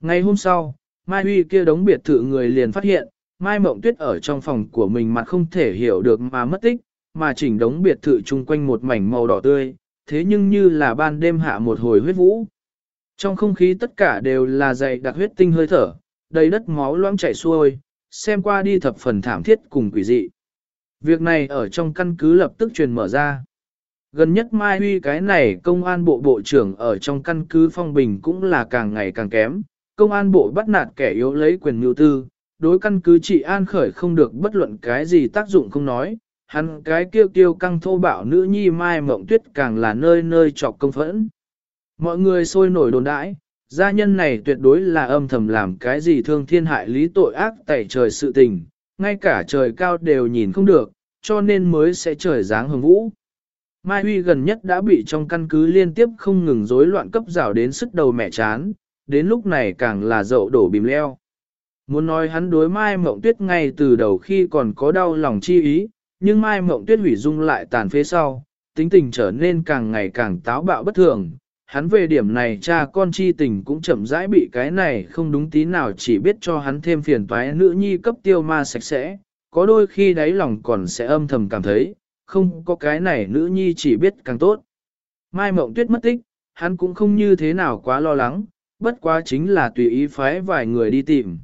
Ngày hôm sau, Mai Huy kia đống biệt thự người liền phát hiện, Mai Mộng Tuyết ở trong phòng của mình mặt không thể hiểu được mà mất tích, mà chỉnh đống biệt thự chung quanh một mảnh màu đỏ tươi, thế nhưng như là ban đêm hạ một hồi huyết vũ. Trong không khí tất cả đều là dày đặc huyết tinh hơi thở, đầy đất máu loãng chảy xuôi, xem qua đi thập phần thảm thiết cùng quỷ dị. Việc này ở trong căn cứ lập tức truyền mở ra. Gần nhất Mai Huy cái này công an bộ bộ trưởng ở trong căn cứ phong bình cũng là càng ngày càng kém, công an bộ bắt nạt kẻ yếu lấy quyền mưu tư, đối căn cứ trị an khởi không được bất luận cái gì tác dụng không nói, hắn cái kêu kêu căng thô bạo nữ nhi Mai Mộng Tuyết càng là nơi nơi trọc công phẫn. Mọi người sôi nổi đồn đãi, gia nhân này tuyệt đối là âm thầm làm cái gì thương thiên hại lý tội ác tẩy trời sự tình, ngay cả trời cao đều nhìn không được, cho nên mới sẽ trời dáng hồng vũ. Mai Huy gần nhất đã bị trong căn cứ liên tiếp không ngừng rối loạn cấp rào đến sức đầu mẹ chán, đến lúc này càng là dậu đổ bìm leo. Muốn nói hắn đối Mai Mộng Tuyết ngay từ đầu khi còn có đau lòng chi ý, nhưng Mai Mộng Tuyết hủy dung lại tàn phế sau, tính tình trở nên càng ngày càng táo bạo bất thường. Hắn về điểm này cha con chi tình cũng chậm rãi bị cái này không đúng tí nào chỉ biết cho hắn thêm phiền toái nữ nhi cấp tiêu ma sạch sẽ, có đôi khi đáy lòng còn sẽ âm thầm cảm thấy, không có cái này nữ nhi chỉ biết càng tốt. Mai Mộng Tuyết mất tích, hắn cũng không như thế nào quá lo lắng, bất quá chính là tùy ý phái vài người đi tìm.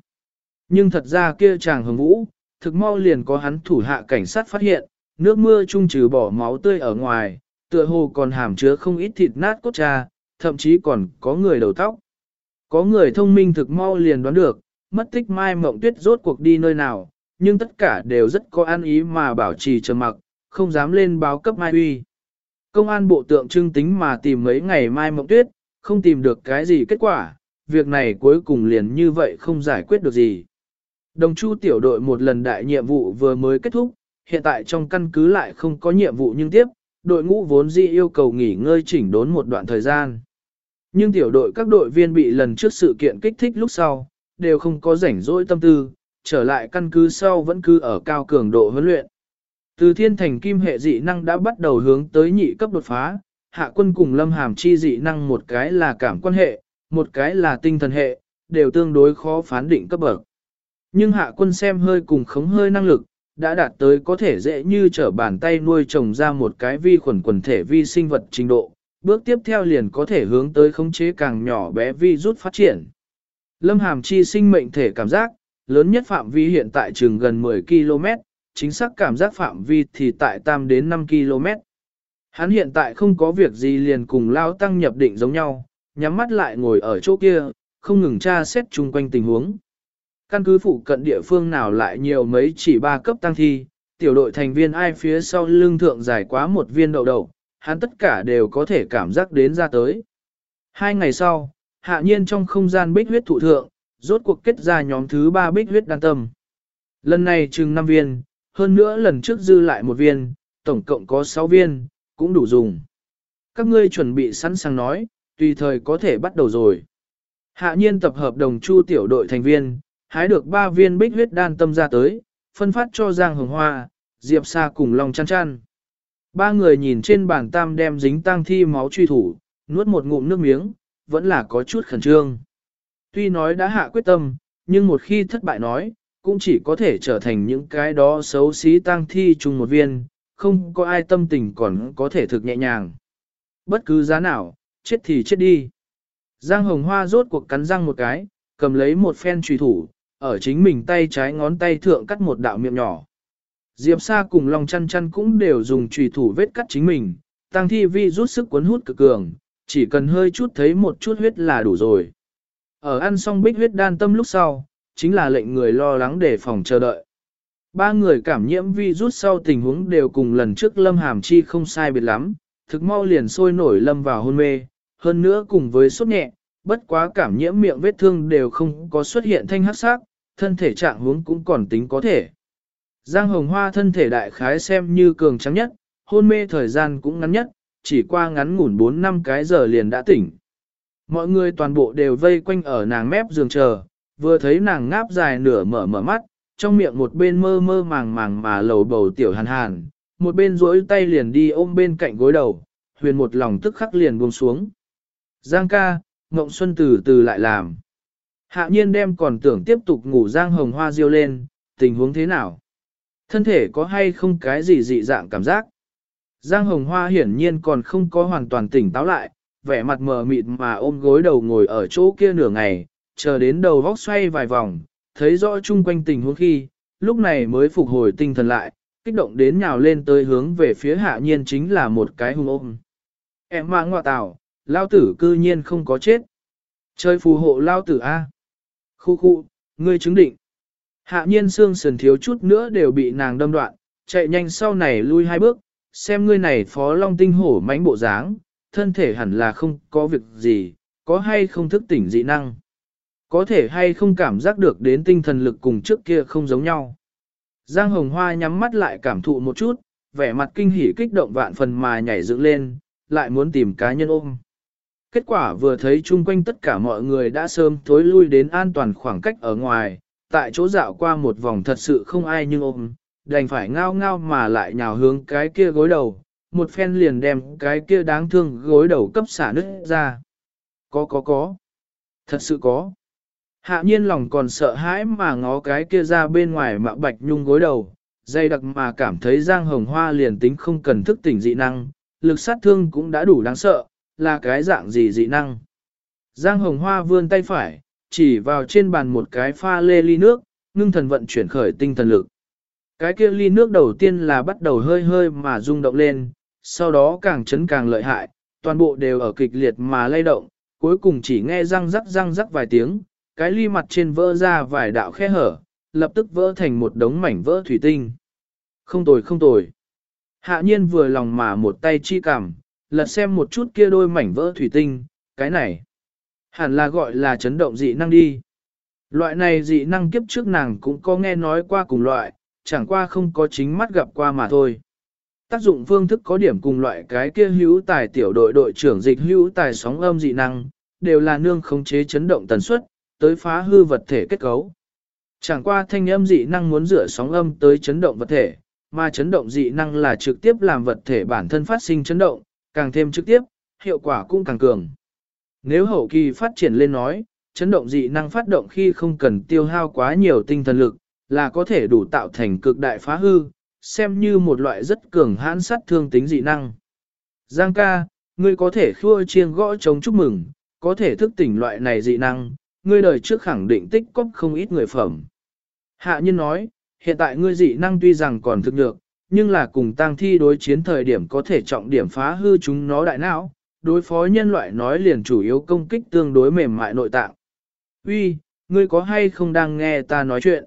Nhưng thật ra kia chàng hồng vũ, thực mau liền có hắn thủ hạ cảnh sát phát hiện, nước mưa trung trừ bỏ máu tươi ở ngoài, tựa hồ còn hàm chứa không ít thịt nát cốt cha, thậm chí còn có người đầu tóc. Có người thông minh thực mau liền đoán được, mất tích mai mộng tuyết rốt cuộc đi nơi nào, nhưng tất cả đều rất có an ý mà bảo trì trầm mặc, không dám lên báo cấp mai uy. Công an bộ tượng trưng tính mà tìm mấy ngày mai mộng tuyết, không tìm được cái gì kết quả, việc này cuối cùng liền như vậy không giải quyết được gì. Đồng chu tiểu đội một lần đại nhiệm vụ vừa mới kết thúc, hiện tại trong căn cứ lại không có nhiệm vụ nhưng tiếp, đội ngũ vốn dĩ yêu cầu nghỉ ngơi chỉnh đốn một đoạn thời gian. Nhưng tiểu đội các đội viên bị lần trước sự kiện kích thích lúc sau, đều không có rảnh rỗi tâm tư, trở lại căn cứ sau vẫn cứ ở cao cường độ huấn luyện. Từ thiên thành kim hệ dị năng đã bắt đầu hướng tới nhị cấp đột phá, hạ quân cùng lâm hàm chi dị năng một cái là cảm quan hệ, một cái là tinh thần hệ, đều tương đối khó phán định cấp bậc. Nhưng hạ quân xem hơi cùng khống hơi năng lực, đã đạt tới có thể dễ như trở bàn tay nuôi trồng ra một cái vi khuẩn quần thể vi sinh vật trình độ, bước tiếp theo liền có thể hướng tới khống chế càng nhỏ bé vi rút phát triển. Lâm hàm chi sinh mệnh thể cảm giác, lớn nhất phạm vi hiện tại trường gần 10 km, chính xác cảm giác phạm vi thì tại tam đến 5 km. Hắn hiện tại không có việc gì liền cùng lao tăng nhập định giống nhau, nhắm mắt lại ngồi ở chỗ kia, không ngừng tra xét chung quanh tình huống. Căn cứ phụ cận địa phương nào lại nhiều mấy chỉ ba cấp tăng thi, tiểu đội thành viên ai phía sau lưng thượng dài quá một viên đậu đậu, hắn tất cả đều có thể cảm giác đến ra tới. Hai ngày sau, hạ nhiên trong không gian bích huyết thụ thượng, rốt cuộc kết ra nhóm thứ ba bích huyết đan tâm. Lần này chừng 5 viên, hơn nữa lần trước dư lại một viên, tổng cộng có 6 viên, cũng đủ dùng. Các ngươi chuẩn bị sẵn sàng nói, tùy thời có thể bắt đầu rồi. Hạ nhiên tập hợp đồng chu tiểu đội thành viên, hái được 3 viên bích huyết đan tâm ra tới, phân phát cho Giang Hồng Hoa, Diệp Sa cùng Long chăn chăn. Ba người nhìn trên bàn tam đem dính tang thi máu truy thủ, nuốt một ngụm nước miếng, vẫn là có chút khẩn trương. Tuy nói đã hạ quyết tâm, nhưng một khi thất bại nói, cũng chỉ có thể trở thành những cái đó xấu xí tang thi chung một viên, không có ai tâm tình còn có thể thực nhẹ nhàng. Bất cứ giá nào, chết thì chết đi. Giang hồng hoa rốt cuộc cắn răng một cái, cầm lấy một phen trùy thủ, ở chính mình tay trái ngón tay thượng cắt một đạo miệng nhỏ. Diệp Sa cùng Long Chăn Chăn cũng đều dùng trùy thủ vết cắt chính mình, tăng thi vi rút sức cuốn hút cực cường, chỉ cần hơi chút thấy một chút huyết là đủ rồi. Ở ăn xong bích huyết đan tâm lúc sau, chính là lệnh người lo lắng để phòng chờ đợi. Ba người cảm nhiễm vi rút sau tình huống đều cùng lần trước Lâm Hàm Chi không sai biệt lắm, thực mau liền sôi nổi lâm vào hôn mê, hơn nữa cùng với sốt nhẹ, bất quá cảm nhiễm miệng vết thương đều không có xuất hiện thanh hắc sắc, thân thể trạng huống cũng còn tính có thể. Giang Hồng Hoa thân thể đại khái xem như cường trắng nhất, hôn mê thời gian cũng ngắn nhất, chỉ qua ngắn ngủn 4 năm cái giờ liền đã tỉnh. Mọi người toàn bộ đều vây quanh ở nàng mép giường chờ, vừa thấy nàng ngáp dài nửa mở mở mắt, trong miệng một bên mơ mơ màng màng mà lầu bầu tiểu hàn hàn, một bên duỗi tay liền đi ôm bên cạnh gối đầu, huyền một lòng tức khắc liền buông xuống. Giang ca, Ngộng Xuân từ từ lại làm. Hạ nhiên đem còn tưởng tiếp tục ngủ Giang Hồng Hoa diêu lên, tình huống thế nào? Thân thể có hay không cái gì dị dạng cảm giác? Giang Hồng Hoa hiển nhiên còn không có hoàn toàn tỉnh táo lại, vẻ mặt mờ mịt mà ôm gối đầu ngồi ở chỗ kia nửa ngày, chờ đến đầu vóc xoay vài vòng, thấy rõ chung quanh tình huống khi, lúc này mới phục hồi tinh thần lại, kích động đến nhào lên tới hướng về phía hạ nhiên chính là một cái hung ôm. Em mạng ngọa tảo, lao tử cư nhiên không có chết. Chơi phù hộ lao tử A. Khu khu, ngươi chứng định. Hạ nhiên xương sườn thiếu chút nữa đều bị nàng đâm đoạn, chạy nhanh sau này lui hai bước, xem ngươi này phó long tinh hổ mãnh bộ dáng, thân thể hẳn là không có việc gì, có hay không thức tỉnh dị năng. Có thể hay không cảm giác được đến tinh thần lực cùng trước kia không giống nhau. Giang Hồng Hoa nhắm mắt lại cảm thụ một chút, vẻ mặt kinh hỉ kích động vạn phần mà nhảy dựng lên, lại muốn tìm cá nhân ôm. Kết quả vừa thấy chung quanh tất cả mọi người đã sớm thối lui đến an toàn khoảng cách ở ngoài, tại chỗ dạo qua một vòng thật sự không ai nhưng ôm, đành phải ngao ngao mà lại nhào hướng cái kia gối đầu, một phen liền đem cái kia đáng thương gối đầu cấp xả nứt ra. Có có có, thật sự có. Hạ nhiên lòng còn sợ hãi mà ngó cái kia ra bên ngoài mạ bạch nhung gối đầu, dây đặc mà cảm thấy giang hồng hoa liền tính không cần thức tỉnh dị năng, lực sát thương cũng đã đủ đáng sợ, là cái dạng gì dị năng. Giang hồng hoa vươn tay phải, chỉ vào trên bàn một cái pha lê ly nước, ngưng thần vận chuyển khởi tinh thần lực. Cái kia ly nước đầu tiên là bắt đầu hơi hơi mà rung động lên, sau đó càng chấn càng lợi hại, toàn bộ đều ở kịch liệt mà lay động, cuối cùng chỉ nghe răng rắc răng rắc vài tiếng, cái ly mặt trên vỡ ra vài đạo khe hở, lập tức vỡ thành một đống mảnh vỡ thủy tinh. Không tồi không tồi. Hạ nhiên vừa lòng mà một tay chi cảm, lật xem một chút kia đôi mảnh vỡ thủy tinh, cái này. Hẳn là gọi là chấn động dị năng đi. Loại này dị năng kiếp trước nàng cũng có nghe nói qua cùng loại, chẳng qua không có chính mắt gặp qua mà thôi. Tác dụng phương thức có điểm cùng loại cái kia hữu tài tiểu đội đội trưởng dịch hữu tài sóng âm dị năng, đều là nương khống chế chấn động tần suất, tới phá hư vật thể kết cấu. Chẳng qua thanh âm dị năng muốn rửa sóng âm tới chấn động vật thể, mà chấn động dị năng là trực tiếp làm vật thể bản thân phát sinh chấn động, càng thêm trực tiếp, hiệu quả cũng càng cường. Nếu hậu kỳ phát triển lên nói, chấn động dị năng phát động khi không cần tiêu hao quá nhiều tinh thần lực, là có thể đủ tạo thành cực đại phá hư, xem như một loại rất cường hãn sát thương tính dị năng. Giang ca, ngươi có thể khua chiêng gõ chống chúc mừng, có thể thức tỉnh loại này dị năng, ngươi đời trước khẳng định tích cóp không ít người phẩm. Hạ nhân nói, hiện tại ngươi dị năng tuy rằng còn thực được, nhưng là cùng tăng thi đối chiến thời điểm có thể trọng điểm phá hư chúng nó đại não, đối phó nhân loại nói liền chủ yếu công kích tương đối mềm mại nội tạng. Uy, ngươi có hay không đang nghe ta nói chuyện?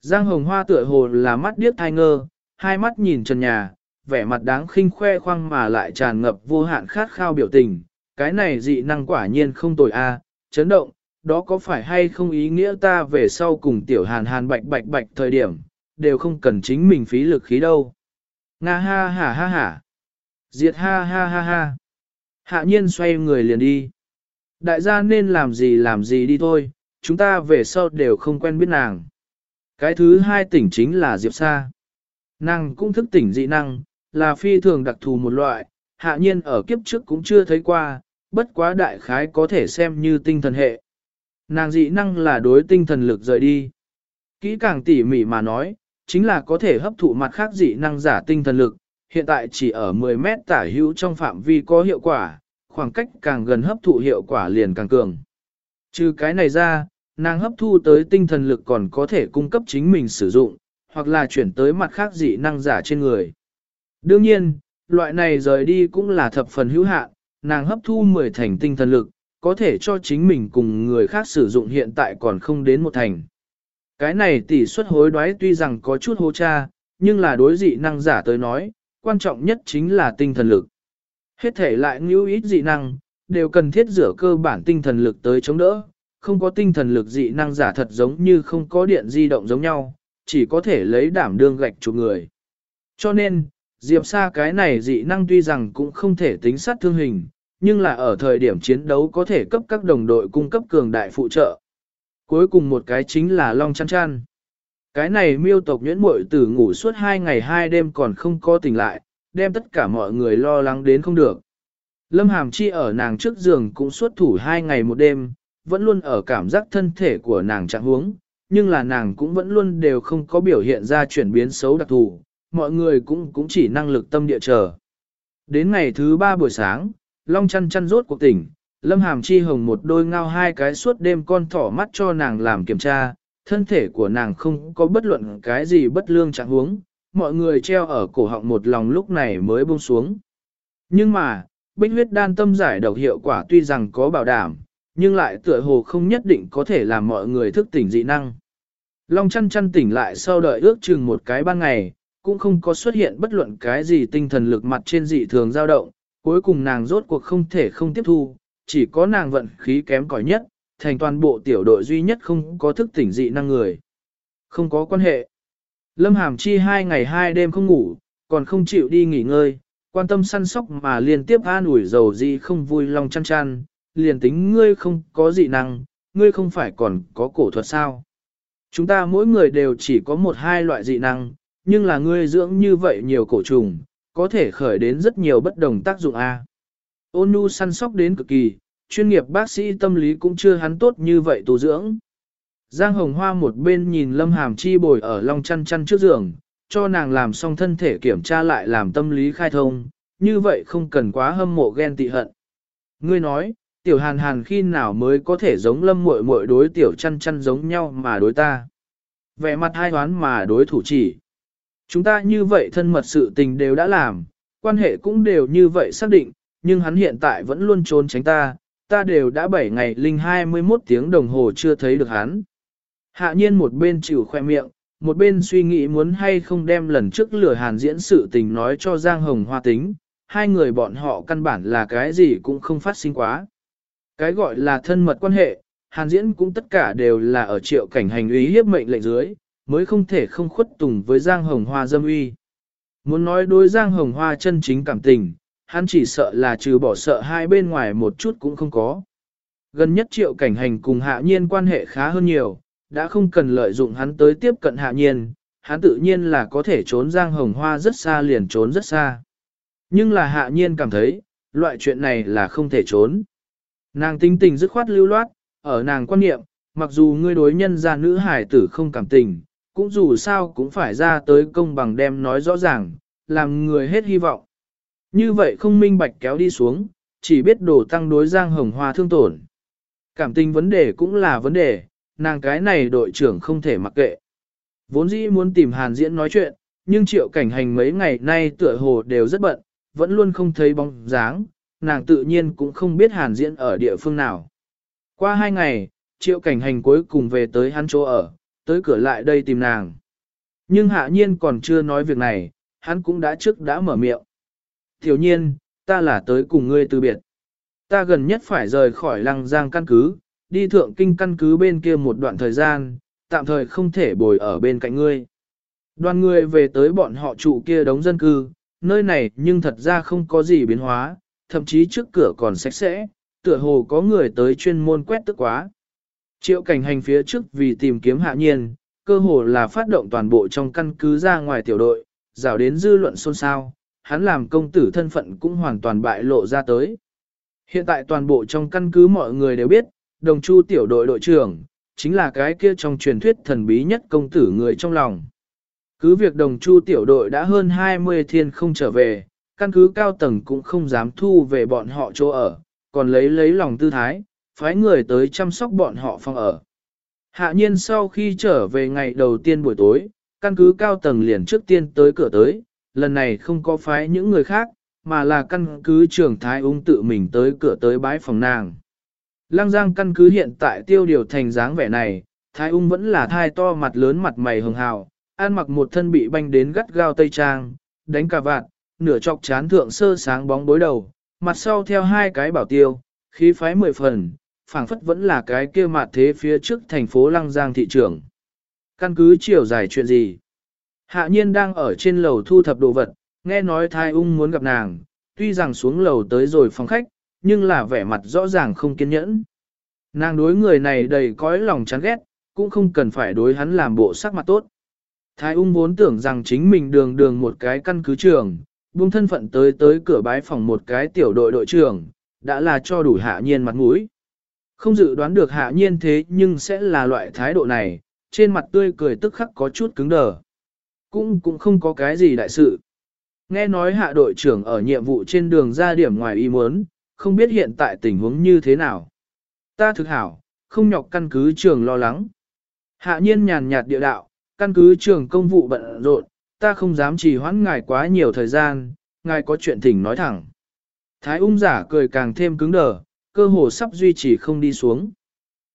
Giang hồng hoa tựa hồ là mắt điếc thai ngơ, hai mắt nhìn trần nhà, vẻ mặt đáng khinh khoe khoang mà lại tràn ngập vô hạn khát khao biểu tình. Cái này dị năng quả nhiên không tồi a, chấn động, đó có phải hay không ý nghĩa ta về sau cùng tiểu hàn hàn bạch bạch bạch thời điểm, đều không cần chính mình phí lực khí đâu. Nga ha ha ha ha. Diệt ha ha ha ha. Hạ nhiên xoay người liền đi. Đại gia nên làm gì làm gì đi thôi, chúng ta về sau đều không quen biết nàng. Cái thứ hai tỉnh chính là Diệp Sa. Nàng cũng thức tỉnh dị năng, là phi thường đặc thù một loại, hạ nhiên ở kiếp trước cũng chưa thấy qua, bất quá đại khái có thể xem như tinh thần hệ. Nàng dị năng là đối tinh thần lực rời đi. Kỹ càng tỉ mỉ mà nói, chính là có thể hấp thụ mặt khác dị năng giả tinh thần lực, hiện tại chỉ ở 10 mét tả hữu trong phạm vi có hiệu quả, khoảng cách càng gần hấp thụ hiệu quả liền càng cường. Trừ cái này ra, nàng hấp thu tới tinh thần lực còn có thể cung cấp chính mình sử dụng, hoặc là chuyển tới mặt khác dị năng giả trên người. Đương nhiên, loại này rời đi cũng là thập phần hữu hạn, nàng hấp thu 10 thành tinh thần lực, có thể cho chính mình cùng người khác sử dụng hiện tại còn không đến một thành. Cái này tỷ suất hối đoái tuy rằng có chút hô cha, nhưng là đối dị năng giả tới nói, quan trọng nhất chính là tinh thần lực. Hết thể lại ngữ ít dị năng, đều cần thiết rửa cơ bản tinh thần lực tới chống đỡ, không có tinh thần lực dị năng giả thật giống như không có điện di động giống nhau, chỉ có thể lấy đảm đương gạch chụp người. Cho nên, Diệp Sa cái này dị năng tuy rằng cũng không thể tính sát thương hình, nhưng là ở thời điểm chiến đấu có thể cấp các đồng đội cung cấp cường đại phụ trợ. Cuối cùng một cái chính là Long Chăn Chăn. Cái này miêu tộc nhuyễn muội tử ngủ suốt hai ngày hai đêm còn không có tỉnh lại, đem tất cả mọi người lo lắng đến không được. Lâm Hàm Chi ở nàng trước giường cũng suốt thủ hai ngày một đêm, vẫn luôn ở cảm giác thân thể của nàng trạng huống, nhưng là nàng cũng vẫn luôn đều không có biểu hiện ra chuyển biến xấu đặc thù, mọi người cũng cũng chỉ năng lực tâm địa chờ. Đến ngày thứ ba buổi sáng, Long chăn chăn rốt cuộc tỉnh, Lâm Hàm Chi Hồng một đôi ngao hai cái suốt đêm con thỏ mắt cho nàng làm kiểm tra, thân thể của nàng không có bất luận cái gì bất lương trạng huống, mọi người treo ở cổ họng một lòng lúc này mới buông xuống. Nhưng mà, bích huyết đan tâm giải độc hiệu quả tuy rằng có bảo đảm, nhưng lại tựa hồ không nhất định có thể làm mọi người thức tỉnh dị năng. Long chăn chăn tỉnh lại sau đợi ước chừng một cái ban ngày, cũng không có xuất hiện bất luận cái gì tinh thần lực mặt trên dị thường dao động, cuối cùng nàng rốt cuộc không thể không tiếp thu, chỉ có nàng vận khí kém cỏi nhất, thành toàn bộ tiểu đội duy nhất không có thức tỉnh dị năng người. Không có quan hệ. Lâm Hàm Chi hai ngày hai đêm không ngủ, còn không chịu đi nghỉ ngơi, quan tâm săn sóc mà liên tiếp an ủi dầu gì không vui lòng chăn chăn, liền tính ngươi không có dị năng, ngươi không phải còn có cổ thuật sao. Chúng ta mỗi người đều chỉ có một hai loại dị năng, nhưng là ngươi dưỡng như vậy nhiều cổ trùng, có thể khởi đến rất nhiều bất đồng tác dụng A. Ôn nhu săn sóc đến cực kỳ, chuyên nghiệp bác sĩ tâm lý cũng chưa hắn tốt như vậy tu dưỡng. Giang Hồng Hoa một bên nhìn Lâm Hàm Chi bồi ở long chăn chăn trước giường, cho nàng làm xong thân thể kiểm tra lại làm tâm lý khai thông, như vậy không cần quá hâm mộ ghen tị hận. Ngươi nói, tiểu hàn hàn khi nào mới có thể giống lâm muội muội đối tiểu chăn chăn giống nhau mà đối ta. Vẻ mặt hai đoán mà đối thủ chỉ. Chúng ta như vậy thân mật sự tình đều đã làm, quan hệ cũng đều như vậy xác định, nhưng hắn hiện tại vẫn luôn trốn tránh ta, ta đều đã 7 ngày linh 21 tiếng đồng hồ chưa thấy được hắn. Hạ nhiên một bên chịu khoe miệng, một bên suy nghĩ muốn hay không đem lần trước lửa hàn diễn sự tình nói cho Giang Hồng Hoa tính, hai người bọn họ căn bản là cái gì cũng không phát sinh quá. Cái gọi là thân mật quan hệ, hàn diễn cũng tất cả đều là ở triệu cảnh hành ý hiếp mệnh lệnh dưới, mới không thể không khuất tùng với Giang Hồng Hoa dâm uy. Muốn nói đối Giang Hồng Hoa chân chính cảm tình, hắn chỉ sợ là trừ bỏ sợ hai bên ngoài một chút cũng không có. Gần nhất triệu cảnh hành cùng hạ nhiên quan hệ khá hơn nhiều, đã không cần lợi dụng hắn tới tiếp cận hạ nhiên, hắn tự nhiên là có thể trốn Giang Hồng Hoa rất xa liền trốn rất xa. Nhưng là hạ nhiên cảm thấy, loại chuyện này là không thể trốn. Nàng tinh tình dứt khoát lưu loát, ở nàng quan niệm, mặc dù ngươi đối nhân gia nữ hải tử không cảm tình, cũng dù sao cũng phải ra tới công bằng đem nói rõ ràng, làm người hết hy vọng. Như vậy không minh bạch kéo đi xuống, chỉ biết đổ tăng đối Giang Hồng Hoa thương tổn. Cảm tình vấn đề cũng là vấn đề, nàng cái này đội trưởng không thể mặc kệ. Vốn dĩ muốn tìm Hàn Diễn nói chuyện, nhưng triệu cảnh hành mấy ngày nay tựa hồ đều rất bận, vẫn luôn không thấy bóng dáng, nàng tự nhiên cũng không biết Hàn Diễn ở địa phương nào. Qua hai ngày, triệu cảnh hành cuối cùng về tới hắn chỗ ở, tới cửa lại đây tìm nàng. Nhưng hạ nhiên còn chưa nói việc này, hắn cũng đã trước đã mở miệng. Tiểu nhiên, ta là tới cùng ngươi từ biệt. Ta gần nhất phải rời khỏi lăng giang căn cứ, đi thượng kinh căn cứ bên kia một đoạn thời gian, tạm thời không thể bồi ở bên cạnh ngươi. Đoàn người về tới bọn họ trụ kia đóng dân cư, nơi này nhưng thật ra không có gì biến hóa, thậm chí trước cửa còn sạch sẽ, tựa hồ có người tới chuyên môn quét tức quá. Triệu cảnh hành phía trước vì tìm kiếm hạ nhiên, cơ hồ là phát động toàn bộ trong căn cứ ra ngoài tiểu đội, rào đến dư luận xôn xao, hắn làm công tử thân phận cũng hoàn toàn bại lộ ra tới. Hiện tại toàn bộ trong căn cứ mọi người đều biết, đồng chu tiểu đội đội trưởng, chính là cái kia trong truyền thuyết thần bí nhất công tử người trong lòng. Cứ việc đồng chu tiểu đội đã hơn 20 thiên không trở về, căn cứ cao tầng cũng không dám thu về bọn họ chỗ ở, còn lấy lấy lòng tư thái, phái người tới chăm sóc bọn họ phòng ở. Hạ nhiên sau khi trở về ngày đầu tiên buổi tối, căn cứ cao tầng liền trước tiên tới cửa tới, lần này không có phái những người khác, mà là căn cứ trưởng thái ung tự mình tới cửa tới bái phòng nàng. Lăng giang căn cứ hiện tại tiêu điều thành dáng vẻ này, thái ung vẫn là thai to mặt lớn mặt mày hường hào, an mặc một thân bị banh đến gắt gao tây trang, đánh cà vạt, nửa chọc chán thượng sơ sáng bóng bối đầu, mặt sau theo hai cái bảo tiêu, khí phái mười phần, phảng phất vẫn là cái kia mặt thế phía trước thành phố Lăng Giang thị trường. Căn cứ chiều dài chuyện gì? Hạ nhiên đang ở trên lầu thu thập đồ vật, nghe nói thai ung muốn gặp nàng, tuy rằng xuống lầu tới rồi phòng khách, nhưng là vẻ mặt rõ ràng không kiên nhẫn. Nàng đối người này đầy cõi lòng chán ghét, cũng không cần phải đối hắn làm bộ sắc mặt tốt. Thái ung vốn tưởng rằng chính mình đường đường một cái căn cứ trường, buông thân phận tới tới cửa bái phòng một cái tiểu đội đội trưởng, đã là cho đủ hạ nhiên mặt mũi. Không dự đoán được hạ nhiên thế nhưng sẽ là loại thái độ này, trên mặt tươi cười tức khắc có chút cứng đờ. Cũng cũng không có cái gì đại sự. Nghe nói hạ đội trưởng ở nhiệm vụ trên đường ra điểm ngoài ý muốn, không biết hiện tại tình huống như thế nào. Ta thực hảo, không nhọc căn cứ trường lo lắng. Hạ nhiên nhàn nhạt địa đạo, căn cứ trường công vụ bận rộn, ta không dám trì hoãn ngài quá nhiều thời gian, ngài có chuyện thỉnh nói thẳng. Thái ung giả cười càng thêm cứng đờ, cơ hồ sắp duy trì không đi xuống.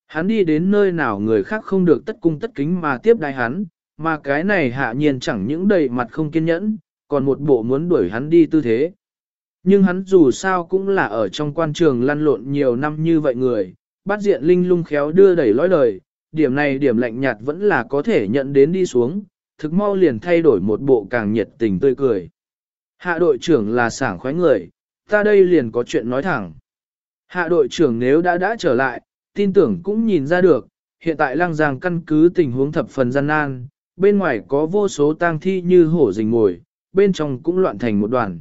Hắn đi đến nơi nào người khác không được tất cung tất kính mà tiếp đai hắn, mà cái này hạ nhiên chẳng những đầy mặt không kiên nhẫn, còn một bộ muốn đuổi hắn đi tư thế. Nhưng hắn dù sao cũng là ở trong quan trường lăn lộn nhiều năm như vậy người, bắt diện linh lung khéo đưa đẩy lõi lời, điểm này điểm lạnh nhạt vẫn là có thể nhận đến đi xuống, thực mau liền thay đổi một bộ càng nhiệt tình tươi cười. Hạ đội trưởng là sảng khoái người, ta đây liền có chuyện nói thẳng. Hạ đội trưởng nếu đã đã trở lại, tin tưởng cũng nhìn ra được, hiện tại lăng giang căn cứ tình huống thập phần gian nan, bên ngoài có vô số tang thi như hổ rình mồi, bên trong cũng loạn thành một đoàn.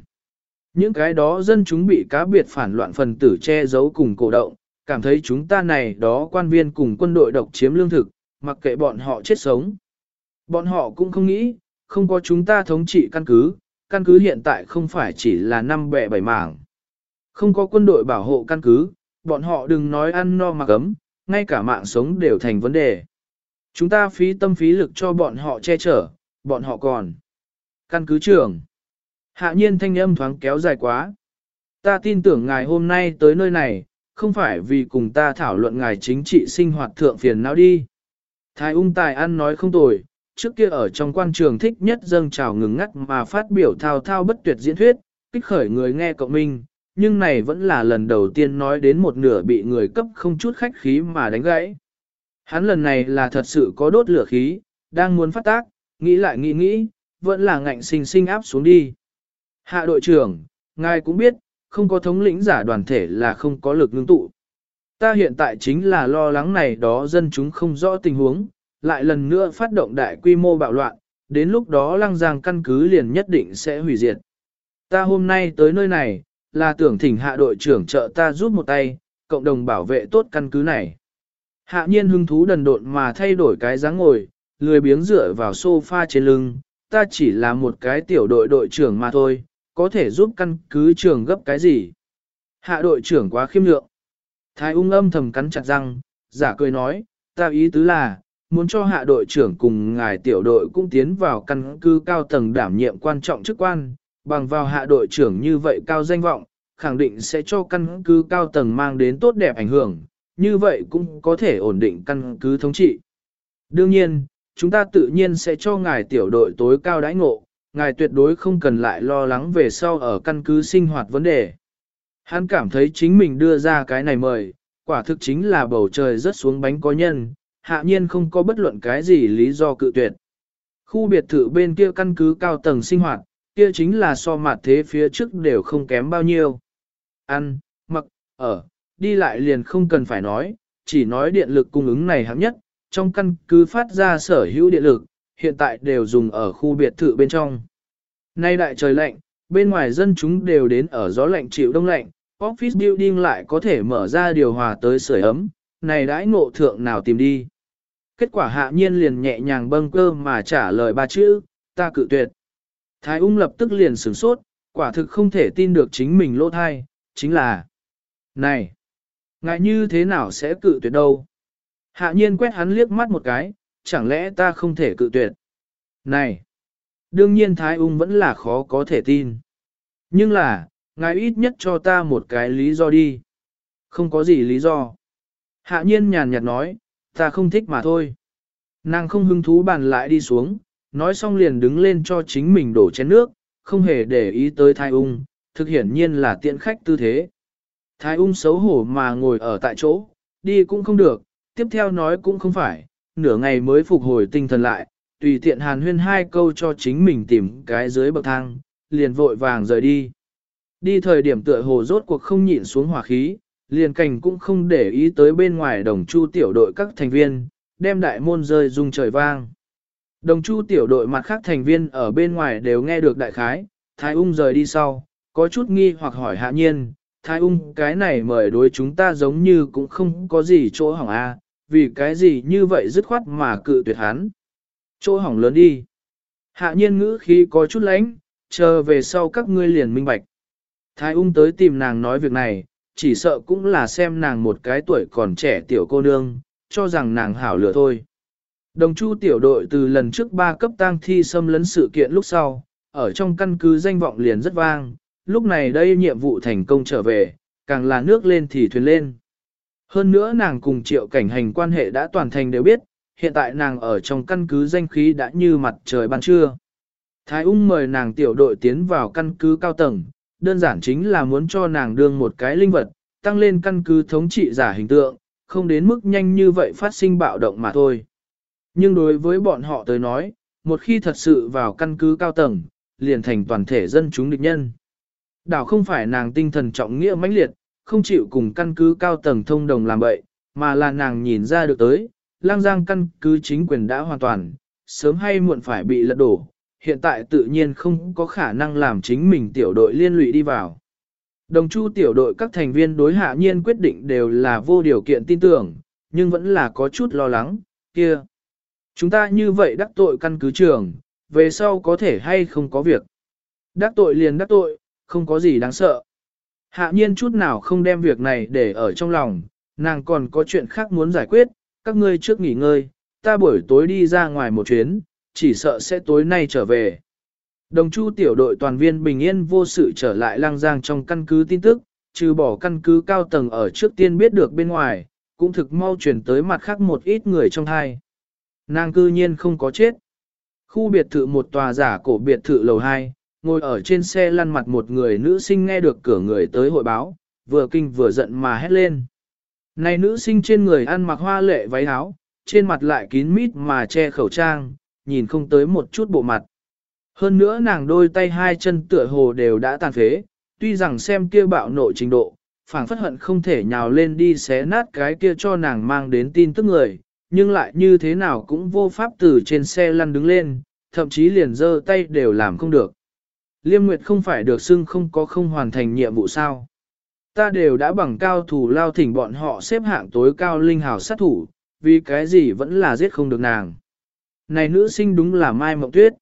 Những cái đó dân chúng bị cá biệt phản loạn phần tử che giấu cùng cổ động, cảm thấy chúng ta này đó quan viên cùng quân đội độc chiếm lương thực, mặc kệ bọn họ chết sống. Bọn họ cũng không nghĩ, không có chúng ta thống trị căn cứ, căn cứ hiện tại không phải chỉ là năm bẻ bảy mảng. Không có quân đội bảo hộ căn cứ, bọn họ đừng nói ăn no mà cấm, ngay cả mạng sống đều thành vấn đề. Chúng ta phí tâm phí lực cho bọn họ che chở, bọn họ còn. Căn cứ trưởng. Hạ nhiên thanh âm thoáng kéo dài quá. Ta tin tưởng ngài hôm nay tới nơi này, không phải vì cùng ta thảo luận ngài chính trị sinh hoạt thượng phiền não đi. Thái ung tài ăn nói không tồi, trước kia ở trong quan trường thích nhất dâng trào ngừng ngắt mà phát biểu thao thao bất tuyệt diễn thuyết, kích khởi người nghe cộng minh, nhưng này vẫn là lần đầu tiên nói đến một nửa bị người cấp không chút khách khí mà đánh gãy. Hắn lần này là thật sự có đốt lửa khí, đang muốn phát tác, nghĩ lại nghĩ nghĩ, vẫn là ngạnh sinh sinh áp xuống đi. Hạ đội trưởng, ngài cũng biết, không có thống lĩnh giả đoàn thể là không có lực ngưng tụ. Ta hiện tại chính là lo lắng này đó dân chúng không rõ tình huống, lại lần nữa phát động đại quy mô bạo loạn, đến lúc đó lăng giang căn cứ liền nhất định sẽ hủy diệt. Ta hôm nay tới nơi này, là tưởng thỉnh hạ đội trưởng trợ ta giúp một tay, cộng đồng bảo vệ tốt căn cứ này. Hạ nhiên hứng thú đần độn mà thay đổi cái dáng ngồi, lười biếng dựa vào sofa trên lưng, ta chỉ là một cái tiểu đội đội trưởng mà thôi, có thể giúp căn cứ trưởng gấp cái gì. Hạ đội trưởng quá khiêm lượng. Thái ung âm thầm cắn chặt răng, giả cười nói, ta ý tứ là, muốn cho hạ đội trưởng cùng ngài tiểu đội cũng tiến vào căn cứ cao tầng đảm nhiệm quan trọng chức quan, bằng vào hạ đội trưởng như vậy cao danh vọng, khẳng định sẽ cho căn cứ cao tầng mang đến tốt đẹp ảnh hưởng, như vậy cũng có thể ổn định căn cứ thống trị. Đương nhiên, chúng ta tự nhiên sẽ cho ngài tiểu đội tối cao đãi ngộ, ngài tuyệt đối không cần lại lo lắng về sau ở căn cứ sinh hoạt vấn đề. Hắn cảm thấy chính mình đưa ra cái này mời, quả thực chính là bầu trời rớt xuống bánh có nhân, hạ nhiên không có bất luận cái gì lý do cự tuyệt. Khu biệt thự bên kia căn cứ cao tầng sinh hoạt, kia chính là so mặt thế phía trước đều không kém bao nhiêu. Ăn, mặc, ở, đi lại liền không cần phải nói, chỉ nói điện lực cung ứng này hạng nhất, trong căn cứ phát ra sở hữu điện lực, hiện tại đều dùng ở khu biệt thự bên trong. Nay đại trời lạnh, bên ngoài dân chúng đều đến ở gió lạnh chịu đông lạnh, office building lại có thể mở ra điều hòa tới sưởi ấm, này đãi ngộ thượng nào tìm đi. Kết quả hạ nhiên liền nhẹ nhàng bâng cơ mà trả lời ba chữ, ta cự tuyệt. Thái ung lập tức liền sửng sốt, quả thực không thể tin được chính mình lỗ thai, chính là Này, ngại như thế nào sẽ cự tuyệt đâu? Hạ nhiên quét hắn liếc mắt một cái, chẳng lẽ ta không thể cự tuyệt? Này, đương nhiên Thái ung vẫn là khó có thể tin. Nhưng là, ngài ít nhất cho ta một cái lý do đi. Không có gì lý do. Hạ nhiên nhàn nhạt nói, ta không thích mà thôi. Nàng không hứng thú bàn lại đi xuống, nói xong liền đứng lên cho chính mình đổ chén nước, không hề để ý tới thái ung, thực hiển nhiên là tiện khách tư thế. Thái ung xấu hổ mà ngồi ở tại chỗ, đi cũng không được, tiếp theo nói cũng không phải, nửa ngày mới phục hồi tinh thần lại, tùy tiện hàn huyên hai câu cho chính mình tìm cái dưới bậc thang, liền vội vàng rời đi. Đi thời điểm tựa hồ rốt cuộc không nhịn xuống hỏa khí, liền cảnh cũng không để ý tới bên ngoài đồng chu tiểu đội các thành viên, đem đại môn rơi rung trời vang. Đồng chu tiểu đội mặt khác thành viên ở bên ngoài đều nghe được đại khái, thái ung rời đi sau, có chút nghi hoặc hỏi hạ nhiên, thái ung cái này mời đối chúng ta giống như cũng không có gì chỗ hỏng a, vì cái gì như vậy dứt khoát mà cự tuyệt hắn. Chỗ hỏng lớn đi. Hạ nhiên ngữ khí có chút lãnh, chờ về sau các ngươi liền minh bạch. Thái ung tới tìm nàng nói việc này, chỉ sợ cũng là xem nàng một cái tuổi còn trẻ tiểu cô nương, cho rằng nàng hảo lửa thôi. Đồng chu tiểu đội từ lần trước ba cấp tang thi xâm lấn sự kiện lúc sau, ở trong căn cứ danh vọng liền rất vang, lúc này đây nhiệm vụ thành công trở về, càng là nước lên thì thuyền lên. Hơn nữa nàng cùng triệu cảnh hành quan hệ đã toàn thành đều biết, hiện tại nàng ở trong căn cứ danh khí đã như mặt trời ban trưa. Thái ung mời nàng tiểu đội tiến vào căn cứ cao tầng, đơn giản chính là muốn cho nàng đương một cái linh vật, tăng lên căn cứ thống trị giả hình tượng, không đến mức nhanh như vậy phát sinh bạo động mà thôi. Nhưng đối với bọn họ tới nói, một khi thật sự vào căn cứ cao tầng, liền thành toàn thể dân chúng địch nhân. Đảo không phải nàng tinh thần trọng nghĩa mãnh liệt, không chịu cùng căn cứ cao tầng thông đồng làm bậy, mà là nàng nhìn ra được tới, lang giang căn cứ chính quyền đã hoàn toàn, sớm hay muộn phải bị lật đổ, hiện tại tự nhiên không có khả năng làm chính mình tiểu đội liên lụy đi vào. Đồng chu tiểu đội các thành viên đối hạ nhiên quyết định đều là vô điều kiện tin tưởng, nhưng vẫn là có chút lo lắng, kia. Chúng ta như vậy đắc tội căn cứ trường, về sau có thể hay không có việc. Đắc tội liền đắc tội, không có gì đáng sợ. Hạ nhiên chút nào không đem việc này để ở trong lòng, nàng còn có chuyện khác muốn giải quyết, các ngươi trước nghỉ ngơi, ta buổi tối đi ra ngoài một chuyến, chỉ sợ sẽ tối nay trở về. Đồng chu tiểu đội toàn viên bình yên vô sự trở lại lang giang trong căn cứ tin tức, trừ bỏ căn cứ cao tầng ở trước tiên biết được bên ngoài, cũng thực mau chuyển tới mặt khác một ít người trong hai. Nàng cư nhiên không có chết. Khu biệt thự một tòa giả cổ biệt thự lầu 2, ngồi ở trên xe lăn mặt một người nữ sinh nghe được cửa người tới hội báo, vừa kinh vừa giận mà hét lên. Này nữ sinh trên người ăn mặc hoa lệ váy áo, trên mặt lại kín mít mà che khẩu trang, nhìn không tới một chút bộ mặt. Hơn nữa nàng đôi tay hai chân tựa hồ đều đã tàn phế, tuy rằng xem kia bạo nộ trình độ, phảng phất hận không thể nhào lên đi xé nát cái kia cho nàng mang đến tin tức người, nhưng lại như thế nào cũng vô pháp từ trên xe lăn đứng lên, thậm chí liền giơ tay đều làm không được. Liêm Nguyệt không phải được xưng không có không hoàn thành nhiệm vụ sao. Ta đều đã bằng cao thủ lao thỉnh bọn họ xếp hạng tối cao linh hào sát thủ, vì cái gì vẫn là giết không được nàng. Này nữ sinh đúng là Mai Mộng Tuyết.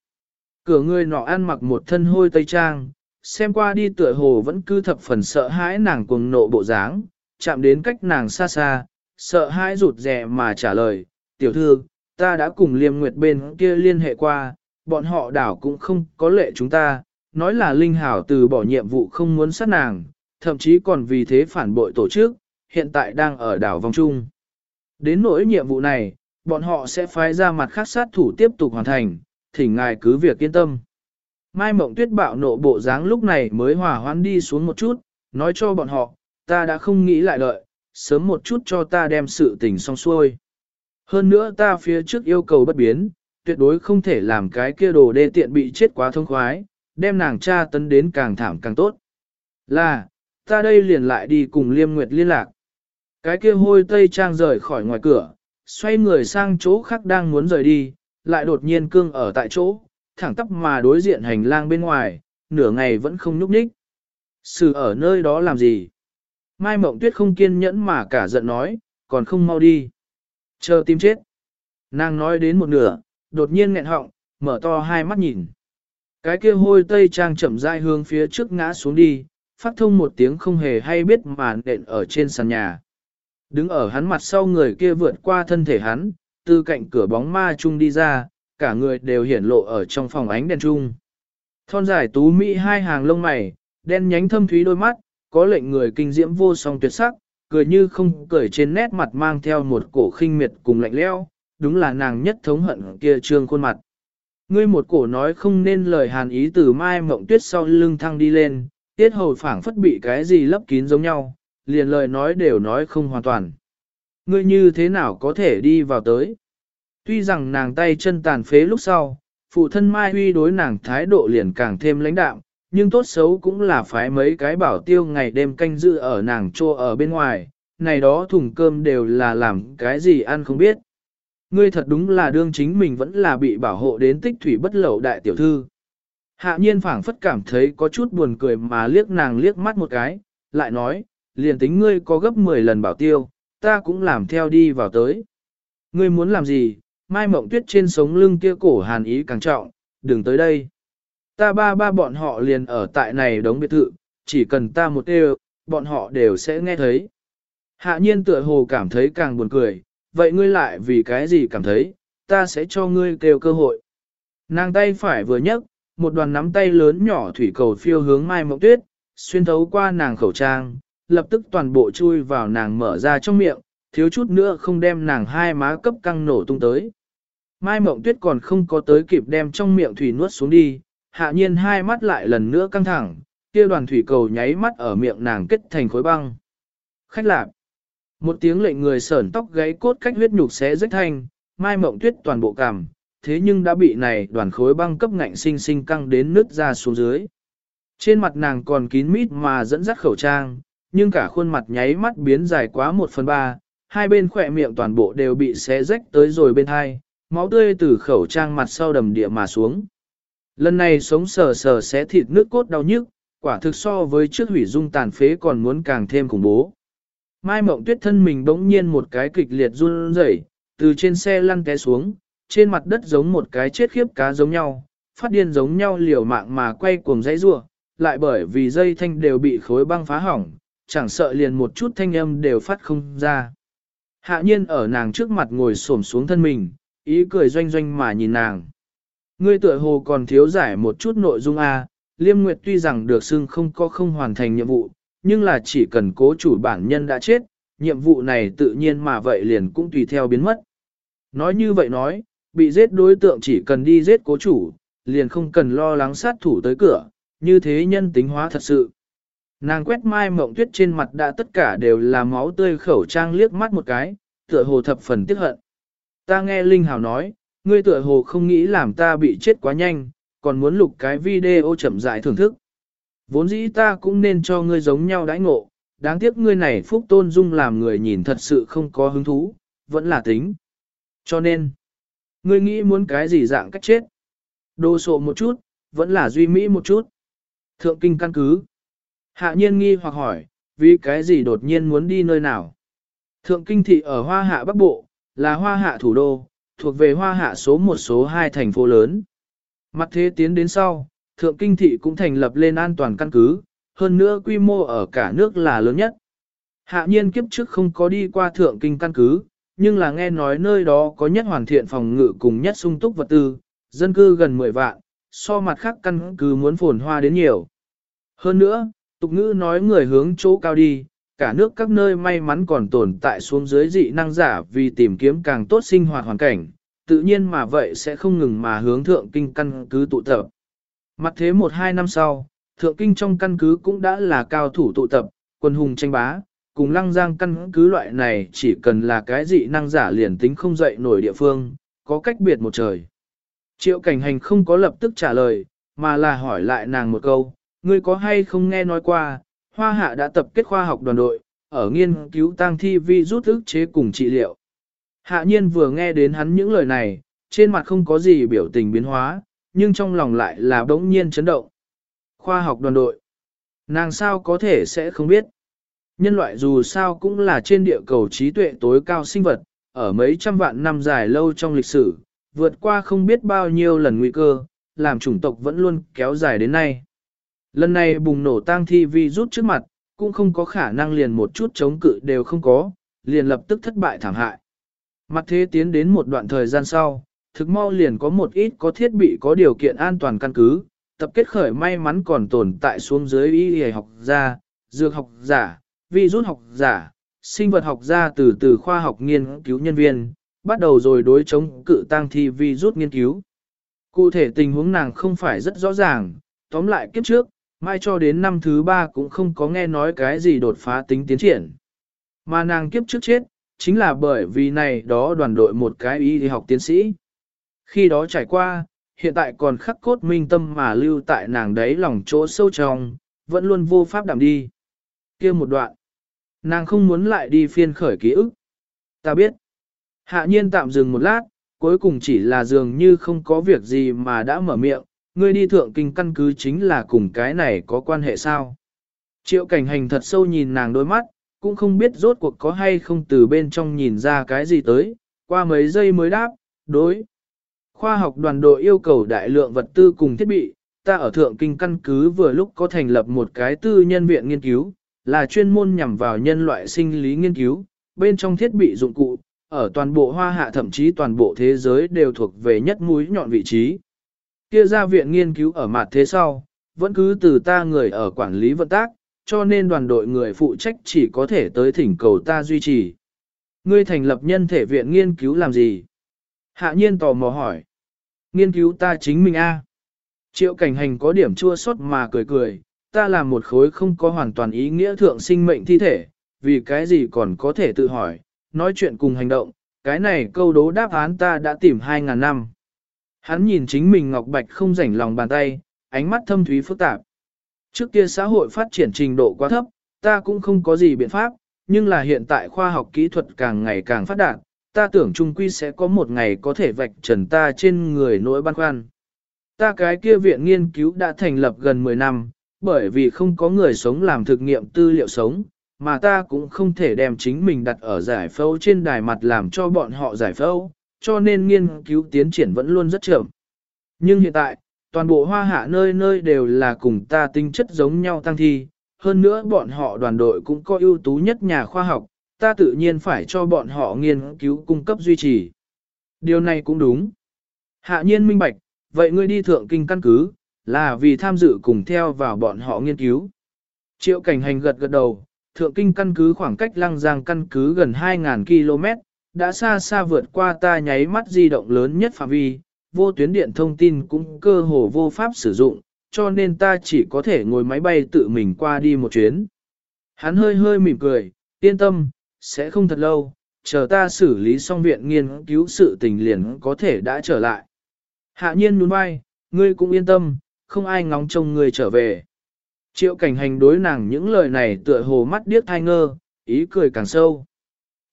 Cửa người nọ ăn mặc một thân hôi tây trang, xem qua đi tựa hồ vẫn cứ thập phần sợ hãi nàng cuồng nộ bộ dáng, chạm đến cách nàng xa xa, sợ hãi rụt rè mà trả lời, tiểu thư, ta đã cùng liêm nguyệt bên kia liên hệ qua, bọn họ đảo cũng không có lệ chúng ta, nói là Linh Hảo từ bỏ nhiệm vụ không muốn sát nàng, thậm chí còn vì thế phản bội tổ chức, hiện tại đang ở đảo vòng trung. Đến nỗi nhiệm vụ này, bọn họ sẽ phái ra mặt khác sát thủ tiếp tục hoàn thành, thỉnh ngài cứ việc yên tâm. Mai Mộng Tuyết bạo nộ bộ dáng lúc này mới hòa hoãn đi xuống một chút, nói cho bọn họ, ta đã không nghĩ lại lợi, sớm một chút cho ta đem sự tình xong xuôi. Hơn nữa ta phía trước yêu cầu bất biến, tuyệt đối không thể làm cái kia đồ đê tiện bị chết quá thông khoái, đem nàng cha tấn đến càng thảm càng tốt. Là, ta đây liền lại đi cùng Liêm Nguyệt liên lạc. Cái kia hôi tây trang rời khỏi ngoài cửa, xoay người sang chỗ khác đang muốn rời đi, lại đột nhiên cương ở tại chỗ, thẳng tắp mà đối diện hành lang bên ngoài, nửa ngày vẫn không nhúc nhích. Sự ở nơi đó làm gì? Mai Mộng Tuyết không kiên nhẫn mà cả giận nói, còn không mau đi. Chờ tim chết. Nàng nói đến một nửa, đột nhiên nghẹn họng, mở to hai mắt nhìn. Cái kia hôi tây trang chậm rãi hướng phía trước ngã xuống đi, phát thông một tiếng không hề hay biết mà nện ở trên sàn nhà. Đứng ở hắn mặt sau người kia vượt qua thân thể hắn, từ cạnh cửa bóng ma chung đi ra, cả người đều hiển lộ ở trong phòng ánh đèn chung. Thon dài tú mỹ hai hàng lông mày, đen nhánh thâm thúy đôi mắt, có lệnh người kinh diễm vô song tuyệt sắc, cười như không cười trên nét mặt mang theo một cổ khinh miệt cùng lạnh lẽo, đúng là nàng nhất thống hận kia trương khuôn mặt. Ngươi một cổ nói không nên lời hàn ý từ mai mộng tuyết sau lưng thăng đi lên, tiết hầu phảng phất bị cái gì lấp kín giống nhau, liền lời nói đều nói không hoàn toàn. Ngươi như thế nào có thể đi vào tới? Tuy rằng nàng tay chân tàn phế lúc sau, phụ thân Mai Huy đối nàng thái độ liền càng thêm lãnh đạm, nhưng tốt xấu cũng là phải mấy cái bảo tiêu ngày đêm canh giữ ở nàng trô ở bên ngoài, này đó thùng cơm đều là làm cái gì ăn không biết. Ngươi thật đúng là đương chính mình vẫn là bị bảo hộ đến tích thủy bất lậu đại tiểu thư. Hạ nhiên phảng phất cảm thấy có chút buồn cười mà liếc nàng liếc mắt một cái, lại nói, liền tính ngươi có gấp 10 lần bảo tiêu, ta cũng làm theo đi vào tới. Ngươi muốn làm gì, mai mộng tuyết trên sống lưng kia cổ hàn ý càng trọng, đừng tới đây. Ta ba ba bọn họ liền ở tại này đống biệt thự, chỉ cần ta một đều, bọn họ đều sẽ nghe thấy. Hạ nhiên tựa hồ cảm thấy càng buồn cười, vậy ngươi lại vì cái gì cảm thấy, ta sẽ cho ngươi kêu cơ hội. Nàng tay phải vừa nhấc, một đoàn nắm tay lớn nhỏ thủy cầu phiêu hướng Mai Mộng Tuyết, xuyên thấu qua nàng khẩu trang, lập tức toàn bộ chui vào nàng mở ra trong miệng, thiếu chút nữa không đem nàng hai má cấp căng nổ tung tới. Mai Mộng Tuyết còn không có tới kịp đem trong miệng thủy nuốt xuống đi, hạ nhiên hai mắt lại lần nữa căng thẳng, kia đoàn thủy cầu nháy mắt ở miệng nàng kết thành khối băng. Khách lạp. Một tiếng lệnh người sởn tóc gáy cốt cách huyết nhục xé rách thanh, Mai Mộng Tuyết toàn bộ cằm, thế nhưng đã bị này đoàn khối băng cấp ngạnh sinh sinh căng đến nứt ra xuống dưới. Trên mặt nàng còn kín mít mà dẫn dắt khẩu trang, nhưng cả khuôn mặt nháy mắt biến dài quá một phần ba, hai bên khỏe miệng toàn bộ đều bị xé rách tới rồi bên hai, máu tươi từ khẩu trang mặt sau đầm địa mà xuống. Lần này sống sờ sờ xé thịt nước cốt đau nhức, quả thực so với trước hủy dung tàn phế còn muốn càng thêm khủng bố. Mai mộng tuyết thân mình bỗng nhiên một cái kịch liệt run rẩy, từ trên xe lăn té xuống, trên mặt đất giống một cái chết khiếp cá giống nhau, phát điên giống nhau liều mạng mà quay cuồng dãy rua, lại bởi vì dây thanh đều bị khối băng phá hỏng, chẳng sợ liền một chút thanh âm đều phát không ra. Hạ nhiên ở nàng trước mặt ngồi xổm xuống thân mình, ý cười doanh doanh mà nhìn nàng. Ngươi tựa hồ còn thiếu giải một chút nội dung A, Liêm Nguyệt tuy rằng được xưng không có không hoàn thành nhiệm vụ, nhưng là chỉ cần cố chủ bản nhân đã chết, nhiệm vụ này tự nhiên mà vậy liền cũng tùy theo biến mất. Nói như vậy nói, bị giết đối tượng chỉ cần đi giết cố chủ, liền không cần lo lắng sát thủ tới cửa, như thế nhân tính hóa thật sự. Nàng quét mai mộng tuyết trên mặt đã tất cả đều là máu tươi khẩu trang liếc mắt một cái, tựa hồ thập phần tiếc hận. Ta nghe Linh Hào nói, ngươi tựa hồ không nghĩ làm ta bị chết quá nhanh, còn muốn lục cái video chậm rãi thưởng thức. Vốn dĩ ta cũng nên cho ngươi giống nhau đãi ngộ, đáng tiếc ngươi này phúc tôn dung làm người nhìn thật sự không có hứng thú, vẫn là tính. Cho nên, ngươi nghĩ muốn cái gì dạng cách chết? Đồ sộ một chút, vẫn là duy mỹ một chút. Thượng kinh căn cứ. Hạ nhiên nghi hoặc hỏi, vì cái gì đột nhiên muốn đi nơi nào? Thượng kinh thị ở Hoa Hạ Bắc Bộ, là Hoa Hạ thủ đô, thuộc về Hoa Hạ số một số hai thành phố lớn. Mặt thế tiến đến sau, Thượng Kinh Thị cũng thành lập lên an toàn căn cứ, hơn nữa quy mô ở cả nước là lớn nhất. Hạ nhiên kiếp trước không có đi qua Thượng Kinh căn cứ, nhưng là nghe nói nơi đó có nhất hoàn thiện phòng ngự cùng nhất sung túc vật tư, dân cư gần 10 vạn, so mặt khác căn cứ muốn phồn hoa đến nhiều. Hơn nữa, tục ngữ nói người hướng chỗ cao đi, cả nước các nơi may mắn còn tồn tại xuống dưới dị năng giả vì tìm kiếm càng tốt sinh hoạt hoàn cảnh, tự nhiên mà vậy sẽ không ngừng mà hướng thượng kinh căn cứ tụ tập. Mặt thế một hai năm sau, thượng kinh trong căn cứ cũng đã là cao thủ tụ tập, quân hùng tranh bá, cùng lăng giang căn cứ loại này chỉ cần là cái dị năng giả liền tính không dậy nổi địa phương, có cách biệt một trời. Triệu cảnh hành không có lập tức trả lời, mà là hỏi lại nàng một câu, ngươi có hay không nghe nói qua, Hoa Hạ đã tập kết khoa học đoàn đội, ở nghiên cứu tăng thi vi rút ức chế cùng trị liệu. Hạ nhiên vừa nghe đến hắn những lời này, trên mặt không có gì biểu tình biến hóa, nhưng trong lòng lại là đống nhiên chấn động. Khoa học đoàn đội. Nàng sao có thể sẽ không biết. Nhân loại dù sao cũng là trên địa cầu trí tuệ tối cao sinh vật, ở mấy trăm vạn năm dài lâu trong lịch sử, vượt qua không biết bao nhiêu lần nguy cơ, làm chủng tộc vẫn luôn kéo dài đến nay. Lần này bùng nổ tang thi vi rút trước mặt, cũng không có khả năng liền một chút chống cự đều không có, liền lập tức thất bại thảm hại. Mặt thế tiến đến một đoạn thời gian sau, thực mau liền có một ít có thiết bị có điều kiện an toàn căn cứ, tập kết khởi may mắn còn tồn tại xuống dưới y y học gia, dược học giả, vi rút học giả, sinh vật học gia từ từ khoa học nghiên cứu nhân viên, bắt đầu rồi đối chống cự tang thi vi rút nghiên cứu. Cụ thể tình huống nàng không phải rất rõ ràng, tóm lại kiếp trước, mai cho đến năm thứ ba cũng không có nghe nói cái gì đột phá tính tiến triển. Mà nàng kiếp trước chết, chính là bởi vì này đó đoàn đội một cái y học tiến sĩ. Khi đó trải qua, hiện tại còn khắc cốt minh tâm mà lưu tại nàng đấy lòng chỗ sâu trong, vẫn luôn vô pháp đảm đi. kia một đoạn, nàng không muốn lại đi phiên khởi ký ức. Ta biết, hạ nhiên tạm dừng một lát, cuối cùng chỉ là dường như không có việc gì mà đã mở miệng, ngươi đi thượng kinh căn cứ chính là cùng cái này có quan hệ sao. Triệu cảnh hành thật sâu nhìn nàng đôi mắt, cũng không biết rốt cuộc có hay không từ bên trong nhìn ra cái gì tới, qua mấy giây mới đáp, đối. Khoa học đoàn đội yêu cầu đại lượng vật tư cùng thiết bị, ta ở Thượng Kinh căn cứ vừa lúc có thành lập một cái tư nhân viện nghiên cứu, là chuyên môn nhằm vào nhân loại sinh lý nghiên cứu, bên trong thiết bị dụng cụ, ở toàn bộ hoa hạ thậm chí toàn bộ thế giới đều thuộc về nhất mũi nhọn vị trí. Kia ra viện nghiên cứu ở mặt thế sau, vẫn cứ từ ta người ở quản lý vận tác, cho nên đoàn đội người phụ trách chỉ có thể tới thỉnh cầu ta duy trì. Ngươi thành lập nhân thể viện nghiên cứu làm gì? Hạ nhiên tò mò hỏi. Nghiên cứu ta chính mình a. Triệu cảnh hành có điểm chua xót mà cười cười, ta là một khối không có hoàn toàn ý nghĩa thượng sinh mệnh thi thể, vì cái gì còn có thể tự hỏi, nói chuyện cùng hành động, cái này câu đố đáp án ta đã tìm 2.000 năm. Hắn nhìn chính mình ngọc bạch không rảnh lòng bàn tay, ánh mắt thâm thúy phức tạp. Trước kia xã hội phát triển trình độ quá thấp, ta cũng không có gì biện pháp, nhưng là hiện tại khoa học kỹ thuật càng ngày càng phát đạt, ta tưởng trung quy sẽ có một ngày có thể vạch trần ta trên người nỗi băn khoăn. Ta cái kia viện nghiên cứu đã thành lập gần 10 năm, bởi vì không có người sống làm thực nghiệm tư liệu sống, mà ta cũng không thể đem chính mình đặt ở giải phẫu trên đài mặt làm cho bọn họ giải phẫu, cho nên nghiên cứu tiến triển vẫn luôn rất chậm. Nhưng hiện tại, toàn bộ hoa hạ nơi nơi đều là cùng ta tinh chất giống nhau tăng thi, hơn nữa bọn họ đoàn đội cũng có ưu tú nhất nhà khoa học, ta tự nhiên phải cho bọn họ nghiên cứu cung cấp duy trì. Điều này cũng đúng. Hạ nhiên minh bạch, vậy ngươi đi thượng kinh căn cứ, là vì tham dự cùng theo vào bọn họ nghiên cứu. Triệu cảnh hành gật gật đầu, thượng kinh căn cứ khoảng cách lăng giang căn cứ gần 2.000 km, đã xa xa vượt qua ta nháy mắt di động lớn nhất phạm vi, vô tuyến điện thông tin cũng cơ hồ vô pháp sử dụng, cho nên ta chỉ có thể ngồi máy bay tự mình qua đi một chuyến. Hắn hơi hơi mỉm cười, yên tâm, sẽ không thật lâu, chờ ta xử lý xong viện nghiên cứu sự tình liền có thể đã trở lại. Hạ nhiên nhún vai, ngươi cũng yên tâm, không ai ngóng trông ngươi trở về. Triệu cảnh hành đối nàng những lời này tựa hồ mắt điếc thai ngơ, ý cười càng sâu.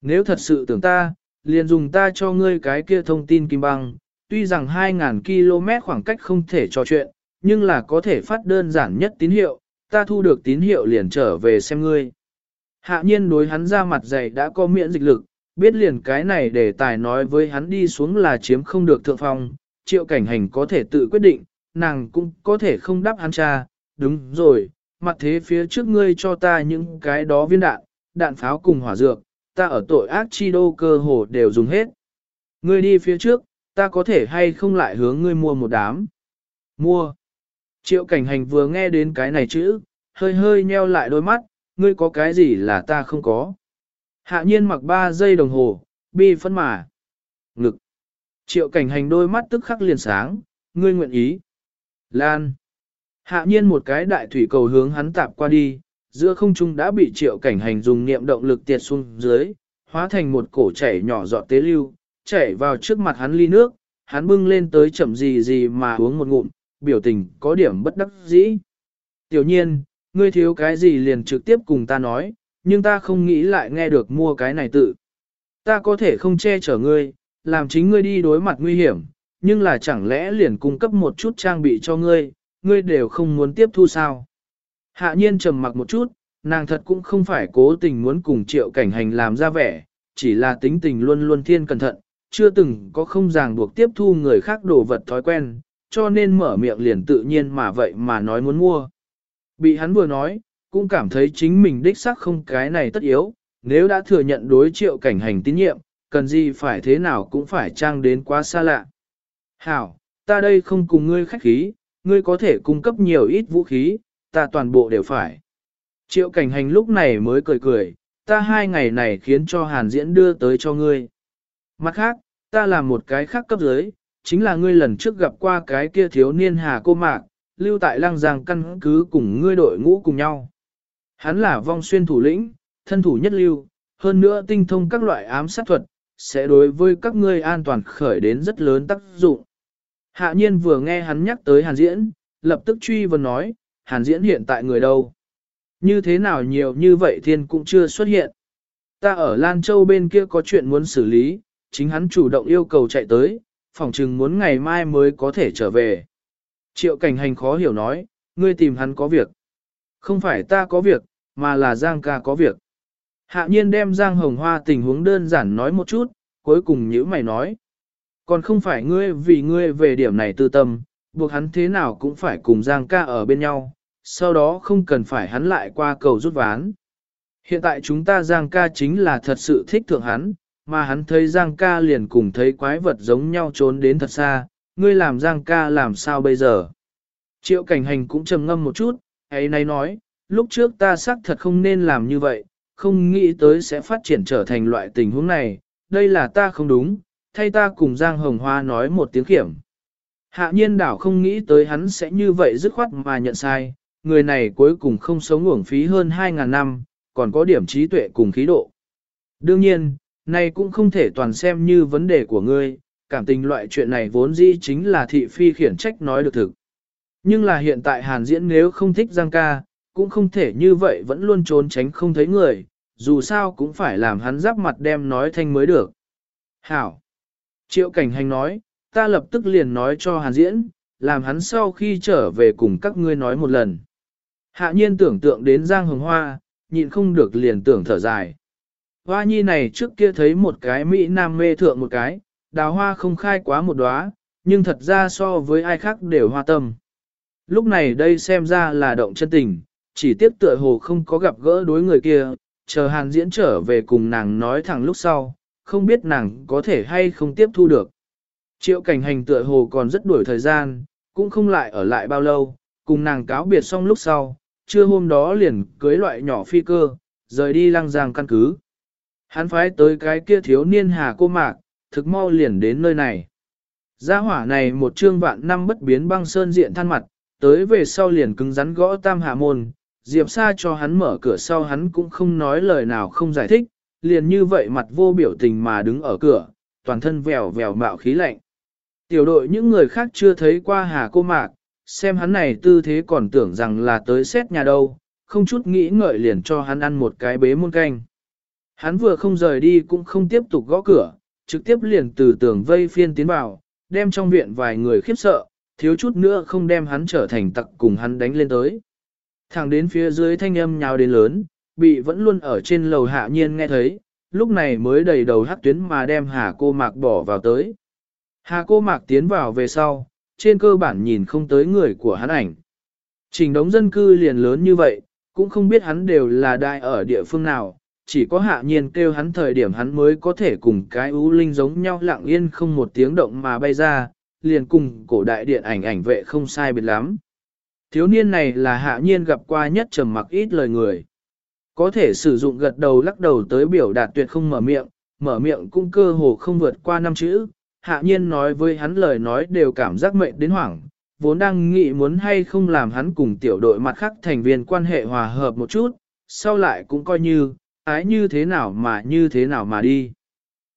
Nếu thật sự tưởng ta, liền dùng ta cho ngươi cái kia thông tin kim băng, tuy rằng 2.000 km khoảng cách không thể trò chuyện, nhưng là có thể phát đơn giản nhất tín hiệu, ta thu được tín hiệu liền trở về xem ngươi. Hạ nhiên đối hắn ra mặt dày đã có miễn dịch lực, biết liền cái này để tài nói với hắn đi xuống là chiếm không được thượng phong, triệu cảnh hành có thể tự quyết định, nàng cũng có thể không đáp hắn cha, đúng rồi, mặt thế phía trước ngươi cho ta những cái đó viên đạn, đạn pháo cùng hỏa dược, ta ở tội ác chi đô cơ hồ đều dùng hết. Ngươi đi phía trước, ta có thể hay không lại hướng ngươi mua một đám. Mua. Triệu cảnh hành vừa nghe đến cái này chữ, hơi hơi nheo lại đôi mắt, ngươi có cái gì là ta không có. Hạ nhiên mặc 3 giây đồng hồ, bi phân mà. Ngực. Triệu cảnh hành đôi mắt tức khắc liền sáng, ngươi nguyện ý. Lan. Hạ nhiên một cái đại thủy cầu hướng hắn tạp qua đi, giữa không trung đã bị triệu cảnh hành dùng niệm động lực tiệt xuống dưới, hóa thành một cổ chảy nhỏ giọt tế lưu, chảy vào trước mặt hắn ly nước, hắn bưng lên tới chậm gì gì mà uống một ngụm, biểu tình có điểm bất đắc dĩ. Tiểu nhiên, ngươi thiếu cái gì liền trực tiếp cùng ta nói, nhưng ta không nghĩ lại nghe được mua cái này tự. Ta có thể không che chở ngươi, làm chính ngươi đi đối mặt nguy hiểm, nhưng là chẳng lẽ liền cung cấp một chút trang bị cho ngươi, ngươi đều không muốn tiếp thu sao. Hạ nhiên trầm mặc một chút, nàng thật cũng không phải cố tình muốn cùng triệu cảnh hành làm ra vẻ, chỉ là tính tình luôn luôn thiên cẩn thận, chưa từng có không ràng buộc tiếp thu người khác đồ vật thói quen, cho nên mở miệng liền tự nhiên mà vậy mà nói muốn mua. Bị hắn vừa nói, cũng cảm thấy chính mình đích xác không cái này tất yếu, nếu đã thừa nhận đối triệu cảnh hành tín nhiệm, cần gì phải thế nào cũng phải trang đến quá xa lạ. Hảo, ta đây không cùng ngươi khách khí, ngươi có thể cung cấp nhiều ít vũ khí, ta toàn bộ đều phải. Triệu cảnh hành lúc này mới cười cười, ta hai ngày này khiến cho hàn diễn đưa tới cho ngươi. Mặt khác, ta làm một cái khác cấp dưới, chính là ngươi lần trước gặp qua cái kia thiếu niên hà cô mạc, lưu tại Lang giang căn cứ cùng ngươi đội ngũ cùng nhau. Hắn là vong xuyên thủ lĩnh, thân thủ nhất lưu, hơn nữa tinh thông các loại ám sát thuật, sẽ đối với các ngươi an toàn khởi đến rất lớn tác dụng. Hạ nhiên vừa nghe hắn nhắc tới hàn diễn, lập tức truy vấn nói, hàn diễn hiện tại người đâu? Như thế nào nhiều như vậy thiên cũng chưa xuất hiện. Ta ở Lan Châu bên kia có chuyện muốn xử lý, chính hắn chủ động yêu cầu chạy tới, phòng chừng muốn ngày mai mới có thể trở về. Triệu cảnh hành khó hiểu nói, ngươi tìm hắn có việc. Không phải ta có việc, mà là Giang ca có việc. Hạ nhiên đem Giang Hồng Hoa tình huống đơn giản nói một chút, cuối cùng nhữ mày nói. Còn không phải ngươi vì ngươi về điểm này tư tâm, buộc hắn thế nào cũng phải cùng Giang ca ở bên nhau, sau đó không cần phải hắn lại qua cầu rút ván. Hiện tại chúng ta Giang ca chính là thật sự thích thượng hắn, mà hắn thấy Giang ca liền cùng thấy quái vật giống nhau trốn đến thật xa, ngươi làm Giang ca làm sao bây giờ? Triệu cảnh hành cũng trầm ngâm một chút, ấy nay nói, lúc trước ta xác thật không nên làm như vậy, không nghĩ tới sẽ phát triển trở thành loại tình huống này, đây là ta không đúng, thay ta cùng Giang Hồng Hoa nói một tiếng kiểm. Hạ nhiên đảo không nghĩ tới hắn sẽ như vậy dứt khoát mà nhận sai, người này cuối cùng không sống uổng phí hơn 2.000 năm, còn có điểm trí tuệ cùng khí độ. Đương nhiên, này cũng không thể toàn xem như vấn đề của ngươi, cảm tình loại chuyện này vốn dĩ chính là thị phi khiển trách nói được thực. Nhưng là hiện tại Hàn Diễn nếu không thích Giang ca, cũng không thể như vậy vẫn luôn trốn tránh không thấy người, dù sao cũng phải làm hắn giáp mặt đem nói thanh mới được. Hảo! Triệu cảnh hành nói, ta lập tức liền nói cho Hàn Diễn, làm hắn sau khi trở về cùng các ngươi nói một lần. Hạ nhiên tưởng tượng đến Giang Hồng Hoa, nhịn không được liền tưởng thở dài. Hoa nhi này trước kia thấy một cái Mỹ Nam mê thượng một cái, đào hoa không khai quá một đóa, nhưng thật ra so với ai khác đều hoa tâm. Lúc này đây xem ra là động chân tình, chỉ tiếp tựa hồ không có gặp gỡ đối người kia, chờ hàn diễn trở về cùng nàng nói thẳng lúc sau, không biết nàng có thể hay không tiếp thu được. Triệu cảnh hành tựa hồ còn rất đuổi thời gian, cũng không lại ở lại bao lâu, cùng nàng cáo biệt xong lúc sau, trưa hôm đó liền cưới loại nhỏ phi cơ, rời đi lăng giang căn cứ. Hắn phái tới cái kia thiếu niên hà cô mạc, thực mau liền đến nơi này. Gia hỏa này một trương vạn năm bất biến băng sơn diện than mặt, tới về sau liền cứng rắn gõ tam hạ môn, Diệp Sa cho hắn mở cửa sau hắn cũng không nói lời nào không giải thích, liền như vậy mặt vô biểu tình mà đứng ở cửa, toàn thân vèo vèo mạo khí lạnh. Tiểu đội những người khác chưa thấy qua hà cô mạc, xem hắn này tư thế còn tưởng rằng là tới xét nhà đâu, không chút nghĩ ngợi liền cho hắn ăn một cái bế muôn canh. Hắn vừa không rời đi cũng không tiếp tục gõ cửa, trực tiếp liền từ tường vây phiên tiến vào, đem trong viện vài người khiếp sợ, thiếu chút nữa không đem hắn trở thành tặc cùng hắn đánh lên tới. Thẳng đến phía dưới thanh âm nhào đến lớn, bị vẫn luôn ở trên lầu hạ nhiên nghe thấy, lúc này mới đầy đầu hắc tuyến mà đem hà cô mạc bỏ vào tới. Hà cô mạc tiến vào về sau, trên cơ bản nhìn không tới người của hắn ảnh. Trình đống dân cư liền lớn như vậy, cũng không biết hắn đều là đại ở địa phương nào, chỉ có hạ nhiên kêu hắn thời điểm hắn mới có thể cùng cái ưu linh giống nhau lặng yên không một tiếng động mà bay ra, liền cùng cổ đại điện ảnh ảnh vệ không sai biệt lắm. Thiếu niên này là hạ nhiên gặp qua nhất trầm mặc ít lời người. Có thể sử dụng gật đầu lắc đầu tới biểu đạt tuyệt không mở miệng, mở miệng cũng cơ hồ không vượt qua năm chữ. Hạ nhiên nói với hắn lời nói đều cảm giác mệnh đến hoảng, vốn đang nghĩ muốn hay không làm hắn cùng tiểu đội mặt khác thành viên quan hệ hòa hợp một chút, sau lại cũng coi như, ái như thế nào mà như thế nào mà đi.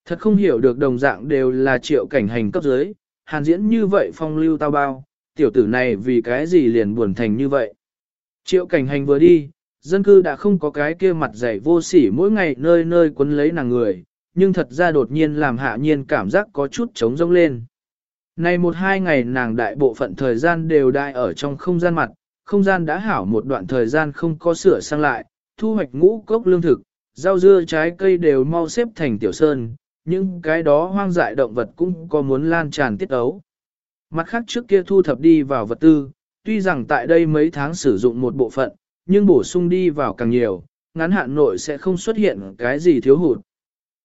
Thật không hiểu được đồng dạng đều là triệu cảnh hành cấp dưới, hàn diễn như vậy phong lưu tao bao, tiểu tử này vì cái gì liền buồn thành như vậy. Triệu cảnh hành vừa đi, dân cư đã không có cái kia mặt dày vô sỉ mỗi ngày nơi nơi quấn lấy nàng người, nhưng thật ra đột nhiên làm hạ nhiên cảm giác có chút trống rỗng lên. Này một hai ngày nàng đại bộ phận thời gian đều đại ở trong không gian mặt, không gian đã hảo một đoạn thời gian không có sửa sang lại, thu hoạch ngũ cốc lương thực, rau dưa trái cây đều mau xếp thành tiểu sơn, nhưng cái đó hoang dại động vật cũng có muốn lan tràn tiết ấu. Mặt khác trước kia thu thập đi vào vật tư, tuy rằng tại đây mấy tháng sử dụng một bộ phận, nhưng bổ sung đi vào càng nhiều, ngắn hạn nội sẽ không xuất hiện cái gì thiếu hụt.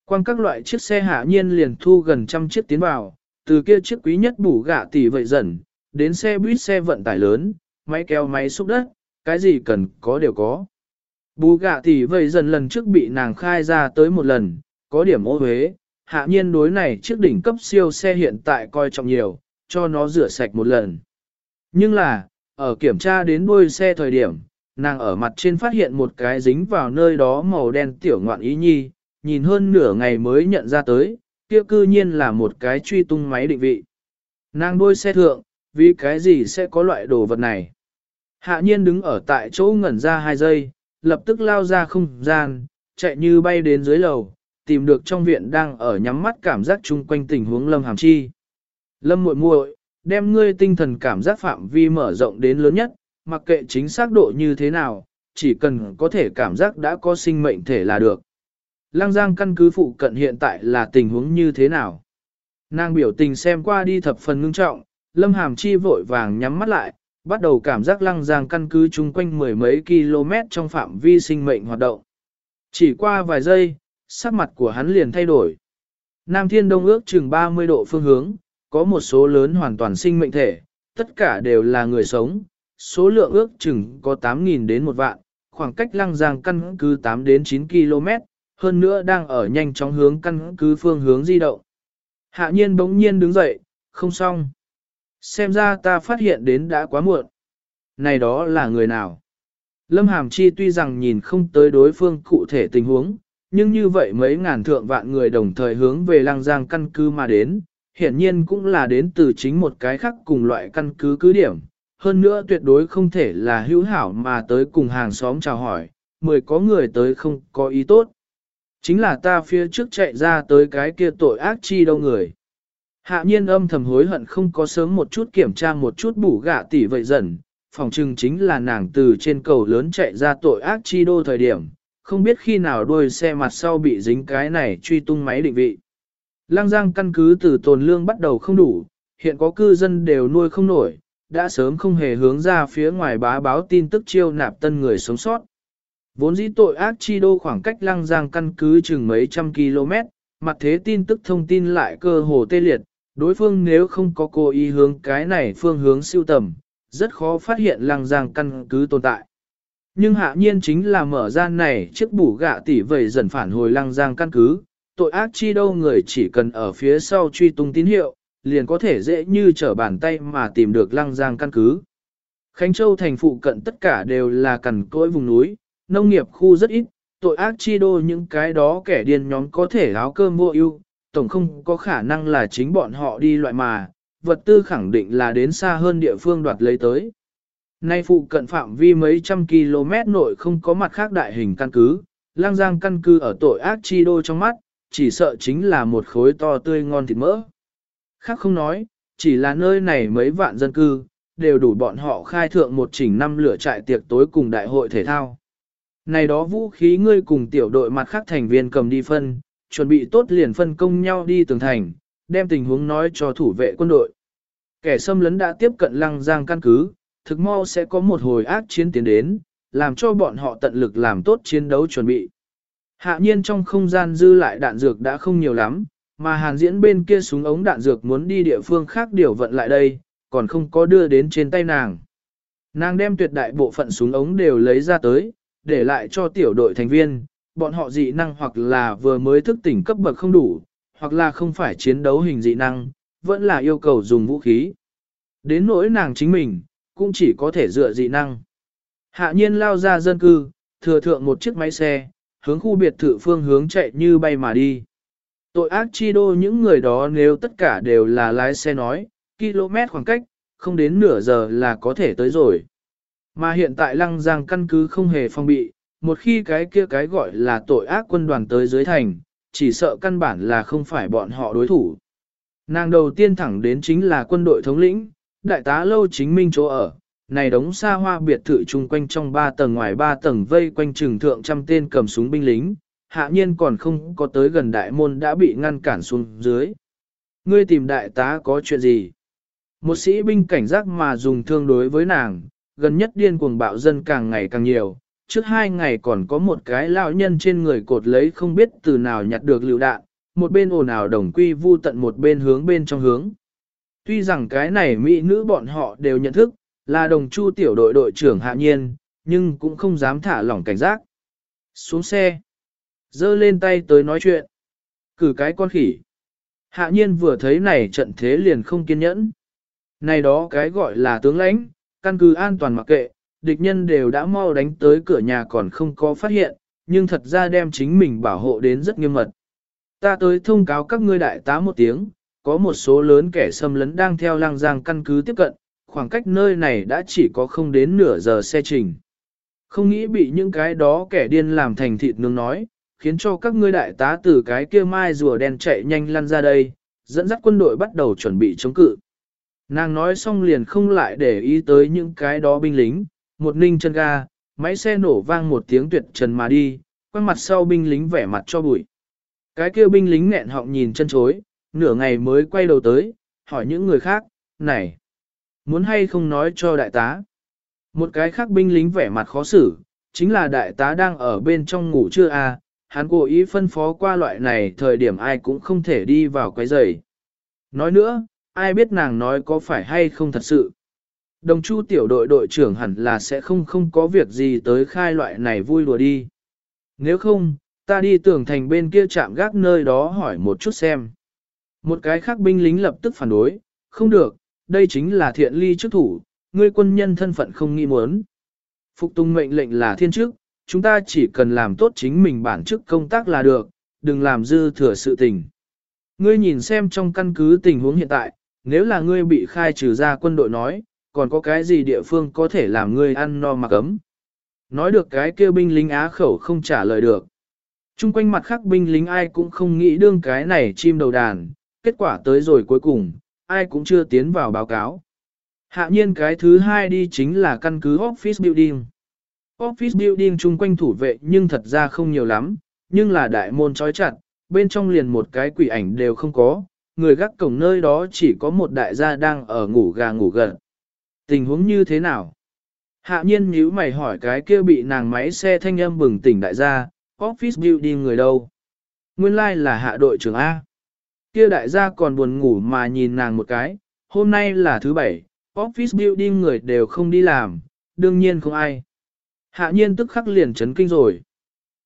Quan các loại chiếc xe hạ nhiên liền thu gần trăm chiếc tiến vào, từ kia chiếc quý nhất bủ gạ tỷ vậy dần, đến xe buýt xe vận tải lớn, máy kéo máy xúc đất, cái gì cần có đều có. Bù gạ tỷ vậy dần lần trước bị nàng khai ra tới một lần, có điểm ô huế, hạ nhiên đối này chiếc đỉnh cấp siêu xe hiện tại coi trọng nhiều, cho nó rửa sạch một lần. Nhưng là, ở kiểm tra đến đuôi xe thời điểm, nàng ở mặt trên phát hiện một cái dính vào nơi đó màu đen tiểu ngoạn ý nhi, nhìn hơn nửa ngày mới nhận ra tới, kia cư nhiên là một cái truy tung máy định vị. Nàng đuôi xe thượng, vì cái gì sẽ có loại đồ vật này? Hạ nhiên đứng ở tại chỗ ngẩn ra hai giây, lập tức lao ra không gian, chạy như bay đến dưới lầu, tìm được trong viện đang ở nhắm mắt cảm giác chung quanh tình huống Lâm Hàm Chi. Lâm muội muội, đem ngươi tinh thần cảm giác phạm vi mở rộng đến lớn nhất, mặc kệ chính xác độ như thế nào, chỉ cần có thể cảm giác đã có sinh mệnh thể là được. Lăng Giang căn cứ phụ cận hiện tại là tình huống như thế nào? Nàng biểu tình xem qua đi thập phần ngưng trọng, Lâm Hàm Chi vội vàng nhắm mắt lại, bắt đầu cảm giác Lăng Giang căn cứ chung quanh mười mấy km trong phạm vi sinh mệnh hoạt động. Chỉ qua vài giây, sắc mặt của hắn liền thay đổi. Nam Thiên Đông ước chừng 30 độ phương hướng, có một số lớn hoàn toàn sinh mệnh thể, tất cả đều là người sống, số lượng ước chừng có 8.000 đến 1 vạn, khoảng cách lăng giang căn cứ 8 đến 9 km, hơn nữa đang ở nhanh chóng hướng căn cứ phương hướng di động. Hạ nhiên bỗng nhiên đứng dậy, không xong. Xem ra ta phát hiện đến đã quá muộn. Này đó là người nào? Lâm Hàm Chi tuy rằng nhìn không tới đối phương cụ thể tình huống, nhưng như vậy mấy ngàn thượng vạn người đồng thời hướng về lang giang căn cứ mà đến, hiển nhiên cũng là đến từ chính một cái khác cùng loại căn cứ cứ điểm. Hơn nữa tuyệt đối không thể là hữu hảo mà tới cùng hàng xóm chào hỏi, mười có người tới không có ý tốt. Chính là ta phía trước chạy ra tới cái kia tội ác chi đâu người. Hạ nhiên âm thầm hối hận không có sớm một chút kiểm tra một chút bủ gạ tỷ vậy dần, phòng trừng chính là nàng từ trên cầu lớn chạy ra tội ác chi đô thời điểm, không biết khi nào đuôi xe mặt sau bị dính cái này truy tung máy định vị. Lăng Giang căn cứ từ tồn lương bắt đầu không đủ, hiện có cư dân đều nuôi không nổi, đã sớm không hề hướng ra phía ngoài bá báo tin tức chiêu nạp tân người sống sót. Vốn dĩ tội ác chi đô khoảng cách Lăng Giang căn cứ chừng mấy trăm km, mặt thế tin tức thông tin lại cơ hồ tê liệt, đối phương nếu không có cố ý hướng cái này phương hướng siêu tầm, rất khó phát hiện Lăng Giang căn cứ tồn tại. Nhưng hạ nhiên chính là mở ra này chiếc bủ gạ tỷ vầy dần phản hồi Lăng Giang căn cứ, tội ác chi đâu người chỉ cần ở phía sau truy tung tín hiệu, liền có thể dễ như trở bàn tay mà tìm được lăng giang căn cứ. Khánh Châu thành phụ cận tất cả đều là cằn cỗi vùng núi, nông nghiệp khu rất ít, tội ác chi đô những cái đó kẻ điên nhóm có thể áo cơm mua ưu, tổng không có khả năng là chính bọn họ đi loại mà, vật tư khẳng định là đến xa hơn địa phương đoạt lấy tới. Nay phụ cận phạm vi mấy trăm km nội không có mặt khác đại hình căn cứ, lang giang căn cứ ở tội ác chi đô trong mắt, chỉ sợ chính là một khối to tươi ngon thịt mỡ. Khác không nói, chỉ là nơi này mấy vạn dân cư, đều đủ bọn họ khai thượng một chỉnh năm lửa trại tiệc tối cùng đại hội thể thao. Này đó vũ khí ngươi cùng tiểu đội mặt khác thành viên cầm đi phân, chuẩn bị tốt liền phân công nhau đi tường thành, đem tình huống nói cho thủ vệ quân đội. Kẻ xâm lấn đã tiếp cận lăng giang căn cứ, thực mau sẽ có một hồi ác chiến tiến đến, làm cho bọn họ tận lực làm tốt chiến đấu chuẩn bị. Hạ nhiên trong không gian dư lại đạn dược đã không nhiều lắm, mà hàn diễn bên kia súng ống đạn dược muốn đi địa phương khác điều vận lại đây, còn không có đưa đến trên tay nàng. Nàng đem tuyệt đại bộ phận súng ống đều lấy ra tới, để lại cho tiểu đội thành viên, bọn họ dị năng hoặc là vừa mới thức tỉnh cấp bậc không đủ, hoặc là không phải chiến đấu hình dị năng, vẫn là yêu cầu dùng vũ khí. Đến nỗi nàng chính mình, cũng chỉ có thể dựa dị năng. Hạ nhiên lao ra dân cư, thừa thượng một chiếc máy xe, hướng khu biệt thự phương hướng chạy như bay mà đi. Tội ác chi đô những người đó nếu tất cả đều là lái xe nói, km khoảng cách, không đến nửa giờ là có thể tới rồi. Mà hiện tại lăng giang căn cứ không hề phong bị, một khi cái kia cái gọi là tội ác quân đoàn tới dưới thành, chỉ sợ căn bản là không phải bọn họ đối thủ. Nàng đầu tiên thẳng đến chính là quân đội thống lĩnh, đại tá lâu chính minh chỗ ở, này đống xa hoa biệt thự chung quanh trong ba tầng ngoài ba tầng vây quanh trừng thượng trăm tên cầm súng binh lính, hạ nhiên còn không có tới gần đại môn đã bị ngăn cản xuống dưới. Ngươi tìm đại tá có chuyện gì? Một sĩ binh cảnh giác mà dùng thương đối với nàng, gần nhất điên cuồng bạo dân càng ngày càng nhiều, trước hai ngày còn có một cái lão nhân trên người cột lấy không biết từ nào nhặt được lựu đạn, một bên ồn ào đồng quy vu tận một bên hướng bên trong hướng. Tuy rằng cái này mỹ nữ bọn họ đều nhận thức, là đồng chu tiểu đội đội trưởng hạ nhiên, nhưng cũng không dám thả lỏng cảnh giác. Xuống xe. dơ lên tay tới nói chuyện. Cử cái con khỉ. Hạ nhiên vừa thấy này trận thế liền không kiên nhẫn. Này đó cái gọi là tướng lãnh, căn cứ an toàn mặc kệ, địch nhân đều đã mau đánh tới cửa nhà còn không có phát hiện, nhưng thật ra đem chính mình bảo hộ đến rất nghiêm mật. Ta tới thông cáo các ngươi đại tá một tiếng, có một số lớn kẻ xâm lấn đang theo lang giang căn cứ tiếp cận, khoảng cách nơi này đã chỉ có không đến nửa giờ xe trình. Không nghĩ bị những cái đó kẻ điên làm thành thịt nướng nói, khiến cho các ngươi đại tá từ cái kia mai rùa đen chạy nhanh lăn ra đây, dẫn dắt quân đội bắt đầu chuẩn bị chống cự. Nàng nói xong liền không lại để ý tới những cái đó binh lính, một ninh chân ga, máy xe nổ vang một tiếng tuyệt trần mà đi, quay mặt sau binh lính vẻ mặt cho bụi. Cái kia binh lính nghẹn họng nhìn chân chối, nửa ngày mới quay đầu tới, hỏi những người khác, này, muốn hay không nói cho đại tá. Một cái khác binh lính vẻ mặt khó xử, chính là đại tá đang ở bên trong ngủ chưa à, hắn cố ý phân phó qua loại này thời điểm ai cũng không thể đi vào quấy rầy. Nói nữa, ai biết nàng nói có phải hay không thật sự. Đồng chu tiểu đội đội trưởng hẳn là sẽ không không có việc gì tới khai loại này vui đùa đi. Nếu không, ta đi tưởng thành bên kia chạm gác nơi đó hỏi một chút xem. Một cái khác binh lính lập tức phản đối, không được, đây chính là thiện ly chức thủ, ngươi quân nhân thân phận không nghi muốn. Phục tùng mệnh lệnh là thiên chức, chúng ta chỉ cần làm tốt chính mình bản chức công tác là được, đừng làm dư thừa sự tình. Ngươi nhìn xem trong căn cứ tình huống hiện tại, nếu là ngươi bị khai trừ ra quân đội nói, còn có cái gì địa phương có thể làm ngươi ăn no mặc ấm. Nói được cái kêu binh lính á khẩu không trả lời được. Trung quanh mặt khác binh lính ai cũng không nghĩ đương cái này chim đầu đàn, kết quả tới rồi cuối cùng, ai cũng chưa tiến vào báo cáo. Hạ nhiên cái thứ hai đi chính là căn cứ Office Building. Office Building chung quanh thủ vệ nhưng thật ra không nhiều lắm, nhưng là đại môn trói chặt, bên trong liền một cái quỷ ảnh đều không có, người gác cổng nơi đó chỉ có một đại gia đang ở ngủ gà ngủ gật. Tình huống như thế nào? Hạ nhiên nhíu mày hỏi cái kia bị nàng máy xe thanh âm bừng tỉnh đại gia, office building người đâu? Nguyên lai like là hạ đội trưởng A. Kia đại gia còn buồn ngủ mà nhìn nàng một cái, hôm nay là thứ bảy, office building người đều không đi làm, đương nhiên không ai. Hạ nhiên tức khắc liền chấn kinh rồi.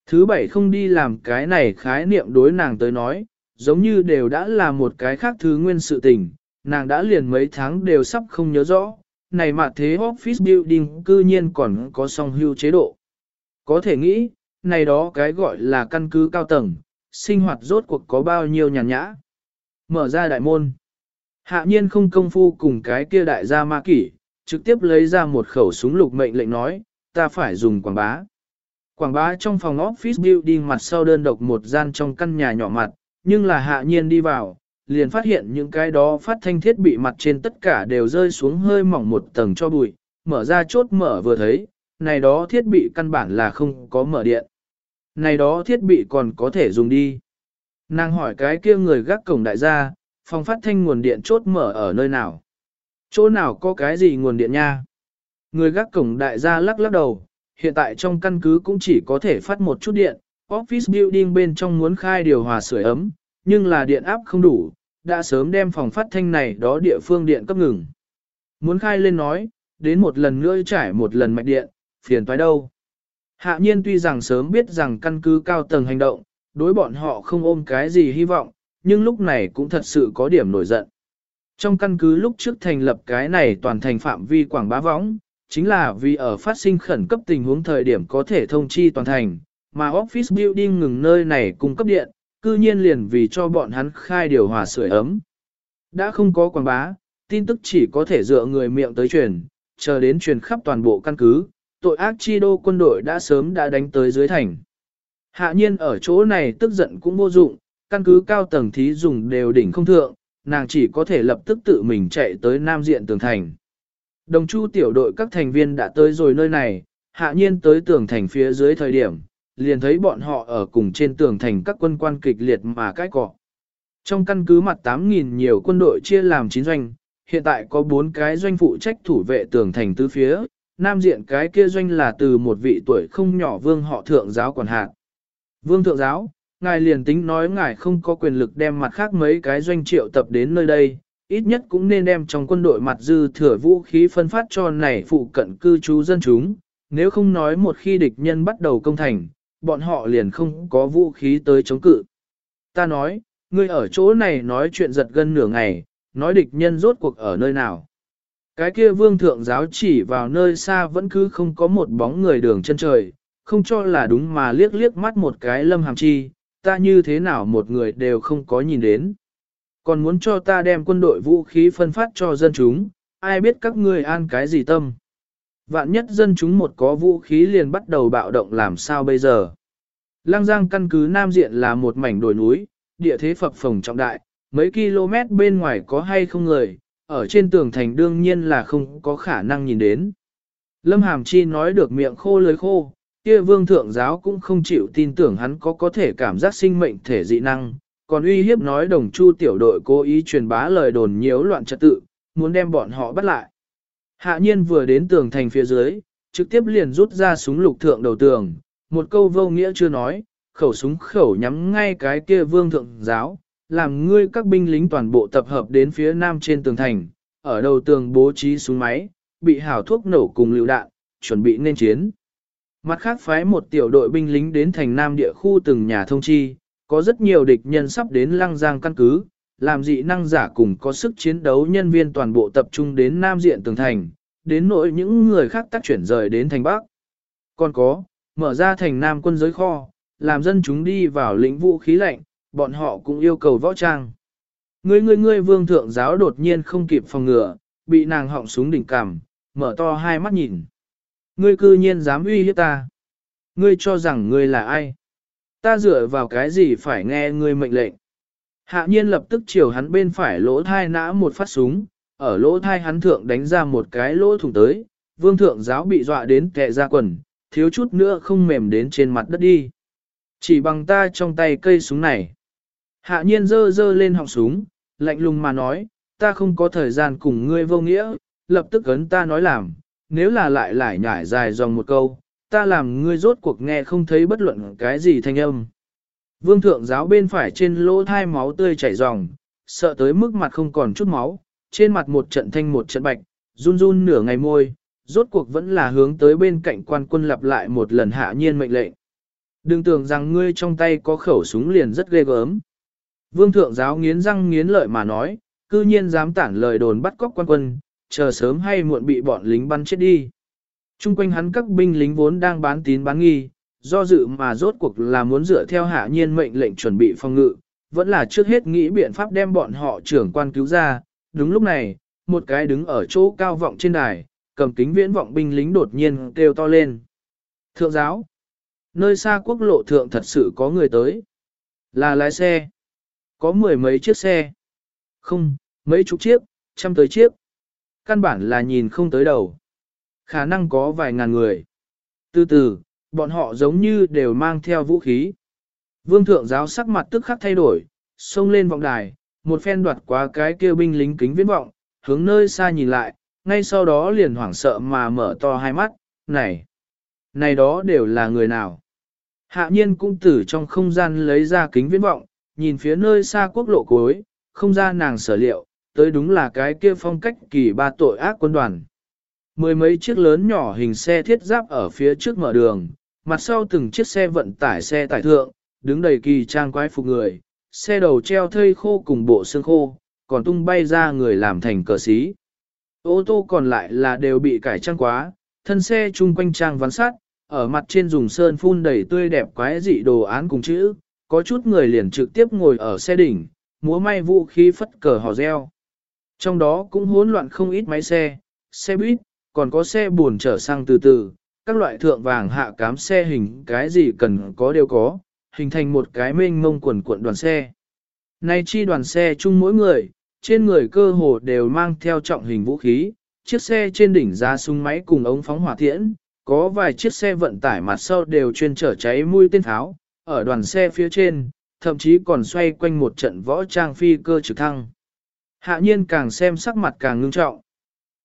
Thứ bảy không đi làm cái này khái niệm đối nàng tới nói, giống như đều đã là một cái khác thứ nguyên sự tình, nàng đã liền mấy tháng đều sắp không nhớ rõ, này mà thế office building cư nhiên còn có song hưu chế độ. Có thể nghĩ, này đó cái gọi là căn cứ cao tầng, sinh hoạt rốt cuộc có bao nhiêu nhàn nhã. Mở ra đại môn. Hạ nhiên không công phu cùng cái kia đại gia ma kỷ, trực tiếp lấy ra một khẩu súng lục mệnh lệnh nói, ta phải dùng quảng bá. Quảng bá trong phòng office building mặt sau đơn độc một gian trong căn nhà nhỏ mặt, nhưng là hạ nhiên đi vào, liền phát hiện những cái đó phát thanh thiết bị mặt trên tất cả đều rơi xuống hơi mỏng một tầng cho bụi, mở ra chốt mở vừa thấy, này đó thiết bị căn bản là không có mở điện. Này đó thiết bị còn có thể dùng đi. Nàng hỏi cái kia người gác cổng đại gia, phòng phát thanh nguồn điện chốt mở ở nơi nào? Chỗ nào có cái gì nguồn điện nha? Người gác cổng đại gia lắc lắc đầu, hiện tại trong căn cứ cũng chỉ có thể phát một chút điện, office building bên trong muốn khai điều hòa sưởi ấm, nhưng là điện áp không đủ, đã sớm đem phòng phát thanh này đó địa phương điện cấp ngừng. Muốn khai lên nói, đến một lần nữa trải một lần mạch điện, phiền toái đâu. Hạ nhiên tuy rằng sớm biết rằng căn cứ cao tầng hành động, đối bọn họ không ôm cái gì hy vọng, nhưng lúc này cũng thật sự có điểm nổi giận. Trong căn cứ lúc trước thành lập cái này toàn thành phạm vi quảng bá võng, chính là vì ở phát sinh khẩn cấp tình huống thời điểm có thể thông chi toàn thành, mà office building ngừng nơi này cung cấp điện, cư nhiên liền vì cho bọn hắn khai điều hòa sưởi ấm. Đã không có quảng bá, tin tức chỉ có thể dựa người miệng tới truyền, chờ đến truyền khắp toàn bộ căn cứ, tội ác chi đô quân đội đã sớm đã đánh tới dưới thành. Hạ nhiên ở chỗ này tức giận cũng vô dụng, căn cứ cao tầng thí dùng đều đỉnh không thượng, nàng chỉ có thể lập tức tự mình chạy tới nam diện tường thành. Đồng chu tiểu đội các thành viên đã tới rồi nơi này, hạ nhiên tới tường thành phía dưới thời điểm, liền thấy bọn họ ở cùng trên tường thành các quân quan kịch liệt mà cái cọ. Trong căn cứ mặt 8.000 nhiều quân đội chia làm 9 doanh, hiện tại có 4 cái doanh phụ trách thủ vệ tường thành tứ phía, nam diện cái kia doanh là từ một vị tuổi không nhỏ vương họ thượng giáo quản hạt. Vương thượng giáo, ngài liền tính nói ngài không có quyền lực đem mặt khác mấy cái doanh triệu tập đến nơi đây, ít nhất cũng nên đem trong quân đội mặt dư thừa vũ khí phân phát cho này phụ cận cư trú dân chúng, nếu không nói một khi địch nhân bắt đầu công thành, bọn họ liền không có vũ khí tới chống cự. Ta nói, ngươi ở chỗ này nói chuyện giật gân nửa ngày, nói địch nhân rốt cuộc ở nơi nào. Cái kia vương thượng giáo chỉ vào nơi xa vẫn cứ không có một bóng người đường chân trời, không cho là đúng mà liếc liếc mắt một cái lâm hàm chi, ta như thế nào một người đều không có nhìn đến. Còn muốn cho ta đem quân đội vũ khí phân phát cho dân chúng, ai biết các ngươi an cái gì tâm. Vạn nhất dân chúng một có vũ khí liền bắt đầu bạo động làm sao bây giờ. Lăng Giang căn cứ Nam Diện là một mảnh đồi núi, địa thế phập phồng trọng đại, mấy km bên ngoài có hay không người, ở trên tường thành đương nhiên là không có khả năng nhìn đến. Lâm Hàm Chi nói được miệng khô lưới khô, kia vương thượng giáo cũng không chịu tin tưởng hắn có có thể cảm giác sinh mệnh thể dị năng, còn uy hiếp nói đồng chu tiểu đội cố ý truyền bá lời đồn nhiễu loạn trật tự, muốn đem bọn họ bắt lại. Hạ nhiên vừa đến tường thành phía dưới, trực tiếp liền rút ra súng lục thượng đầu tường, một câu vô nghĩa chưa nói, khẩu súng khẩu nhắm ngay cái kia vương thượng giáo, làm ngươi các binh lính toàn bộ tập hợp đến phía nam trên tường thành, ở đầu tường bố trí súng máy, bị hảo thuốc nổ cùng lựu đạn, chuẩn bị nên chiến. Mặt khác phái một tiểu đội binh lính đến thành nam địa khu từng nhà thông chi, có rất nhiều địch nhân sắp đến lăng giang căn cứ, làm dị năng giả cùng có sức chiến đấu nhân viên toàn bộ tập trung đến nam diện tường thành, đến nỗi những người khác tác chuyển rời đến thành bắc. Còn có, mở ra thành nam quân giới kho, làm dân chúng đi vào lĩnh vũ khí lạnh, bọn họ cũng yêu cầu võ trang. Ngươi ngươi ngươi vương thượng giáo đột nhiên không kịp phòng ngừa, bị nàng họng súng đỉnh cằm, mở to hai mắt nhìn. Ngươi cư nhiên dám uy hiếp ta. Ngươi cho rằng ngươi là ai? Ta dựa vào cái gì phải nghe ngươi mệnh lệnh? Hạ nhiên lập tức chiều hắn bên phải lỗ thai nã một phát súng, ở lỗ thai hắn thượng đánh ra một cái lỗ thủng tới, vương thượng giáo bị dọa đến kẹ ra quần, thiếu chút nữa không mềm đến trên mặt đất đi. Chỉ bằng ta trong tay cây súng này. Hạ nhiên dơ dơ lên họng súng, lạnh lùng mà nói, ta không có thời gian cùng ngươi vô nghĩa, lập tức ấn ta nói làm, nếu là lại lại nhải dài dòng một câu, ta làm ngươi rốt cuộc nghe không thấy bất luận cái gì thanh âm. Vương thượng giáo bên phải trên lỗ thai máu tươi chảy ròng, sợ tới mức mặt không còn chút máu, trên mặt một trận thanh một trận bạch, run run nửa ngày môi, rốt cuộc vẫn là hướng tới bên cạnh quan quân lặp lại một lần hạ nhiên mệnh lệnh. Đừng tưởng rằng ngươi trong tay có khẩu súng liền rất ghê gớm. Vương thượng giáo nghiến răng nghiến lợi mà nói, cư nhiên dám tản lời đồn bắt cóc quan quân, chờ sớm hay muộn bị bọn lính bắn chết đi. Trung quanh hắn các binh lính vốn đang bán tín bán nghi, do dự mà rốt cuộc là muốn dựa theo hạ nhiên mệnh lệnh chuẩn bị phòng ngự, vẫn là trước hết nghĩ biện pháp đem bọn họ trưởng quan cứu ra. Đúng lúc này, một cái đứng ở chỗ cao vọng trên đài, cầm kính viễn vọng binh lính đột nhiên kêu to lên. Thượng giáo, nơi xa quốc lộ thượng thật sự có người tới. Là lái xe. Có mười mấy chiếc xe. Không, mấy chục chiếc, trăm tới chiếc. Căn bản là nhìn không tới đầu. Khả năng có vài ngàn người. Từ từ, bọn họ giống như đều mang theo vũ khí. Vương thượng giáo sắc mặt tức khắc thay đổi, xông lên vọng đài, một phen đoạt qua cái kia binh lính kính viễn vọng, hướng nơi xa nhìn lại, ngay sau đó liền hoảng sợ mà mở to hai mắt, này, này đó đều là người nào. Hạ nhiên cũng từ trong không gian lấy ra kính viễn vọng, nhìn phía nơi xa quốc lộ cuối, không ra nàng sở liệu, tới đúng là cái kia phong cách kỳ ba tội ác quân đoàn. Mười mấy chiếc lớn nhỏ hình xe thiết giáp ở phía trước mở đường, mặt sau từng chiếc xe vận tải xe tải thượng, đứng đầy kỳ trang quái phục người, xe đầu treo thây khô cùng bộ xương khô, còn tung bay ra người làm thành cờ xí. Ô tô còn lại là đều bị cải trang quá, thân xe chung quanh trang ván sát, ở mặt trên dùng sơn phun đầy tươi đẹp quái dị đồ án cùng chữ, có chút người liền trực tiếp ngồi ở xe đỉnh, múa may vũ khí phất cờ hò reo. Trong đó cũng hỗn loạn không ít máy xe, xe buýt, còn có xe buồn chở xăng từ từ, các loại thượng vàng hạ cám xe hình cái gì cần có đều có, hình thành một cái mênh mông quần cuộn đoàn xe. Nay chi đoàn xe chung mỗi người, trên người cơ hồ đều mang theo trọng hình vũ khí, chiếc xe trên đỉnh ra súng máy cùng ống phóng hỏa tiễn, có vài chiếc xe vận tải mặt sau đều chuyên chở cháy mũi tên tháo, ở đoàn xe phía trên, thậm chí còn xoay quanh một trận võ trang phi cơ trực thăng. Hạ nhiên càng xem sắc mặt càng ngưng trọng.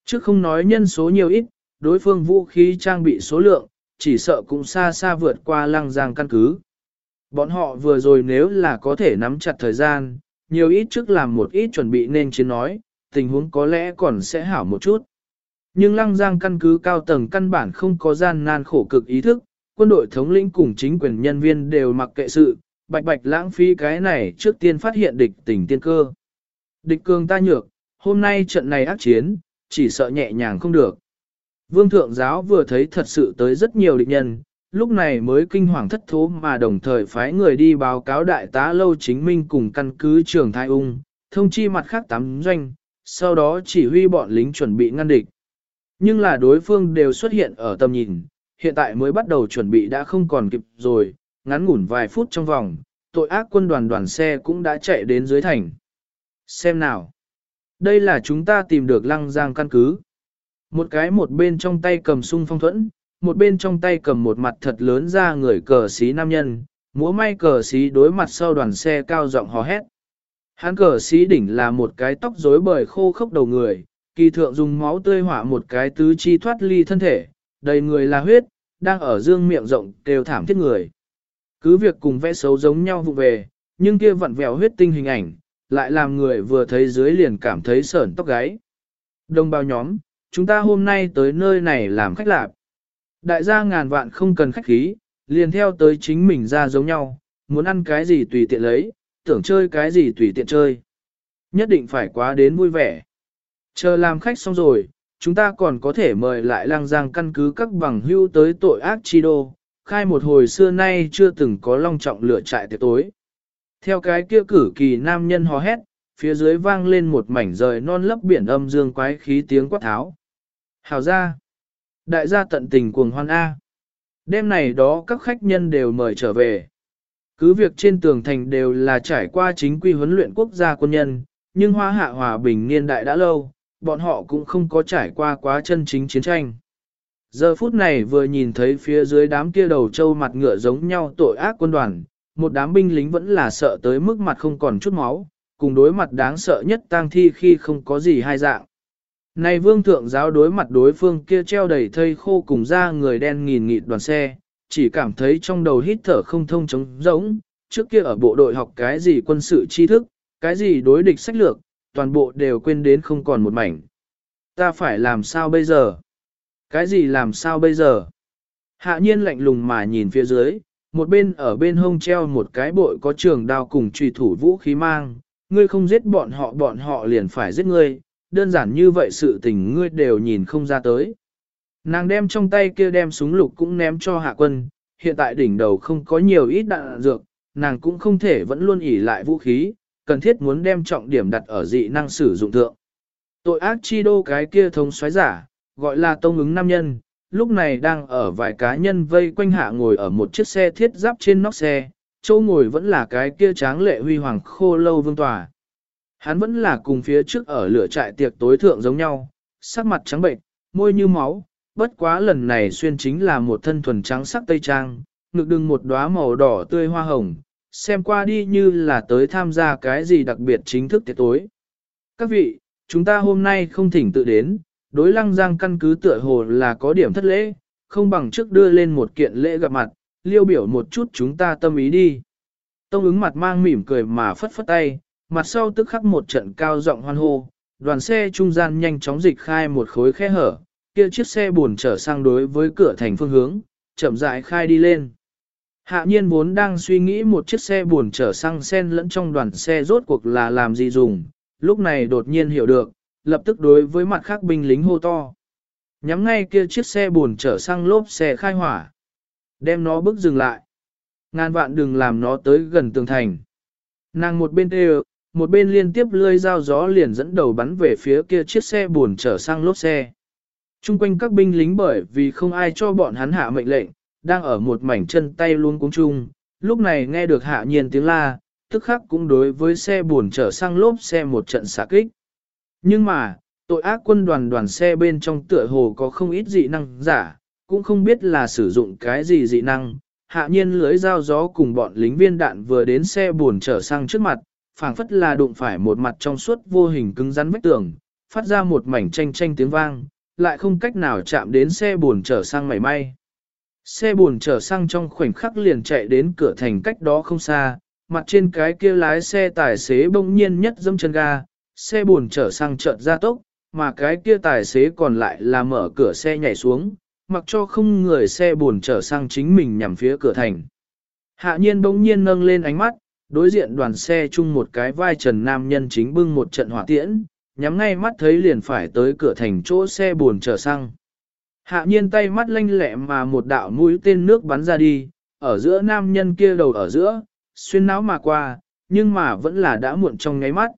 Trước không nói nhân số nhiều ít, đối phương vũ khí trang bị số lượng, chỉ sợ cũng xa xa vượt qua lăng giang căn cứ. Bọn họ vừa rồi nếu là có thể nắm chặt thời gian, nhiều ít trước làm một ít chuẩn bị nên chiến nói, tình huống có lẽ còn sẽ hảo một chút. Nhưng lăng giang căn cứ cao tầng căn bản không có gian nan khổ cực ý thức, quân đội thống lĩnh cùng chính quyền nhân viên đều mặc kệ sự, bạch bạch lãng phí cái này trước tiên phát hiện địch tình tiên cơ. Địch cường ta nhược, hôm nay trận này ác chiến, chỉ sợ nhẹ nhàng không được. Vương thượng giáo vừa thấy thật sự tới rất nhiều địch nhân, lúc này mới kinh hoàng thất thố mà đồng thời phái người đi báo cáo đại tá lâu chính minh cùng căn cứ trường Thái ung, thông chi mặt khác tám doanh, sau đó chỉ huy bọn lính chuẩn bị ngăn địch. Nhưng là đối phương đều xuất hiện ở tầm nhìn, hiện tại mới bắt đầu chuẩn bị đã không còn kịp rồi, ngắn ngủn vài phút trong vòng, tội ác quân đoàn đoàn xe cũng đã chạy đến dưới thành. Xem nào. Đây là chúng ta tìm được lăng giang căn cứ. Một cái một bên trong tay cầm sung phong thuẫn, một bên trong tay cầm một mặt thật lớn ra người cờ xí nam nhân, múa may cờ xí đối mặt sau đoàn xe cao giọng hò hét. Hắn cờ xí đỉnh là một cái tóc rối bời khô khốc đầu người, kỳ thượng dùng máu tươi hỏa một cái tứ chi thoát ly thân thể, đầy người là huyết, đang ở dương miệng rộng kêu thảm thiết người. Cứ việc cùng vẽ xấu giống nhau vụ về, nhưng kia vặn vẹo huyết tinh hình ảnh, lại làm người vừa thấy dưới liền cảm thấy sởn tóc gáy. Đồng bào nhóm, chúng ta hôm nay tới nơi này làm khách lạp. Đại gia ngàn vạn không cần khách khí, liền theo tới chính mình ra giống nhau, muốn ăn cái gì tùy tiện lấy, tưởng chơi cái gì tùy tiện chơi. Nhất định phải quá đến vui vẻ. Chờ làm khách xong rồi, chúng ta còn có thể mời lại lang giang căn cứ các bằng hưu tới tội ác chi đô, khai một hồi xưa nay chưa từng có long trọng lửa trại tiệc tối. Theo cái kia cử kỳ nam nhân hò hét, phía dưới vang lên một mảnh rời non lấp biển âm dương quái khí tiếng quát tháo. Hào gia, Đại gia tận tình cuồng hoan A. Đêm này đó các khách nhân đều mời trở về. Cứ việc trên tường thành đều là trải qua chính quy huấn luyện quốc gia quân nhân, nhưng hoa hạ hòa bình niên đại đã lâu, bọn họ cũng không có trải qua quá chân chính chiến tranh. Giờ phút này vừa nhìn thấy phía dưới đám kia đầu trâu mặt ngựa giống nhau tội ác quân đoàn, một đám binh lính vẫn là sợ tới mức mặt không còn chút máu, cùng đối mặt đáng sợ nhất tang thi khi không có gì hai dạng. Này vương thượng giáo đối mặt đối phương kia treo đầy thây khô cùng ra người đen nghìn nghịt đoàn xe, chỉ cảm thấy trong đầu hít thở không thông trống rỗng, trước kia ở bộ đội học cái gì quân sự tri thức, cái gì đối địch sách lược, toàn bộ đều quên đến không còn một mảnh. Ta phải làm sao bây giờ? Cái gì làm sao bây giờ? Hạ nhiên lạnh lùng mà nhìn phía dưới, một bên ở bên hông treo một cái bội có trường đao cùng trùy thủ vũ khí mang, ngươi không giết bọn họ bọn họ liền phải giết ngươi, đơn giản như vậy sự tình ngươi đều nhìn không ra tới. Nàng đem trong tay kia đem súng lục cũng ném cho hạ quân, hiện tại đỉnh đầu không có nhiều ít đạn dược, nàng cũng không thể vẫn luôn ỉ lại vũ khí, cần thiết muốn đem trọng điểm đặt ở dị năng sử dụng thượng. Tội ác chi đô cái kia thống xoáy giả, gọi là tông ứng nam nhân, lúc này đang ở vài cá nhân vây quanh hạ ngồi ở một chiếc xe thiết giáp trên nóc xe, châu ngồi vẫn là cái kia tráng lệ huy hoàng khô lâu vương tòa. Hắn vẫn là cùng phía trước ở lửa trại tiệc tối thượng giống nhau, sắc mặt trắng bệnh, môi như máu, bất quá lần này xuyên chính là một thân thuần trắng sắc tây trang, ngực đừng một đóa màu đỏ tươi hoa hồng, xem qua đi như là tới tham gia cái gì đặc biệt chính thức tiệc tối. Các vị, chúng ta hôm nay không thỉnh tự đến, đối lăng giang căn cứ tựa hồ là có điểm thất lễ, không bằng trước đưa lên một kiện lễ gặp mặt, liêu biểu một chút chúng ta tâm ý đi. Tông ứng mặt mang mỉm cười mà phất phất tay, mặt sau tức khắc một trận cao giọng hoan hô, đoàn xe trung gian nhanh chóng dịch khai một khối khe hở, kia chiếc xe buồn trở sang đối với cửa thành phương hướng, chậm rãi khai đi lên. Hạ nhiên vốn đang suy nghĩ một chiếc xe buồn chở xăng sen lẫn trong đoàn xe rốt cuộc là làm gì dùng, lúc này đột nhiên hiểu được, lập tức đối với mặt khác binh lính hô to. Nhắm ngay kia chiếc xe buồn chở xăng lốp xe khai hỏa. Đem nó bước dừng lại. Ngàn vạn đừng làm nó tới gần tường thành. Nàng một bên tê một bên liên tiếp lươi dao gió liền dẫn đầu bắn về phía kia chiếc xe buồn chở xăng lốp xe. Trung quanh các binh lính bởi vì không ai cho bọn hắn hạ mệnh lệnh, đang ở một mảnh chân tay luôn cuống chung, lúc này nghe được hạ nhiên tiếng la, tức khắc cũng đối với xe buồn chở xăng lốp xe một trận xả kích. Nhưng mà, tội ác quân đoàn đoàn xe bên trong tựa hồ có không ít dị năng giả, cũng không biết là sử dụng cái gì dị năng. Hạ nhiên lưới dao gió cùng bọn lính viên đạn vừa đến xe buồn chở xăng trước mặt, phảng phất là đụng phải một mặt trong suốt vô hình cứng rắn vách tường, phát ra một mảnh tranh tranh tiếng vang, lại không cách nào chạm đến xe buồn chở xăng mảy may. Xe buồn chở xăng trong khoảnh khắc liền chạy đến cửa thành cách đó không xa, mặt trên cái kia lái xe tài xế bỗng nhiên nhất dâm chân ga, xe buồn chở xăng chợt ra tốc, mà cái kia tài xế còn lại là mở cửa xe nhảy xuống, mặc cho không người xe buồn chở xăng chính mình nhằm phía cửa thành. Hạ nhiên bỗng nhiên nâng lên ánh mắt, đối diện đoàn xe chung một cái vai trần nam nhân chính bưng một trận hỏa tiễn, nhắm ngay mắt thấy liền phải tới cửa thành chỗ xe buồn chở xăng. Hạ nhiên tay mắt lanh lẹ mà một đạo mũi tên nước bắn ra đi, ở giữa nam nhân kia đầu ở giữa, xuyên não mà qua, nhưng mà vẫn là đã muộn trong ngáy mắt.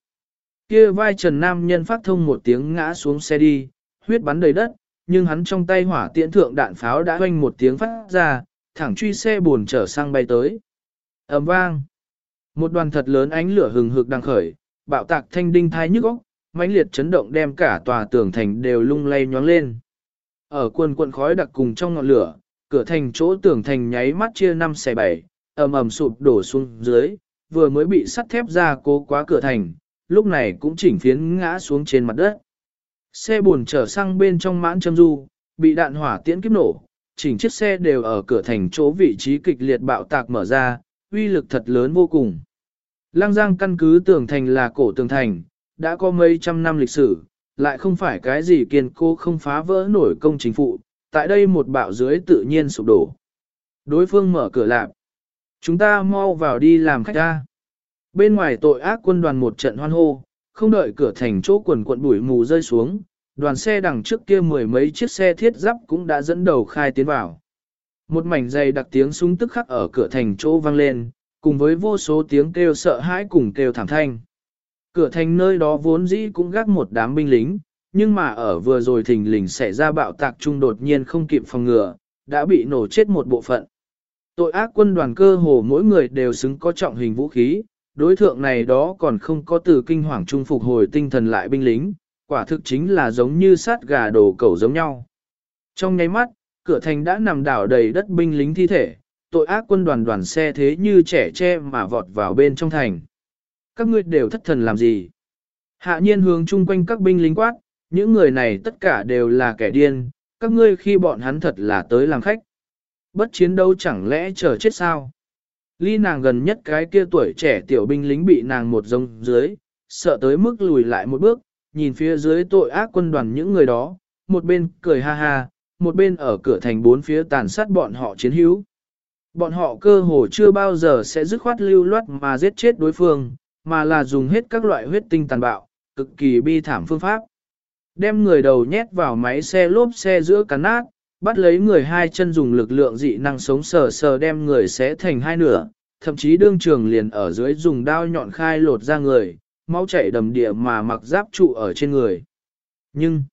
Kia vai trần nam nhân phát thông một tiếng ngã xuống xe đi, huyết bắn đầy đất, nhưng hắn trong tay hỏa tiễn thượng đạn pháo đã hoanh một tiếng phát ra, thẳng truy xe buồn chở sang bay tới. ầm vang. Một đoàn thật lớn ánh lửa hừng hực đang khởi, bạo tạc thanh đinh thai nhức óc, mãnh liệt chấn động đem cả tòa tường thành đều lung lay nhoáng lên. Ở quần quận khói đặc cùng trong ngọn lửa, cửa thành chỗ tường thành nháy mắt chia năm xẻ bảy, ầm ầm sụp đổ xuống dưới, vừa mới bị sắt thép ra cố quá cửa thành, lúc này cũng chỉnh phiến ngã xuống trên mặt đất. Xe buồn chở xăng bên trong mãn châm du, bị đạn hỏa tiễn kiếp nổ, chỉnh chiếc xe đều ở cửa thành chỗ vị trí kịch liệt bạo tạc mở ra, uy lực thật lớn vô cùng. Lăng Giang căn cứ tường thành là cổ tường thành, đã có mấy trăm năm lịch sử, lại không phải cái gì kiên cố không phá vỡ nổi công chính phụ, tại đây một bạo dưới tự nhiên sụp đổ. Đối phương mở cửa lạp. Chúng ta mau vào đi làm khách ta. Bên ngoài tội ác quân đoàn một trận hoan hô, không đợi cửa thành chỗ quần quận bụi mù rơi xuống, đoàn xe đằng trước kia mười mấy chiếc xe thiết giáp cũng đã dẫn đầu khai tiến vào. Một mảnh dày đặc tiếng súng tức khắc ở cửa thành chỗ vang lên, cùng với vô số tiếng kêu sợ hãi cùng kêu thảm thanh. Cửa thành nơi đó vốn dĩ cũng gác một đám binh lính, nhưng mà ở vừa rồi thình lình xảy ra bạo tạc trung đột nhiên không kịp phòng ngừa, đã bị nổ chết một bộ phận. Tội ác quân đoàn cơ hồ mỗi người đều xứng có trọng hình vũ khí, đối thượng này đó còn không có từ kinh hoàng trung phục hồi tinh thần lại binh lính, quả thực chính là giống như sát gà đồ cẩu giống nhau. Trong nháy mắt, cửa thành đã nằm đảo đầy đất binh lính thi thể, tội ác quân đoàn đoàn xe thế như trẻ tre mà vọt vào bên trong thành. Các ngươi đều thất thần làm gì? Hạ nhiên hướng chung quanh các binh lính quát, những người này tất cả đều là kẻ điên, các ngươi khi bọn hắn thật là tới làm khách. Bất chiến đấu chẳng lẽ chờ chết sao? Ly nàng gần nhất cái kia tuổi trẻ tiểu binh lính bị nàng một dông dưới, sợ tới mức lùi lại một bước, nhìn phía dưới tội ác quân đoàn những người đó, một bên cười ha ha, một bên ở cửa thành bốn phía tàn sát bọn họ chiến hữu. Bọn họ cơ hồ chưa bao giờ sẽ dứt khoát lưu loát mà giết chết đối phương, mà là dùng hết các loại huyết tinh tàn bạo, cực kỳ bi thảm phương pháp. Đem người đầu nhét vào máy xe lốp xe giữa cắn nát, bắt lấy người hai chân dùng lực lượng dị năng sống sờ sờ đem người xé thành hai nửa, thậm chí đương trường liền ở dưới dùng đao nhọn khai lột ra người, máu chảy đầm địa mà mặc giáp trụ ở trên người. Nhưng,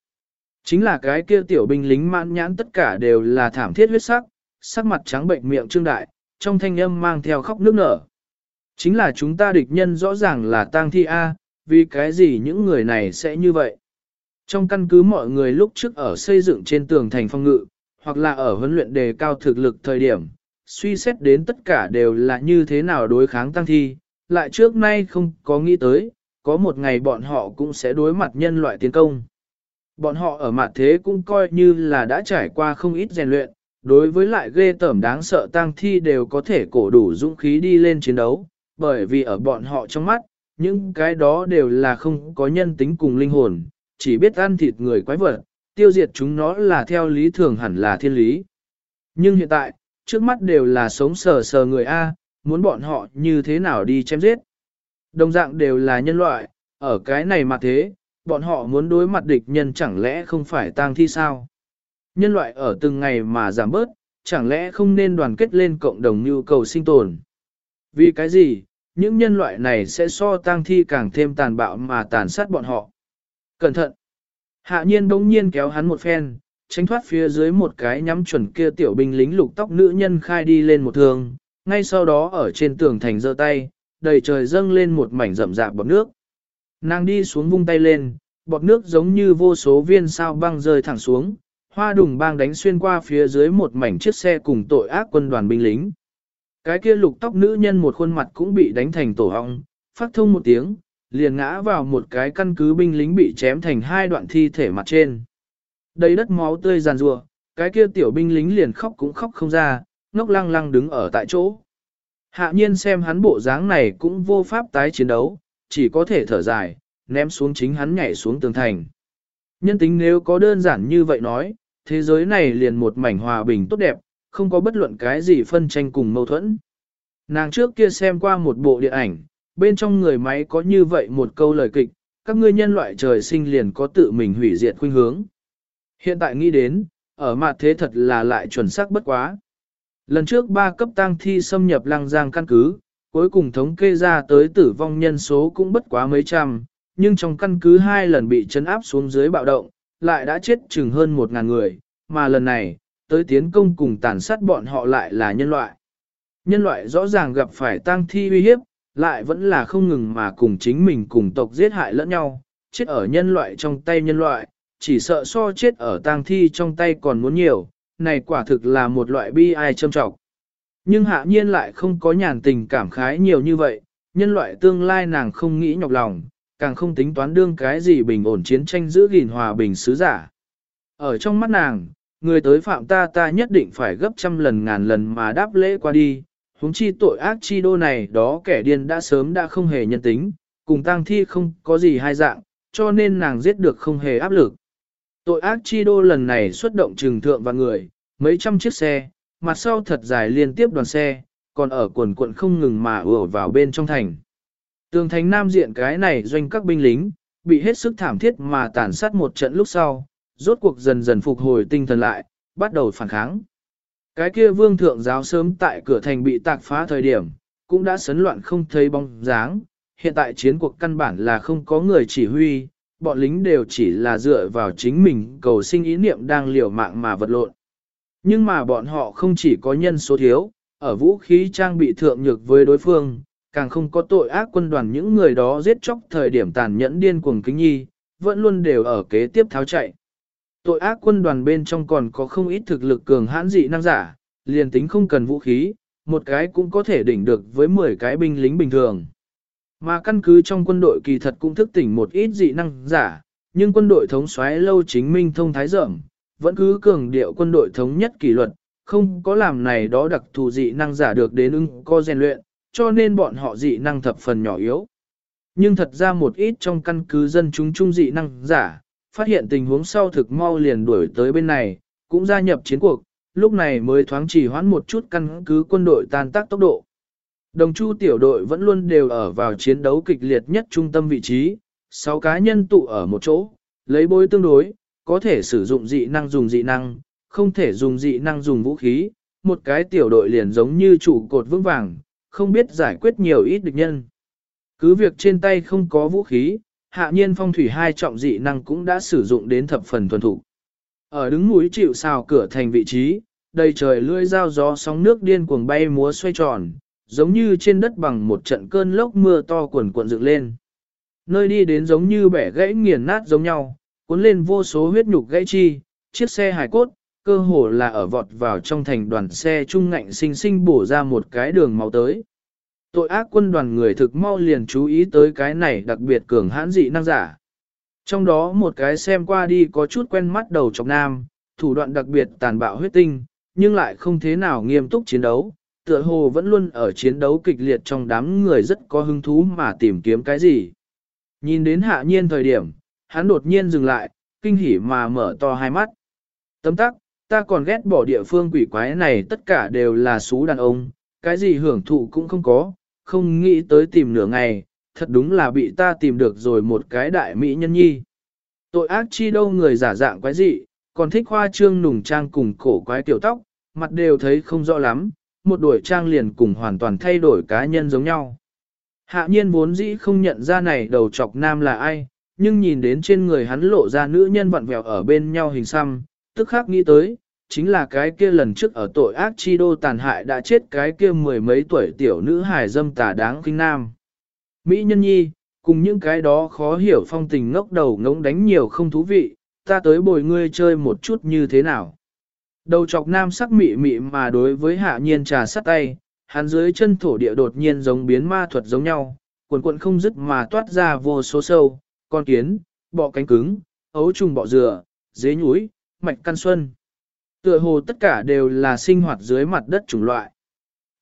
chính là cái kia tiểu binh lính mãn nhãn tất cả đều là thảm thiết huyết sắc, sắc mặt trắng bệnh miệng trương đại, trong thanh âm mang theo khóc nước nở. Chính là chúng ta địch nhân rõ ràng là tang thi A, vì cái gì những người này sẽ như vậy? Trong căn cứ mọi người lúc trước ở xây dựng trên tường thành phong ngự, hoặc là ở huấn luyện đề cao thực lực thời điểm, suy xét đến tất cả đều là như thế nào đối kháng tăng thi, lại trước nay không có nghĩ tới, có một ngày bọn họ cũng sẽ đối mặt nhân loại tiến công. Bọn họ ở mặt thế cũng coi như là đã trải qua không ít rèn luyện, đối với lại ghê tởm đáng sợ tang thi đều có thể cổ đủ dũng khí đi lên chiến đấu, bởi vì ở bọn họ trong mắt, những cái đó đều là không có nhân tính cùng linh hồn, chỉ biết ăn thịt người quái vật, tiêu diệt chúng nó là theo lý thường hẳn là thiên lý. Nhưng hiện tại, trước mắt đều là sống sờ sờ người A, muốn bọn họ như thế nào đi chém giết. Đồng dạng đều là nhân loại, ở cái này mà thế, bọn họ muốn đối mặt địch nhân chẳng lẽ không phải tang thi sao? Nhân loại ở từng ngày mà giảm bớt, chẳng lẽ không nên đoàn kết lên cộng đồng nhu cầu sinh tồn? Vì cái gì, những nhân loại này sẽ so tang thi càng thêm tàn bạo mà tàn sát bọn họ? Cẩn thận! Hạ nhiên bỗng nhiên kéo hắn một phen, tránh thoát phía dưới một cái nhắm chuẩn kia tiểu binh lính lục tóc nữ nhân khai đi lên một thường, ngay sau đó ở trên tường thành giơ tay, đầy trời dâng lên một mảnh rậm rạp bọt nước. Nàng đi xuống vung tay lên, bọt nước giống như vô số viên sao băng rơi thẳng xuống, hoa đùng bang đánh xuyên qua phía dưới một mảnh chiếc xe cùng tội ác quân đoàn binh lính. Cái kia lục tóc nữ nhân một khuôn mặt cũng bị đánh thành tổ hong, phát thông một tiếng, liền ngã vào một cái căn cứ binh lính bị chém thành hai đoạn thi thể mặt trên. Đầy đất máu tươi giàn rùa, cái kia tiểu binh lính liền khóc cũng khóc không ra, ngốc lăng lăng đứng ở tại chỗ. Hạ nhiên xem hắn bộ dáng này cũng vô pháp tái chiến đấu, chỉ có thể thở dài, ném xuống chính hắn nhảy xuống tường thành. Nhân tính nếu có đơn giản như vậy nói, thế giới này liền một mảnh hòa bình tốt đẹp, không có bất luận cái gì phân tranh cùng mâu thuẫn. Nàng trước kia xem qua một bộ điện ảnh, bên trong người máy có như vậy một câu lời kịch, các ngươi nhân loại trời sinh liền có tự mình hủy diệt khuynh hướng. Hiện tại nghĩ đến, ở mặt thế thật là lại chuẩn xác bất quá. Lần trước ba cấp tăng thi xâm nhập lăng giang căn cứ, cuối cùng thống kê ra tới tử vong nhân số cũng bất quá mấy trăm, nhưng trong căn cứ hai lần bị chấn áp xuống dưới bạo động, lại đã chết chừng hơn một ngàn người, mà lần này, tới tiến công cùng tàn sát bọn họ lại là nhân loại. Nhân loại rõ ràng gặp phải tang thi uy hiếp, lại vẫn là không ngừng mà cùng chính mình cùng tộc giết hại lẫn nhau, chết ở nhân loại trong tay nhân loại, chỉ sợ so chết ở tang thi trong tay còn muốn nhiều, này quả thực là một loại bi ai châm trọng. Nhưng hạ nhiên lại không có nhàn tình cảm khái nhiều như vậy, nhân loại tương lai nàng không nghĩ nhọc lòng, càng không tính toán đương cái gì bình ổn chiến tranh giữ gìn hòa bình sứ giả. Ở trong mắt nàng, người tới phạm ta ta nhất định phải gấp trăm lần ngàn lần mà đáp lễ qua đi, huống chi tội ác chi đô này đó kẻ điên đã sớm đã không hề nhân tính, cùng tang thi không có gì hai dạng, cho nên nàng giết được không hề áp lực. Tội ác chi đô lần này xuất động trừng thượng và người, mấy trăm chiếc xe, mặt sau thật dài liên tiếp đoàn xe, còn ở quần quận không ngừng mà ùa vào bên trong thành. Tường thành nam diện cái này doanh các binh lính, bị hết sức thảm thiết mà tàn sát một trận lúc sau, rốt cuộc dần dần phục hồi tinh thần lại, bắt đầu phản kháng. Cái kia vương thượng giáo sớm tại cửa thành bị tạc phá thời điểm, cũng đã sấn loạn không thấy bóng dáng, hiện tại chiến cuộc căn bản là không có người chỉ huy, bọn lính đều chỉ là dựa vào chính mình cầu sinh ý niệm đang liều mạng mà vật lộn. Nhưng mà bọn họ không chỉ có nhân số thiếu, ở vũ khí trang bị thượng nhược với đối phương, càng không có tội ác quân đoàn những người đó giết chóc thời điểm tàn nhẫn điên cuồng kính nhi, vẫn luôn đều ở kế tiếp tháo chạy. Tội ác quân đoàn bên trong còn có không ít thực lực cường hãn dị năng giả, liền tính không cần vũ khí, một cái cũng có thể đỉnh được với 10 cái binh lính bình thường. Mà căn cứ trong quân đội kỳ thật cũng thức tỉnh một ít dị năng giả, nhưng quân đội thống soái lâu chính minh thông thái rộng vẫn cứ cường điệu quân đội thống nhất kỷ luật, không có làm này đó đặc thù dị năng giả được đến ưng co rèn luyện, cho nên bọn họ dị năng thập phần nhỏ yếu. Nhưng thật ra một ít trong căn cứ dân chúng trung dị năng giả, phát hiện tình huống sau thực mau liền đuổi tới bên này, cũng gia nhập chiến cuộc, lúc này mới thoáng chỉ hoãn một chút căn cứ quân đội tan tác tốc độ. Đồng chu tiểu đội vẫn luôn đều ở vào chiến đấu kịch liệt nhất trung tâm vị trí, 6 cá nhân tụ ở một chỗ, lấy bối tương đối, có thể sử dụng dị năng dùng dị năng, không thể dùng dị năng dùng vũ khí, một cái tiểu đội liền giống như trụ cột vững vàng, không biết giải quyết nhiều ít địch nhân. Cứ việc trên tay không có vũ khí, hạ nhiên phong thủy hai trọng dị năng cũng đã sử dụng đến thập phần thuần thủ. Ở đứng núi chịu xào cửa thành vị trí, đầy trời lưỡi dao gió sóng nước điên cuồng bay múa xoay tròn, giống như trên đất bằng một trận cơn lốc mưa to cuồn cuộn dựng lên. Nơi đi đến giống như bẻ gãy nghiền nát giống nhau, cuốn lên vô số huyết nhục gãy chi, chiếc xe hải cốt, cơ hồ là ở vọt vào trong thành đoàn xe trung ngạnh sinh sinh bổ ra một cái đường máu tới. Tội ác quân đoàn người thực mau liền chú ý tới cái này đặc biệt cường hãn dị năng giả. Trong đó một cái xem qua đi có chút quen mắt đầu trọc nam, thủ đoạn đặc biệt tàn bạo huyết tinh, nhưng lại không thế nào nghiêm túc chiến đấu, tựa hồ vẫn luôn ở chiến đấu kịch liệt trong đám người rất có hứng thú mà tìm kiếm cái gì. Nhìn đến hạ nhiên thời điểm, hắn đột nhiên dừng lại, kinh hỉ mà mở to hai mắt. Tấm tắc, ta còn ghét bỏ địa phương quỷ quái này tất cả đều là xú đàn ông, cái gì hưởng thụ cũng không có, không nghĩ tới tìm nửa ngày, thật đúng là bị ta tìm được rồi một cái đại mỹ nhân nhi. Tội ác chi đâu người giả dạng quái dị, còn thích hoa trương nùng trang cùng cổ quái tiểu tóc, mặt đều thấy không rõ lắm, một đuổi trang liền cùng hoàn toàn thay đổi cá nhân giống nhau. Hạ nhiên vốn dĩ không nhận ra này đầu chọc nam là ai, nhưng nhìn đến trên người hắn lộ ra nữ nhân vặn vẹo ở bên nhau hình xăm, tức khắc nghĩ tới, chính là cái kia lần trước ở tội ác chi đô tàn hại đã chết cái kia mười mấy tuổi tiểu nữ hài dâm tà đáng kinh nam. Mỹ nhân nhi, cùng những cái đó khó hiểu phong tình ngốc đầu ngống đánh nhiều không thú vị, ta tới bồi ngươi chơi một chút như thế nào. Đầu chọc nam sắc mị mị mà đối với hạ nhiên trà sắt tay, hắn dưới chân thổ địa đột nhiên giống biến ma thuật giống nhau, cuộn cuộn không dứt mà toát ra vô số sâu, con kiến, bọ cánh cứng, ấu trùng bọ dừa, dế nhúi, mạch căn xuân. Tựa hồ tất cả đều là sinh hoạt dưới mặt đất chủng loại.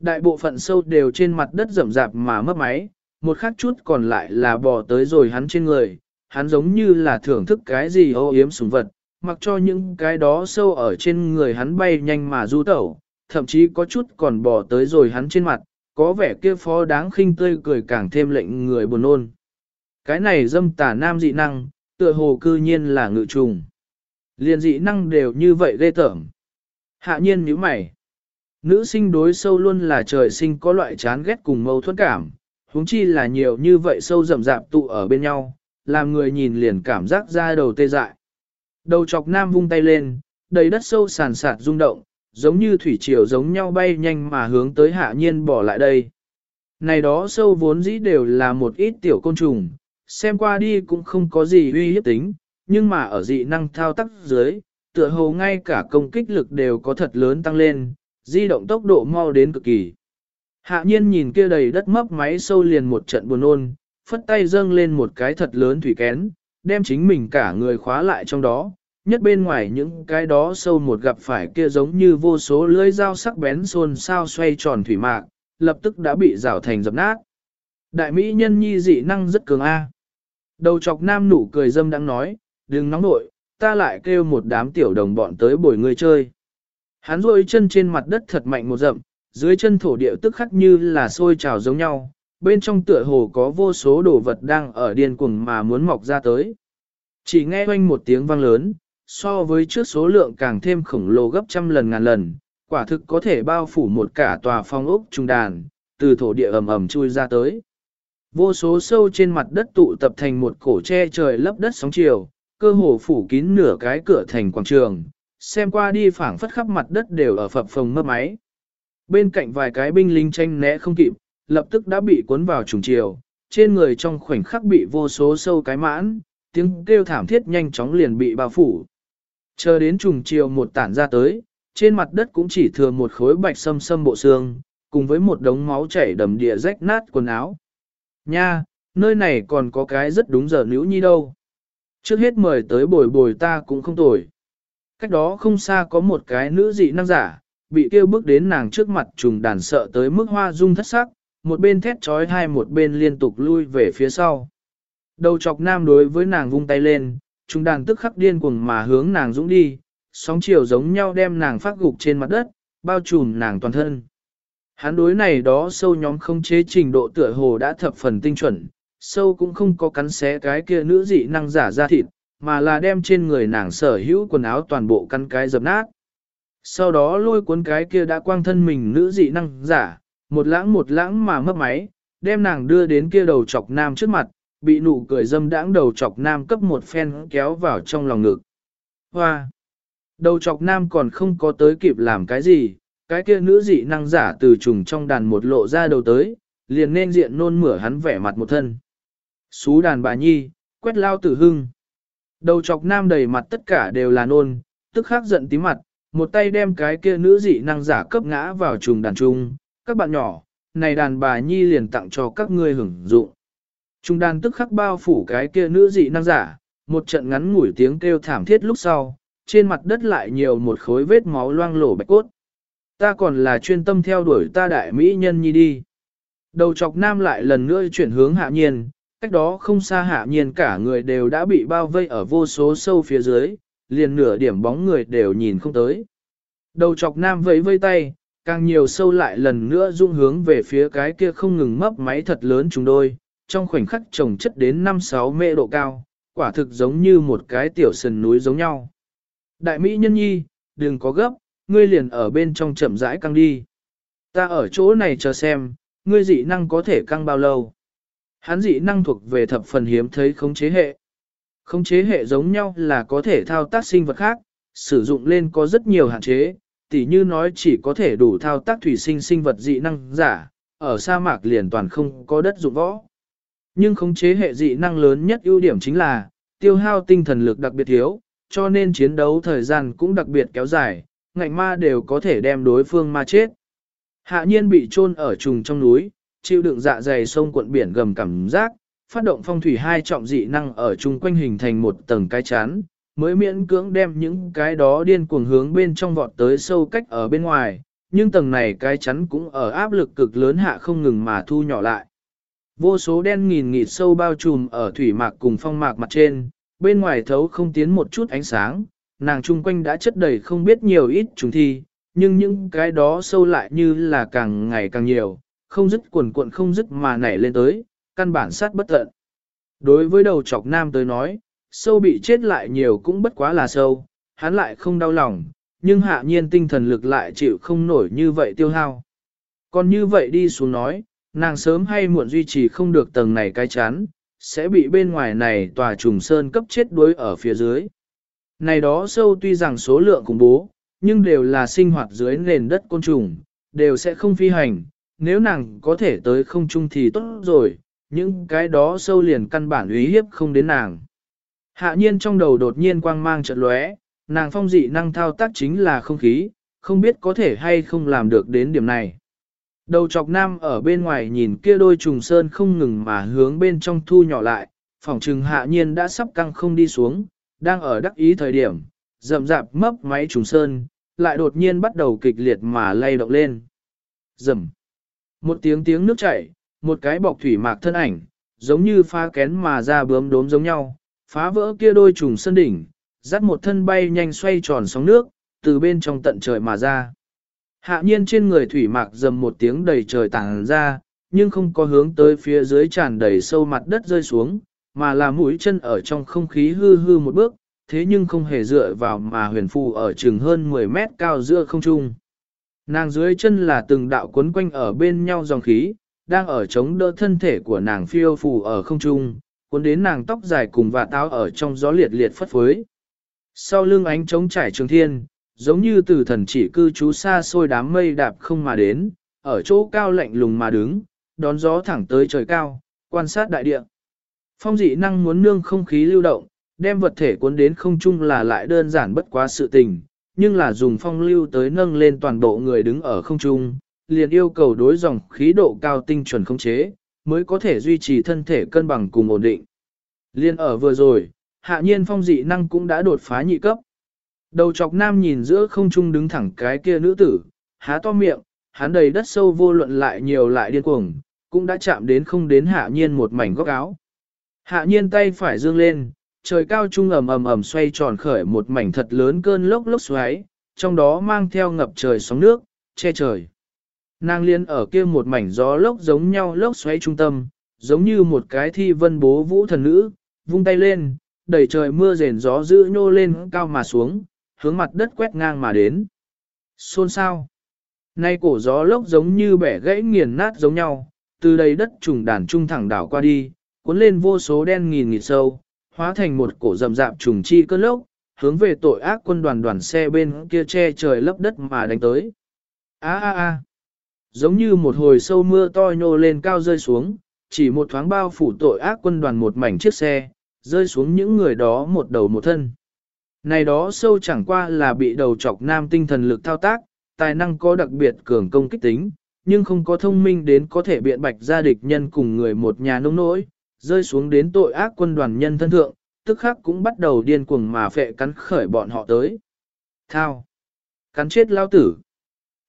Đại bộ phận sâu đều trên mặt đất rậm rạp mà mất máy, một khắc chút còn lại là bò tới rồi hắn trên người, hắn giống như là thưởng thức cái gì ô yếm sùng vật, mặc cho những cái đó sâu ở trên người hắn bay nhanh mà du tẩu, thậm chí có chút còn bò tới rồi hắn trên mặt, có vẻ kia phó đáng khinh tươi cười càng thêm lệnh người buồn nôn. Cái này dâm tà nam dị năng, tựa hồ cư nhiên là ngự trùng. Liên dị năng đều như vậy ghê tởm. Hạ nhiên nhíu mày. Nữ sinh đối sâu luôn là trời sinh có loại chán ghét cùng mâu thuẫn cảm, huống chi là nhiều như vậy sâu rậm rạp tụ ở bên nhau, làm người nhìn liền cảm giác ra đầu tê dại. Đầu chọc nam vung tay lên, đầy đất sâu sàn sạt rung động, giống như thủy triều giống nhau bay nhanh mà hướng tới hạ nhiên bỏ lại đây. Này đó sâu vốn dĩ đều là một ít tiểu côn trùng, xem qua đi cũng không có gì uy hiếp tính, nhưng mà ở dị năng thao tác dưới, tựa hồ ngay cả công kích lực đều có thật lớn tăng lên, di động tốc độ mau đến cực kỳ. Hạ nhiên nhìn kia đầy đất mấp máy sâu liền một trận buồn ôn, phất tay dâng lên một cái thật lớn thủy kén, đem chính mình cả người khóa lại trong đó, nhất bên ngoài những cái đó sâu một gặp phải kia giống như vô số lưỡi dao sắc bén xôn sao xoay tròn thủy mạc, lập tức đã bị rào thành dập nát. Đại mỹ nhân nhi dị năng rất cường A. Đầu chọc nam nụ cười dâm đang nói, đừng nóng nội, ta lại kêu một đám tiểu đồng bọn tới bồi người chơi. Hắn rôi chân trên mặt đất thật mạnh một dậm, dưới chân thổ địa tức khắc như là sôi trào giống nhau, bên trong tựa hồ có vô số đồ vật đang ở điên cuồng mà muốn mọc ra tới. Chỉ nghe oanh một tiếng vang lớn, so với trước số lượng càng thêm khổng lồ gấp trăm lần ngàn lần, quả thực có thể bao phủ một cả tòa phong ốc trung đàn, từ thổ địa ầm ầm chui ra tới. Vô số sâu trên mặt đất tụ tập thành một cổ tre trời lấp đất sóng chiều, cơ hồ phủ kín nửa cái cửa thành quảng trường, xem qua đi phảng phất khắp mặt đất đều ở phập phồng mấp máy. Bên cạnh vài cái binh lính tranh né không kịp, lập tức đã bị cuốn vào trùng chiều, trên người trong khoảnh khắc bị vô số sâu cái mãn, tiếng kêu thảm thiết nhanh chóng liền bị bao phủ. Chờ đến trùng chiều một tản ra tới, trên mặt đất cũng chỉ thừa một khối bạch sâm sâm bộ xương, cùng với một đống máu chảy đầm địa rách nát quần áo. Nha, nơi này còn có cái rất đúng giờ nữ nhi đâu. Trước hết mời tới bồi bồi ta cũng không tồi. Cách đó không xa có một cái nữ dị năng giả, bị kêu bước đến nàng trước mặt trùng đàn sợ tới mức hoa dung thất sắc, một bên thét trói hai một bên liên tục lui về phía sau. Đầu chọc nam đối với nàng vung tay lên, trùng đàn tức khắc điên cuồng mà hướng nàng dũng đi, sóng chiều giống nhau đem nàng phát gục trên mặt đất, bao trùm nàng toàn thân. Hắn đối này đó sâu nhóm không chế trình độ tựa hồ đã thập phần tinh chuẩn, sâu cũng không có cắn xé cái kia nữ dị năng giả ra thịt, mà là đem trên người nàng sở hữu quần áo toàn bộ căn cái dập nát. Sau đó lôi cuốn cái kia đã quang thân mình nữ dị năng giả, một lãng một lãng mà mất máy, đem nàng đưa đến kia đầu chọc nam trước mặt, bị nụ cười dâm đãng đầu chọc nam cấp một phen kéo vào trong lòng ngực. Hoa! Đầu chọc nam còn không có tới kịp làm cái gì, cái kia nữ dị năng giả từ trùng trong đàn một lộ ra đầu tới, liền nên diện nôn mửa hắn vẻ mặt một thân. Xú đàn bà nhi, quét lao tử hưng. Đầu chọc nam đầy mặt tất cả đều là nôn, tức khắc giận tí mặt, một tay đem cái kia nữ dị năng giả cấp ngã vào trùng đàn trung. Các bạn nhỏ, này đàn bà nhi liền tặng cho các ngươi hưởng dụng. Trung đàn tức khắc bao phủ cái kia nữ dị năng giả, một trận ngắn ngủi tiếng kêu thảm thiết lúc sau, trên mặt đất lại nhiều một khối vết máu loang lổ bạch cốt. Ta còn là chuyên tâm theo đuổi ta đại mỹ nhân nhi đi. Đầu chọc nam lại lần nữa chuyển hướng hạ nhiên, cách đó không xa hạ nhiên cả người đều đã bị bao vây ở vô số sâu phía dưới, liền nửa điểm bóng người đều nhìn không tới. Đầu chọc nam vẫy vây tay, càng nhiều sâu lại lần nữa dung hướng về phía cái kia không ngừng mấp máy thật lớn chúng đôi, trong khoảnh khắc trồng chất đến 5-6 mệ độ cao, quả thực giống như một cái tiểu sườn núi giống nhau. Đại Mỹ nhân nhi, đừng có gấp, ngươi liền ở bên trong chậm rãi căng đi. Ta ở chỗ này chờ xem, ngươi dị năng có thể căng bao lâu. Hắn dị năng thuộc về thập phần hiếm thấy khống chế hệ. Khống chế hệ giống nhau là có thể thao tác sinh vật khác, sử dụng lên có rất nhiều hạn chế, tỉ như nói chỉ có thể đủ thao tác thủy sinh sinh vật dị năng giả, ở sa mạc liền toàn không có đất dụng võ. Nhưng khống chế hệ dị năng lớn nhất ưu điểm chính là, tiêu hao tinh thần lực đặc biệt thiếu, cho nên chiến đấu thời gian cũng đặc biệt kéo dài, ngạnh ma đều có thể đem đối phương ma chết. Hạ nhiên bị chôn ở trùng trong núi, chịu đựng dạ dày sông cuộn biển gầm cảm giác, phát động phong thủy hai trọng dị năng ở chung quanh hình thành một tầng cái chán, mới miễn cưỡng đem những cái đó điên cuồng hướng bên trong vọt tới sâu cách ở bên ngoài, nhưng tầng này cái chắn cũng ở áp lực cực lớn hạ không ngừng mà thu nhỏ lại. Vô số đen nghìn nghịt sâu bao trùm ở thủy mạc cùng phong mạc mặt trên, bên ngoài thấu không tiến một chút ánh sáng, nàng chung quanh đã chất đầy không biết nhiều ít trùng thi, nhưng những cái đó sâu lại như là càng ngày càng nhiều, không dứt quần cuộn không dứt mà nảy lên tới, căn bản sát bất tận. Đối với đầu chọc nam tới nói, sâu bị chết lại nhiều cũng bất quá là sâu, hắn lại không đau lòng, nhưng hạ nhiên tinh thần lực lại chịu không nổi như vậy tiêu hao. Còn như vậy đi xuống nói, nàng sớm hay muộn duy trì không được tầng này cái chán, sẽ bị bên ngoài này tòa trùng sơn cấp chết đuối ở phía dưới. Này đó sâu tuy rằng số lượng khủng bố, nhưng đều là sinh hoạt dưới nền đất côn trùng, đều sẽ không phi hành, nếu nàng có thể tới không trung thì tốt rồi, những cái đó sâu liền căn bản uy hiếp không đến nàng. Hạ nhiên trong đầu đột nhiên quang mang chợt lóe, nàng phong dị năng thao tác chính là không khí, không biết có thể hay không làm được đến điểm này. Đầu chọc nam ở bên ngoài nhìn kia đôi trùng sơn không ngừng mà hướng bên trong thu nhỏ lại, phòng trừng hạ nhiên đã sắp căng không đi xuống, đang ở đắc ý thời điểm, rậm rạp mấp máy trùng sơn, lại đột nhiên bắt đầu kịch liệt mà lay động lên. Rầm. Một tiếng tiếng nước chảy, một cái bọc thủy mạc thân ảnh, giống như pha kén mà ra bướm đốm giống nhau, phá vỡ kia đôi trùng sơn đỉnh, dắt một thân bay nhanh xoay tròn sóng nước, từ bên trong tận trời mà ra. Hạ nhiên trên người thủy mạc dầm một tiếng đầy trời tàng ra, nhưng không có hướng tới phía dưới tràn đầy sâu mặt đất rơi xuống, mà là mũi chân ở trong không khí hư hư một bước, thế nhưng không hề dựa vào mà huyền phù ở chừng hơn 10 mét cao giữa không trung. Nàng dưới chân là từng đạo quấn quanh ở bên nhau dòng khí, đang ở chống đỡ thân thể của nàng phiêu phù ở không trung, cuốn đến nàng tóc dài cùng và táo ở trong gió liệt liệt phất phới. Sau lưng ánh trống trải trường thiên, giống như từ thần chỉ cư trú xa xôi đám mây đạp không mà đến, ở chỗ cao lạnh lùng mà đứng, đón gió thẳng tới trời cao, quan sát đại địa. Phong dị năng muốn nương không khí lưu động, đem vật thể cuốn đến không trung là lại đơn giản bất quá sự tình, nhưng là dùng phong lưu tới nâng lên toàn bộ người đứng ở không trung, liền yêu cầu đối dòng khí độ cao tinh chuẩn không chế, mới có thể duy trì thân thể cân bằng cùng ổn định. Liên ở vừa rồi, hạ nhiên phong dị năng cũng đã đột phá nhị cấp. Đầu chọc nam nhìn giữa không trung đứng thẳng cái kia nữ tử, há to miệng, hắn đầy đất sâu vô luận lại nhiều lại điên cuồng, cũng đã chạm đến không đến hạ nhiên một mảnh góc áo. Hạ nhiên tay phải dương lên, trời cao trung ầm ầm ầm xoay tròn khởi một mảnh thật lớn cơn lốc lốc xoáy, trong đó mang theo ngập trời sóng nước, che trời. Nàng liên ở kia một mảnh gió lốc giống nhau lốc xoáy trung tâm, giống như một cái thi vân bố vũ thần nữ, vung tay lên, đẩy trời mưa rền gió dữ nhô lên cao mà xuống, hướng mặt đất quét ngang mà đến. Xôn sao? Nay cổ gió lốc giống như bẻ gãy nghiền nát giống nhau, từ đầy đất trùng đàn trung thẳng đảo qua đi, cuốn lên vô số đen nghìn nghịt sâu, hóa thành một cổ rậm rạp trùng chi cơn lốc, hướng về tội ác quân đoàn đoàn xe bên kia che trời lấp đất mà đánh tới. A a a. Giống như một hồi sâu mưa to nhô lên cao rơi xuống, chỉ một thoáng bao phủ tội ác quân đoàn một mảnh chiếc xe, rơi xuống những người đó một đầu một thân. Này đó sâu chẳng qua là bị đầu chọc nam tinh thần lực thao tác, tài năng có đặc biệt cường công kích tính, nhưng không có thông minh đến có thể biện bạch ra địch nhân cùng người một nhà nông nỗi, rơi xuống đến tội ác quân đoàn nhân thân thượng, tức khắc cũng bắt đầu điên cuồng mà phệ cắn khởi bọn họ tới. Thao! Cắn chết lao tử!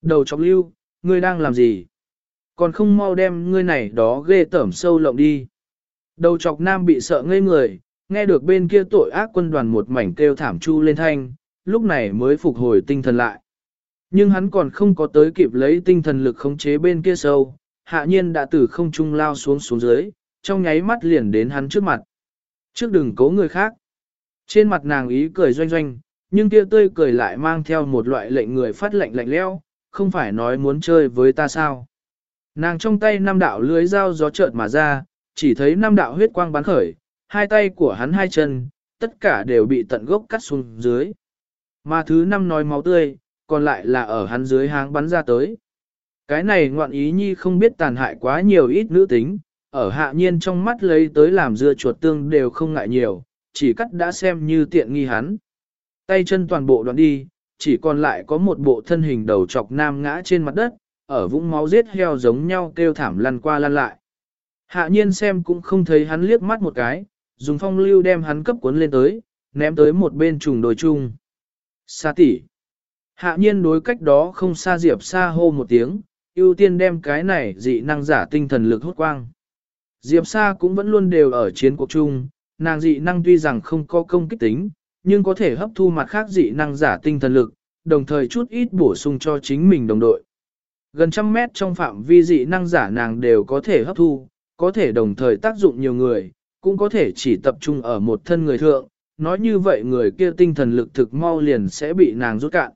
Đầu chọc lưu, ngươi đang làm gì? Còn không mau đem ngươi này đó ghê tởm sâu lộng đi. Đầu chọc nam bị sợ ngây người, nghe được bên kia tội ác quân đoàn một mảnh kêu thảm chu lên thanh, lúc này mới phục hồi tinh thần lại. Nhưng hắn còn không có tới kịp lấy tinh thần lực khống chế bên kia sâu, hạ nhiên đã từ không trung lao xuống xuống dưới, trong nháy mắt liền đến hắn trước mặt. Trước đừng cố người khác. Trên mặt nàng ý cười doanh doanh, nhưng kia tươi cười lại mang theo một loại lệnh người phát lệnh lạnh leo, không phải nói muốn chơi với ta sao. Nàng trong tay năm đạo lưới dao gió chợt mà ra, chỉ thấy năm đạo huyết quang bắn khởi, hai tay của hắn hai chân, tất cả đều bị tận gốc cắt xuống dưới. Mà thứ năm nói máu tươi, còn lại là ở hắn dưới háng bắn ra tới. Cái này ngoạn ý nhi không biết tàn hại quá nhiều ít nữ tính, ở hạ nhiên trong mắt lấy tới làm dưa chuột tương đều không ngại nhiều, chỉ cắt đã xem như tiện nghi hắn. Tay chân toàn bộ đoạn đi, chỉ còn lại có một bộ thân hình đầu chọc nam ngã trên mặt đất, ở vũng máu giết heo giống nhau kêu thảm lăn qua lăn lại. Hạ nhiên xem cũng không thấy hắn liếc mắt một cái, dùng phong lưu đem hắn cấp cuốn lên tới, ném tới một bên trùng đồi chung. Sa tỷ. Hạ nhiên đối cách đó không xa diệp xa hô một tiếng, ưu tiên đem cái này dị năng giả tinh thần lực hút quang. Diệp Sa cũng vẫn luôn đều ở chiến cuộc chung, nàng dị năng tuy rằng không có công kích tính, nhưng có thể hấp thu mặt khác dị năng giả tinh thần lực, đồng thời chút ít bổ sung cho chính mình đồng đội. Gần trăm mét trong phạm vi dị năng giả nàng đều có thể hấp thu, có thể đồng thời tác dụng nhiều người, cũng có thể chỉ tập trung ở một thân người thượng, nói như vậy người kia tinh thần lực thực mau liền sẽ bị nàng rút cạn.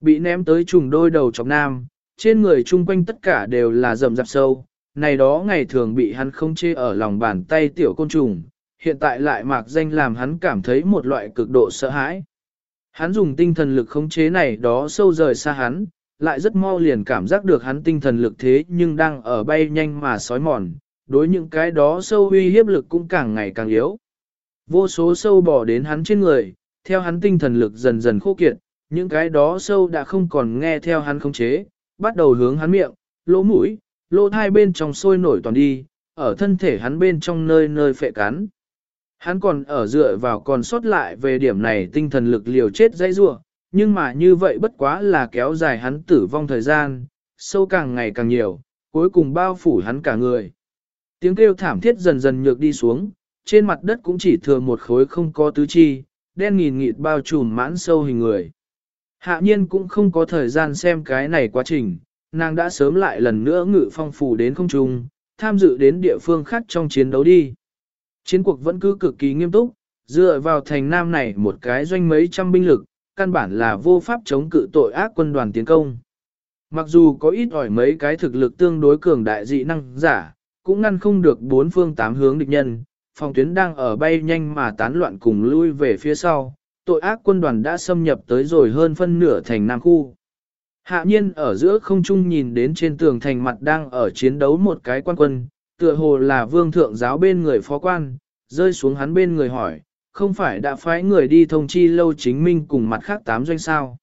Bị ném tới trùng đôi đầu chọc nam, trên người chung quanh tất cả đều là rầm rạp sâu, này đó ngày thường bị hắn không chê ở lòng bàn tay tiểu côn trùng, hiện tại lại mạc danh làm hắn cảm thấy một loại cực độ sợ hãi. Hắn dùng tinh thần lực khống chế này đó sâu rời xa hắn, lại rất mau liền cảm giác được hắn tinh thần lực thế nhưng đang ở bay nhanh mà sói mòn, đối những cái đó sâu uy hiếp lực cũng càng ngày càng yếu. Vô số sâu bỏ đến hắn trên người, theo hắn tinh thần lực dần dần khô kiệt, những cái đó sâu đã không còn nghe theo hắn khống chế, bắt đầu hướng hắn miệng, lỗ mũi, lỗ thai bên trong sôi nổi toàn đi, ở thân thể hắn bên trong nơi nơi phệ cắn. Hắn còn ở dựa vào còn sót lại về điểm này tinh thần lực liều chết dãy rua, nhưng mà như vậy bất quá là kéo dài hắn tử vong thời gian, sâu càng ngày càng nhiều, cuối cùng bao phủ hắn cả người. Tiếng kêu thảm thiết dần dần nhược đi xuống, trên mặt đất cũng chỉ thừa một khối không có tứ chi, đen nghìn nghịt bao trùm mãn sâu hình người. Hạ nhiên cũng không có thời gian xem cái này quá trình, nàng đã sớm lại lần nữa ngự phong phủ đến không trung, tham dự đến địa phương khác trong chiến đấu đi. Chiến cuộc vẫn cứ cực kỳ nghiêm túc, dựa vào thành nam này một cái doanh mấy trăm binh lực, căn bản là vô pháp chống cự tội ác quân đoàn tiến công. Mặc dù có ít ỏi mấy cái thực lực tương đối cường đại dị năng giả, cũng ngăn không được bốn phương tám hướng địch nhân, phòng tuyến đang ở bay nhanh mà tán loạn cùng lui về phía sau, tội ác quân đoàn đã xâm nhập tới rồi hơn phân nửa thành Nam khu. Hạ nhiên ở giữa không trung nhìn đến trên tường thành mặt đang ở chiến đấu một cái quan quân, tựa hồ là vương thượng giáo bên người phó quan, rơi xuống hắn bên người hỏi, không phải đã phái người đi thông chi lâu chính minh cùng mặt khác tám doanh sao.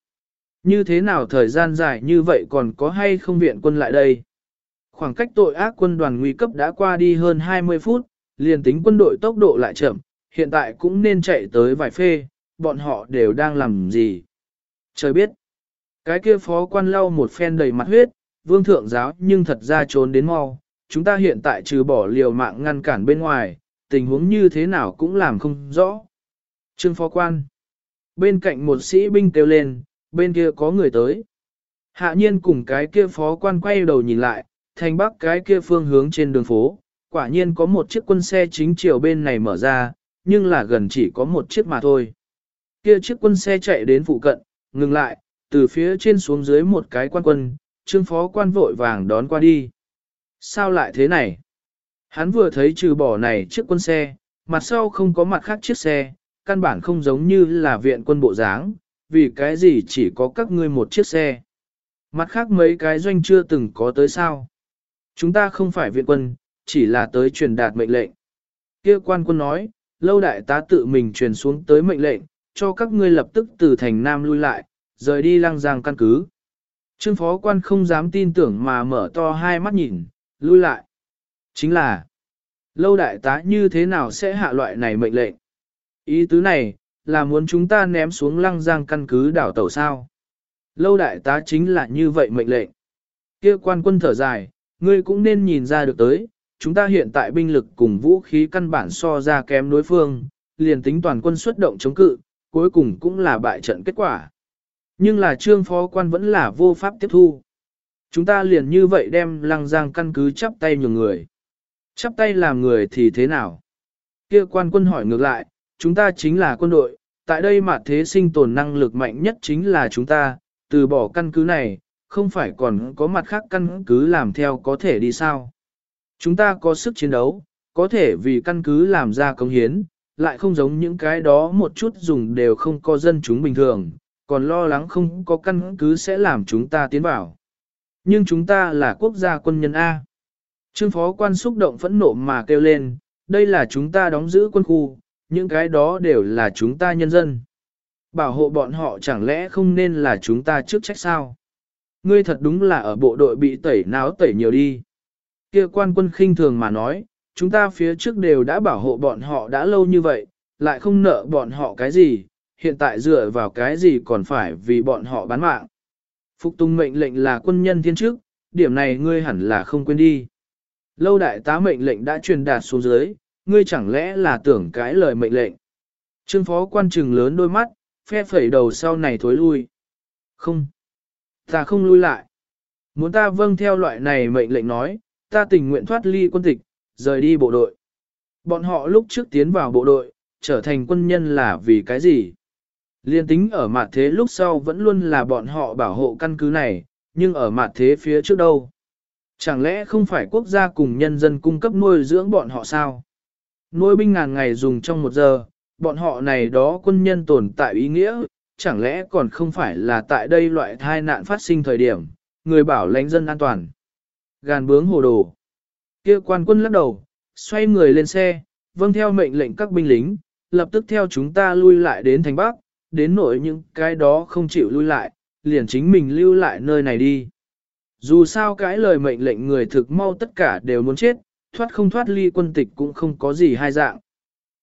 Như thế nào thời gian dài như vậy còn có hay không viện quân lại đây? Khoảng cách tội ác quân đoàn nguy cấp đã qua đi hơn 20 phút, liền tính quân đội tốc độ lại chậm, hiện tại cũng nên chạy tới vài phê, bọn họ đều đang làm gì? Trời biết, cái kia phó quan lau một phen đầy mặt huyết, vương thượng giáo nhưng thật ra trốn đến mau, chúng ta hiện tại trừ bỏ liều mạng ngăn cản bên ngoài, tình huống như thế nào cũng làm không rõ. Trương phó quan, bên cạnh một sĩ binh kêu lên, bên kia có người tới. Hạ nhiên cùng cái kia phó quan quay đầu nhìn lại, thành bắc cái kia phương hướng trên đường phố, quả nhiên có một chiếc quân xe chính chiều bên này mở ra, nhưng là gần chỉ có một chiếc mà thôi. Kia chiếc quân xe chạy đến phụ cận, ngừng lại, từ phía trên xuống dưới một cái quan quân, trương phó quan vội vàng đón qua đi. Sao lại thế này? Hắn vừa thấy trừ bỏ này chiếc quân xe, mặt sau không có mặt khác chiếc xe, căn bản không giống như là viện quân bộ dáng, vì cái gì chỉ có các ngươi một chiếc xe. Mặt khác mấy cái doanh chưa từng có tới sao. Chúng ta không phải viện quân, chỉ là tới truyền đạt mệnh lệnh. Kia quan quân nói, lâu đại tá tự mình truyền xuống tới mệnh lệnh, cho các ngươi lập tức từ thành Nam lui lại, rời đi lăng giang căn cứ. Trương phó quan không dám tin tưởng mà mở to hai mắt nhìn, lui lại. Chính là, lâu đại tá như thế nào sẽ hạ loại này mệnh lệnh? Ý tứ này, là muốn chúng ta ném xuống lăng giang căn cứ đảo tàu sao? Lâu đại tá chính là như vậy mệnh lệnh. Kia quan quân thở dài, ngươi cũng nên nhìn ra được tới, chúng ta hiện tại binh lực cùng vũ khí căn bản so ra kém đối phương, liền tính toàn quân xuất động chống cự, cuối cùng cũng là bại trận kết quả. Nhưng là trương phó quan vẫn là vô pháp tiếp thu. Chúng ta liền như vậy đem lăng giang căn cứ chắp tay nhường người. Chắp tay làm người thì thế nào? Kia quan quân hỏi ngược lại, chúng ta chính là quân đội, tại đây mà thế sinh tồn năng lực mạnh nhất chính là chúng ta, từ bỏ căn cứ này, không phải còn có mặt khác căn cứ làm theo có thể đi sao. Chúng ta có sức chiến đấu, có thể vì căn cứ làm ra công hiến, lại không giống những cái đó một chút dùng đều không có dân chúng bình thường, còn lo lắng không có căn cứ sẽ làm chúng ta tiến vào. Nhưng chúng ta là quốc gia quân nhân A. Trương phó quan xúc động phẫn nộ mà kêu lên, đây là chúng ta đóng giữ quân khu, những cái đó đều là chúng ta nhân dân. Bảo hộ bọn họ chẳng lẽ không nên là chúng ta trước trách sao? Ngươi thật đúng là ở bộ đội bị tẩy náo tẩy nhiều đi. Kia quan quân khinh thường mà nói, chúng ta phía trước đều đã bảo hộ bọn họ đã lâu như vậy, lại không nợ bọn họ cái gì, hiện tại dựa vào cái gì còn phải vì bọn họ bán mạng. Phục tùng mệnh lệnh là quân nhân thiên chức, điểm này ngươi hẳn là không quên đi. Lâu đại tá mệnh lệnh đã truyền đạt xuống dưới, ngươi chẳng lẽ là tưởng cái lời mệnh lệnh. Trương phó quan trừng lớn đôi mắt, phe phẩy đầu sau này thối lui. Không, ta không lui lại. Muốn ta vâng theo loại này mệnh lệnh nói, ta tình nguyện thoát ly quân tịch, rời đi bộ đội. Bọn họ lúc trước tiến vào bộ đội, trở thành quân nhân là vì cái gì? Liên tính ở mặt thế lúc sau vẫn luôn là bọn họ bảo hộ căn cứ này, nhưng ở mặt thế phía trước đâu? Chẳng lẽ không phải quốc gia cùng nhân dân cung cấp nuôi dưỡng bọn họ sao? Nuôi binh ngàn ngày dùng trong một giờ, bọn họ này đó quân nhân tồn tại ý nghĩa, chẳng lẽ còn không phải là tại đây loại thai nạn phát sinh thời điểm, người bảo lãnh dân an toàn. Gàn bướng hồ đồ. Kia quan quân lắc đầu, xoay người lên xe, vâng theo mệnh lệnh các binh lính, lập tức theo chúng ta lui lại đến thành Bắc, đến nỗi những cái đó không chịu lui lại, liền chính mình lưu lại nơi này đi. Dù sao cái lời mệnh lệnh người thực mau tất cả đều muốn chết, thoát không thoát ly quân tịch cũng không có gì hai dạng.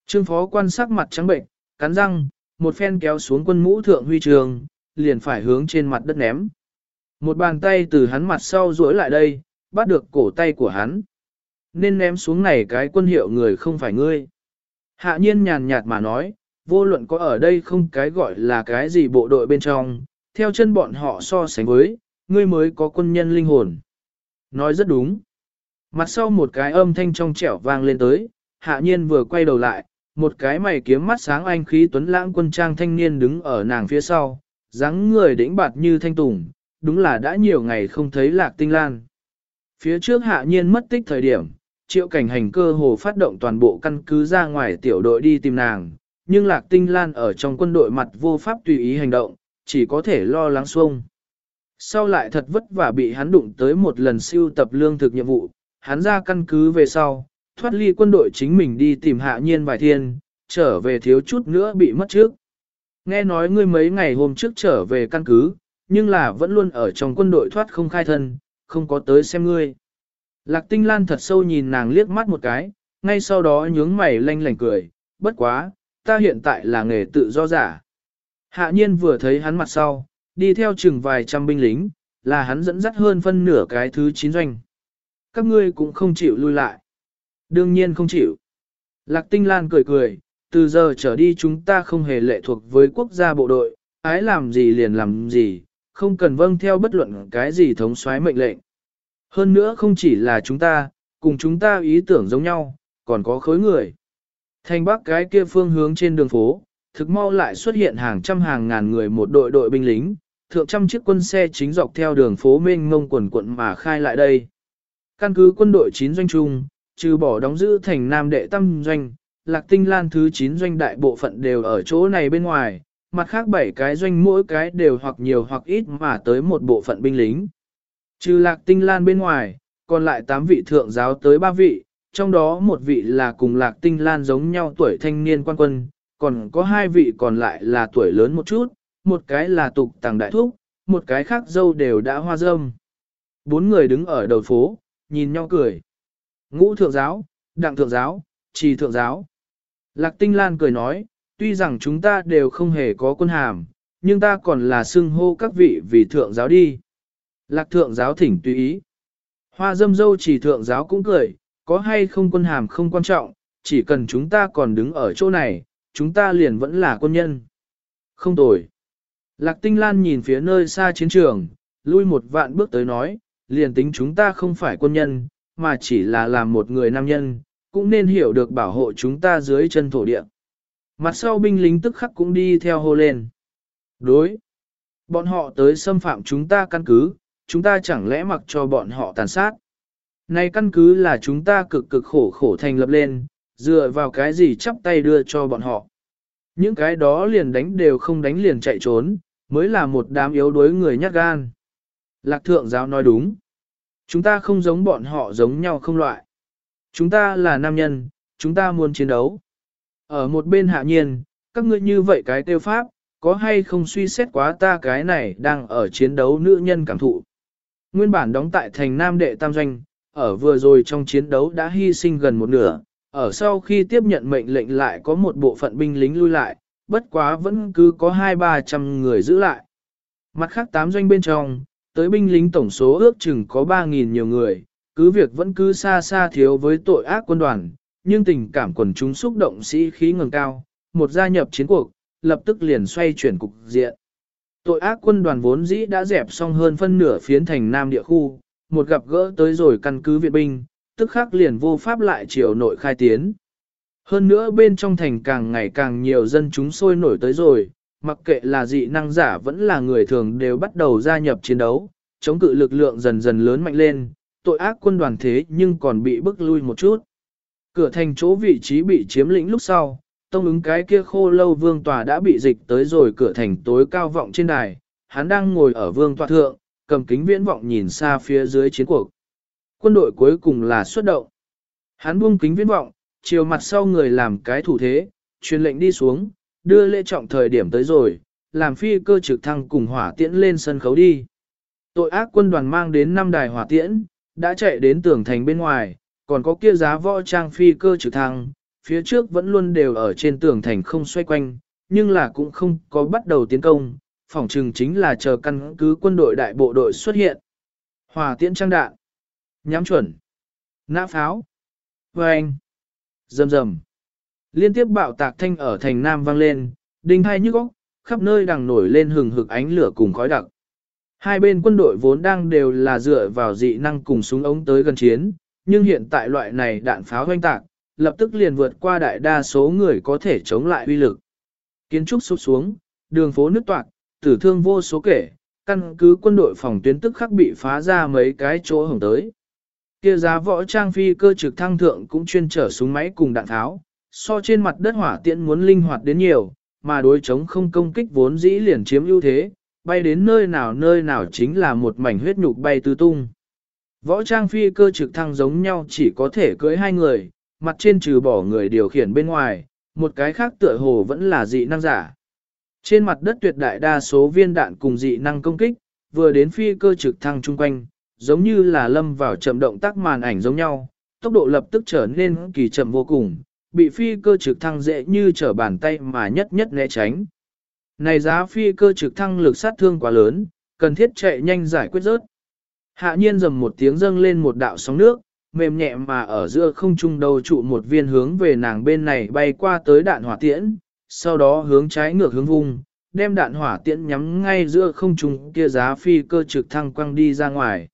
Trương phó quan sắc mặt trắng bệnh, cắn răng, một phen kéo xuống quân mũ thượng huy trường, liền phải hướng trên mặt đất ném. Một bàn tay từ hắn mặt sau duỗi lại đây, bắt được cổ tay của hắn. Nên ném xuống này cái quân hiệu người không phải ngươi. Hạ nhiên nhàn nhạt mà nói, vô luận có ở đây không cái gọi là cái gì bộ đội bên trong, theo chân bọn họ so sánh với, ngươi mới có quân nhân linh hồn. Nói rất đúng. Mặt sau một cái âm thanh trong trẻo vang lên tới, hạ nhiên vừa quay đầu lại, một cái mày kiếm mắt sáng anh khí tuấn lãng quân trang thanh niên đứng ở nàng phía sau, dáng người đĩnh bạt như thanh tùng, đúng là đã nhiều ngày không thấy lạc tinh lan. Phía trước hạ nhiên mất tích thời điểm, triệu cảnh hành cơ hồ phát động toàn bộ căn cứ ra ngoài tiểu đội đi tìm nàng, nhưng lạc tinh lan ở trong quân đội mặt vô pháp tùy ý hành động, chỉ có thể lo lắng xuông. Sau lại thật vất vả bị hắn đụng tới một lần siêu tập lương thực nhiệm vụ, hắn ra căn cứ về sau, thoát ly quân đội chính mình đi tìm hạ nhiên vài thiên, trở về thiếu chút nữa bị mất trước. Nghe nói ngươi mấy ngày hôm trước trở về căn cứ, nhưng là vẫn luôn ở trong quân đội thoát không khai thân, không có tới xem ngươi. Lạc tinh lan thật sâu nhìn nàng liếc mắt một cái, ngay sau đó nhướng mày lanh lảnh cười, bất quá, ta hiện tại là nghề tự do giả. Hạ nhiên vừa thấy hắn mặt sau, đi theo chừng vài trăm binh lính, là hắn dẫn dắt hơn phân nửa cái thứ chín doanh. Các ngươi cũng không chịu lui lại. Đương nhiên không chịu. Lạc Tinh Lan cười cười, từ giờ trở đi chúng ta không hề lệ thuộc với quốc gia bộ đội, ái làm gì liền làm gì, không cần vâng theo bất luận cái gì thống soái mệnh lệnh. Hơn nữa không chỉ là chúng ta, cùng chúng ta ý tưởng giống nhau, còn có khối người. Thành bắc cái kia phương hướng trên đường phố, thực mau lại xuất hiện hàng trăm hàng ngàn người một đội đội binh lính, thượng trăm chiếc quân xe chính dọc theo đường phố mênh ngông quần quận mà khai lại đây. Căn cứ quân đội 9 doanh trung, trừ bỏ đóng giữ thành Nam đệ tâm doanh, Lạc Tinh Lan thứ 9 doanh đại bộ phận đều ở chỗ này bên ngoài, mặt khác 7 cái doanh mỗi cái đều hoặc nhiều hoặc ít mà tới một bộ phận binh lính. Trừ Lạc Tinh Lan bên ngoài, còn lại 8 vị thượng giáo tới 3 vị, trong đó một vị là cùng Lạc Tinh Lan giống nhau tuổi thanh niên quan quân, còn có hai vị còn lại là tuổi lớn một chút, một cái là tục tàng đại thúc, một cái khác dâu đều đã hoa dâm Bốn người đứng ở đầu phố, nhìn nhau cười. Ngũ thượng giáo, đặng thượng giáo, trì thượng giáo. Lạc Tinh Lan cười nói, tuy rằng chúng ta đều không hề có quân hàm, nhưng ta còn là xưng hô các vị vì thượng giáo đi. Lạc thượng giáo thỉnh tùy ý. Hoa dâm dâu chỉ thượng giáo cũng cười, có hay không quân hàm không quan trọng, chỉ cần chúng ta còn đứng ở chỗ này, chúng ta liền vẫn là quân nhân. Không tồi. Lạc Tinh Lan nhìn phía nơi xa chiến trường, lui một vạn bước tới nói, liền tính chúng ta không phải quân nhân, mà chỉ là làm một người nam nhân, cũng nên hiểu được bảo hộ chúng ta dưới chân thổ địa. Mặt sau binh lính tức khắc cũng đi theo hô lên. Đối. Bọn họ tới xâm phạm chúng ta căn cứ, chúng ta chẳng lẽ mặc cho bọn họ tàn sát. Này căn cứ là chúng ta cực cực khổ khổ thành lập lên, dựa vào cái gì chắp tay đưa cho bọn họ. Những cái đó liền đánh đều không đánh liền chạy trốn, mới là một đám yếu đuối người nhát gan. Lạc thượng giáo nói đúng. Chúng ta không giống bọn họ giống nhau không loại. Chúng ta là nam nhân, chúng ta muốn chiến đấu. Ở một bên hạ nhiên, các ngươi như vậy cái tiêu pháp, có hay không suy xét quá ta cái này đang ở chiến đấu nữ nhân cảm thụ. Nguyên bản đóng tại thành Nam Đệ Tam Doanh, ở vừa rồi trong chiến đấu đã hy sinh gần một nửa, ở sau khi tiếp nhận mệnh lệnh lại có một bộ phận binh lính lui lại, bất quá vẫn cứ có hai ba trăm người giữ lại. Mặt khác tám doanh bên trong, tới binh lính tổng số ước chừng có 3.000 nhiều người, cứ việc vẫn cứ xa xa thiếu với tội ác quân đoàn, nhưng tình cảm quần chúng xúc động sĩ khí ngừng cao, một gia nhập chiến cuộc, lập tức liền xoay chuyển cục diện. Tội ác quân đoàn vốn dĩ đã dẹp xong hơn phân nửa phiến thành Nam địa khu, một gặp gỡ tới rồi căn cứ viện binh, tức khắc liền vô pháp lại triều nội khai tiến. Hơn nữa bên trong thành càng ngày càng nhiều dân chúng sôi nổi tới rồi, mặc kệ là dị năng giả vẫn là người thường đều bắt đầu gia nhập chiến đấu, chống cự lực lượng dần dần lớn mạnh lên, tội ác quân đoàn thế nhưng còn bị bức lui một chút. Cửa thành chỗ vị trí bị chiếm lĩnh lúc sau, tông ứng cái kia khô lâu vương tòa đã bị dịch tới rồi cửa thành tối cao vọng trên đài, hắn đang ngồi ở vương tòa thượng, cầm kính viễn vọng nhìn xa phía dưới chiến cuộc. Quân đội cuối cùng là xuất động. Hắn buông kính viễn vọng, chiều mặt sau người làm cái thủ thế, truyền lệnh đi xuống, đưa lễ trọng thời điểm tới rồi, làm phi cơ trực thăng cùng hỏa tiễn lên sân khấu đi. Tội ác quân đoàn mang đến năm đài hỏa tiễn, đã chạy đến tường thành bên ngoài, còn có kia giá võ trang phi cơ trực thăng, phía trước vẫn luôn đều ở trên tường thành không xoay quanh, nhưng là cũng không có bắt đầu tiến công, phòng trừng chính là chờ căn cứ quân đội đại bộ đội xuất hiện. Hòa tiễn trang đạn, nhắm chuẩn, nã pháo, vâng, rầm rầm. Liên tiếp bạo tạc thanh ở thành Nam vang lên, đinh hai nhức óc, khắp nơi đang nổi lên hừng hực ánh lửa cùng khói đặc. Hai bên quân đội vốn đang đều là dựa vào dị năng cùng súng ống tới gần chiến, nhưng hiện tại loại này đạn pháo hoanh tạc, lập tức liền vượt qua đại đa số người có thể chống lại uy lực. Kiến trúc sụp xuống, đường phố nứt toạc, tử thương vô số kể, căn cứ quân đội phòng tuyến tức khắc bị phá ra mấy cái chỗ hổng tới. Kia giá võ trang phi cơ trực thăng thượng cũng chuyên trở súng máy cùng đạn tháo, so trên mặt đất hỏa tiễn muốn linh hoạt đến nhiều, mà đối chống không công kích vốn dĩ liền chiếm ưu thế, bay đến nơi nào nơi nào chính là một mảnh huyết nhục bay tứ tung. Võ trang phi cơ trực thăng giống nhau chỉ có thể cưới hai người, mặt trên trừ bỏ người điều khiển bên ngoài, một cái khác tựa hồ vẫn là dị năng giả. Trên mặt đất tuyệt đại đa số viên đạn cùng dị năng công kích, vừa đến phi cơ trực thăng chung quanh, giống như là lâm vào chậm động tác màn ảnh giống nhau, tốc độ lập tức trở nên kỳ chậm vô cùng, bị phi cơ trực thăng dễ như trở bàn tay mà nhất nhất né tránh. Này giá phi cơ trực thăng lực sát thương quá lớn, cần thiết chạy nhanh giải quyết rớt. Hạ nhiên dầm một tiếng dâng lên một đạo sóng nước, mềm nhẹ mà ở giữa không trung đầu trụ một viên hướng về nàng bên này bay qua tới đạn hỏa tiễn, sau đó hướng trái ngược hướng vung, đem đạn hỏa tiễn nhắm ngay giữa không trung kia giá phi cơ trực thăng quăng đi ra ngoài.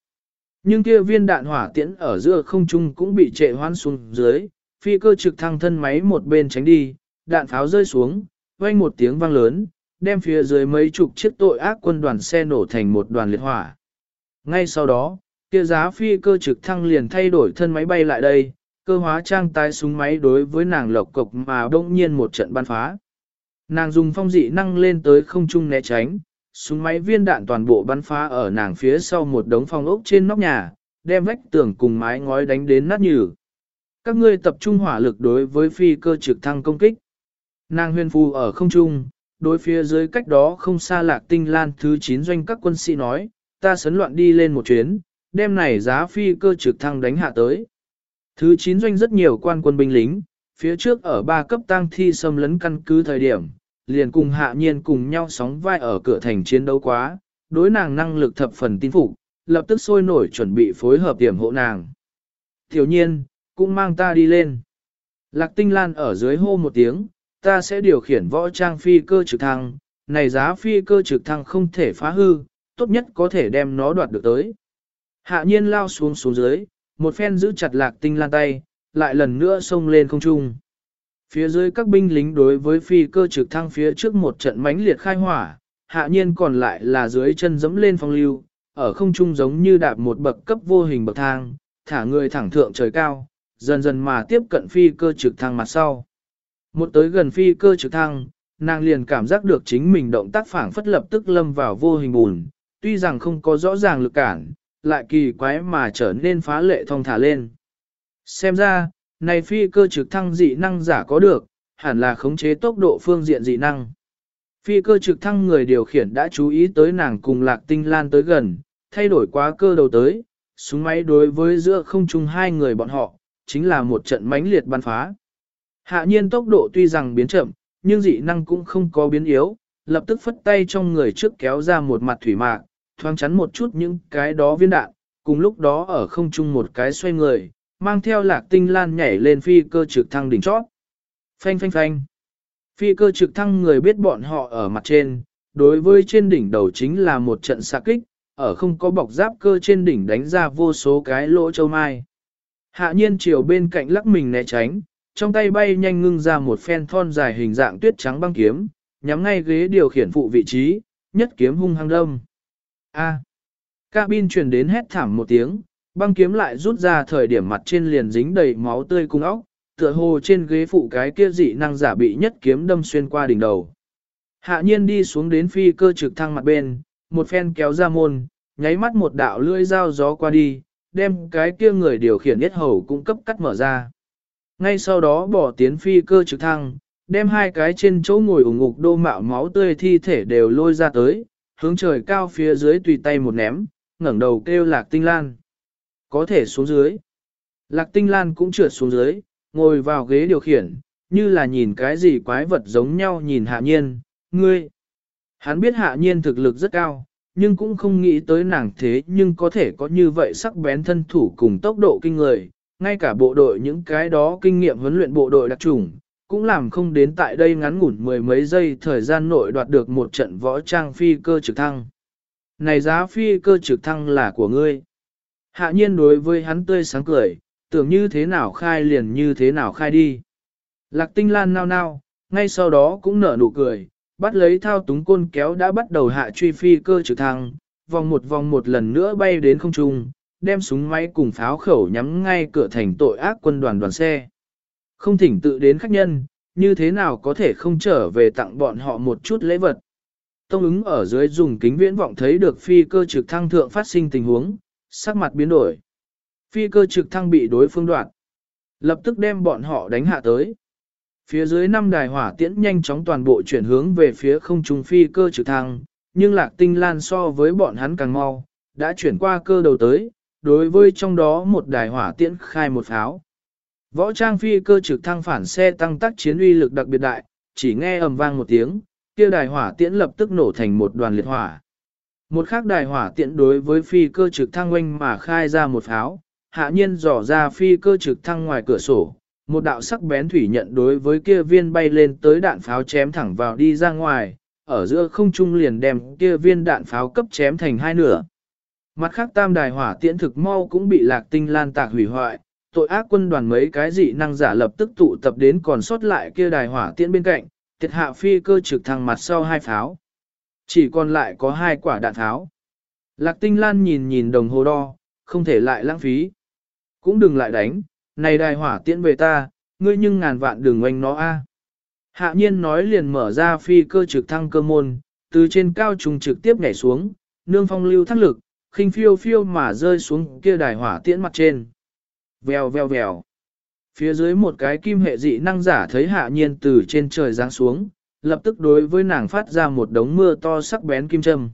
Nhưng kia viên đạn hỏa tiễn ở giữa không trung cũng bị trệ hoan xuống dưới, phi cơ trực thăng thân máy một bên tránh đi, đạn pháo rơi xuống, vang một tiếng vang lớn, đem phía dưới mấy chục chiếc tội ác quân đoàn xe nổ thành một đoàn liệt hỏa. Ngay sau đó, kia giá phi cơ trực thăng liền thay đổi thân máy bay lại đây, cơ hóa trang tái súng máy đối với nàng lộc cộc mà đông nhiên một trận ban phá. Nàng dùng phong dị năng lên tới không trung né tránh, súng máy viên đạn toàn bộ bắn phá ở nàng phía sau một đống phong ốc trên nóc nhà, đem vách tường cùng mái ngói đánh đến nát nhừ. Các ngươi tập trung hỏa lực đối với phi cơ trực thăng công kích. Nàng huyền phù ở không trung, đối phía dưới cách đó không xa lạc tinh lan thứ 9 doanh các quân sĩ nói, ta sấn loạn đi lên một chuyến, Đêm này giá phi cơ trực thăng đánh hạ tới. Thứ 9 doanh rất nhiều quan quân binh lính, phía trước ở ba cấp tăng thi xâm lấn căn cứ thời điểm, liền cùng hạ nhiên cùng nhau sóng vai ở cửa thành chiến đấu quá, đối nàng năng lực thập phần tin phục, lập tức sôi nổi chuẩn bị phối hợp điểm hộ nàng. Tiểu nhiên, cũng mang ta đi lên. Lạc tinh lan ở dưới hô một tiếng, ta sẽ điều khiển võ trang phi cơ trực thăng, này giá phi cơ trực thăng không thể phá hư, tốt nhất có thể đem nó đoạt được tới. Hạ nhiên lao xuống xuống dưới, một phen giữ chặt lạc tinh lan tay, lại lần nữa xông lên không trung. Phía dưới các binh lính đối với phi cơ trực thăng phía trước một trận mãnh liệt khai hỏa, hạ nhiên còn lại là dưới chân dẫm lên phong lưu, ở không trung giống như đạp một bậc cấp vô hình bậc thang, thả người thẳng thượng trời cao, dần dần mà tiếp cận phi cơ trực thăng mặt sau. Một tới gần phi cơ trực thăng, nàng liền cảm giác được chính mình động tác phản phất lập tức lâm vào vô hình bùn, tuy rằng không có rõ ràng lực cản, lại kỳ quái mà trở nên phá lệ thông thả lên. Xem ra, này phi cơ trực thăng dị năng giả có được, hẳn là khống chế tốc độ phương diện dị năng. Phi cơ trực thăng người điều khiển đã chú ý tới nàng cùng lạc tinh lan tới gần, thay đổi quá cơ đầu tới, súng máy đối với giữa không chung hai người bọn họ, chính là một trận mãnh liệt bắn phá. Hạ nhiên tốc độ tuy rằng biến chậm, nhưng dị năng cũng không có biến yếu, lập tức phất tay trong người trước kéo ra một mặt thủy mạc, thoáng chắn một chút những cái đó viên đạn, cùng lúc đó ở không trung một cái xoay người, mang theo lạc tinh lan nhảy lên phi cơ trực thăng đỉnh chót. Phanh phanh phanh. Phi cơ trực thăng người biết bọn họ ở mặt trên, đối với trên đỉnh đầu chính là một trận xạ kích, ở không có bọc giáp cơ trên đỉnh đánh ra vô số cái lỗ châu mai. Hạ nhiên chiều bên cạnh lắc mình né tránh, trong tay bay nhanh ngưng ra một phen thon dài hình dạng tuyết trắng băng kiếm, nhắm ngay ghế điều khiển phụ vị trí, nhất kiếm hung hăng đâm. A. Cabin truyền đến hét thảm một tiếng, băng kiếm lại rút ra thời điểm mặt trên liền dính đầy máu tươi cung óc, tựa hồ trên ghế phụ cái kia dị năng giả bị nhất kiếm đâm xuyên qua đỉnh đầu. Hạ nhiên đi xuống đến phi cơ trực thăng mặt bên, một phen kéo ra môn, nháy mắt một đạo lưỡi dao gió qua đi, đem cái kia người điều khiển yết hầu cung cấp cắt mở ra. Ngay sau đó bỏ tiến phi cơ trực thăng, đem hai cái trên chỗ ngồi ủng ngục đô mạo máu tươi thi thể đều lôi ra tới, hướng trời cao phía dưới tùy tay một ném, ngẩng đầu kêu lạc tinh lan. Có thể xuống dưới. Lạc tinh lan cũng trượt xuống dưới, ngồi vào ghế điều khiển, như là nhìn cái gì quái vật giống nhau nhìn hạ nhiên, ngươi. Hắn biết hạ nhiên thực lực rất cao, nhưng cũng không nghĩ tới nàng thế nhưng có thể có như vậy sắc bén thân thủ cùng tốc độ kinh người, ngay cả bộ đội những cái đó kinh nghiệm huấn luyện bộ đội đặc trùng, cũng làm không đến tại đây ngắn ngủn mười mấy giây thời gian nội đoạt được một trận võ trang phi cơ trực thăng. Này giá phi cơ trực thăng là của ngươi. Hạ nhiên đối với hắn tươi sáng cười, tưởng như thế nào khai liền như thế nào khai đi. Lạc tinh lan nao nao, ngay sau đó cũng nở nụ cười, bắt lấy thao túng côn kéo đã bắt đầu hạ truy phi cơ trực thăng, vòng một vòng một lần nữa bay đến không trung, đem súng máy cùng pháo khẩu nhắm ngay cửa thành tội ác quân đoàn đoàn xe. Không thỉnh tự đến khách nhân, như thế nào có thể không trở về tặng bọn họ một chút lễ vật. Tông ứng ở dưới dùng kính viễn vọng thấy được phi cơ trực thăng thượng phát sinh tình huống, sắc mặt biến đổi. Phi cơ trực thăng bị đối phương đoạt. Lập tức đem bọn họ đánh hạ tới. Phía dưới năm đài hỏa tiễn nhanh chóng toàn bộ chuyển hướng về phía không trung phi cơ trực thăng, nhưng lạc tinh lan so với bọn hắn càng mau, đã chuyển qua cơ đầu tới, đối với trong đó một đài hỏa tiễn khai một pháo. Võ trang phi cơ trực thăng phản xe tăng tác chiến uy lực đặc biệt đại, chỉ nghe ầm vang một tiếng, kia đài hỏa tiễn lập tức nổ thành một đoàn liệt hỏa. Một khác đài hỏa tiễn đối với phi cơ trực thăng oanh mà khai ra một pháo, hạ nhiên dò ra phi cơ trực thăng ngoài cửa sổ, một đạo sắc bén thủy nhận đối với kia viên bay lên tới đạn pháo chém thẳng vào đi ra ngoài, ở giữa không trung liền đem kia viên đạn pháo cấp chém thành hai nửa. Mặt khác tam đài hỏa tiễn thực mau cũng bị lạc tinh lan tạc hủy hoại, tội ác quân đoàn mấy cái dị năng giả lập tức tụ tập đến còn sót lại kia đài hỏa tiễn bên cạnh, thiệt hạ phi cơ trực thăng mặt sau hai pháo. Chỉ còn lại có hai quả đạn tháo. Lạc tinh lan nhìn nhìn đồng hồ đo, không thể lại lãng phí. Cũng đừng lại đánh, này đài hỏa tiễn về ta, ngươi nhưng ngàn vạn đừng oanh nó a. Hạ nhiên nói liền mở ra phi cơ trực thăng cơ môn, từ trên cao trùng trực tiếp nhảy xuống, nương phong lưu thác lực, khinh phiêu phiêu mà rơi xuống kia đài hỏa tiễn mặt trên. Vèo vèo vèo. Phía dưới một cái kim hệ dị năng giả thấy hạ nhiên từ trên trời giáng xuống, lập tức đối với nàng phát ra một đống mưa to sắc bén kim châm.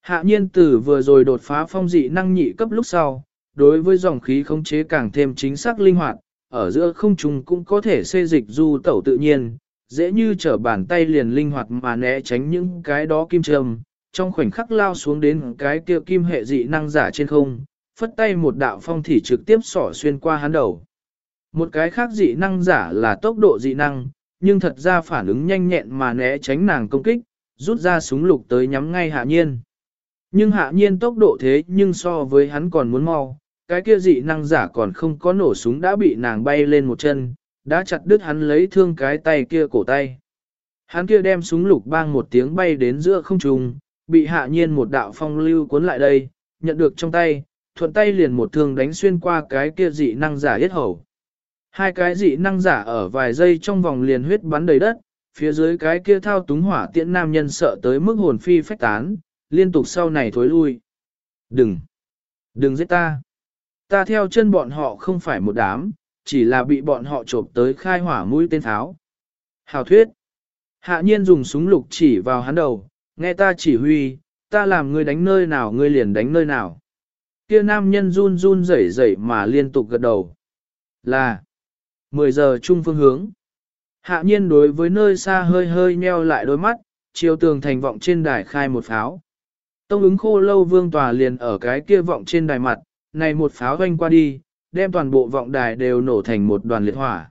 Hạ nhiên tử vừa rồi đột phá phong dị năng nhị cấp lúc sau, đối với dòng khí khống chế càng thêm chính xác linh hoạt, ở giữa không trung cũng có thể xê dịch du tẩu tự nhiên, dễ như trở bàn tay liền linh hoạt mà né tránh những cái đó kim châm, trong khoảnh khắc lao xuống đến cái kia kim hệ dị năng giả trên không, phất tay một đạo phong thì trực tiếp sỏ xuyên qua hắn đầu. Một cái khác dị năng giả là tốc độ dị năng, nhưng thật ra phản ứng nhanh nhẹn mà né tránh nàng công kích, rút ra súng lục tới nhắm ngay hạ nhiên. Nhưng hạ nhiên tốc độ thế nhưng so với hắn còn muốn mau, cái kia dị năng giả còn không có nổ súng đã bị nàng bay lên một chân, đã chặt đứt hắn lấy thương cái tay kia cổ tay. Hắn kia đem súng lục bang một tiếng bay đến giữa không trung, bị hạ nhiên một đạo phong lưu cuốn lại đây, nhận được trong tay, thuận tay liền một thương đánh xuyên qua cái kia dị năng giả yết hầu. Hai cái dị năng giả ở vài giây trong vòng liền huyết bắn đầy đất, phía dưới cái kia thao túng hỏa tiễn nam nhân sợ tới mức hồn phi phách tán, liên tục sau này thối lui. Đừng! Đừng giết ta! Ta theo chân bọn họ không phải một đám, chỉ là bị bọn họ trộm tới khai hỏa mũi tên tháo. Hào thuyết! Hạ nhiên dùng súng lục chỉ vào hắn đầu, nghe ta chỉ huy, ta làm ngươi đánh nơi nào ngươi liền đánh nơi nào. Kia nam nhân run run rẩy rẩy mà liên tục gật đầu. Là 10 giờ chung phương hướng. Hạ nhiên đối với nơi xa hơi hơi nheo lại đôi mắt, chiều tường thành vọng trên đài khai một pháo. Tông ứng khô lâu vương tòa liền ở cái kia vọng trên đài mặt, này một pháo doanh qua đi, đem toàn bộ vọng đài đều nổ thành một đoàn liệt hỏa.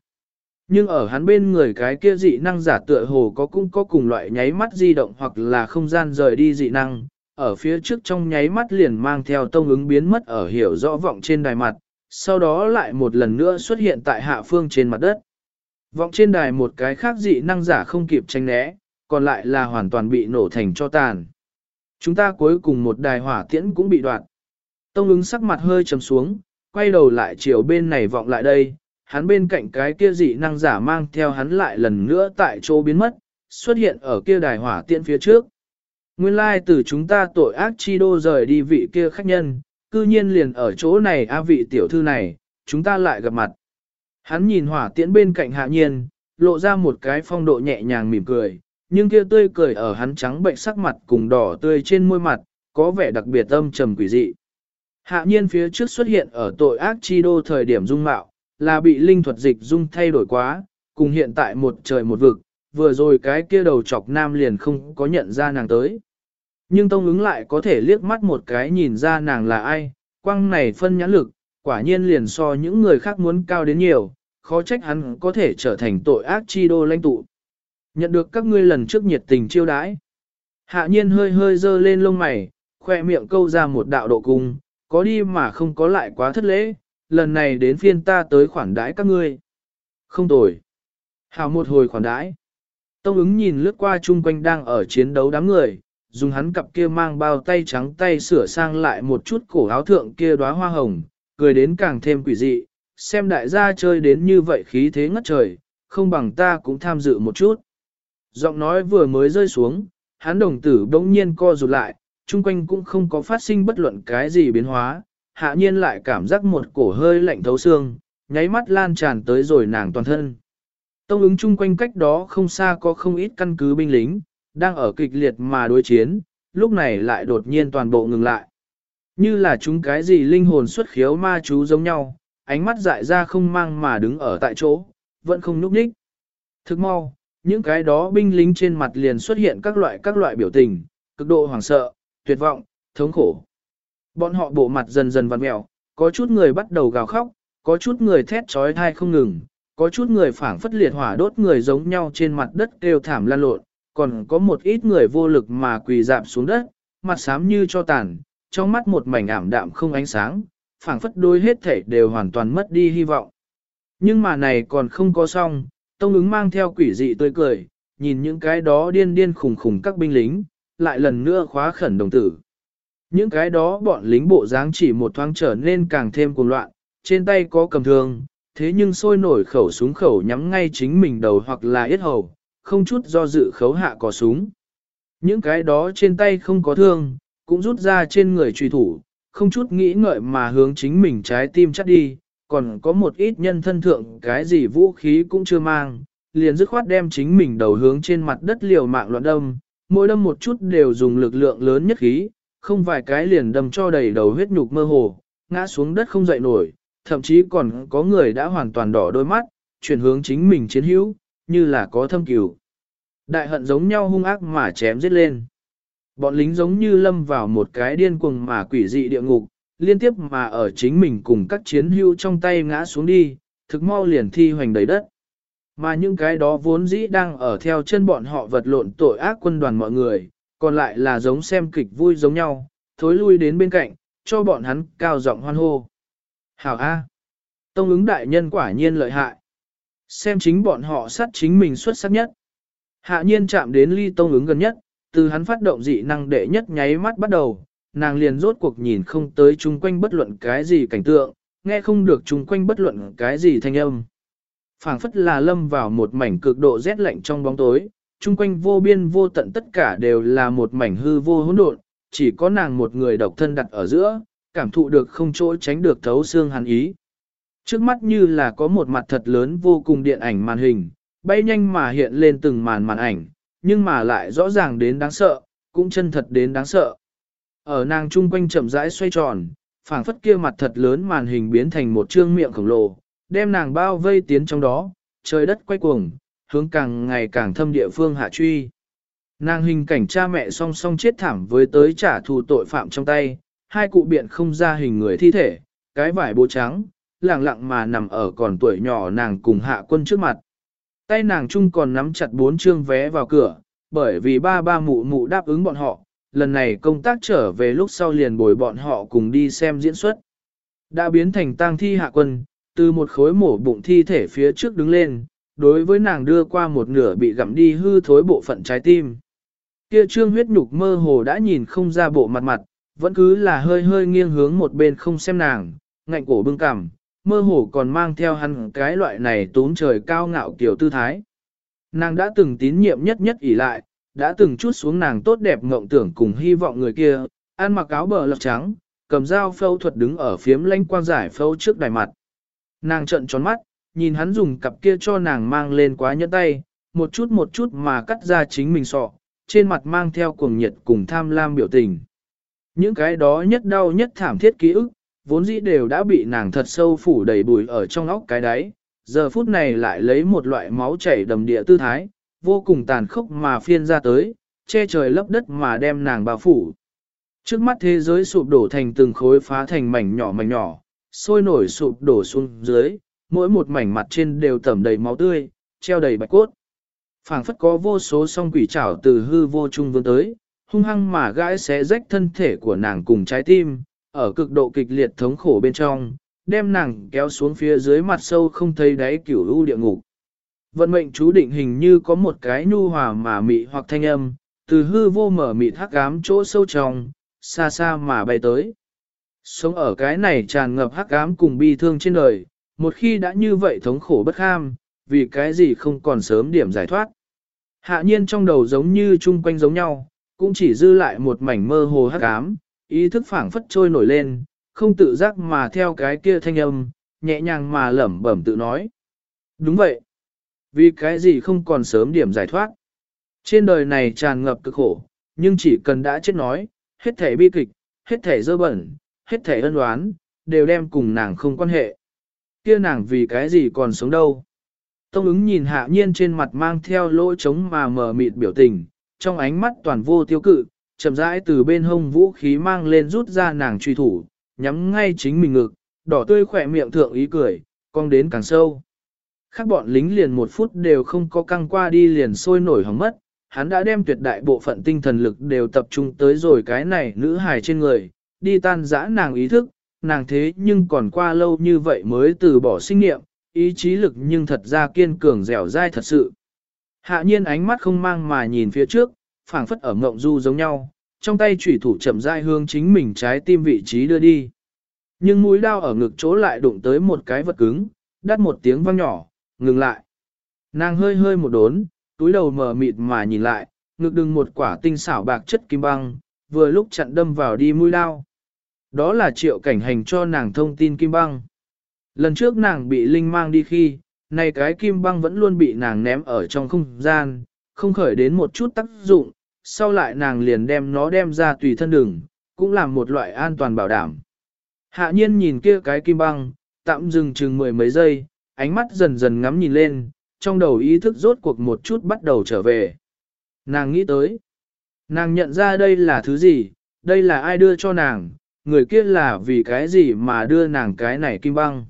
Nhưng ở hắn bên người cái kia dị năng giả tựa hồ có cũng có cùng loại nháy mắt di động hoặc là không gian rời đi dị năng, ở phía trước trong nháy mắt liền mang theo tông ứng biến mất ở hiểu rõ vọng trên đài mặt, sau đó lại một lần nữa xuất hiện tại hạ phương trên mặt đất. Vọng trên đài một cái khác dị năng giả không kịp tranh né, còn lại là hoàn toàn bị nổ thành cho tàn. Chúng ta cuối cùng một đài hỏa tiễn cũng bị đoạn. Tông ứng sắc mặt hơi trầm xuống, quay đầu lại chiều bên này vọng lại đây, hắn bên cạnh cái kia dị năng giả mang theo hắn lại lần nữa tại chỗ biến mất, xuất hiện ở kia đài hỏa tiễn phía trước. Nguyên lai từ chúng ta tội ác chi đô rời đi vị kia khách nhân, cư nhiên liền ở chỗ này a vị tiểu thư này, chúng ta lại gặp mặt. Hắn nhìn hỏa tiễn bên cạnh hạ nhiên, lộ ra một cái phong độ nhẹ nhàng mỉm cười, nhưng kia tươi cười ở hắn trắng bệnh sắc mặt cùng đỏ tươi trên môi mặt, có vẻ đặc biệt âm trầm quỷ dị. Hạ nhiên phía trước xuất hiện ở tội ác chi đô thời điểm dung mạo, là bị linh thuật dịch dung thay đổi quá, cùng hiện tại một trời một vực, vừa rồi cái kia đầu chọc nam liền không có nhận ra nàng tới. Nhưng Tông ứng lại có thể liếc mắt một cái nhìn ra nàng là ai, quăng này phân nhãn lực, quả nhiên liền so những người khác muốn cao đến nhiều, khó trách hắn có thể trở thành tội ác chi đô lãnh tụ. Nhận được các ngươi lần trước nhiệt tình chiêu đãi. Hạ nhiên hơi hơi dơ lên lông mày, khoe miệng câu ra một đạo độ cung, có đi mà không có lại quá thất lễ, lần này đến phiên ta tới khoản đãi các ngươi. Không tồi. Hào một hồi khoản đãi. Tông ứng nhìn lướt qua chung quanh đang ở chiến đấu đám người, dùng hắn cặp kia mang bao tay trắng tay sửa sang lại một chút cổ áo thượng kia đóa hoa hồng, cười đến càng thêm quỷ dị, xem đại gia chơi đến như vậy khí thế ngất trời, không bằng ta cũng tham dự một chút. Giọng nói vừa mới rơi xuống, hắn đồng tử bỗng nhiên co rụt lại, chung quanh cũng không có phát sinh bất luận cái gì biến hóa, hạ nhiên lại cảm giác một cổ hơi lạnh thấu xương, nháy mắt lan tràn tới rồi nàng toàn thân. Tông ứng chung quanh cách đó không xa có không ít căn cứ binh lính, đang ở kịch liệt mà đối chiến, lúc này lại đột nhiên toàn bộ ngừng lại. Như là chúng cái gì linh hồn xuất khiếu ma chú giống nhau, ánh mắt dại ra không mang mà đứng ở tại chỗ, vẫn không núp đích. Thức mau, những cái đó binh lính trên mặt liền xuất hiện các loại các loại biểu tình, cực độ hoảng sợ, tuyệt vọng, thống khổ. Bọn họ bộ mặt dần dần vặn mẹo, có chút người bắt đầu gào khóc, có chút người thét trói thai không ngừng, có chút người phảng phất liệt hỏa đốt người giống nhau trên mặt đất kêu thảm lan lộn, còn có một ít người vô lực mà quỳ dạp xuống đất, mặt xám như cho tàn, trong mắt một mảnh ảm đạm không ánh sáng, phảng phất đôi hết thể đều hoàn toàn mất đi hy vọng. Nhưng mà này còn không có xong, Tông ứng mang theo quỷ dị tươi cười, nhìn những cái đó điên điên khủng khủng các binh lính, lại lần nữa khóa khẩn đồng tử. Những cái đó bọn lính bộ dáng chỉ một thoáng trở nên càng thêm cuồng loạn, trên tay có cầm thương, thế nhưng sôi nổi khẩu súng khẩu nhắm ngay chính mình đầu hoặc là yết hầu, không chút do dự khấu hạ cò súng. Những cái đó trên tay không có thương, cũng rút ra trên người truy thủ, không chút nghĩ ngợi mà hướng chính mình trái tim chắt đi, còn có một ít nhân thân thượng cái gì vũ khí cũng chưa mang, liền dứt khoát đem chính mình đầu hướng trên mặt đất liều mạng loạn đâm, mỗi đâm một chút đều dùng lực lượng lớn nhất khí, không vài cái liền đâm cho đầy đầu huyết nhục mơ hồ, ngã xuống đất không dậy nổi, thậm chí còn có người đã hoàn toàn đỏ đôi mắt, chuyển hướng chính mình chiến hữu, như là có thâm cửu. Đại hận giống nhau hung ác mà chém giết lên. Bọn lính giống như lâm vào một cái điên cuồng mà quỷ dị địa ngục, liên tiếp mà ở chính mình cùng các chiến hữu trong tay ngã xuống đi, thực mau liền thi hoành đầy đất. Mà những cái đó vốn dĩ đang ở theo chân bọn họ vật lộn tội ác quân đoàn mọi người, còn lại là giống xem kịch vui giống nhau, thối lui đến bên cạnh, cho bọn hắn cao giọng hoan hô. Hảo A. Tông ứng đại nhân quả nhiên lợi hại. Xem chính bọn họ sát chính mình xuất sắc nhất. Hạ nhiên chạm đến ly tông ứng gần nhất, từ hắn phát động dị năng đệ nhất nháy mắt bắt đầu, nàng liền rốt cuộc nhìn không tới chung quanh bất luận cái gì cảnh tượng, nghe không được chung quanh bất luận cái gì thanh âm. phảng phất là lâm vào một mảnh cực độ rét lạnh trong bóng tối, chung quanh vô biên vô tận tất cả đều là một mảnh hư vô hỗn độn, chỉ có nàng một người độc thân đặt ở giữa, cảm thụ được không chỗ tránh được thấu xương hàn ý. Trước mắt như là có một mặt thật lớn vô cùng điện ảnh màn hình, bay nhanh mà hiện lên từng màn màn ảnh, nhưng mà lại rõ ràng đến đáng sợ, cũng chân thật đến đáng sợ. Ở nàng chung quanh chậm rãi xoay tròn, phảng phất kia mặt thật lớn màn hình biến thành một trương miệng khổng lồ, đem nàng bao vây tiến trong đó, trời đất quay cuồng, hướng càng ngày càng thâm địa phương hạ truy. Nàng hình cảnh cha mẹ song song chết thảm với tới trả thù tội phạm trong tay, hai cụ biện không ra hình người thi thể, cái vải bố trắng, lặng lặng mà nằm ở còn tuổi nhỏ nàng cùng hạ quân trước mặt. Tay nàng chung còn nắm chặt bốn chương vé vào cửa, bởi vì ba ba mụ mụ đáp ứng bọn họ, lần này công tác trở về lúc sau liền bồi bọn họ cùng đi xem diễn xuất. Đã biến thành tang thi hạ quân, từ một khối mổ bụng thi thể phía trước đứng lên, đối với nàng đưa qua một nửa bị gặm đi hư thối bộ phận trái tim. Kia trương huyết nhục mơ hồ đã nhìn không ra bộ mặt mặt, vẫn cứ là hơi hơi nghiêng hướng một bên không xem nàng, ngạnh cổ bưng cằm, mơ hồ còn mang theo hắn cái loại này tốn trời cao ngạo kiểu tư thái. Nàng đã từng tín nhiệm nhất nhất ỷ lại, đã từng chút xuống nàng tốt đẹp ngộng tưởng cùng hy vọng người kia, ăn mặc áo bờ lọc trắng, cầm dao phẫu thuật đứng ở phiếm lanh quang giải phẫu trước đài mặt. Nàng trợn tròn mắt, nhìn hắn dùng cặp kia cho nàng mang lên quá nhẫn tay, một chút một chút mà cắt ra chính mình sọ, trên mặt mang theo cuồng nhiệt cùng tham lam biểu tình. Những cái đó nhất đau nhất thảm thiết ký ức, vốn dĩ đều đã bị nàng thật sâu phủ đầy bụi ở trong óc cái đáy, giờ phút này lại lấy một loại máu chảy đầm địa tư thái, vô cùng tàn khốc mà phiên ra tới, che trời lấp đất mà đem nàng bao phủ. Trước mắt thế giới sụp đổ thành từng khối phá thành mảnh nhỏ mảnh nhỏ, sôi nổi sụp đổ xuống dưới, mỗi một mảnh mặt trên đều tẩm đầy máu tươi, treo đầy bạch cốt. phảng phất có vô số song quỷ trảo từ hư vô trung vươn tới, hung hăng mà gãi xé rách thân thể của nàng cùng trái tim, ở cực độ kịch liệt thống khổ bên trong, đem nàng kéo xuống phía dưới mặt sâu không thấy đáy kiểu u địa ngục. Vận mệnh chú định hình như có một cái nhu hòa mà mị hoặc thanh âm, từ hư vô mở mị thác ám chỗ sâu trong, xa xa mà bay tới. Sống ở cái này tràn ngập hắc ám cùng bi thương trên đời, một khi đã như vậy thống khổ bất ham, vì cái gì không còn sớm điểm giải thoát. Hạ nhiên trong đầu giống như chung quanh giống nhau, cũng chỉ dư lại một mảnh mơ hồ hắc ám, ý thức phảng phất trôi nổi lên, không tự giác mà theo cái kia thanh âm, nhẹ nhàng mà lẩm bẩm tự nói. Đúng vậy. Vì cái gì không còn sớm điểm giải thoát. Trên đời này tràn ngập cực khổ, nhưng chỉ cần đã chết nói, hết thể bi kịch, hết thể dơ bẩn, hết thể ân oán, đều đem cùng nàng không quan hệ. Kia nàng vì cái gì còn sống đâu. Tông ứng nhìn hạ nhiên trên mặt mang theo lỗ trống mà mờ mịt biểu tình, trong ánh mắt toàn vô tiêu cự, chậm rãi từ bên hông vũ khí mang lên rút ra nàng truy thủ, nhắm ngay chính mình ngực, đỏ tươi khỏe miệng thượng ý cười, cong đến càng sâu. Khác bọn lính liền một phút đều không có căng qua đi liền sôi nổi hóng mất, hắn đã đem tuyệt đại bộ phận tinh thần lực đều tập trung tới rồi cái này nữ hài trên người, đi tan dã nàng ý thức, nàng thế nhưng còn qua lâu như vậy mới từ bỏ sinh nghiệm, ý chí lực nhưng thật ra kiên cường dẻo dai thật sự. Hạ nhiên ánh mắt không mang mà nhìn phía trước, phảng phất ở ngộng du giống nhau, trong tay chủy thủ chậm rãi hướng chính mình trái tim vị trí đưa đi. Nhưng mũi đao ở ngực chỗ lại đụng tới một cái vật cứng, đắt một tiếng vang nhỏ, ngừng lại. Nàng hơi hơi một đốn, túi đầu mờ mịt mà nhìn lại, ngực đừng một quả tinh xảo bạc chất kim băng, vừa lúc chặn đâm vào đi mũi đao. Đó là triệu cảnh hành cho nàng thông tin kim băng. Lần trước nàng bị linh mang đi khi, này cái kim băng vẫn luôn bị nàng ném ở trong không gian, không khởi đến một chút tác dụng, sau lại nàng liền đem nó đem ra tùy thân đường, cũng làm một loại an toàn bảo đảm. Hạ nhiên nhìn kia cái kim băng, tạm dừng chừng mười mấy giây, ánh mắt dần dần ngắm nhìn lên, trong đầu ý thức rốt cuộc một chút bắt đầu trở về. Nàng nghĩ tới, nàng nhận ra đây là thứ gì, đây là ai đưa cho nàng, người kia là vì cái gì mà đưa nàng cái này kim băng.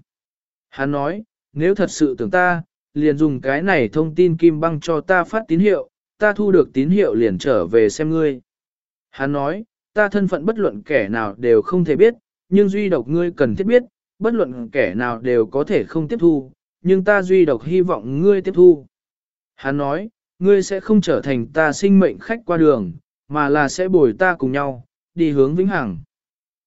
Hắn nói, nếu thật sự tưởng ta, liền dùng cái này thông tin kim băng cho ta phát tín hiệu, ta thu được tín hiệu liền trở về xem ngươi. Hắn nói, ta thân phận bất luận kẻ nào đều không thể biết, nhưng duy độc ngươi cần thiết biết, bất luận kẻ nào đều có thể không tiếp thu, nhưng ta duy độc hy vọng ngươi tiếp thu. Hắn nói, ngươi sẽ không trở thành ta sinh mệnh khách qua đường, mà là sẽ bồi ta cùng nhau, đi hướng vĩnh hằng.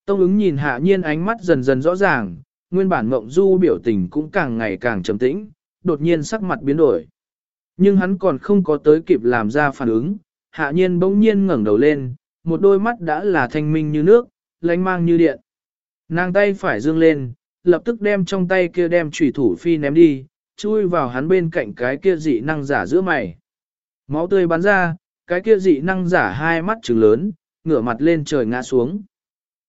Tông ứng nhìn hạ nhiên ánh mắt dần dần rõ ràng, nguyên bản mộng du biểu tình cũng càng ngày càng trầm tĩnh, đột nhiên sắc mặt biến đổi. Nhưng hắn còn không có tới kịp làm ra phản ứng, hạ nhiên bỗng nhiên ngẩng đầu lên, một đôi mắt đã là thanh minh như nước, lánh mang như điện. Nàng tay phải dương lên, lập tức đem trong tay kia đem chủy thủ phi ném đi, chui vào hắn bên cạnh cái kia dị năng giả giữa mày. Máu tươi bắn ra, cái kia dị năng giả hai mắt trừng lớn, ngửa mặt lên trời ngã xuống.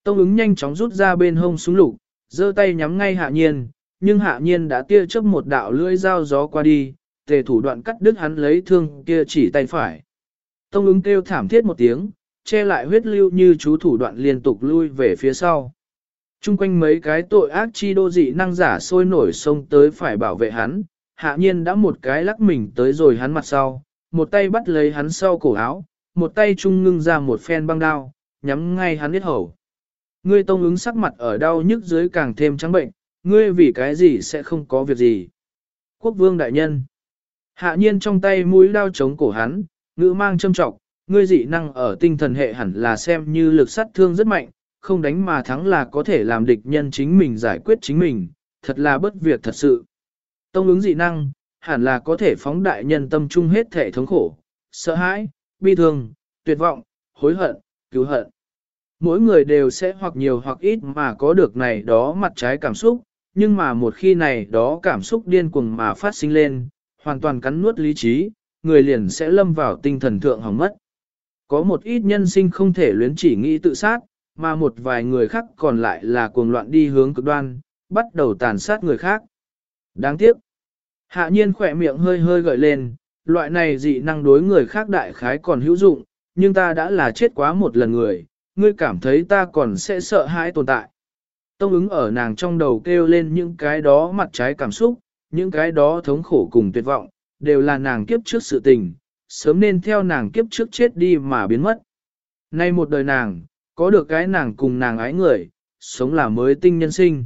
Tông ứng nhanh chóng rút ra bên hông súng lục, giơ tay nhắm ngay hạ nhiên, nhưng hạ nhiên đã tia chớp một đạo lưỡi dao gió qua đi, tề thủ đoạn cắt đứt hắn lấy thương kia chỉ tay phải. Tông ứng kêu thảm thiết một tiếng, che lại huyết lưu như chú thủ đoạn liên tục lui về phía sau. Trung quanh mấy cái tội ác chi đô dị năng giả sôi nổi sông tới phải bảo vệ hắn, hạ nhiên đã một cái lắc mình tới rồi hắn mặt sau, một tay bắt lấy hắn sau cổ áo, một tay trung ngưng ra một phen băng đao, nhắm ngay hắn hết hầu. Ngươi tông ứng sắc mặt ở đau nhức dưới càng thêm trắng bệnh, ngươi vì cái gì sẽ không có việc gì. Quốc vương đại nhân. Hạ nhiên trong tay mũi đao chống cổ hắn, ngữ mang châm trọng, ngươi dị năng ở tinh thần hệ hẳn là xem như lực sát thương rất mạnh, không đánh mà thắng là có thể làm địch nhân chính mình giải quyết chính mình, thật là bất việc thật sự. Tông ứng dị năng, hẳn là có thể phóng đại nhân tâm trung hết thể thống khổ, sợ hãi, bi thương, tuyệt vọng, hối hận, cứu hận. mỗi người đều sẽ hoặc nhiều hoặc ít mà có được này đó mặt trái cảm xúc, nhưng mà một khi này đó cảm xúc điên cuồng mà phát sinh lên, hoàn toàn cắn nuốt lý trí, người liền sẽ lâm vào tinh thần thượng hỏng mất. Có một ít nhân sinh không thể luyến chỉ nghĩ tự sát, mà một vài người khác còn lại là cuồng loạn đi hướng cực đoan, bắt đầu tàn sát người khác. Đáng tiếc. Hạ nhiên khỏe miệng hơi hơi gợi lên, loại này dị năng đối người khác đại khái còn hữu dụng, nhưng ta đã là chết quá một lần người, ngươi cảm thấy ta còn sẽ sợ hãi tồn tại. Tông ứng ở nàng trong đầu kêu lên những cái đó mặt trái cảm xúc, những cái đó thống khổ cùng tuyệt vọng, đều là nàng kiếp trước sự tình, sớm nên theo nàng kiếp trước chết đi mà biến mất. Nay một đời nàng, có được cái nàng cùng nàng ái người, sống là mới tinh nhân sinh.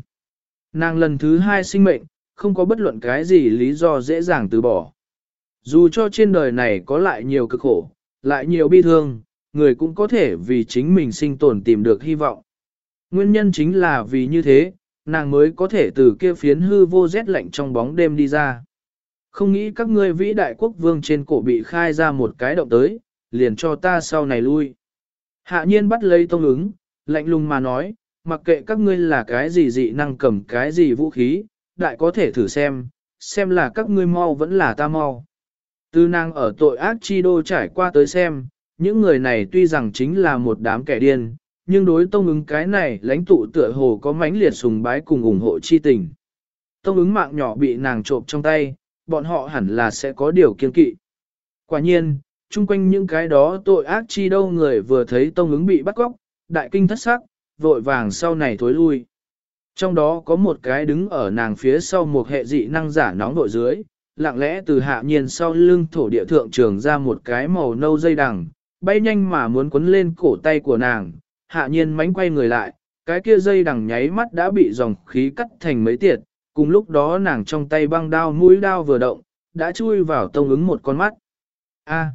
Nàng lần thứ hai sinh mệnh, không có bất luận cái gì lý do dễ dàng từ bỏ. Dù cho trên đời này có lại nhiều cực khổ, lại nhiều bi thương, người cũng có thể vì chính mình sinh tồn tìm được hy vọng. Nguyên nhân chính là vì như thế, nàng mới có thể từ kia phiến hư vô rét lạnh trong bóng đêm đi ra. Không nghĩ các ngươi vĩ đại quốc vương trên cổ bị khai ra một cái động tới, liền cho ta sau này lui. Hạ nhiên bắt lấy tông ứng, lạnh lùng mà nói, mặc kệ các ngươi là cái gì dị năng cầm cái gì vũ khí, đại có thể thử xem, xem là các ngươi mau vẫn là ta mau. Tư năng ở tội ác chi đô trải qua tới xem, những người này tuy rằng chính là một đám kẻ điên, nhưng đối tông ứng cái này lãnh tụ tựa hồ có mãnh liệt sùng bái cùng ủng hộ chi tình. Tông ứng mạng nhỏ bị nàng trộm trong tay, bọn họ hẳn là sẽ có điều kiên kỵ. Quả nhiên, chung quanh những cái đó tội ác chi đâu người vừa thấy tông ứng bị bắt cóc, đại kinh thất sắc, vội vàng sau này thối lui. Trong đó có một cái đứng ở nàng phía sau một hệ dị năng giả nóng nội dưới, lặng lẽ từ hạ nhiên sau lưng thổ địa thượng trường ra một cái màu nâu dây đằng, bay nhanh mà muốn quấn lên cổ tay của nàng, hạ nhiên mánh quay người lại, cái kia dây đằng nháy mắt đã bị dòng khí cắt thành mấy tiệt, cùng lúc đó nàng trong tay băng đao mũi đao vừa động, đã chui vào tông ứng một con mắt. A. À.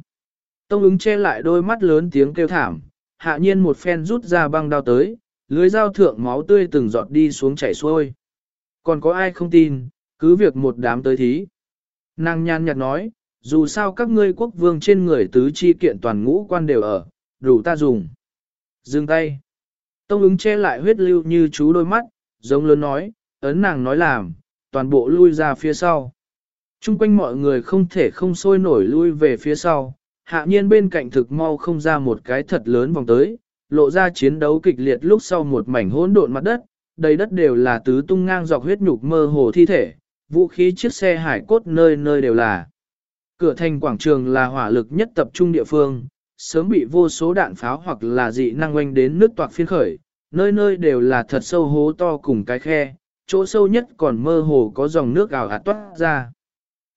Tông ứng che lại đôi mắt lớn tiếng kêu thảm, hạ nhiên một phen rút ra băng đao tới, lưới dao thượng máu tươi từng giọt đi xuống chảy xuôi. Còn có ai không tin, cứ việc một đám tới thí. Nàng nhan nhạt nói, dù sao các ngươi quốc vương trên người tứ chi kiện toàn ngũ quan đều ở, đủ ta dùng. Dừng tay. Tông ứng che lại huyết lưu như chú đôi mắt, giống lớn nói, ấn nàng nói làm, toàn bộ lui ra phía sau. Trung quanh mọi người không thể không sôi nổi lui về phía sau, hạ nhiên bên cạnh thực mau không ra một cái thật lớn vòng tới, lộ ra chiến đấu kịch liệt lúc sau một mảnh hỗn độn mặt đất, đầy đất đều là tứ tung ngang dọc huyết nhục mơ hồ thi thể, vũ khí chiếc xe hải cốt nơi nơi đều là. Cửa thành quảng trường là hỏa lực nhất tập trung địa phương, sớm bị vô số đạn pháo hoặc là dị năng oanh đến nước toạc phiên khởi, nơi nơi đều là thật sâu hố to cùng cái khe, chỗ sâu nhất còn mơ hồ có dòng nước ảo ạt toát ra.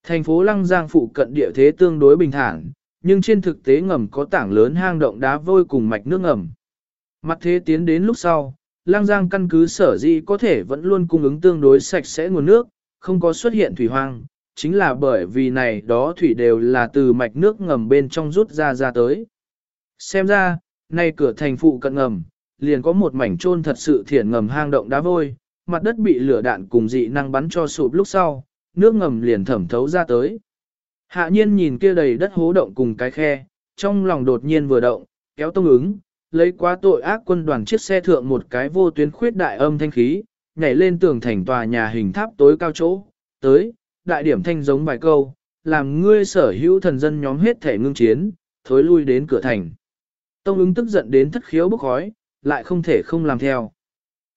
Thành phố Lăng Giang phụ cận địa thế tương đối bình thản, nhưng trên thực tế ngầm có tảng lớn hang động đá vôi cùng mạch nước ngầm. Mặt thế tiến đến lúc sau, Lăng Giang căn cứ sở dĩ có thể vẫn luôn cung ứng tương đối sạch sẽ nguồn nước, không có xuất hiện thủy hoang, chính là bởi vì này đó thủy đều là từ mạch nước ngầm bên trong rút ra ra tới. Xem ra, nay cửa thành phụ cận ngầm, liền có một mảnh trôn thật sự thiển ngầm hang động đá vôi, mặt đất bị lửa đạn cùng dị năng bắn cho sụp lúc sau, nước ngầm liền thẩm thấu ra tới. Hạ nhiên nhìn kia đầy đất hố động cùng cái khe, trong lòng đột nhiên vừa động, kéo tông ứng, lấy quá tội ác quân đoàn chiếc xe thượng một cái vô tuyến khuyết đại âm thanh khí, nhảy lên tường thành tòa nhà hình tháp tối cao chỗ, tới, đại điểm thanh giống vài câu, làm ngươi sở hữu thần dân nhóm hết thể ngưng chiến, thối lui đến cửa thành. Tông ứng tức giận đến thất khiếu bốc khói, lại không thể không làm theo.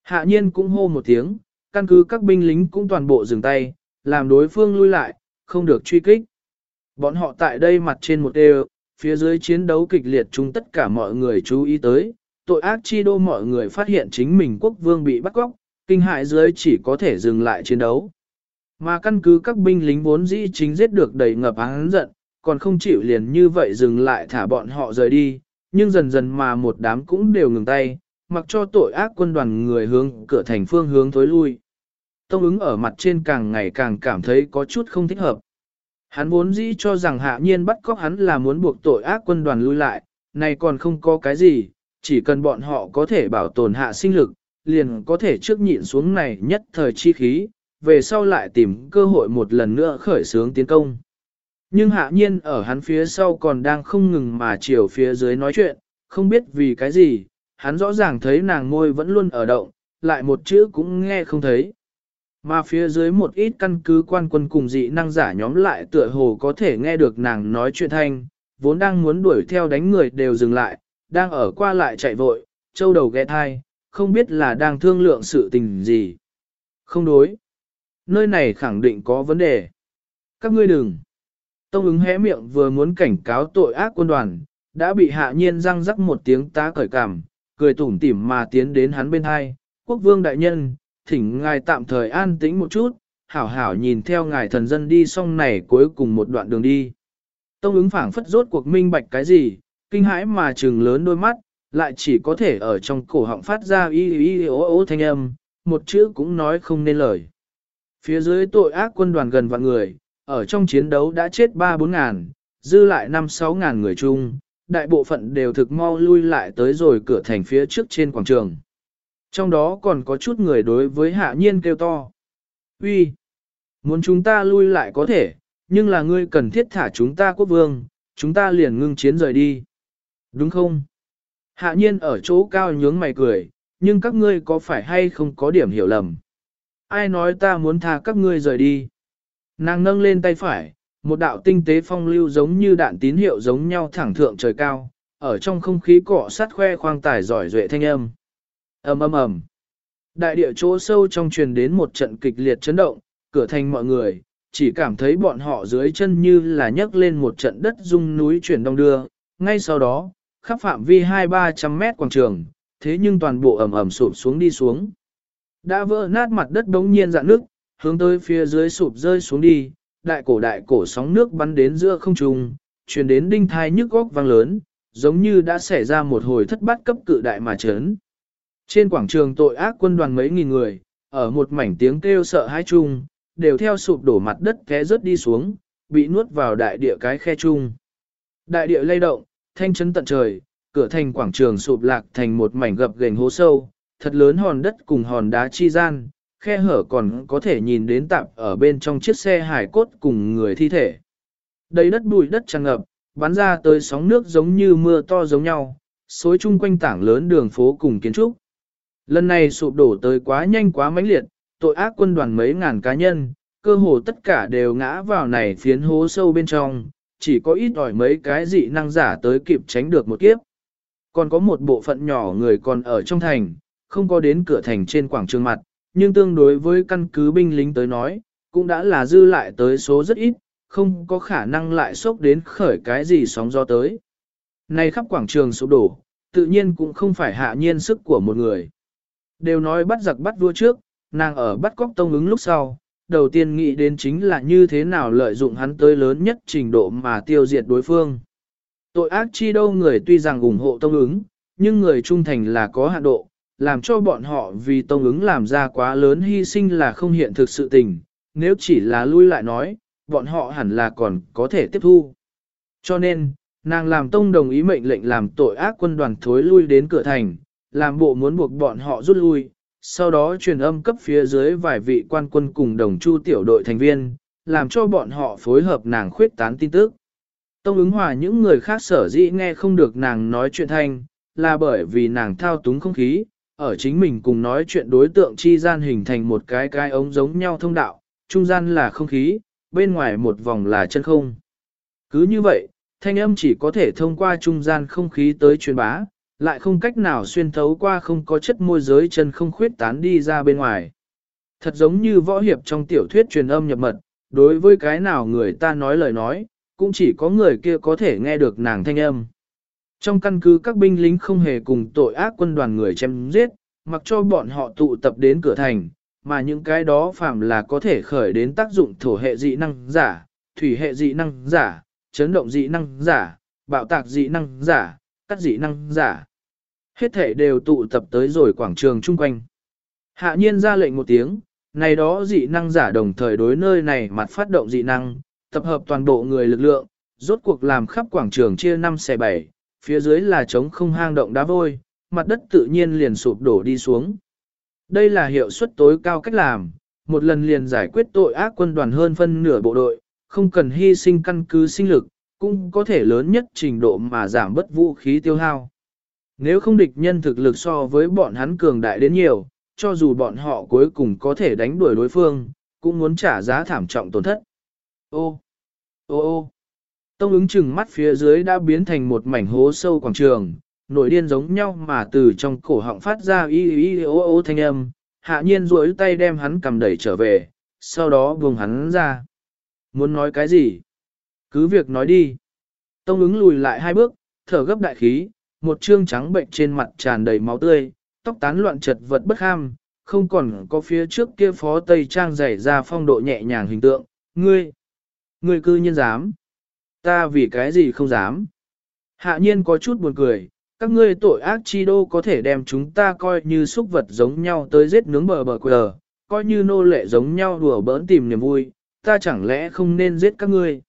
Hạ nhiên cũng hô một tiếng, căn cứ các binh lính cũng toàn bộ dừng tay, làm đối phương lui lại, không được truy kích. Bọn họ tại đây mặt trên một đều, phía dưới chiến đấu kịch liệt chúng tất cả mọi người chú ý tới, tội ác chi đô mọi người phát hiện chính mình quốc vương bị bắt cóc, kinh hại dưới chỉ có thể dừng lại chiến đấu. Mà căn cứ các binh lính vốn dĩ chính giết được đầy ngập án giận, còn không chịu liền như vậy dừng lại thả bọn họ rời đi, nhưng dần dần mà một đám cũng đều ngừng tay, mặc cho tội ác quân đoàn người hướng cửa thành phương hướng thối lui. Tông ứng ở mặt trên càng ngày càng cảm thấy có chút không thích hợp. Hắn vốn dĩ cho rằng hạ nhiên bắt cóc hắn là muốn buộc tội ác quân đoàn lui lại, này còn không có cái gì, chỉ cần bọn họ có thể bảo tồn hạ sinh lực, liền có thể trước nhịn xuống này nhất thời chi khí, về sau lại tìm cơ hội một lần nữa khởi xướng tiến công. Nhưng hạ nhiên ở hắn phía sau còn đang không ngừng mà chiều phía dưới nói chuyện, không biết vì cái gì, hắn rõ ràng thấy nàng môi vẫn luôn ở động, lại một chữ cũng nghe không thấy. Mà phía dưới một ít căn cứ quan quân cùng dị năng giả nhóm lại tựa hồ có thể nghe được nàng nói chuyện thanh, vốn đang muốn đuổi theo đánh người đều dừng lại, đang ở qua lại chạy vội, châu đầu ghé thai, không biết là đang thương lượng sự tình gì. Không đối. Nơi này khẳng định có vấn đề. Các ngươi đừng. Tông ứng hé miệng vừa muốn cảnh cáo tội ác quân đoàn, đã bị hạ nhiên răng rắc một tiếng tá cởi cảm, cười tủm tỉm mà tiến đến hắn bên hai. Quốc vương đại nhân, thỉnh ngài tạm thời an tĩnh một chút, hảo hảo nhìn theo ngài thần dân đi xong này cuối cùng một đoạn đường đi. Tông ứng phảng phất rốt cuộc minh bạch cái gì, kinh hãi mà trừng lớn đôi mắt, lại chỉ có thể ở trong cổ họng phát ra y y ố ố thanh âm, một chữ cũng nói không nên lời. Phía dưới tội ác quân đoàn gần vạn người, ở trong chiến đấu đã chết 3-4 ngàn, dư lại 5-6 ngàn người chung, đại bộ phận đều thực mau lui lại tới rồi cửa thành phía trước trên quảng trường. Trong đó còn có chút người đối với hạ nhiên kêu to. uy, muốn chúng ta lui lại có thể, nhưng là ngươi cần thiết thả chúng ta quốc vương, chúng ta liền ngưng chiến rời đi. Đúng không? Hạ nhiên ở chỗ cao nhướng mày cười, nhưng các ngươi có phải hay không có điểm hiểu lầm? Ai nói ta muốn tha các ngươi rời đi? Nàng nâng lên tay phải, một đạo tinh tế phong lưu giống như đạn tín hiệu giống nhau thẳng thượng trời cao, ở trong không khí cọ sát khoe khoang tải giỏi duệ thanh âm ầm ầm ầm. Đại địa chỗ sâu trong truyền đến một trận kịch liệt chấn động, cửa thành mọi người, chỉ cảm thấy bọn họ dưới chân như là nhấc lên một trận đất rung núi chuyển đông đưa, ngay sau đó, khắp phạm vi 2-300 mét quảng trường, thế nhưng toàn bộ ẩm ẩm sụp xuống đi xuống. Đã vỡ nát mặt đất đống nhiên dạn nước, hướng tới phía dưới sụp rơi xuống đi, đại cổ đại cổ sóng nước bắn đến giữa không trung, truyền đến đinh thai nhức góc vang lớn, giống như đã xảy ra một hồi thất bát cấp cự đại mà chấn. Trên quảng trường tội ác quân đoàn mấy nghìn người, ở một mảnh tiếng kêu sợ hãi chung, đều theo sụp đổ mặt đất té rớt đi xuống, bị nuốt vào đại địa cái khe chung. Đại địa lay động, thanh chấn tận trời, cửa thành quảng trường sụp lạc thành một mảnh gập ghềnh hố sâu, thật lớn hòn đất cùng hòn đá chi gian, khe hở còn có thể nhìn đến tạm ở bên trong chiếc xe hải cốt cùng người thi thể. Đầy đất bụi đất tràn ngập, bắn ra tới sóng nước giống như mưa to giống nhau, xối chung quanh tảng lớn đường phố cùng kiến trúc. Lần này sụp đổ tới quá nhanh quá mãnh liệt, tội ác quân đoàn mấy ngàn cá nhân, cơ hồ tất cả đều ngã vào này phiến hố sâu bên trong, chỉ có ít ỏi mấy cái dị năng giả tới kịp tránh được một kiếp. Còn có một bộ phận nhỏ người còn ở trong thành, không có đến cửa thành trên quảng trường mặt, nhưng tương đối với căn cứ binh lính tới nói, cũng đã là dư lại tới số rất ít, không có khả năng lại sốc đến khởi cái gì sóng gió tới. Này khắp quảng trường sụp đổ, tự nhiên cũng không phải hạ nhiên sức của một người. Đều nói bắt giặc bắt vua trước, nàng ở bắt cóc tông ứng lúc sau, đầu tiên nghĩ đến chính là như thế nào lợi dụng hắn tới lớn nhất trình độ mà tiêu diệt đối phương. Tội ác chi đâu người tuy rằng ủng hộ tông ứng, nhưng người trung thành là có hạn độ, làm cho bọn họ vì tông ứng làm ra quá lớn hy sinh là không hiện thực sự tình, nếu chỉ là lui lại nói, bọn họ hẳn là còn có thể tiếp thu. Cho nên, nàng làm tông đồng ý mệnh lệnh làm tội ác quân đoàn thối lui đến cửa thành, làm bộ muốn buộc bọn họ rút lui, sau đó truyền âm cấp phía dưới vài vị quan quân cùng đồng chu tiểu đội thành viên, làm cho bọn họ phối hợp nàng khuyết tán tin tức. Tông ứng hòa những người khác sở dĩ nghe không được nàng nói chuyện thanh, là bởi vì nàng thao túng không khí, ở chính mình cùng nói chuyện đối tượng chi gian hình thành một cái cái ống giống nhau thông đạo, trung gian là không khí, bên ngoài một vòng là chân không. Cứ như vậy, thanh âm chỉ có thể thông qua trung gian không khí tới truyền bá, lại không cách nào xuyên thấu qua không có chất môi giới chân không khuyết tán đi ra bên ngoài. Thật giống như võ hiệp trong tiểu thuyết truyền âm nhập mật, đối với cái nào người ta nói lời nói, cũng chỉ có người kia có thể nghe được nàng thanh âm. Trong căn cứ các binh lính không hề cùng tội ác quân đoàn người chém giết, mặc cho bọn họ tụ tập đến cửa thành, mà những cái đó phạm là có thể khởi đến tác dụng thổ hệ dị năng giả, thủy hệ dị năng giả, chấn động dị năng giả, bạo tạc dị năng giả, cắt dị năng giả. Hết thể đều tụ tập tới rồi quảng trường chung quanh. Hạ nhiên ra lệnh một tiếng, này đó dị năng giả đồng thời đối nơi này mặt phát động dị năng, tập hợp toàn bộ người lực lượng, rốt cuộc làm khắp quảng trường chia 5 xe 7, phía dưới là trống không hang động đá vôi, mặt đất tự nhiên liền sụp đổ đi xuống. Đây là hiệu suất tối cao cách làm, một lần liền giải quyết tội ác quân đoàn hơn phân nửa bộ đội, không cần hy sinh căn cứ sinh lực, cũng có thể lớn nhất trình độ mà giảm bất vũ khí tiêu hao. Nếu không địch nhân thực lực so với bọn hắn cường đại đến nhiều, cho dù bọn họ cuối cùng có thể đánh đuổi đối phương, cũng muốn trả giá thảm trọng tổn thất. Ô, ô ô, tông ứng chừng mắt phía dưới đã biến thành một mảnh hố sâu quảng trường, nổi điên giống nhau mà từ trong cổ họng phát ra y y ô ô thanh âm, hạ nhiên duỗi tay đem hắn cầm đẩy trở về, sau đó vùng hắn ra. Muốn nói cái gì? Cứ việc nói đi. Tông ứng lùi lại hai bước, thở gấp đại khí, một trương trắng bệnh trên mặt tràn đầy máu tươi, tóc tán loạn chật vật bất ham, không còn có phía trước kia phó tây trang rải ra phong độ nhẹ nhàng hình tượng. Ngươi, ngươi cư nhiên dám. Ta vì cái gì không dám. Hạ nhiên có chút buồn cười, các ngươi tội ác chi đô có thể đem chúng ta coi như súc vật giống nhau tới giết nướng bờ bờ quờ, coi như nô lệ giống nhau đùa bỡn tìm niềm vui, ta chẳng lẽ không nên giết các ngươi.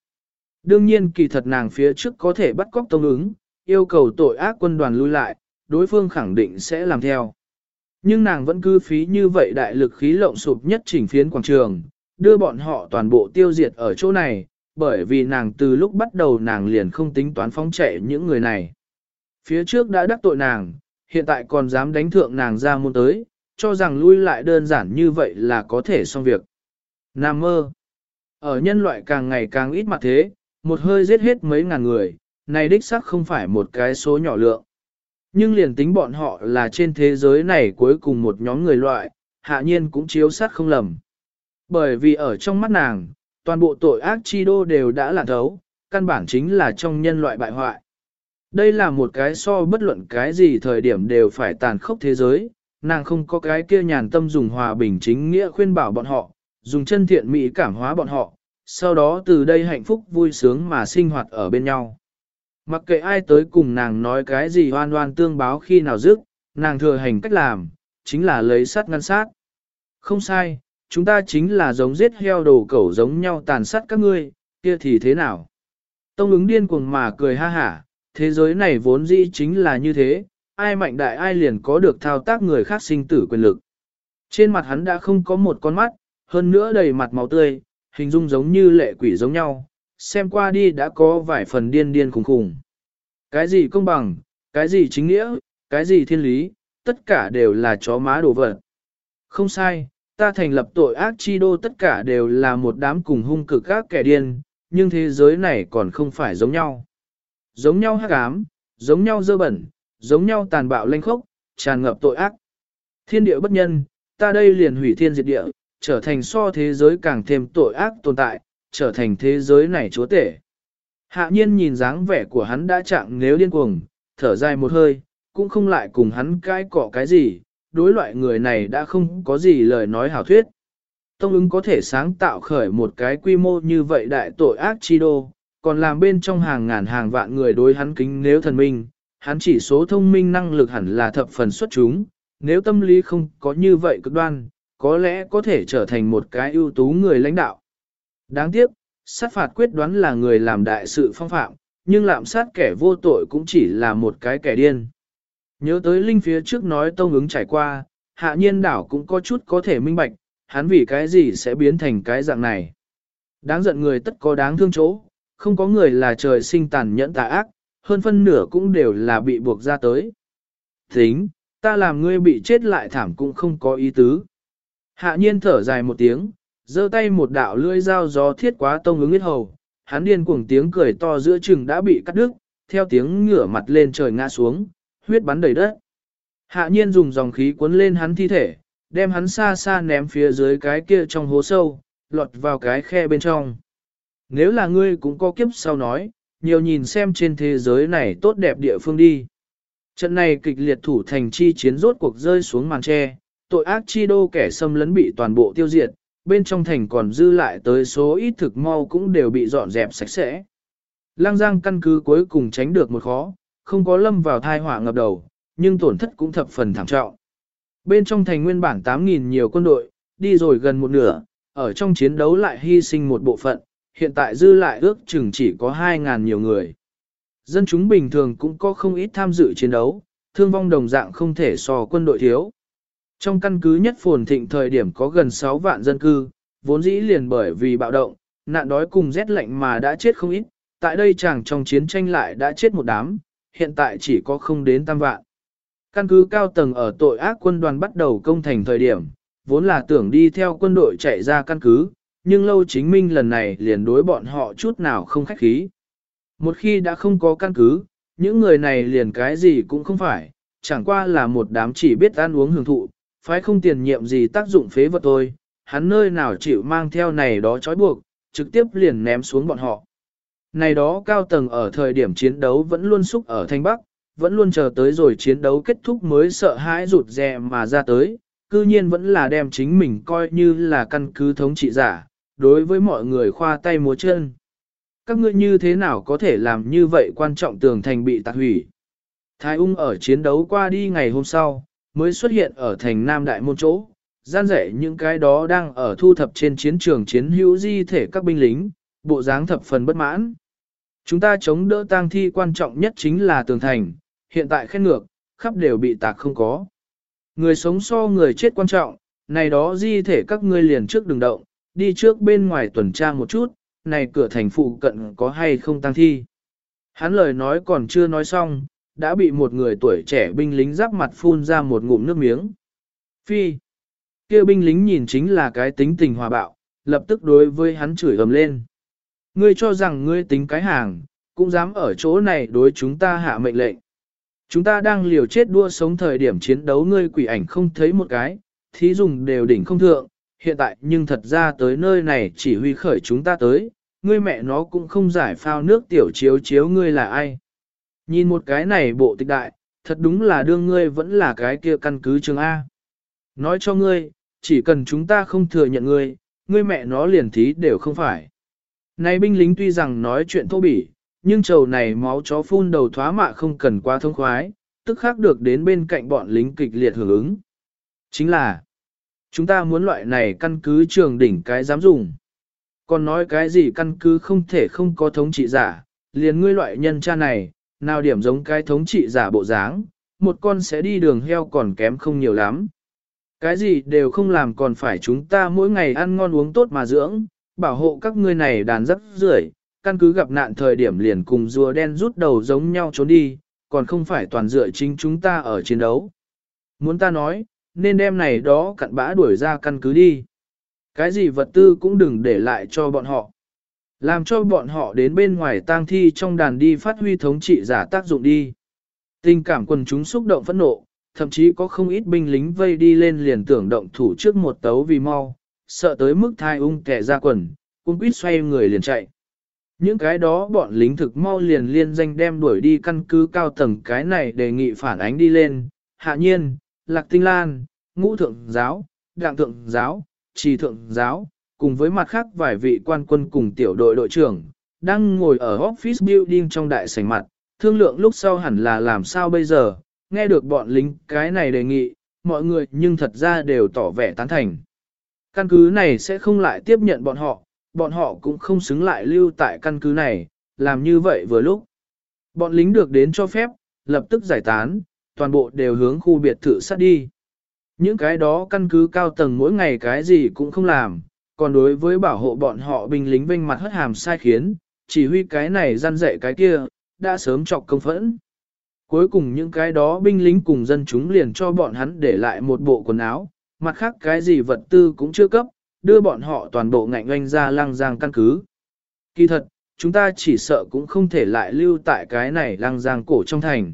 Đương nhiên kỳ thật nàng phía trước có thể bắt cóc tông ứng, yêu cầu tội ác quân đoàn lui lại, đối phương khẳng định sẽ làm theo. Nhưng nàng vẫn cứ phí như vậy đại lực khí lộng sụp nhất chỉnh phiến quảng trường, đưa bọn họ toàn bộ tiêu diệt ở chỗ này, bởi vì nàng từ lúc bắt đầu nàng liền không tính toán phóng chạy những người này. Phía trước đã đắc tội nàng, hiện tại còn dám đánh thượng nàng ra môn tới, cho rằng lui lại đơn giản như vậy là có thể xong việc. Nam mơ. Ở nhân loại càng ngày càng ít mặt thế, một hơi giết hết mấy ngàn người, này đích xác không phải một cái số nhỏ lượng. Nhưng liền tính bọn họ là trên thế giới này cuối cùng một nhóm người loại, hạ nhiên cũng chiếu sát không lầm. Bởi vì ở trong mắt nàng, toàn bộ tội ác chi đô đều đã là thấu, căn bản chính là trong nhân loại bại hoại. Đây là một cái so bất luận cái gì thời điểm đều phải tàn khốc thế giới, nàng không có cái kia nhàn tâm dùng hòa bình chính nghĩa khuyên bảo bọn họ, dùng chân thiện mỹ cảm hóa bọn họ, sau đó từ đây hạnh phúc vui sướng mà sinh hoạt ở bên nhau. Mặc kệ ai tới cùng nàng nói cái gì hoan hoan tương báo khi nào dứt, nàng thừa hành cách làm, chính là lấy sát ngăn sát. Không sai, chúng ta chính là giống giết heo đồ cẩu giống nhau tàn sát các ngươi, kia thì thế nào? Tông ứng điên cuồng mà cười ha hả, thế giới này vốn dĩ chính là như thế, ai mạnh đại ai liền có được thao tác người khác sinh tử quyền lực. Trên mặt hắn đã không có một con mắt, hơn nữa đầy mặt máu tươi, hình dung giống như lệ quỷ giống nhau, xem qua đi đã có vài phần điên điên khủng khủng Cái gì công bằng, cái gì chính nghĩa, cái gì thiên lý, tất cả đều là chó má đồ vật. Không sai, ta thành lập tội ác chi đô tất cả đều là một đám cùng hung cực các kẻ điên, nhưng thế giới này còn không phải giống nhau. Giống nhau hắc ám, giống nhau dơ bẩn, giống nhau tàn bạo lanh khốc, tràn ngập tội ác. Thiên địa bất nhân, ta đây liền hủy thiên diệt địa, trở thành so thế giới càng thêm tội ác tồn tại, trở thành thế giới này chúa tể. Hạ nhiên nhìn dáng vẻ của hắn đã chạm nếu điên cuồng, thở dài một hơi, cũng không lại cùng hắn cãi cọ cái gì, đối loại người này đã không có gì lời nói hảo thuyết. Tông ứng có thể sáng tạo khởi một cái quy mô như vậy đại tội ác chi đô, còn làm bên trong hàng ngàn hàng vạn người đối hắn kính nếu thần minh, hắn chỉ số thông minh năng lực hẳn là thập phần xuất chúng, nếu tâm lý không có như vậy cực đoan, có lẽ có thể trở thành một cái ưu tú người lãnh đạo. Đáng tiếc, sát phạt quyết đoán là người làm đại sự phong phạm, nhưng lạm sát kẻ vô tội cũng chỉ là một cái kẻ điên. Nhớ tới Linh phía trước nói tông ứng trải qua, hạ nhiên đảo cũng có chút có thể minh bạch, hắn vì cái gì sẽ biến thành cái dạng này. Đáng giận người tất có đáng thương chỗ, không có người là trời sinh tàn nhẫn tà ác, hơn phân nửa cũng đều là bị buộc ra tới. Tính, ta làm ngươi bị chết lại thảm cũng không có ý tứ. Hạ nhiên thở dài một tiếng, giơ tay một đạo lưỡi dao gió thiết quá tông ứng huyết hầu, hắn điên cuồng tiếng cười to giữa chừng đã bị cắt đứt, theo tiếng ngửa mặt lên trời ngã xuống, huyết bắn đầy đất. Hạ nhiên dùng dòng khí cuốn lên hắn thi thể, đem hắn xa xa ném phía dưới cái kia trong hố sâu, lọt vào cái khe bên trong. Nếu là ngươi cũng có kiếp sau nói, nhiều nhìn xem trên thế giới này tốt đẹp địa phương đi. Trận này kịch liệt thủ thành chi chiến rốt cuộc rơi xuống màn tre, tội ác chi đô kẻ xâm lấn bị toàn bộ tiêu diệt, bên trong thành còn dư lại tới số ít thực mau cũng đều bị dọn dẹp sạch sẽ. Lang Giang căn cứ cuối cùng tránh được một khó, không có lâm vào thai họa ngập đầu, nhưng tổn thất cũng thập phần thảm trọng. Bên trong thành nguyên bản 8.000 nhiều quân đội, đi rồi gần một nửa, ở trong chiến đấu lại hy sinh một bộ phận, hiện tại dư lại ước chừng chỉ có 2.000 nhiều người. Dân chúng bình thường cũng có không ít tham dự chiến đấu, thương vong đồng dạng không thể so quân đội thiếu. Trong căn cứ nhất phồn thịnh thời điểm có gần 6 vạn dân cư, vốn dĩ liền bởi vì bạo động, nạn đói cùng rét lạnh mà đã chết không ít, tại đây chẳng trong chiến tranh lại đã chết một đám, hiện tại chỉ có không đến tam vạn. Căn cứ cao tầng ở tội ác quân đoàn bắt đầu công thành thời điểm, vốn là tưởng đi theo quân đội chạy ra căn cứ, nhưng lâu chính minh lần này liền đối bọn họ chút nào không khách khí. Một khi đã không có căn cứ, những người này liền cái gì cũng không phải, chẳng qua là một đám chỉ biết ăn uống hưởng thụ, phải không tiền nhiệm gì tác dụng phế vật thôi, hắn nơi nào chịu mang theo này đó trói buộc, trực tiếp liền ném xuống bọn họ. Này đó cao tầng ở thời điểm chiến đấu vẫn luôn xúc ở Thanh Bắc, vẫn luôn chờ tới rồi chiến đấu kết thúc mới sợ hãi rụt rè mà ra tới, cư nhiên vẫn là đem chính mình coi như là căn cứ thống trị giả, đối với mọi người khoa tay múa chân. Các ngươi như thế nào có thể làm như vậy quan trọng tường thành bị tạc hủy? Thái ung ở chiến đấu qua đi ngày hôm sau, mới xuất hiện ở thành Nam Đại Môn chỗ, gian rẻ những cái đó đang ở thu thập trên chiến trường chiến hữu di thể các binh lính, bộ dáng thập phần bất mãn. Chúng ta chống đỡ tang thi quan trọng nhất chính là tường thành, hiện tại khen ngược, khắp đều bị tạc không có. Người sống so người chết quan trọng, này đó di thể các ngươi liền trước đường động, đi trước bên ngoài tuần tra một chút, này cửa thành phụ cận có hay không tăng thi. Hắn lời nói còn chưa nói xong, đã bị một người tuổi trẻ binh lính giáp mặt phun ra một ngụm nước miếng. Phi! kia binh lính nhìn chính là cái tính tình hòa bạo, lập tức đối với hắn chửi ầm lên. Ngươi cho rằng ngươi tính cái hàng, cũng dám ở chỗ này đối chúng ta hạ mệnh lệnh. Chúng ta đang liều chết đua sống thời điểm chiến đấu ngươi quỷ ảnh không thấy một cái, thí dùng đều đỉnh không thượng, hiện tại nhưng thật ra tới nơi này chỉ huy khởi chúng ta tới, ngươi mẹ nó cũng không giải phao nước tiểu chiếu chiếu ngươi là ai. Nhìn một cái này bộ tịch đại, thật đúng là đương ngươi vẫn là cái kia căn cứ trường A. Nói cho ngươi, chỉ cần chúng ta không thừa nhận ngươi, ngươi mẹ nó liền thí đều không phải. Này binh lính tuy rằng nói chuyện thô bỉ, nhưng trầu này máu chó phun đầu thoá mạ không cần quá thông khoái, tức khác được đến bên cạnh bọn lính kịch liệt hưởng ứng. Chính là, chúng ta muốn loại này căn cứ trường đỉnh cái dám dùng. Còn nói cái gì căn cứ không thể không có thống trị giả, liền ngươi loại nhân cha này, nào điểm giống cái thống trị giả bộ dáng, một con sẽ đi đường heo còn kém không nhiều lắm. Cái gì đều không làm còn phải chúng ta mỗi ngày ăn ngon uống tốt mà dưỡng, bảo hộ các ngươi này đàn rất rưởi, căn cứ gặp nạn thời điểm liền cùng rùa đen rút đầu giống nhau trốn đi, còn không phải toàn dựa chính chúng ta ở chiến đấu. Muốn ta nói, nên đem này đó cặn bã đuổi ra căn cứ đi. Cái gì vật tư cũng đừng để lại cho bọn họ. Làm cho bọn họ đến bên ngoài tang thi trong đàn đi phát huy thống trị giả tác dụng đi. Tình cảm quần chúng xúc động phẫn nộ, thậm chí có không ít binh lính vây đi lên liền tưởng động thủ trước một tấu vì mau, sợ tới mức thai ung kẻ ra quần, cũng quýt xoay người liền chạy. Những cái đó bọn lính thực mau liền liên danh đem đuổi đi căn cứ cao tầng cái này đề nghị phản ánh đi lên, hạ nhiên, lạc tinh lan, ngũ thượng giáo, đạng thượng giáo, trì thượng giáo, cùng với mặt khác vài vị quan quân cùng tiểu đội đội trưởng, đang ngồi ở office building trong đại sảnh mặt, thương lượng lúc sau hẳn là làm sao bây giờ, nghe được bọn lính cái này đề nghị, mọi người nhưng thật ra đều tỏ vẻ tán thành. Căn cứ này sẽ không lại tiếp nhận bọn họ, bọn họ cũng không xứng lại lưu tại căn cứ này, làm như vậy vừa lúc. Bọn lính được đến cho phép, lập tức giải tán, toàn bộ đều hướng khu biệt thự sát đi. Những cái đó căn cứ cao tầng mỗi ngày cái gì cũng không làm, còn đối với bảo hộ bọn họ binh lính vinh mặt hất hàm sai khiến, chỉ huy cái này gian dạy cái kia, đã sớm chọc công phẫn. Cuối cùng những cái đó binh lính cùng dân chúng liền cho bọn hắn để lại một bộ quần áo, mặt khác cái gì vật tư cũng chưa cấp, đưa bọn họ toàn bộ ngạnh oanh ra lăng giang căn cứ. Kỳ thật, chúng ta chỉ sợ cũng không thể lại lưu tại cái này lăng giang cổ trong thành.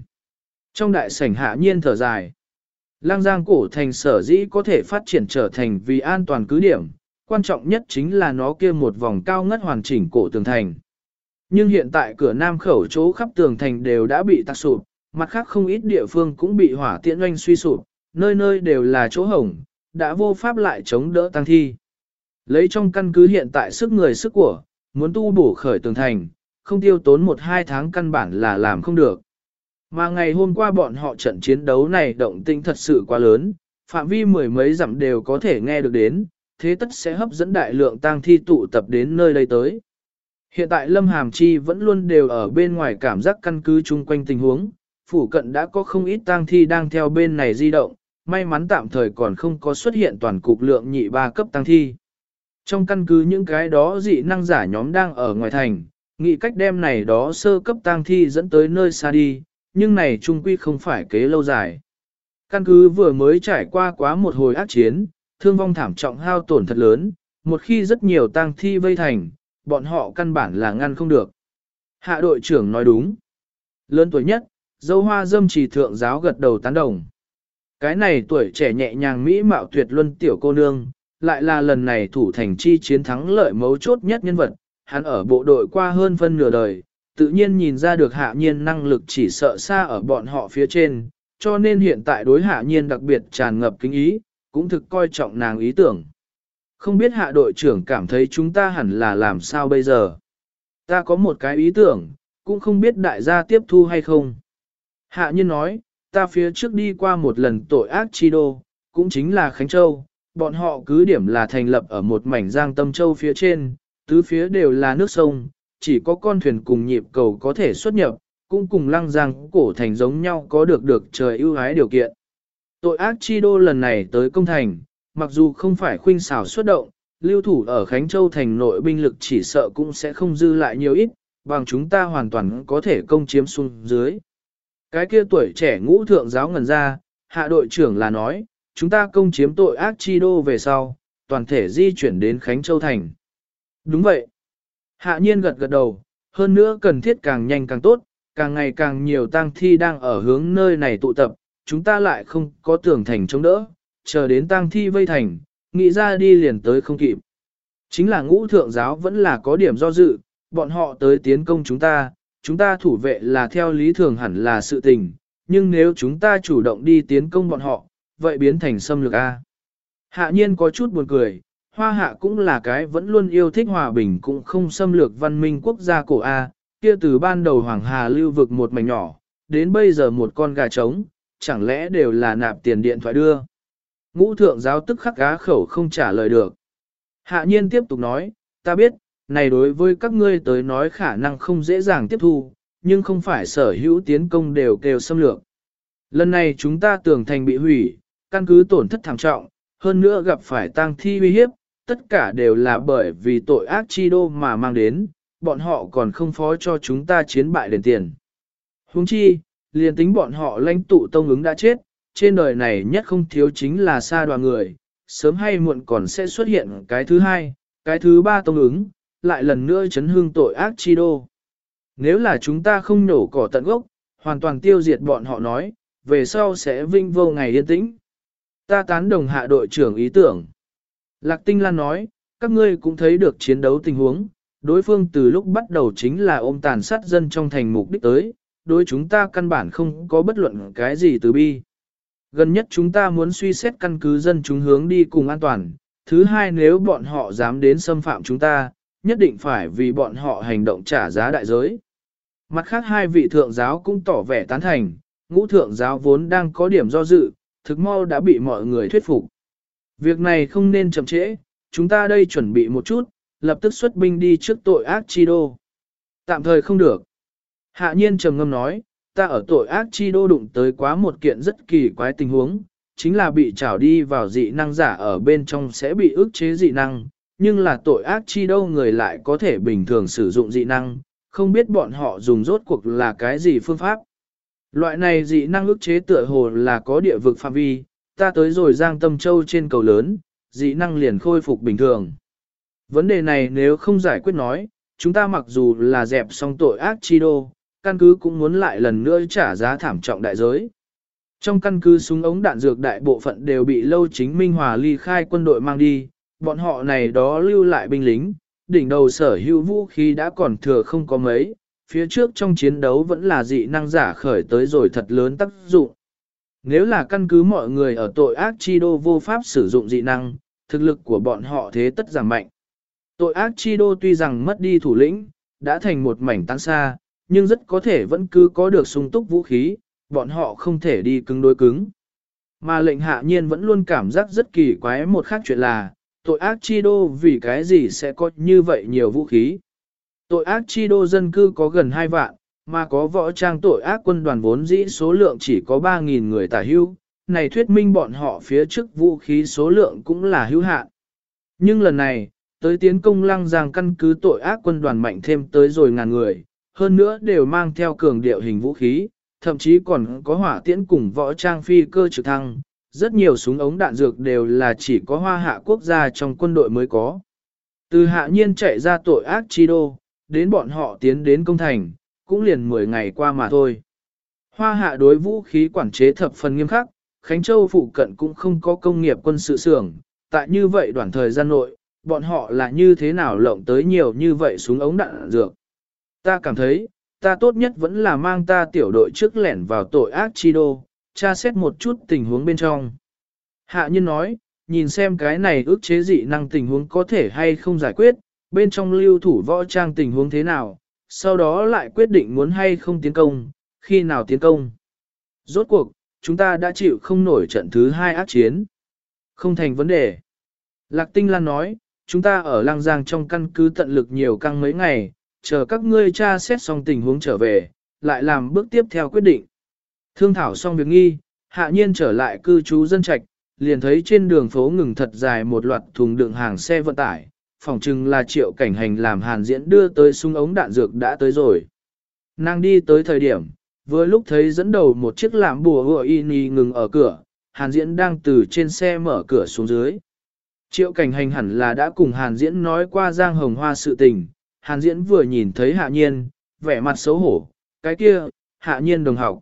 Trong đại sảnh hạ nhiên thở dài, lăng giang cổ thành sở dĩ có thể phát triển trở thành vì an toàn cứ điểm, quan trọng nhất chính là nó kia một vòng cao ngất hoàn chỉnh cổ tường thành. Nhưng hiện tại cửa nam khẩu chỗ khắp tường thành đều đã bị tạc sụp, mặt khác không ít địa phương cũng bị hỏa tiện doanh suy sụp, nơi nơi đều là chỗ hổng, đã vô pháp lại chống đỡ tăng thi. Lấy trong căn cứ hiện tại sức người sức của, muốn tu bổ khởi tường thành, không tiêu tốn một hai tháng căn bản là làm không được. Mà ngày hôm qua bọn họ trận chiến đấu này động tinh thật sự quá lớn, phạm vi mười mấy dặm đều có thể nghe được đến, thế tất sẽ hấp dẫn đại lượng tang thi tụ tập đến nơi đây tới. Hiện tại Lâm Hàm Chi vẫn luôn đều ở bên ngoài cảm giác căn cứ chung quanh tình huống, phủ cận đã có không ít tang thi đang theo bên này di động, may mắn tạm thời còn không có xuất hiện toàn cục lượng nhị ba cấp tăng thi. Trong căn cứ những cái đó dị năng giả nhóm đang ở ngoài thành, nghĩ cách đem này đó sơ cấp tăng thi dẫn tới nơi xa đi, nhưng này trung quy không phải kế lâu dài. Căn cứ vừa mới trải qua quá một hồi ác chiến, thương vong thảm trọng hao tổn thật lớn, một khi rất nhiều tang thi vây thành, bọn họ căn bản là ngăn không được. Hạ đội trưởng nói đúng. Lớn tuổi nhất, dâu hoa dâm trì thượng giáo gật đầu tán đồng. Cái này tuổi trẻ nhẹ nhàng mỹ mạo tuyệt luân tiểu cô nương, lại là lần này thủ thành chi chiến thắng lợi mấu chốt nhất nhân vật, hắn ở bộ đội qua hơn phân nửa đời, tự nhiên nhìn ra được hạ nhiên năng lực chỉ sợ xa ở bọn họ phía trên, cho nên hiện tại đối hạ nhiên đặc biệt tràn ngập kính ý, cũng thực coi trọng nàng ý tưởng. Không biết hạ đội trưởng cảm thấy chúng ta hẳn là làm sao bây giờ. Ta có một cái ý tưởng, cũng không biết đại gia tiếp thu hay không. Hạ nhiên nói, ta phía trước đi qua một lần tội ác chi đô, cũng chính là Khánh Châu, bọn họ cứ điểm là thành lập ở một mảnh giang tâm châu phía trên, tứ phía đều là nước sông, chỉ có con thuyền cùng nhịp cầu có thể xuất nhập, cũng cùng lăng giang cổ thành giống nhau có được được trời ưu ái điều kiện. Tội ác chi đô lần này tới công thành, mặc dù không phải khuynh xảo xuất động, lưu thủ ở Khánh Châu thành nội binh lực chỉ sợ cũng sẽ không dư lại nhiều ít, bằng chúng ta hoàn toàn có thể công chiếm xuống dưới. Cái kia tuổi trẻ ngũ thượng giáo ngần ra, hạ đội trưởng là nói, chúng ta công chiếm tội ác chi đô về sau, toàn thể di chuyển đến Khánh Châu thành. Đúng vậy. Hạ nhiên gật gật đầu, hơn nữa cần thiết càng nhanh càng tốt, càng ngày càng nhiều tang thi đang ở hướng nơi này tụ tập, chúng ta lại không có tưởng thành chống đỡ, chờ đến tang thi vây thành, nghĩ ra đi liền tới không kịp. Chính là ngũ thượng giáo vẫn là có điểm do dự, bọn họ tới tiến công chúng ta, chúng ta thủ vệ là theo lý thường hẳn là sự tình, nhưng nếu chúng ta chủ động đi tiến công bọn họ, vậy biến thành xâm lược A. Hạ nhiên có chút buồn cười, hoa hạ cũng là cái vẫn luôn yêu thích hòa bình cũng không xâm lược văn minh quốc gia cổ A, kia từ ban đầu Hoàng Hà lưu vực một mảnh nhỏ, đến bây giờ một con gà trống, chẳng lẽ đều là nạp tiền điện thoại đưa. Ngũ thượng giáo tức khắc gá khẩu không trả lời được. Hạ nhiên tiếp tục nói, ta biết, này đối với các ngươi tới nói khả năng không dễ dàng tiếp thu, nhưng không phải sở hữu tiến công đều kêu xâm lược. Lần này chúng ta tưởng thành bị hủy, căn cứ tổn thất thảm trọng, hơn nữa gặp phải tang thi uy hiếp, tất cả đều là bởi vì tội ác chi đô mà mang đến, bọn họ còn không phó cho chúng ta chiến bại đền tiền. Huống chi, liền tính bọn họ lãnh tụ tông ứng đã chết, trên đời này nhất không thiếu chính là xa đoàn người, sớm hay muộn còn sẽ xuất hiện cái thứ hai, cái thứ ba tông ứng, lại lần nữa chấn hương tội ác chi đô. Nếu là chúng ta không nổ cỏ tận gốc, hoàn toàn tiêu diệt bọn họ nói, về sau sẽ vinh vô ngày yên tĩnh. Ta tán đồng hạ đội trưởng ý tưởng. Lạc Tinh Lan nói, các ngươi cũng thấy được chiến đấu tình huống, đối phương từ lúc bắt đầu chính là ôm tàn sát dân trong thành mục đích tới, đối chúng ta căn bản không có bất luận cái gì từ bi. Gần nhất chúng ta muốn suy xét căn cứ dân chúng hướng đi cùng an toàn, thứ hai nếu bọn họ dám đến xâm phạm chúng ta, nhất định phải vì bọn họ hành động trả giá đại giới. Mặt khác hai vị thượng giáo cũng tỏ vẻ tán thành, ngũ thượng giáo vốn đang có điểm do dự, thực mau đã bị mọi người thuyết phục. Việc này không nên chậm trễ, chúng ta đây chuẩn bị một chút, lập tức xuất binh đi trước tội ác chi đô. Tạm thời không được. Hạ nhiên trầm ngâm nói, ta ở tội ác chi đô đụng tới quá một kiện rất kỳ quái tình huống, chính là bị trảo đi vào dị năng giả ở bên trong sẽ bị ức chế dị năng, nhưng là tội ác chi đâu người lại có thể bình thường sử dụng dị năng, không biết bọn họ dùng rốt cuộc là cái gì phương pháp. Loại này dị năng ức chế tựa hồ là có địa vực phạm vi, ta tới rồi giang tâm châu trên cầu lớn, dị năng liền khôi phục bình thường. Vấn đề này nếu không giải quyết nói, chúng ta mặc dù là dẹp xong tội ác chi đô, căn cứ cũng muốn lại lần nữa trả giá thảm trọng đại giới. Trong căn cứ súng ống đạn dược đại bộ phận đều bị lâu chính minh hòa ly khai quân đội mang đi, bọn họ này đó lưu lại binh lính, đỉnh đầu sở hữu vũ khí đã còn thừa không có mấy, phía trước trong chiến đấu vẫn là dị năng giả khởi tới rồi thật lớn tác dụng. Nếu là căn cứ mọi người ở tội ác chi đô vô pháp sử dụng dị năng, thực lực của bọn họ thế tất giảm mạnh. Tội ác chi đô tuy rằng mất đi thủ lĩnh, đã thành một mảnh tan xa, nhưng rất có thể vẫn cứ có được sung túc vũ khí, bọn họ không thể đi cứng đối cứng. Mà lệnh hạ nhiên vẫn luôn cảm giác rất kỳ quái một khác chuyện là, tội ác chi đô vì cái gì sẽ có như vậy nhiều vũ khí. Tội ác chi đô dân cư có gần 2 vạn, mà có võ trang tội ác quân đoàn vốn dĩ số lượng chỉ có 3.000 người tả hưu, này thuyết minh bọn họ phía trước vũ khí số lượng cũng là hữu hạn. Nhưng lần này, tới tiến công lăng giang căn cứ tội ác quân đoàn mạnh thêm tới rồi ngàn người, hơn nữa đều mang theo cường điệu hình vũ khí, thậm chí còn có hỏa tiễn cùng võ trang phi cơ trực thăng, rất nhiều súng ống đạn dược đều là chỉ có hoa hạ quốc gia trong quân đội mới có. Từ hạ nhiên chạy ra tội ác chi đô, đến bọn họ tiến đến công thành, cũng liền 10 ngày qua mà thôi. Hoa hạ đối vũ khí quản chế thập phần nghiêm khắc, Khánh Châu phụ cận cũng không có công nghiệp quân sự xưởng, tại như vậy đoạn thời gian nội, bọn họ là như thế nào lộng tới nhiều như vậy súng ống đạn dược. Ta cảm thấy, ta tốt nhất vẫn là mang ta tiểu đội trước lẻn vào tội ác chi đô, tra xét một chút tình huống bên trong. Hạ nhân nói, nhìn xem cái này ước chế dị năng tình huống có thể hay không giải quyết, bên trong lưu thủ võ trang tình huống thế nào, sau đó lại quyết định muốn hay không tiến công, khi nào tiến công. Rốt cuộc, chúng ta đã chịu không nổi trận thứ hai ác chiến. Không thành vấn đề. Lạc Tinh Lan nói, chúng ta ở Lang Giang trong căn cứ tận lực nhiều căng mấy ngày, chờ các ngươi tra xét xong tình huống trở về, lại làm bước tiếp theo quyết định. Thương thảo xong việc nghi, hạ nhiên trở lại cư trú dân trạch, liền thấy trên đường phố ngừng thật dài một loạt thùng đựng hàng xe vận tải, phòng chừng là triệu cảnh hành làm hàn diễn đưa tới súng ống đạn dược đã tới rồi. Nàng đi tới thời điểm, vừa lúc thấy dẫn đầu một chiếc lạm bùa hựa y ngừng ở cửa, hàn diễn đang từ trên xe mở cửa xuống dưới. Triệu cảnh hành hẳn là đã cùng hàn diễn nói qua giang hồng hoa sự tình, hàn diễn vừa nhìn thấy hạ nhiên, vẻ mặt xấu hổ, cái kia, hạ nhiên đồng học.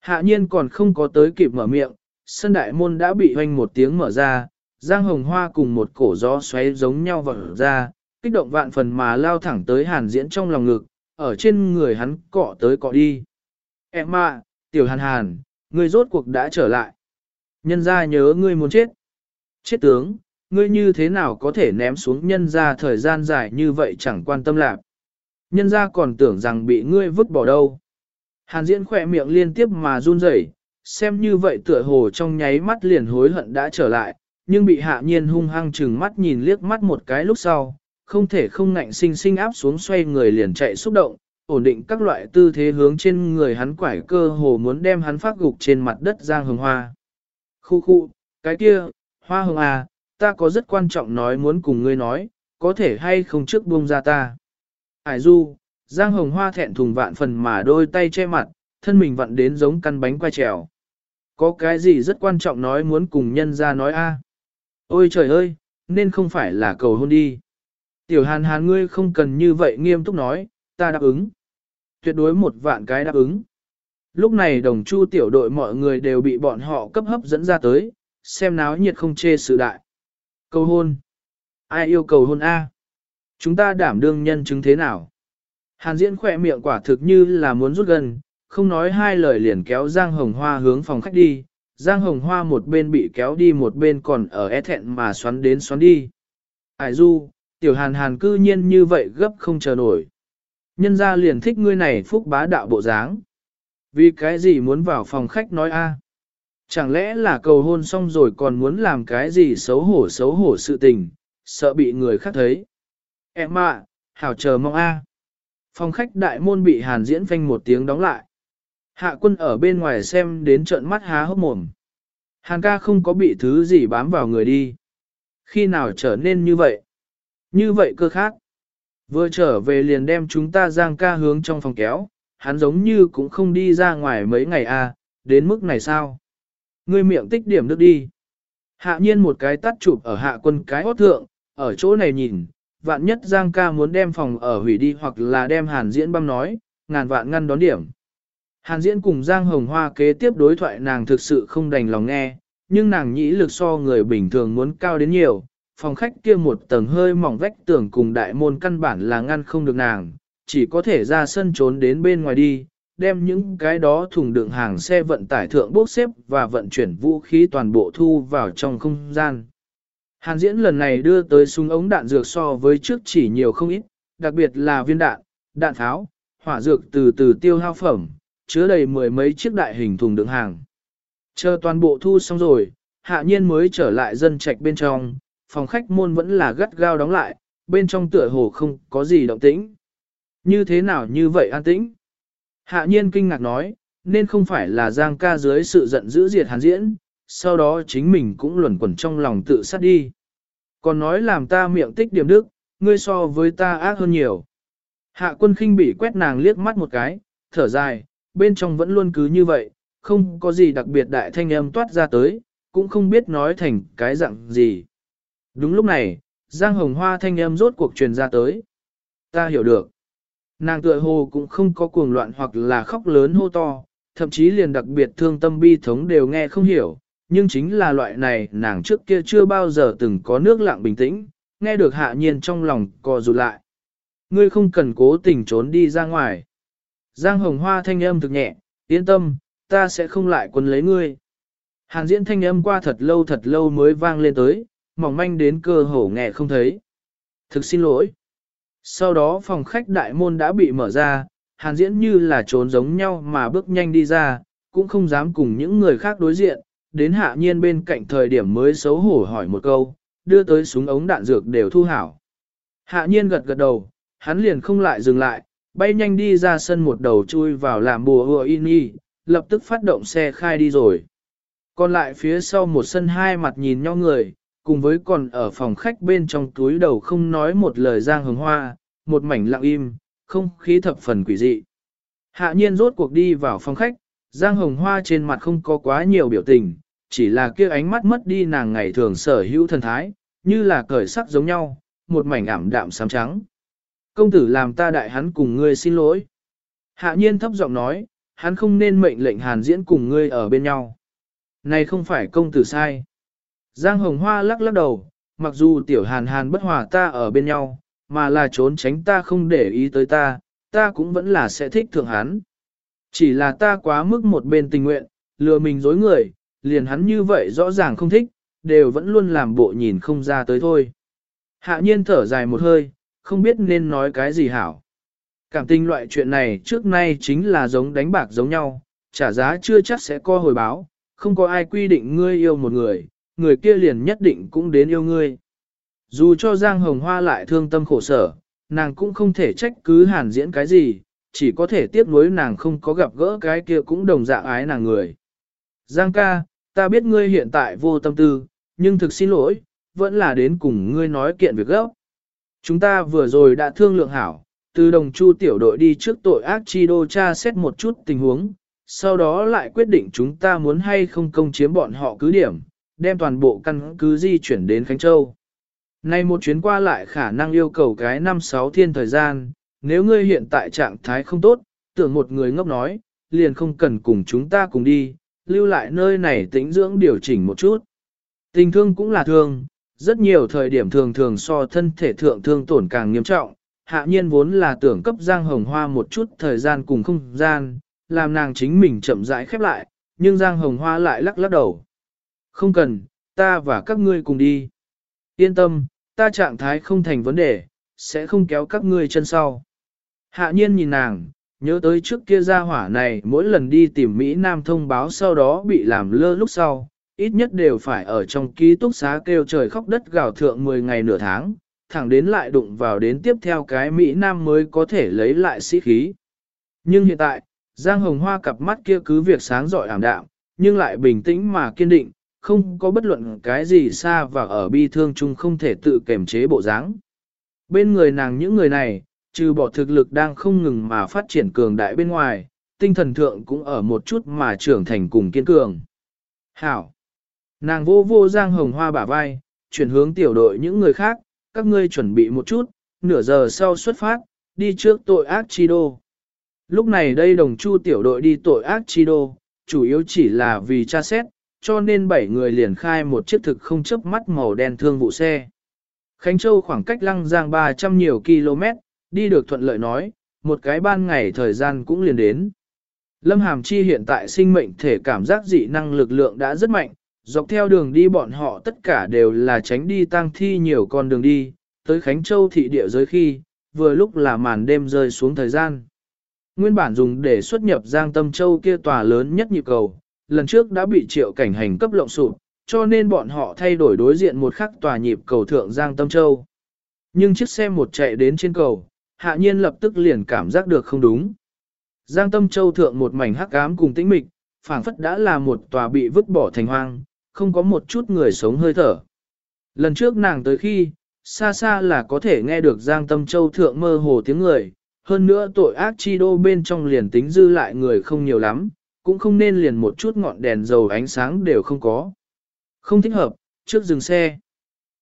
Hạ nhiên còn không có tới kịp mở miệng, sân đại môn đã bị hoanh một tiếng mở ra, giang hồng hoa cùng một cổ gió xoáy giống nhau vỡ ra, kích động vạn phần mà lao thẳng tới hàn diễn trong lòng ngực, ở trên người hắn cọ tới cọ đi. Em à, tiểu hàn hàn, ngươi rốt cuộc đã trở lại. Nhân ra nhớ ngươi muốn chết. Chết tướng, ngươi như thế nào có thể ném xuống nhân ra thời gian dài như vậy chẳng quan tâm lạc. Nhân ra còn tưởng rằng bị ngươi vứt bỏ đâu. Hàn diễn khỏe miệng liên tiếp mà run rẩy, xem như vậy tựa hồ trong nháy mắt liền hối hận đã trở lại, nhưng bị hạ nhiên hung hăng chừng mắt nhìn liếc mắt một cái lúc sau, không thể không ngạnh sinh sinh áp xuống xoay người liền chạy xúc động, ổn định các loại tư thế hướng trên người hắn quải cơ hồ muốn đem hắn phát gục trên mặt đất giang hồng hoa. Khu khu, cái kia, hoa hồng à, ta có rất quan trọng nói muốn cùng ngươi nói, có thể hay không trước buông ra ta. Hải du, giang hồng hoa thẹn thùng vạn phần mà đôi tay che mặt, thân mình vặn đến giống căn bánh quay trèo. Có cái gì rất quan trọng nói muốn cùng nhân ra nói a? Ôi trời ơi, nên không phải là cầu hôn đi. Tiểu hàn hàn ngươi không cần như vậy nghiêm túc nói, ta đáp ứng. Tuyệt đối một vạn cái đáp ứng. Lúc này đồng chu tiểu đội mọi người đều bị bọn họ cấp hấp dẫn ra tới, xem náo nhiệt không chê sự đại. Cầu hôn. Ai yêu cầu hôn A? Chúng ta đảm đương nhân chứng thế nào? Hàn diễn khỏe miệng quả thực như là muốn rút gần, không nói hai lời liền kéo Giang Hồng Hoa hướng phòng khách đi. Giang Hồng Hoa một bên bị kéo đi một bên còn ở é thẹn mà xoắn đến xoắn đi. Ải du, tiểu hàn hàn cư nhiên như vậy gấp không chờ nổi. Nhân ra liền thích ngươi này phúc bá đạo bộ dáng. Vì cái gì muốn vào phòng khách nói a? Chẳng lẽ là cầu hôn xong rồi còn muốn làm cái gì xấu hổ xấu hổ sự tình, sợ bị người khác thấy. Em ạ, hảo chờ mong a. Phòng khách đại môn bị hàn diễn phanh một tiếng đóng lại. Hạ quân ở bên ngoài xem đến trợn mắt há hốc mồm. Hàn ca không có bị thứ gì bám vào người đi. Khi nào trở nên như vậy? Như vậy cơ khác. Vừa trở về liền đem chúng ta giang ca hướng trong phòng kéo, hắn giống như cũng không đi ra ngoài mấy ngày à, đến mức này sao? Ngươi miệng tích điểm nước đi. Hạ nhiên một cái tắt chụp ở hạ quân cái hót thượng, ở chỗ này nhìn, vạn nhất giang ca muốn đem phòng ở hủy đi hoặc là đem hàn diễn băm nói, ngàn vạn ngăn đón điểm. Hàn diễn cùng Giang Hồng Hoa kế tiếp đối thoại nàng thực sự không đành lòng nghe, nhưng nàng nhĩ lực so người bình thường muốn cao đến nhiều, phòng khách kia một tầng hơi mỏng vách tường cùng đại môn căn bản là ngăn không được nàng, chỉ có thể ra sân trốn đến bên ngoài đi, đem những cái đó thùng đựng hàng xe vận tải thượng bốc xếp và vận chuyển vũ khí toàn bộ thu vào trong không gian. Hàn diễn lần này đưa tới súng ống đạn dược so với trước chỉ nhiều không ít, đặc biệt là viên đạn, đạn tháo, hỏa dược từ từ tiêu hao phẩm, chứa đầy mười mấy chiếc đại hình thùng đựng hàng. Chờ toàn bộ thu xong rồi, hạ nhiên mới trở lại dân trạch bên trong, phòng khách môn vẫn là gắt gao đóng lại, bên trong tựa hồ không có gì động tĩnh. Như thế nào như vậy an tĩnh? Hạ nhiên kinh ngạc nói, nên không phải là Giang ca dưới sự giận dữ diệt hàn diễn, sau đó chính mình cũng luẩn quẩn trong lòng tự sát đi. Còn nói làm ta miệng tích điểm đức, ngươi so với ta ác hơn nhiều. Hạ quân khinh bị quét nàng liếc mắt một cái, thở dài, bên trong vẫn luôn cứ như vậy, không có gì đặc biệt đại thanh âm toát ra tới, cũng không biết nói thành cái dạng gì. Đúng lúc này, Giang Hồng Hoa thanh âm rốt cuộc truyền ra tới. Ta hiểu được. Nàng tựa hồ cũng không có cuồng loạn hoặc là khóc lớn hô to, thậm chí liền đặc biệt thương tâm bi thống đều nghe không hiểu, nhưng chính là loại này nàng trước kia chưa bao giờ từng có nước lặng bình tĩnh, nghe được hạ nhiên trong lòng co rụt lại. Ngươi không cần cố tình trốn đi ra ngoài. Giang hồng hoa thanh âm thực nhẹ, yên tâm, ta sẽ không lại quân lấy ngươi. Hàn diễn thanh âm qua thật lâu thật lâu mới vang lên tới, mỏng manh đến cơ hồ nghe không thấy. Thực xin lỗi. Sau đó phòng khách đại môn đã bị mở ra, hàn diễn như là trốn giống nhau mà bước nhanh đi ra, cũng không dám cùng những người khác đối diện, đến hạ nhiên bên cạnh thời điểm mới xấu hổ hỏi một câu, đưa tới súng ống đạn dược đều thu hảo. Hạ nhiên gật gật đầu, hắn liền không lại dừng lại, bay nhanh đi ra sân một đầu chui vào làm bùa hùa in y, lập tức phát động xe khai đi rồi. Còn lại phía sau một sân hai mặt nhìn nhau người, cùng với còn ở phòng khách bên trong túi đầu không nói một lời giang hồng hoa, một mảnh lặng im, không khí thập phần quỷ dị. Hạ nhiên rốt cuộc đi vào phòng khách, giang hồng hoa trên mặt không có quá nhiều biểu tình, chỉ là kia ánh mắt mất đi nàng ngày thường sở hữu thần thái, như là cởi sắc giống nhau, một mảnh ảm đạm xám trắng. Công tử làm ta đại hắn cùng ngươi xin lỗi. Hạ nhiên thấp giọng nói, hắn không nên mệnh lệnh hàn diễn cùng ngươi ở bên nhau. Này không phải công tử sai. Giang hồng hoa lắc lắc đầu, mặc dù tiểu hàn hàn bất hòa ta ở bên nhau, mà là trốn tránh ta không để ý tới ta, ta cũng vẫn là sẽ thích thượng hắn. Chỉ là ta quá mức một bên tình nguyện, lừa mình dối người, liền hắn như vậy rõ ràng không thích, đều vẫn luôn làm bộ nhìn không ra tới thôi. Hạ nhiên thở dài một hơi, không biết nên nói cái gì hảo. Cảm tình loại chuyện này trước nay chính là giống đánh bạc giống nhau, trả giá chưa chắc sẽ có hồi báo, không có ai quy định ngươi yêu một người, người kia liền nhất định cũng đến yêu ngươi. Dù cho Giang Hồng Hoa lại thương tâm khổ sở, nàng cũng không thể trách cứ hàn diễn cái gì, chỉ có thể tiếc nuối nàng không có gặp gỡ cái kia cũng đồng dạng ái nàng người. Giang ca, ta biết ngươi hiện tại vô tâm tư, nhưng thực xin lỗi, vẫn là đến cùng ngươi nói kiện việc gấp. Chúng ta vừa rồi đã thương lượng hảo, từ đồng chu tiểu đội đi trước tội ác chi đô tra xét một chút tình huống, sau đó lại quyết định chúng ta muốn hay không công chiếm bọn họ cứ điểm, đem toàn bộ căn cứ di chuyển đến Khánh Châu. Nay một chuyến qua lại khả năng yêu cầu cái năm sáu thiên thời gian, nếu ngươi hiện tại trạng thái không tốt, tưởng một người ngốc nói, liền không cần cùng chúng ta cùng đi, lưu lại nơi này tĩnh dưỡng điều chỉnh một chút. Tình thương cũng là thương, rất nhiều thời điểm thường thường so thân thể thượng thương tổn càng nghiêm trọng, hạ nhiên vốn là tưởng cấp Giang Hồng Hoa một chút thời gian cùng không gian, làm nàng chính mình chậm rãi khép lại, nhưng Giang Hồng Hoa lại lắc lắc đầu. Không cần, ta và các ngươi cùng đi. Yên tâm, ta trạng thái không thành vấn đề, sẽ không kéo các ngươi chân sau. Hạ nhiên nhìn nàng, nhớ tới trước kia ra hỏa này mỗi lần đi tìm Mỹ Nam thông báo sau đó bị làm lơ lúc sau, ít nhất đều phải ở trong ký túc xá kêu trời khóc đất gào thượng 10 ngày nửa tháng, thẳng đến lại đụng vào đến tiếp theo cái Mỹ Nam mới có thể lấy lại sĩ khí. Nhưng hiện tại, Giang Hồng Hoa cặp mắt kia cứ việc sáng rọi ảm đạm, nhưng lại bình tĩnh mà kiên định, không có bất luận cái gì xa và ở bi thương chung không thể tự kềm chế bộ dáng. Bên người nàng những người này, trừ bỏ thực lực đang không ngừng mà phát triển cường đại bên ngoài, tinh thần thượng cũng ở một chút mà trưởng thành cùng kiên cường. Hảo! Nàng vô vô giang hồng hoa bả vai, chuyển hướng tiểu đội những người khác, các ngươi chuẩn bị một chút, nửa giờ sau xuất phát, đi trước tội ác chi đô. Lúc này đây đồng chu tiểu đội đi tội ác chi đô, chủ yếu chỉ là vì tra xét, cho nên bảy người liền khai một chiếc thực không chấp mắt màu đen thương vụ xe. Khánh Châu khoảng cách lăng giang 300 nhiều km, đi được thuận lợi nói, một cái ban ngày thời gian cũng liền đến. Lâm Hàm Chi hiện tại sinh mệnh thể cảm giác dị năng lực lượng đã rất mạnh, dọc theo đường đi bọn họ tất cả đều là tránh đi tăng thi nhiều con đường đi, tới Khánh Châu thị địa giới khi, vừa lúc là màn đêm rơi xuống thời gian. Nguyên bản dùng để xuất nhập Giang Tâm Châu kia tòa lớn nhất nhịp cầu, lần trước đã bị triệu cảnh hành cấp lộng sụp, cho nên bọn họ thay đổi đối diện một khắc tòa nhịp cầu thượng Giang Tâm Châu. Nhưng chiếc xe một chạy đến trên cầu, hạ nhiên lập tức liền cảm giác được không đúng. Giang Tâm Châu thượng một mảnh hắc ám cùng tĩnh mịch, phảng phất đã là một tòa bị vứt bỏ thành hoang, không có một chút người sống hơi thở. Lần trước nàng tới khi, xa xa là có thể nghe được Giang Tâm Châu thượng mơ hồ tiếng người, hơn nữa tội ác chi đô bên trong liền tính dư lại người không nhiều lắm, cũng không nên liền một chút ngọn đèn dầu ánh sáng đều không có. Không thích hợp, trước dừng xe.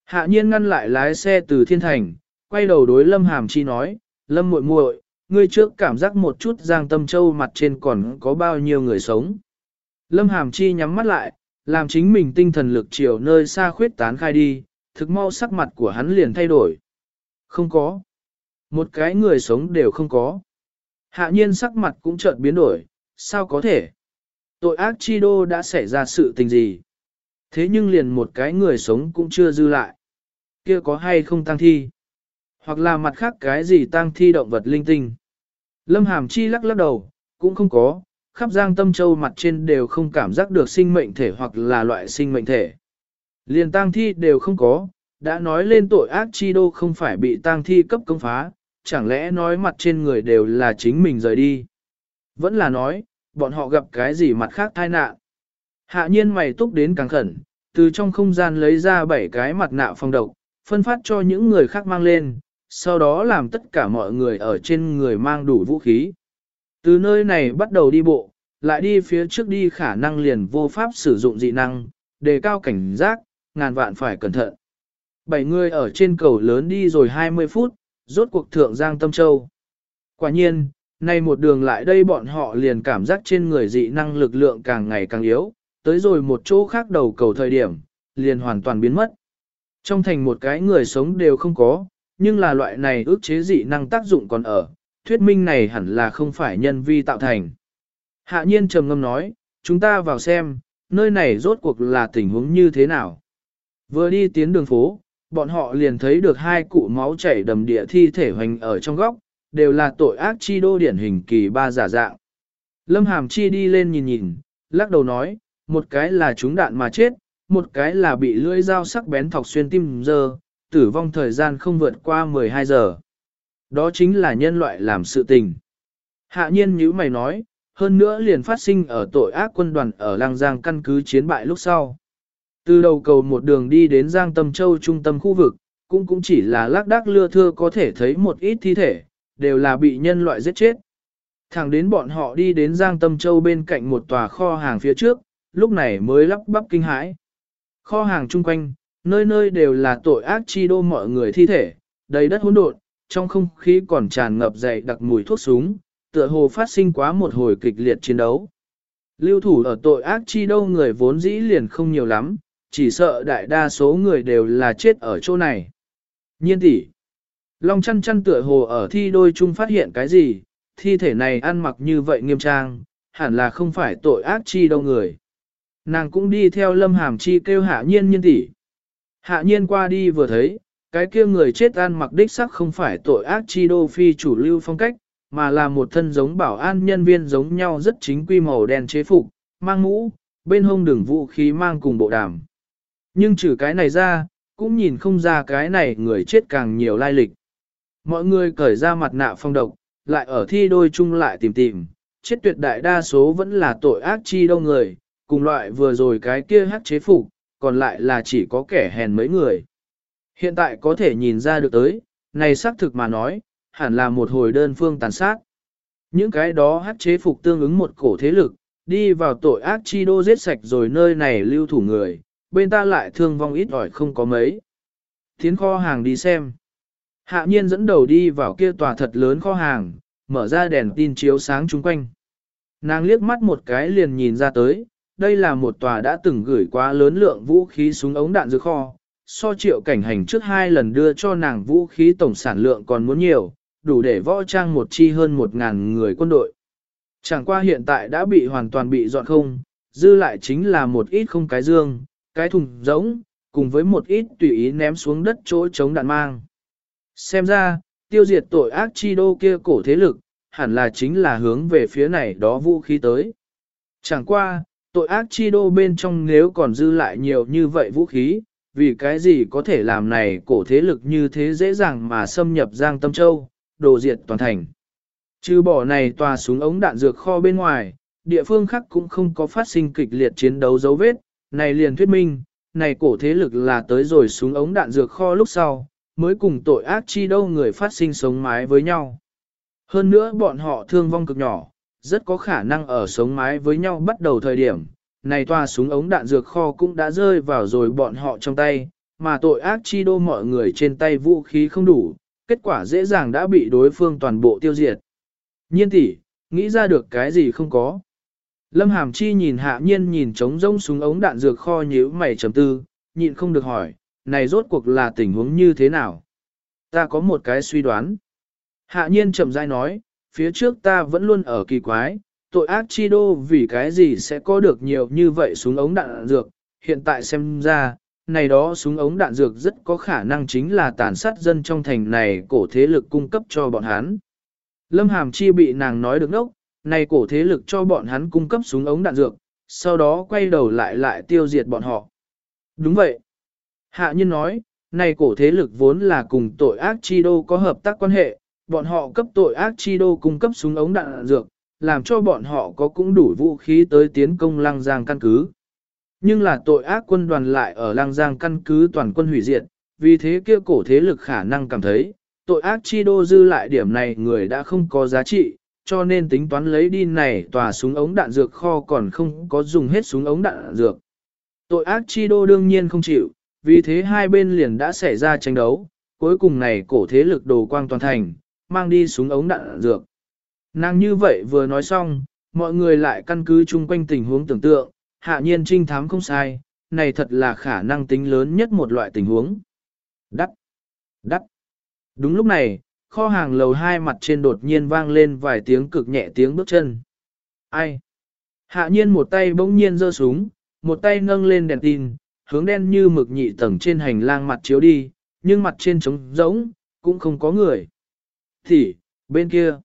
Hạ nhiên ngăn lại lái xe từ thiên thành, quay đầu đối Lâm Hàm Chi nói, Lâm muội muội, ngươi trước cảm giác một chút Giang Tâm Châu mặt trên còn có bao nhiêu người sống. Lâm Hàm Chi nhắm mắt lại, làm chính mình tinh thần lực chiều nơi xa khuyết tán khai đi, thực mau sắc mặt của hắn liền thay đổi. Không có. Một cái người sống đều không có. Hạ nhiên sắc mặt cũng chợt biến đổi, sao có thể? Tội ác chi đô đã xảy ra sự tình gì? Thế nhưng liền một cái người sống cũng chưa dư lại. Kia có hay không tăng thi? Hoặc là mặt khác cái gì tang thi động vật linh tinh? Lâm Hàm Chi lắc lắc đầu, cũng không có, khắp giang tâm châu mặt trên đều không cảm giác được sinh mệnh thể hoặc là loại sinh mệnh thể. Liền tang thi đều không có, đã nói lên tội ác chi đô không phải bị tang thi cấp công phá, chẳng lẽ nói mặt trên người đều là chính mình rời đi. Vẫn là nói, bọn họ gặp cái gì mặt khác tai nạn. Hạ nhiên mày túc đến càng khẩn, từ trong không gian lấy ra bảy cái mặt nạ phòng độc, phân phát cho những người khác mang lên, sau đó làm tất cả mọi người ở trên người mang đủ vũ khí. Từ nơi này bắt đầu đi bộ, lại đi phía trước đi khả năng liền vô pháp sử dụng dị năng, đề cao cảnh giác, ngàn vạn phải cẩn thận. Bảy người ở trên cầu lớn đi rồi 20 phút, rốt cuộc thượng Giang Tâm Châu. Quả nhiên, nay một đường lại đây bọn họ liền cảm giác trên người dị năng lực lượng càng ngày càng yếu, tới rồi một chỗ khác đầu cầu thời điểm, liền hoàn toàn biến mất. Trong thành một cái người sống đều không có, nhưng là loại này ước chế dị năng tác dụng còn ở, thuyết minh này hẳn là không phải nhân vi tạo thành. Hạ nhiên trầm ngâm nói, chúng ta vào xem, nơi này rốt cuộc là tình huống như thế nào. Vừa đi tiến đường phố, bọn họ liền thấy được hai cụ máu chảy đầm địa thi thể hoành ở trong góc, đều là tội ác chi đô điển hình kỳ ba giả dạng. Lâm Hàm Chi đi lên nhìn nhìn, lắc đầu nói, một cái là trúng đạn mà chết, một cái là bị lưỡi dao sắc bén thọc xuyên tim giờ, tử vong thời gian không vượt qua 12 giờ. Đó chính là nhân loại làm sự tình. Hạ nhiên như mày nói, hơn nữa liền phát sinh ở tội ác quân đoàn ở Lang Giang căn cứ chiến bại lúc sau. Từ đầu cầu một đường đi đến Giang Tâm Châu trung tâm khu vực, cũng cũng chỉ là lác đác lưa thưa có thể thấy một ít thi thể, đều là bị nhân loại giết chết. Thẳng đến bọn họ đi đến Giang Tâm Châu bên cạnh một tòa kho hàng phía trước, lúc này mới lắp bắp kinh hãi. Kho hàng chung quanh, nơi nơi đều là tội ác chi đô mọi người thi thể, đầy đất hỗn độn, trong không khí còn tràn ngập dày đặc mùi thuốc súng, tựa hồ phát sinh quá một hồi kịch liệt chiến đấu. Lưu thủ ở tội ác chi đâu người vốn dĩ liền không nhiều lắm, chỉ sợ đại đa số người đều là chết ở chỗ này. Nhiên tỷ, Long chăn chăn tựa hồ ở thi đôi chung phát hiện cái gì, thi thể này ăn mặc như vậy nghiêm trang, hẳn là không phải tội ác chi đâu người. Nàng cũng đi theo lâm hàm chi kêu hạ nhiên nhiên tỷ. Hạ nhiên qua đi vừa thấy, cái kia người chết an mặc đích sắc không phải tội ác chi đô phi chủ lưu phong cách, mà là một thân giống bảo an nhân viên giống nhau rất chính quy màu đen chế phục, mang mũ, bên hông đường vũ khí mang cùng bộ đàm. Nhưng trừ cái này ra, cũng nhìn không ra cái này người chết càng nhiều lai lịch. Mọi người cởi ra mặt nạ phong độc, lại ở thi đôi chung lại tìm tìm, chết tuyệt đại đa số vẫn là tội ác chi đâu người, cùng loại vừa rồi cái kia hát chế phục, còn lại là chỉ có kẻ hèn mấy người. Hiện tại có thể nhìn ra được tới, này xác thực mà nói, hẳn là một hồi đơn phương tàn sát. Những cái đó hát chế phục tương ứng một cổ thế lực, đi vào tội ác chi đô giết sạch rồi nơi này lưu thủ người, bên ta lại thương vong ít ỏi không có mấy. Tiến kho hàng đi xem. Hạ nhiên dẫn đầu đi vào kia tòa thật lớn kho hàng, mở ra đèn tin chiếu sáng chung quanh. Nàng liếc mắt một cái liền nhìn ra tới, đây là một tòa đã từng gửi quá lớn lượng vũ khí súng ống đạn dược kho, so triệu cảnh hành trước hai lần đưa cho nàng vũ khí tổng sản lượng còn muốn nhiều, đủ để võ trang một chi hơn một ngàn người quân đội. Chẳng qua hiện tại đã bị hoàn toàn bị dọn không, dư lại chính là một ít không cái dương, cái thùng giống, cùng với một ít tùy ý ném xuống đất chỗ chống đạn mang. Xem ra, tiêu diệt tội ác chi đô kia cổ thế lực, hẳn là chính là hướng về phía này đó vũ khí tới. Chẳng qua, tội ác chi đô bên trong nếu còn dư lại nhiều như vậy vũ khí, vì cái gì có thể làm này cổ thế lực như thế dễ dàng mà xâm nhập Giang Tâm Châu, đồ diệt toàn thành. Trừ bỏ này tòa súng ống đạn dược kho bên ngoài, địa phương khác cũng không có phát sinh kịch liệt chiến đấu dấu vết, này liền thuyết minh, này cổ thế lực là tới rồi súng ống đạn dược kho lúc sau, mới cùng tội ác chi đâu người phát sinh sống mái với nhau. Hơn nữa bọn họ thương vong cực nhỏ, rất có khả năng ở sống mái với nhau bắt đầu thời điểm, này toa súng ống đạn dược kho cũng đã rơi vào rồi bọn họ trong tay, mà tội ác chi đô mọi người trên tay vũ khí không đủ, kết quả dễ dàng đã bị đối phương toàn bộ tiêu diệt. Nhiên tỷ, nghĩ ra được cái gì không có. Lâm Hàm Chi nhìn hạ nhiên nhìn trống rông súng ống đạn dược kho nhíu mày trầm tư, nhịn không được hỏi, này rốt cuộc là tình huống như thế nào? Ta có một cái suy đoán. Hạ nhiên chậm rãi nói, phía trước ta vẫn luôn ở kỳ quái, tội ác chi đô vì cái gì sẽ có được nhiều như vậy súng ống đạn dược, hiện tại xem ra, này đó súng ống đạn dược rất có khả năng chính là tàn sát dân trong thành này cổ thế lực cung cấp cho bọn hắn. Lâm Hàm Chi bị nàng nói được nốc, này cổ thế lực cho bọn hắn cung cấp súng ống đạn dược, sau đó quay đầu lại lại tiêu diệt bọn họ. Đúng vậy. Hạ nhân nói, này cổ thế lực vốn là cùng tội ác chi đô có hợp tác quan hệ, bọn họ cấp tội ác chi đô cung cấp súng ống đạn dược, làm cho bọn họ có cũng đủ vũ khí tới tiến công lăng giang căn cứ. Nhưng là tội ác quân đoàn lại ở lăng giang căn cứ toàn quân hủy diệt, vì thế kia cổ thế lực khả năng cảm thấy, tội ác chi đô dư lại điểm này người đã không có giá trị, cho nên tính toán lấy đi này tòa súng ống đạn dược kho còn không có dùng hết súng ống đạn dược. Tội ác chi đô đương nhiên không chịu, vì thế hai bên liền đã xảy ra tranh đấu, cuối cùng này cổ thế lực đồ quang toàn thành, mang đi súng ống đạn dược. Nàng như vậy vừa nói xong, mọi người lại căn cứ chung quanh tình huống tưởng tượng, hạ nhiên trinh thám không sai, này thật là khả năng tính lớn nhất một loại tình huống. Đắt! Đắt! Đúng lúc này, kho hàng lầu hai mặt trên đột nhiên vang lên vài tiếng cực nhẹ tiếng bước chân. Ai? Hạ nhiên một tay bỗng nhiên giơ súng, một tay nâng lên đèn tin, hướng đen như mực nhị tầng trên hành lang mặt chiếu đi, nhưng mặt trên trống rỗng, cũng không có người. Thì, bên kia,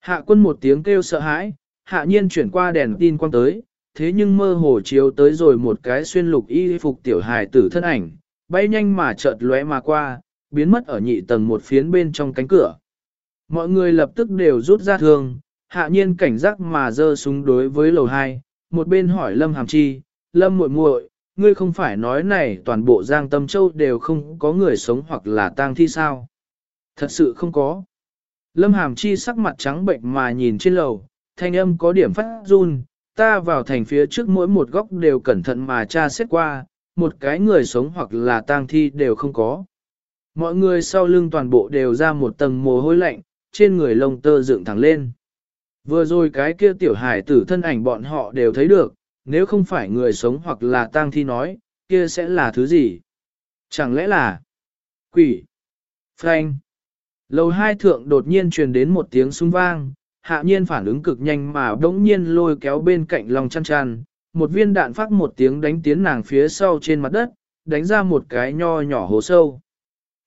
hạ quân một tiếng kêu sợ hãi, hạ nhiên chuyển qua đèn tin quang tới, thế nhưng mơ hồ chiếu tới rồi một cái xuyên lục y phục tiểu hài tử thân ảnh, bay nhanh mà chợt lóe mà qua, biến mất ở nhị tầng một phiến bên trong cánh cửa. Mọi người lập tức đều rút ra thương, hạ nhiên cảnh giác mà giơ súng đối với lầu hai, một bên hỏi Lâm Hàm Chi, Lâm muội muội, ngươi không phải nói này toàn bộ Giang Tâm Châu đều không có người sống hoặc là tang thi sao? Thật sự không có. Lâm Hàm Chi sắc mặt trắng bệnh mà nhìn trên lầu, thanh âm có điểm phát run, ta vào thành phía trước mỗi một góc đều cẩn thận mà tra xét qua, một cái người sống hoặc là tang thi đều không có. Mọi người sau lưng toàn bộ đều ra một tầng mồ hôi lạnh, trên người lông tơ dựng thẳng lên. Vừa rồi cái kia tiểu hải tử thân ảnh bọn họ đều thấy được, nếu không phải người sống hoặc là tang thi nói, kia sẽ là thứ gì? Chẳng lẽ là quỷ? Frank. Lầu hai thượng đột nhiên truyền đến một tiếng súng vang, hạ nhiên phản ứng cực nhanh mà đống nhiên lôi kéo bên cạnh lòng chăn chăn, một viên đạn phát một tiếng đánh tiến nàng phía sau trên mặt đất, đánh ra một cái nho nhỏ hố sâu.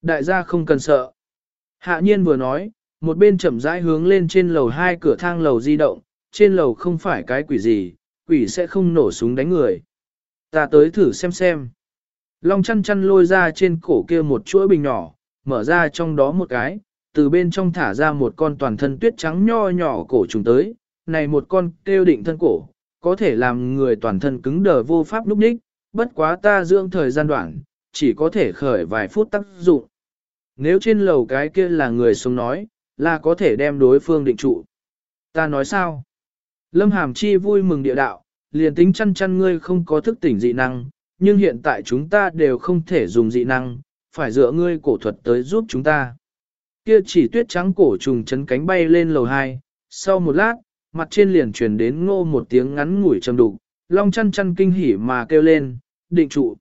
Đại gia không cần sợ. Hạ nhiên vừa nói, một bên chậm rãi hướng lên trên lầu hai cửa thang lầu di động, trên lầu không phải cái quỷ gì, quỷ sẽ không nổ súng đánh người. Ta tới thử xem xem. Long chăn chăn lôi ra trên cổ kia một chuỗi bình nhỏ, mở ra trong đó một cái, từ bên trong thả ra một con toàn thân tuyết trắng nho nhỏ cổ trùng tới, này một con kêu định thân cổ, có thể làm người toàn thân cứng đờ vô pháp lúc ních, bất quá ta dưỡng thời gian đoạn, chỉ có thể khởi vài phút tác dụng. Nếu trên lầu cái kia là người sống nói, là có thể đem đối phương định trụ. Ta nói sao? Lâm Hàm Chi vui mừng địa đạo, liền tính chăn chăn ngươi không có thức tỉnh dị năng, nhưng hiện tại chúng ta đều không thể dùng dị năng, phải dựa ngươi cổ thuật tới giúp chúng ta. Kia chỉ tuyết trắng cổ trùng chấn cánh bay lên lầu 2, sau một lát, mặt trên liền truyền đến ngô một tiếng ngắn ngủi trầm đục, long chăn chăn kinh hỉ mà kêu lên, định trụ.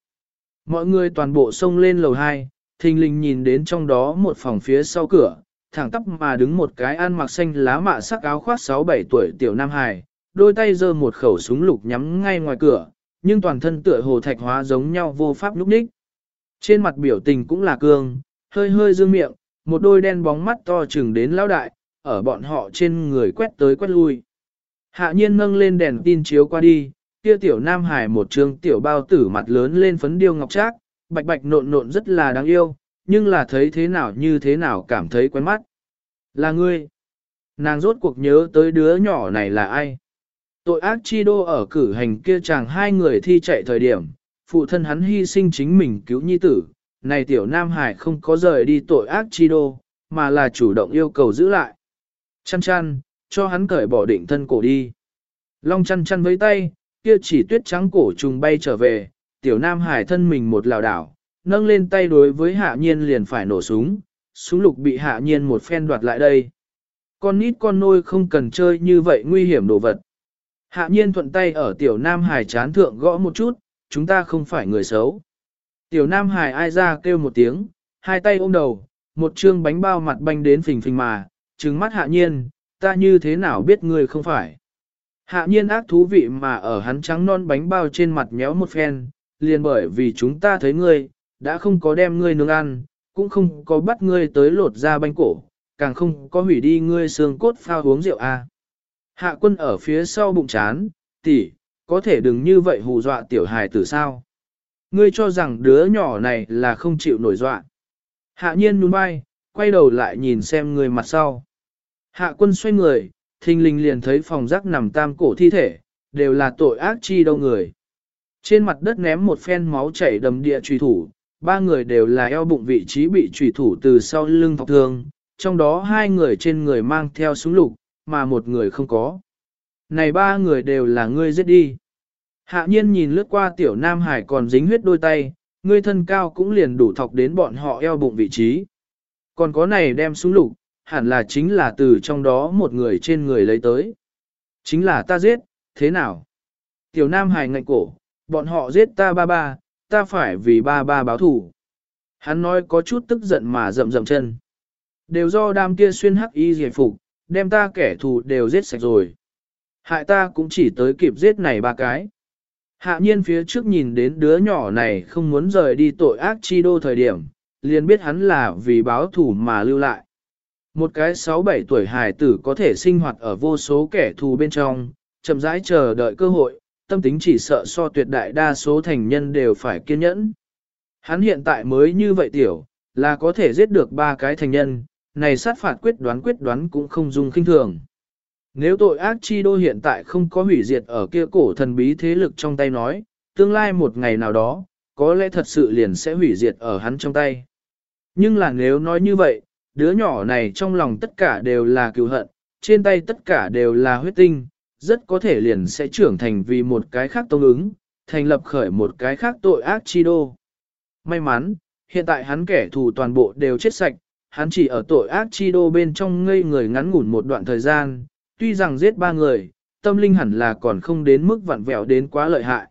Mọi người toàn bộ xông lên lầu 2, thình lình nhìn đến trong đó một phòng phía sau cửa, thẳng tắp mà đứng một cái ăn mặc xanh lá mạ sắc áo khoác 6-7 tuổi tiểu nam hài, đôi tay giơ một khẩu súng lục nhắm ngay ngoài cửa, nhưng toàn thân tựa hồ thạch hóa giống nhau vô pháp lúc ních. Trên mặt biểu tình cũng là cương, hơi hơi dương miệng, một đôi đen bóng mắt to chừng đến lão đại, ở bọn họ trên người quét tới quét lui. Hạ nhiên nâng lên đèn tin chiếu qua đi, kia tiểu nam hải một trường tiểu bao tử mặt lớn lên phấn điêu ngọc trác, bạch bạch nộn nộn rất là đáng yêu, nhưng là thấy thế nào như thế nào cảm thấy quen mắt. Là ngươi. Nàng rốt cuộc nhớ tới đứa nhỏ này là ai. Tội ác chi đô ở cử hành kia chàng hai người thi chạy thời điểm, phụ thân hắn hy sinh chính mình cứu nhi tử, này tiểu Nam Hải không có rời đi tội ác chi đô, mà là chủ động yêu cầu giữ lại. Chăn chăn, cho hắn cởi bỏ định thân cổ đi. Long chăn chăn với tay, kia chỉ tuyết trắng cổ trùng bay trở về, tiểu nam hải thân mình một lào đảo, nâng lên tay đối với hạ nhiên liền phải nổ súng, súng lục bị hạ nhiên một phen đoạt lại đây. Con nít con nôi không cần chơi như vậy nguy hiểm đồ vật. Hạ nhiên thuận tay ở tiểu nam hải chán thượng gõ một chút, chúng ta không phải người xấu. Tiểu nam hải ai ra kêu một tiếng, hai tay ôm đầu, một chương bánh bao mặt banh đến phình phình mà, trừng mắt hạ nhiên, ta như thế nào biết người không phải. Hạ nhiên ác thú vị mà ở hắn trắng non bánh bao trên mặt méo một phen, liền bởi vì chúng ta thấy ngươi, đã không có đem ngươi nướng ăn, cũng không có bắt ngươi tới lột ra bánh cổ, càng không có hủy đi ngươi xương cốt phao uống rượu a. À. Hạ quân ở phía sau bụng chán, tỷ, có thể đừng như vậy hù dọa tiểu hài tử sao. Ngươi cho rằng đứa nhỏ này là không chịu nổi dọa. Hạ nhiên nhún vai, quay đầu lại nhìn xem người mặt sau. Hạ quân xoay người, thình lình liền thấy phòng rác nằm tam cổ thi thể, đều là tội ác chi đâu người. Trên mặt đất ném một phen máu chảy đầm địa truy thủ, ba người đều là eo bụng vị trí bị truy thủ từ sau lưng thọc thương, trong đó hai người trên người mang theo súng lục, mà một người không có. Này ba người đều là ngươi giết đi. Hạ nhiên nhìn lướt qua tiểu nam hải còn dính huyết đôi tay, ngươi thân cao cũng liền đủ thọc đến bọn họ eo bụng vị trí. Còn có này đem xuống lục, hẳn là chính là từ trong đó một người trên người lấy tới. Chính là ta giết, thế nào? Tiểu nam hải ngạnh cổ, bọn họ giết ta ba ba, ta phải vì ba ba báo thủ. Hắn nói có chút tức giận mà rậm rậm chân. Đều do đam kia xuyên hắc y giải phục, đem ta kẻ thù đều giết sạch rồi. Hại ta cũng chỉ tới kịp giết này ba cái. Hạ nhiên phía trước nhìn đến đứa nhỏ này không muốn rời đi tội ác chi đô thời điểm, liền biết hắn là vì báo thù mà lưu lại. Một cái 6-7 tuổi hài tử có thể sinh hoạt ở vô số kẻ thù bên trong, chậm rãi chờ đợi cơ hội, tâm tính chỉ sợ so tuyệt đại đa số thành nhân đều phải kiên nhẫn. Hắn hiện tại mới như vậy tiểu, là có thể giết được ba cái thành nhân, này sát phạt quyết đoán quyết đoán cũng không dùng kinh thường. Nếu tội ác chi đô hiện tại không có hủy diệt ở kia cổ thần bí thế lực trong tay nói, tương lai một ngày nào đó, có lẽ thật sự liền sẽ hủy diệt ở hắn trong tay. Nhưng là nếu nói như vậy, đứa nhỏ này trong lòng tất cả đều là cựu hận, trên tay tất cả đều là huyết tinh, rất có thể liền sẽ trưởng thành vì một cái khác tông ứng, thành lập khởi một cái khác tội ác chi đô. May mắn, hiện tại hắn kẻ thù toàn bộ đều chết sạch, hắn chỉ ở tội ác chi đô bên trong ngây người ngắn ngủn một đoạn thời gian, tuy rằng giết ba người, tâm linh hẳn là còn không đến mức vặn vẹo đến quá lợi hại.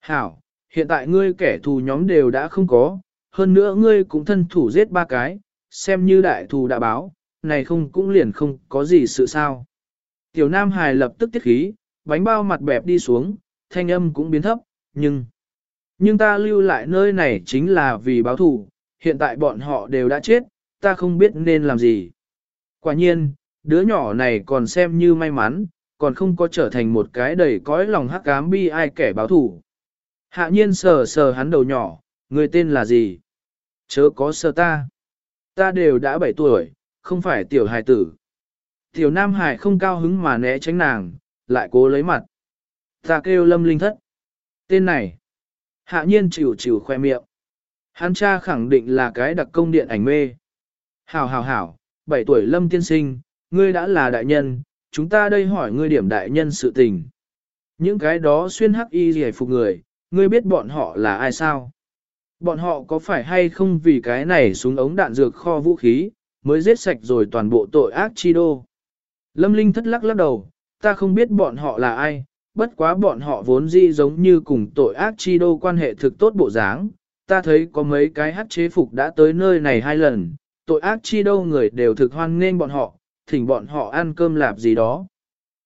Hảo, hiện tại ngươi kẻ thù nhóm đều đã không có, hơn nữa ngươi cũng thân thủ giết ba cái, xem như đại thù đã báo, này không cũng liền không có gì sự sao. Tiểu Nam Hải lập tức tiết khí, bánh bao mặt bẹp đi xuống, thanh âm cũng biến thấp, nhưng... Nhưng ta lưu lại nơi này chính là vì báo thù, hiện tại bọn họ đều đã chết, ta không biết nên làm gì. Quả nhiên, đứa nhỏ này còn xem như may mắn, còn không có trở thành một cái đầy cõi lòng hắc ám bi ai kẻ báo thù. Hạ nhiên sờ sờ hắn đầu nhỏ, người tên là gì? Chớ có sờ ta. Ta đều đã 7 tuổi, không phải tiểu hài tử. Tiểu Nam Hải không cao hứng mà né tránh nàng, lại cố lấy mặt. Ta kêu lâm linh thất. Tên này. Hạ nhiên chịu chịu khoe miệng. Hắn cha khẳng định là cái đặc công điện ảnh mê. Hảo hảo hảo, 7 tuổi lâm tiên sinh, ngươi đã là đại nhân, chúng ta đây hỏi ngươi điểm đại nhân sự tình. Những cái đó xuyên hắc y gì phục người, ngươi biết bọn họ là ai sao? Bọn họ có phải hay không vì cái này xuống ống đạn dược kho vũ khí, mới giết sạch rồi toàn bộ tội ác chi đô? Lâm Linh thất lắc lắc đầu, ta không biết bọn họ là ai, bất quá bọn họ vốn dĩ giống như cùng tội ác chi đô quan hệ thực tốt bộ dáng. Ta thấy có mấy cái hát chế phục đã tới nơi này hai lần, tội ác chi đô người đều thực hoan nghênh bọn họ, thỉnh bọn họ ăn cơm lạp gì đó.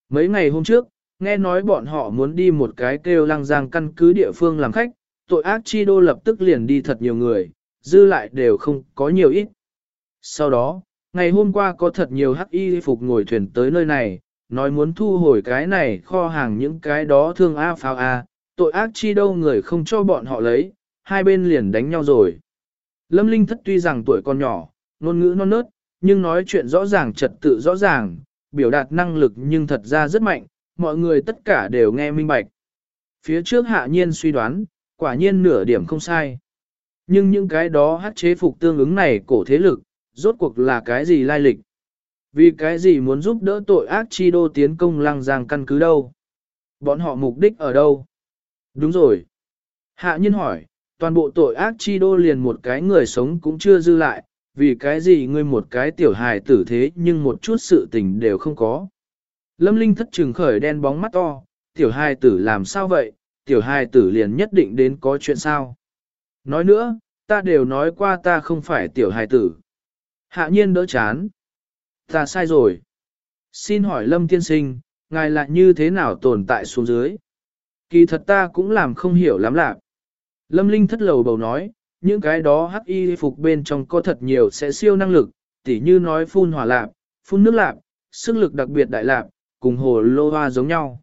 Mấy ngày hôm trước, nghe nói bọn họ muốn đi một cái kêu lăng giang căn cứ địa phương làm khách, tội ác chi đô lập tức liền đi thật nhiều người, dư lại đều không có nhiều ít. Sau đó, ngày hôm qua có thật nhiều hắc y phục ngồi thuyền tới nơi này, nói muốn thu hồi cái này kho hàng những cái đó thương A pháo A, tội ác chi đâu người không cho bọn họ lấy, hai bên liền đánh nhau rồi. Lâm Linh thất tuy rằng tuổi còn nhỏ, ngôn ngữ non nớt, nhưng nói chuyện rõ ràng trật tự rõ ràng, biểu đạt năng lực nhưng thật ra rất mạnh, mọi người tất cả đều nghe minh bạch. Phía trước hạ nhiên suy đoán, quả nhiên nửa điểm không sai. Nhưng những cái đó hát chế phục tương ứng này cổ thế lực, rốt cuộc là cái gì lai lịch. Vì cái gì muốn giúp đỡ tội ác chi đô tiến công lăng giang căn cứ đâu? Bọn họ mục đích ở đâu? Đúng rồi. Hạ nhân hỏi, toàn bộ tội ác chi đô liền một cái người sống cũng chưa dư lại, vì cái gì ngươi một cái tiểu hài tử thế nhưng một chút sự tình đều không có. Lâm Linh thất trừng khởi đen bóng mắt to, tiểu hài tử làm sao vậy, tiểu hài tử liền nhất định đến có chuyện sao. Nói nữa, ta đều nói qua ta không phải tiểu hài tử. Hạ nhiên đỡ chán. Ta sai rồi. Xin hỏi Lâm tiên sinh, ngài lại như thế nào tồn tại xuống dưới? Kỳ thật ta cũng làm không hiểu lắm lạc. Lâm Linh thất lầu bầu nói, những cái đó hắc y phục bên trong có thật nhiều sẽ siêu năng lực, tỉ như nói phun hỏa lạp, phun nước lạp, sức lực đặc biệt đại lạp, cùng hồ lô hoa giống nhau.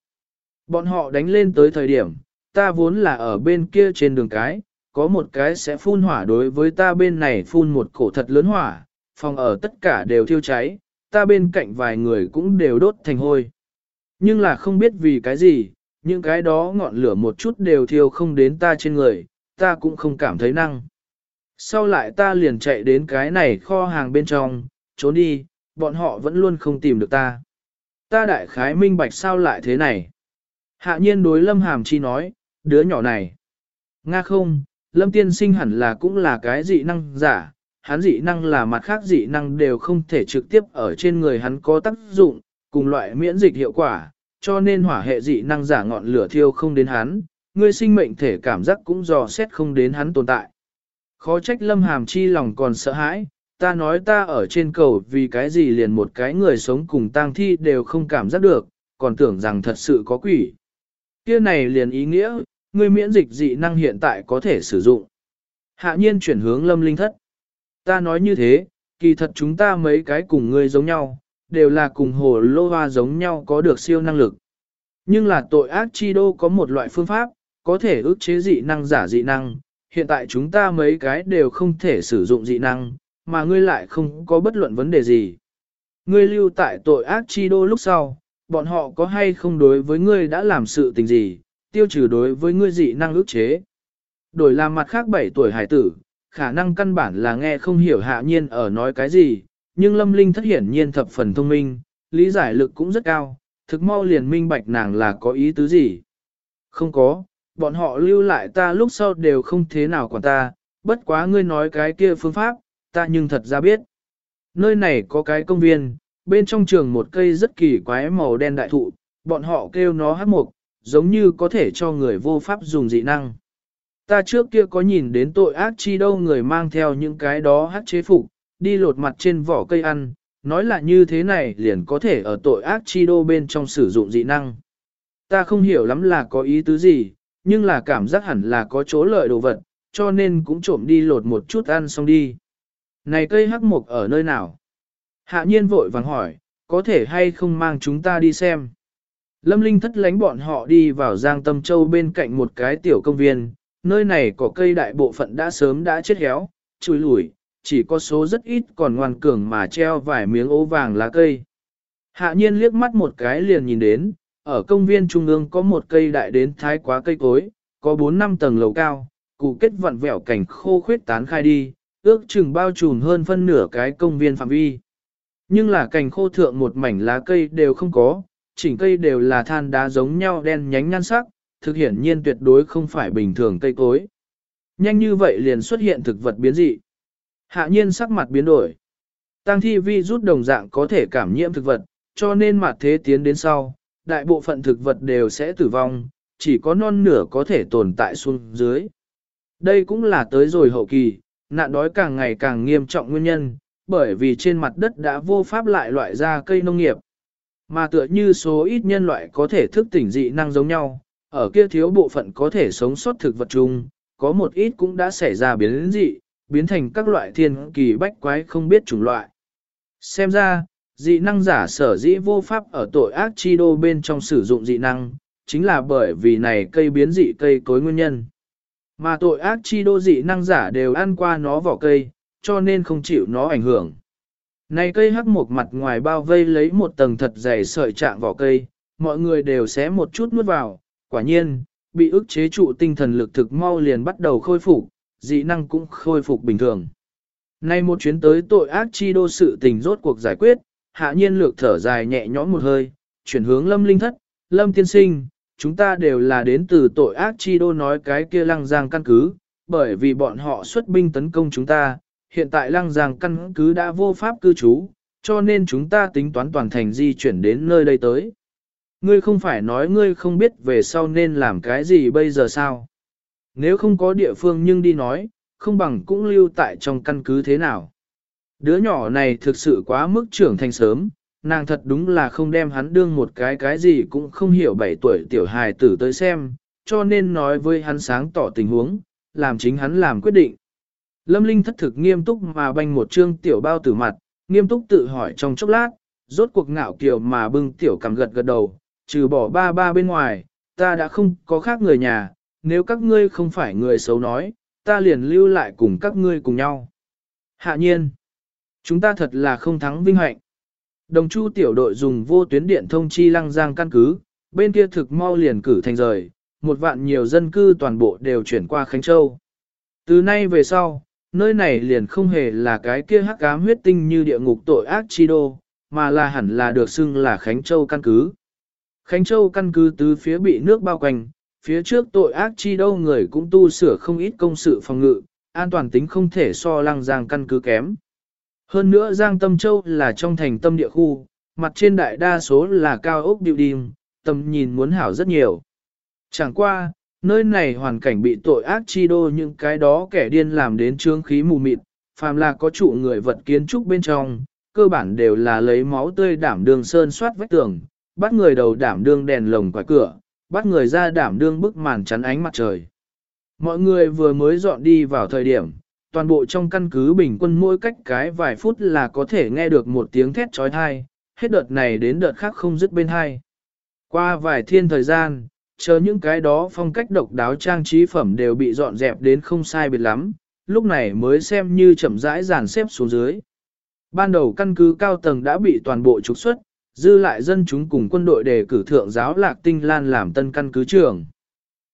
Bọn họ đánh lên tới thời điểm, ta vốn là ở bên kia trên đường cái, có một cái sẽ phun hỏa đối với ta bên này phun một cổ thật lớn hỏa, phòng ở tất cả đều thiêu cháy, ta bên cạnh vài người cũng đều đốt thành hôi. Nhưng là không biết vì cái gì, những cái đó ngọn lửa một chút đều thiêu không đến ta trên người, ta cũng không cảm thấy năng. Sau lại ta liền chạy đến cái này kho hàng bên trong, trốn đi, bọn họ vẫn luôn không tìm được ta. Ta đại khái minh bạch sao lại thế này. Hạ nhiên đối Lâm Hàm Chi nói, đứa nhỏ này. Nga không, Lâm Tiên Sinh hẳn là cũng là cái dị năng giả, hắn dị năng là mặt khác dị năng đều không thể trực tiếp ở trên người hắn có tác dụng, cùng loại miễn dịch hiệu quả, cho nên hỏa hệ dị năng giả ngọn lửa thiêu không đến hắn, ngươi sinh mệnh thể cảm giác cũng dò xét không đến hắn tồn tại. Khó trách lâm hàm chi lòng còn sợ hãi, ta nói ta ở trên cầu vì cái gì liền một cái người sống cùng tang thi đều không cảm giác được, còn tưởng rằng thật sự có quỷ. Kia này liền ý nghĩa, người miễn dịch dị năng hiện tại có thể sử dụng. Hạ nhiên chuyển hướng lâm linh thất. Ta nói như thế, kỳ thật chúng ta mấy cái cùng ngươi giống nhau, đều là cùng hồ lô hoa giống nhau có được siêu năng lực. Nhưng là tội ác chi đô có một loại phương pháp, có thể ức chế dị năng giả dị năng, hiện tại chúng ta mấy cái đều không thể sử dụng dị năng, mà ngươi lại không có bất luận vấn đề gì. Ngươi lưu tại tội ác chi đô lúc sau, bọn họ có hay không đối với ngươi đã làm sự tình gì, tiêu trừ đối với ngươi dị năng ức chế. Đổi làm mặt khác 7 tuổi hải tử, khả năng căn bản là nghe không hiểu hạ nhiên ở nói cái gì, nhưng lâm linh thất hiển nhiên thập phần thông minh, lý giải lực cũng rất cao, thực mau liền minh bạch nàng là có ý tứ gì. Không có, bọn họ lưu lại ta lúc sau đều không thế nào quản ta, bất quá ngươi nói cái kia phương pháp, ta nhưng thật ra biết. Nơi này có cái công viên, bên trong trường một cây rất kỳ quái màu đen đại thụ, bọn họ kêu nó hát mục, giống như có thể cho người vô pháp dùng dị năng. Ta trước kia có nhìn đến tội ác chi đâu người mang theo những cái đó hát chế phục, đi lột mặt trên vỏ cây ăn, nói là như thế này liền có thể ở tội ác chi đô bên trong sử dụng dị năng. Ta không hiểu lắm là có ý tứ gì, nhưng là cảm giác hẳn là có chỗ lợi đồ vật, cho nên cũng trộm đi lột một chút ăn xong đi. Này cây hắc mục ở nơi nào? Hạ nhiên vội vàng hỏi, có thể hay không mang chúng ta đi xem? Lâm Linh thất lánh bọn họ đi vào Giang Tâm Châu bên cạnh một cái tiểu công viên, nơi này có cây đại bộ phận đã sớm đã chết héo, chùi lủi, chỉ có số rất ít còn ngoan cường mà treo vài miếng ố vàng lá cây. Hạ nhiên liếc mắt một cái liền nhìn đến, ở công viên trung ương có một cây đại đến thái quá cây cối, có 4 năm tầng lầu cao, cụ kết vặn vẹo cảnh khô khuyết tán khai đi, ước chừng bao trùm hơn phân nửa cái công viên phạm vi. Nhưng là cành khô thượng một mảnh lá cây đều không có, chỉnh cây đều là than đá giống nhau đen nhánh nhan sắc, thực hiển nhiên tuyệt đối không phải bình thường cây cối. Nhanh như vậy liền xuất hiện thực vật biến dị. Hạ nhiên sắc mặt biến đổi. Tăng thi vi rút đồng dạng có thể cảm nhiễm thực vật, cho nên mặt thế tiến đến sau, đại bộ phận thực vật đều sẽ tử vong, chỉ có non nửa có thể tồn tại xuống dưới. Đây cũng là tới rồi hậu kỳ, nạn đói càng ngày càng nghiêm trọng nguyên nhân, bởi vì trên mặt đất đã vô pháp lại loại ra cây nông nghiệp. Mà tựa như số ít nhân loại có thể thức tỉnh dị năng giống nhau, ở kia thiếu bộ phận có thể sống sót thực vật chung, có một ít cũng đã xảy ra biến dị, biến thành các loại thiên kỳ bách quái không biết chủng loại. Xem ra, dị năng giả sở dĩ vô pháp ở tội ác chi đô bên trong sử dụng dị năng, chính là bởi vì này cây biến dị cây cối nguyên nhân. Mà tội ác chi đô dị năng giả đều ăn qua nó vỏ cây, cho nên không chịu nó ảnh hưởng. Này cây hắc một mặt ngoài bao vây lấy một tầng thật dày sợi trạng vỏ cây, mọi người đều xé một chút nuốt vào, quả nhiên, bị ức chế trụ tinh thần lực thực mau liền bắt đầu khôi phục, dị năng cũng khôi phục bình thường. Nay một chuyến tới tội ác chi đô sự tình rốt cuộc giải quyết, hạ nhiên lược thở dài nhẹ nhõm một hơi, chuyển hướng lâm linh thất, lâm tiên sinh, chúng ta đều là đến từ tội ác chi đô nói cái kia lăng giang căn cứ, bởi vì bọn họ xuất binh tấn công chúng ta, hiện tại lăng giang căn cứ đã vô pháp cư trú, cho nên chúng ta tính toán toàn thành di chuyển đến nơi đây tới. Ngươi không phải nói ngươi không biết về sau nên làm cái gì bây giờ sao? Nếu không có địa phương nhưng đi nói, không bằng cũng lưu tại trong căn cứ thế nào. Đứa nhỏ này thực sự quá mức trưởng thành sớm, nàng thật đúng là không đem hắn đương một cái cái gì cũng không hiểu bảy tuổi tiểu hài tử tới xem, cho nên nói với hắn sáng tỏ tình huống, làm chính hắn làm quyết định. Lâm Linh thất thực nghiêm túc mà banh một trương tiểu bao tử mặt, nghiêm túc tự hỏi trong chốc lát, rốt cuộc ngạo kiều mà bưng tiểu cầm gật gật đầu, trừ bỏ ba ba bên ngoài, ta đã không có khác người nhà, nếu các ngươi không phải người xấu nói, ta liền lưu lại cùng các ngươi cùng nhau. Hạ nhiên, chúng ta thật là không thắng vinh hạnh. Đồng chu tiểu đội dùng vô tuyến điện thông chi lăng giang căn cứ, bên kia thực mau liền cử thành rời, một vạn nhiều dân cư toàn bộ đều chuyển qua Khánh Châu. Từ nay về sau, nơi này liền không hề là cái kia hắc ám huyết tinh như địa ngục tội ác chi đô, mà là hẳn là được xưng là Khánh Châu căn cứ. Khánh Châu căn cứ tứ phía bị nước bao quanh, phía trước tội ác chi đô người cũng tu sửa không ít công sự phòng ngự, an toàn tính không thể so lăng giang căn cứ kém. Hơn nữa Giang Tâm Châu là trong thành tâm địa khu, mặt trên đại đa số là cao ốc đìm tầm nhìn muốn hảo rất nhiều. Chẳng qua, nơi này hoàn cảnh bị tội ác chi đô những cái đó kẻ điên làm đến trương khí mù mịt, phàm là có trụ người vật kiến trúc bên trong, cơ bản đều là lấy máu tươi đảm đường sơn soát vách tường, bắt người đầu đảm đương đèn lồng quải cửa, bắt người ra đảm đương bức màn chắn ánh mặt trời. Mọi người vừa mới dọn đi vào thời điểm, toàn bộ trong căn cứ bình quân mỗi cách cái vài phút là có thể nghe được một tiếng thét trói thai, hết đợt này đến đợt khác không dứt bên hai. Qua vài thiên thời gian, chờ những cái đó phong cách độc đáo trang trí phẩm đều bị dọn dẹp đến không sai biệt lắm, lúc này mới xem như chậm rãi dàn xếp xuống dưới. Ban đầu căn cứ cao tầng đã bị toàn bộ trục xuất, dư lại dân chúng cùng quân đội đề cử thượng giáo lạc tinh lan làm tân căn cứ trưởng.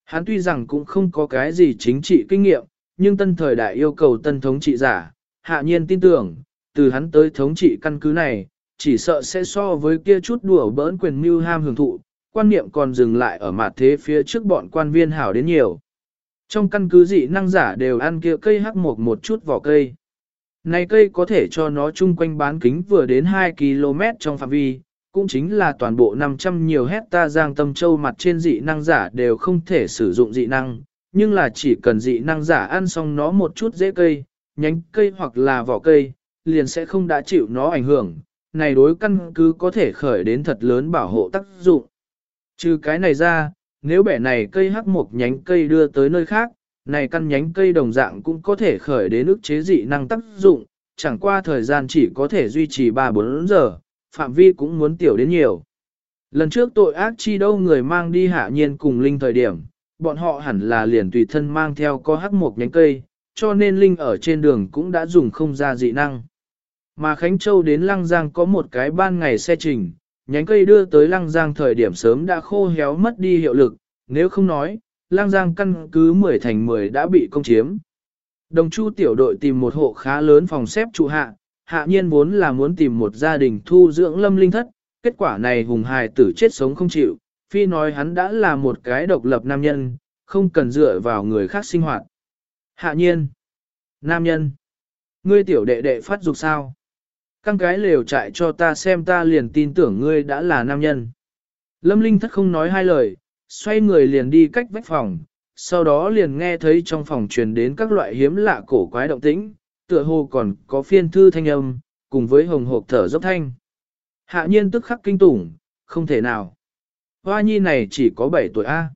Hắn tuy rằng cũng không có cái gì chính trị kinh nghiệm, nhưng tân thời đại yêu cầu tân thống trị giả, hạ nhiên tin tưởng, từ hắn tới thống trị căn cứ này, chỉ sợ sẽ so với kia chút đùa bỡn quyền mưu ham hưởng thụ, quan niệm còn dừng lại ở mặt thế phía trước bọn quan viên hảo đến nhiều. Trong căn cứ dị năng giả đều ăn kia cây hắc một một chút vỏ cây. Này cây có thể cho nó chung quanh bán kính vừa đến 2 km trong phạm vi, cũng chính là toàn bộ 500 nhiều hecta giang tâm châu mặt trên dị năng giả đều không thể sử dụng dị năng, nhưng là chỉ cần dị năng giả ăn xong nó một chút dễ cây, nhánh cây hoặc là vỏ cây, liền sẽ không đã chịu nó ảnh hưởng, này đối căn cứ có thể khởi đến thật lớn bảo hộ tác dụng. Trừ cái này ra, nếu bẻ này cây hắc một nhánh cây đưa tới nơi khác, này căn nhánh cây đồng dạng cũng có thể khởi đến ức chế dị năng tác dụng, chẳng qua thời gian chỉ có thể duy trì 3-4 giờ, phạm vi cũng muốn tiểu đến nhiều. Lần trước tội ác chi đâu người mang đi hạ nhiên cùng Linh thời điểm, bọn họ hẳn là liền tùy thân mang theo có hắc một nhánh cây, cho nên Linh ở trên đường cũng đã dùng không ra dị năng. Mà Khánh Châu đến Lăng Giang có một cái ban ngày xe trình, nhánh cây đưa tới Lăng Giang thời điểm sớm đã khô héo mất đi hiệu lực, nếu không nói, Lăng Giang căn cứ 10 thành 10 đã bị công chiếm. Đồng chu tiểu đội tìm một hộ khá lớn phòng xếp trụ hạ, hạ nhiên vốn là muốn tìm một gia đình thu dưỡng lâm linh thất, kết quả này hùng hài tử chết sống không chịu, phi nói hắn đã là một cái độc lập nam nhân, không cần dựa vào người khác sinh hoạt. Hạ nhiên, nam nhân, ngươi tiểu đệ đệ phát dục sao? Căng cái lều trại cho ta xem ta liền tin tưởng ngươi đã là nam nhân. Lâm Linh thất không nói hai lời, xoay người liền đi cách vách phòng, sau đó liền nghe thấy trong phòng truyền đến các loại hiếm lạ cổ quái động tĩnh, tựa hồ còn có phiên thư thanh âm, cùng với hồng hộp thở dốc thanh. Hạ nhiên tức khắc kinh tủng, không thể nào. Hoa nhi này chỉ có 7 tuổi A.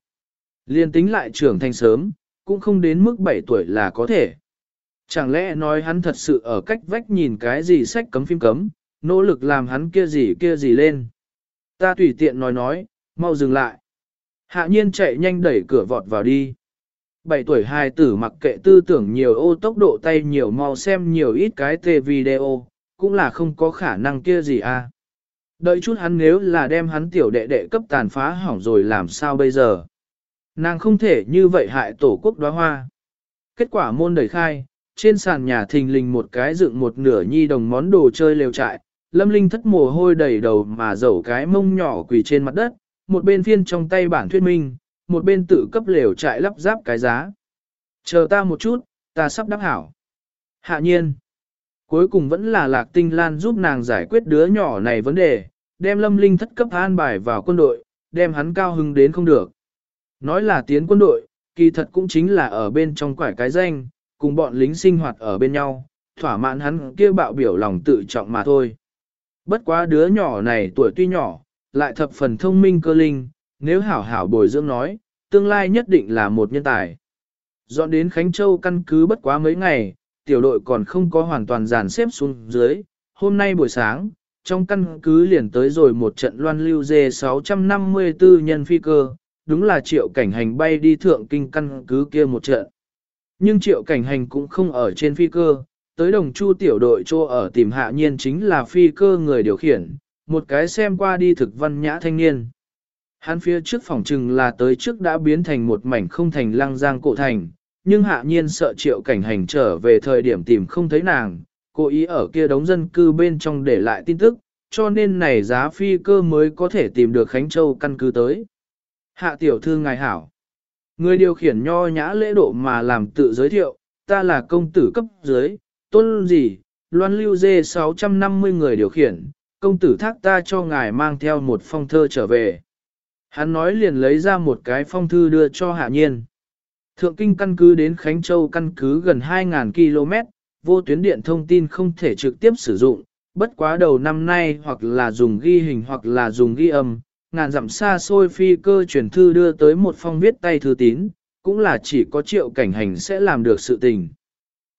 Liên tính lại trưởng thành sớm, cũng không đến mức 7 tuổi là có thể. Chẳng lẽ nói hắn thật sự ở cách vách nhìn cái gì sách cấm phim cấm, nỗ lực làm hắn kia gì kia gì lên. Ta tùy tiện nói nói, mau dừng lại. Hạ nhiên chạy nhanh đẩy cửa vọt vào đi. Bảy tuổi hài tử mặc kệ tư tưởng nhiều ô tốc độ tay nhiều mau xem nhiều ít cái tê video, cũng là không có khả năng kia gì à. Đợi chút hắn nếu là đem hắn tiểu đệ đệ cấp tàn phá hỏng rồi làm sao bây giờ. Nàng không thể như vậy hại tổ quốc đóa hoa. Kết quả môn đẩy khai, trên sàn nhà thình lình một cái dựng một nửa nhi đồng món đồ chơi lều trại, lâm linh thất mồ hôi đầy đầu mà dẫu cái mông nhỏ quỳ trên mặt đất, một bên phiên trong tay bản thuyết minh, một bên tự cấp lều trại lắp ráp cái giá. Chờ ta một chút, ta sắp đáp hảo. Hạ nhiên. Cuối cùng vẫn là lạc tinh lan giúp nàng giải quyết đứa nhỏ này vấn đề, đem lâm linh thất cấp an bài vào quân đội, đem hắn cao hứng đến không được. Nói là tiến quân đội, kỳ thật cũng chính là ở bên trong quải cái danh, cùng bọn lính sinh hoạt ở bên nhau, thỏa mãn hắn kia bạo biểu lòng tự trọng mà thôi. Bất quá đứa nhỏ này tuổi tuy nhỏ, lại thập phần thông minh cơ linh, nếu hảo hảo bồi dưỡng nói, tương lai nhất định là một nhân tài. Dọn đến Khánh Châu căn cứ bất quá mấy ngày, tiểu đội còn không có hoàn toàn dàn xếp xuống dưới. Hôm nay buổi sáng, trong căn cứ liền tới rồi một trận loan lưu dê 654 nhân phi cơ, đúng là triệu cảnh hành bay đi thượng kinh căn cứ kia một trận. Nhưng triệu cảnh hành cũng không ở trên phi cơ, tới đồng chu tiểu đội cho ở tìm hạ nhiên chính là phi cơ người điều khiển, một cái xem qua đi thực văn nhã thanh niên. Hắn phía trước phòng trừng là tới trước đã biến thành một mảnh không thành lăng giang cổ thành, nhưng hạ nhiên sợ triệu cảnh hành trở về thời điểm tìm không thấy nàng, cố ý ở kia đống dân cư bên trong để lại tin tức, cho nên này giá phi cơ mới có thể tìm được Khánh Châu căn cứ tới. Hạ tiểu thư ngài hảo. Người điều khiển nho nhã lễ độ mà làm tự giới thiệu, ta là công tử cấp dưới, tôn gì, loan lưu dê 650 người điều khiển, công tử thác ta cho ngài mang theo một phong thơ trở về. Hắn nói liền lấy ra một cái phong thư đưa cho hạ nhiên. Thượng kinh căn cứ đến Khánh Châu căn cứ gần 2.000 km, vô tuyến điện thông tin không thể trực tiếp sử dụng, bất quá đầu năm nay hoặc là dùng ghi hình hoặc là dùng ghi âm, ngàn dặm xa xôi phi cơ truyền thư đưa tới một phong viết tay thư tín, cũng là chỉ có triệu cảnh hành sẽ làm được sự tình.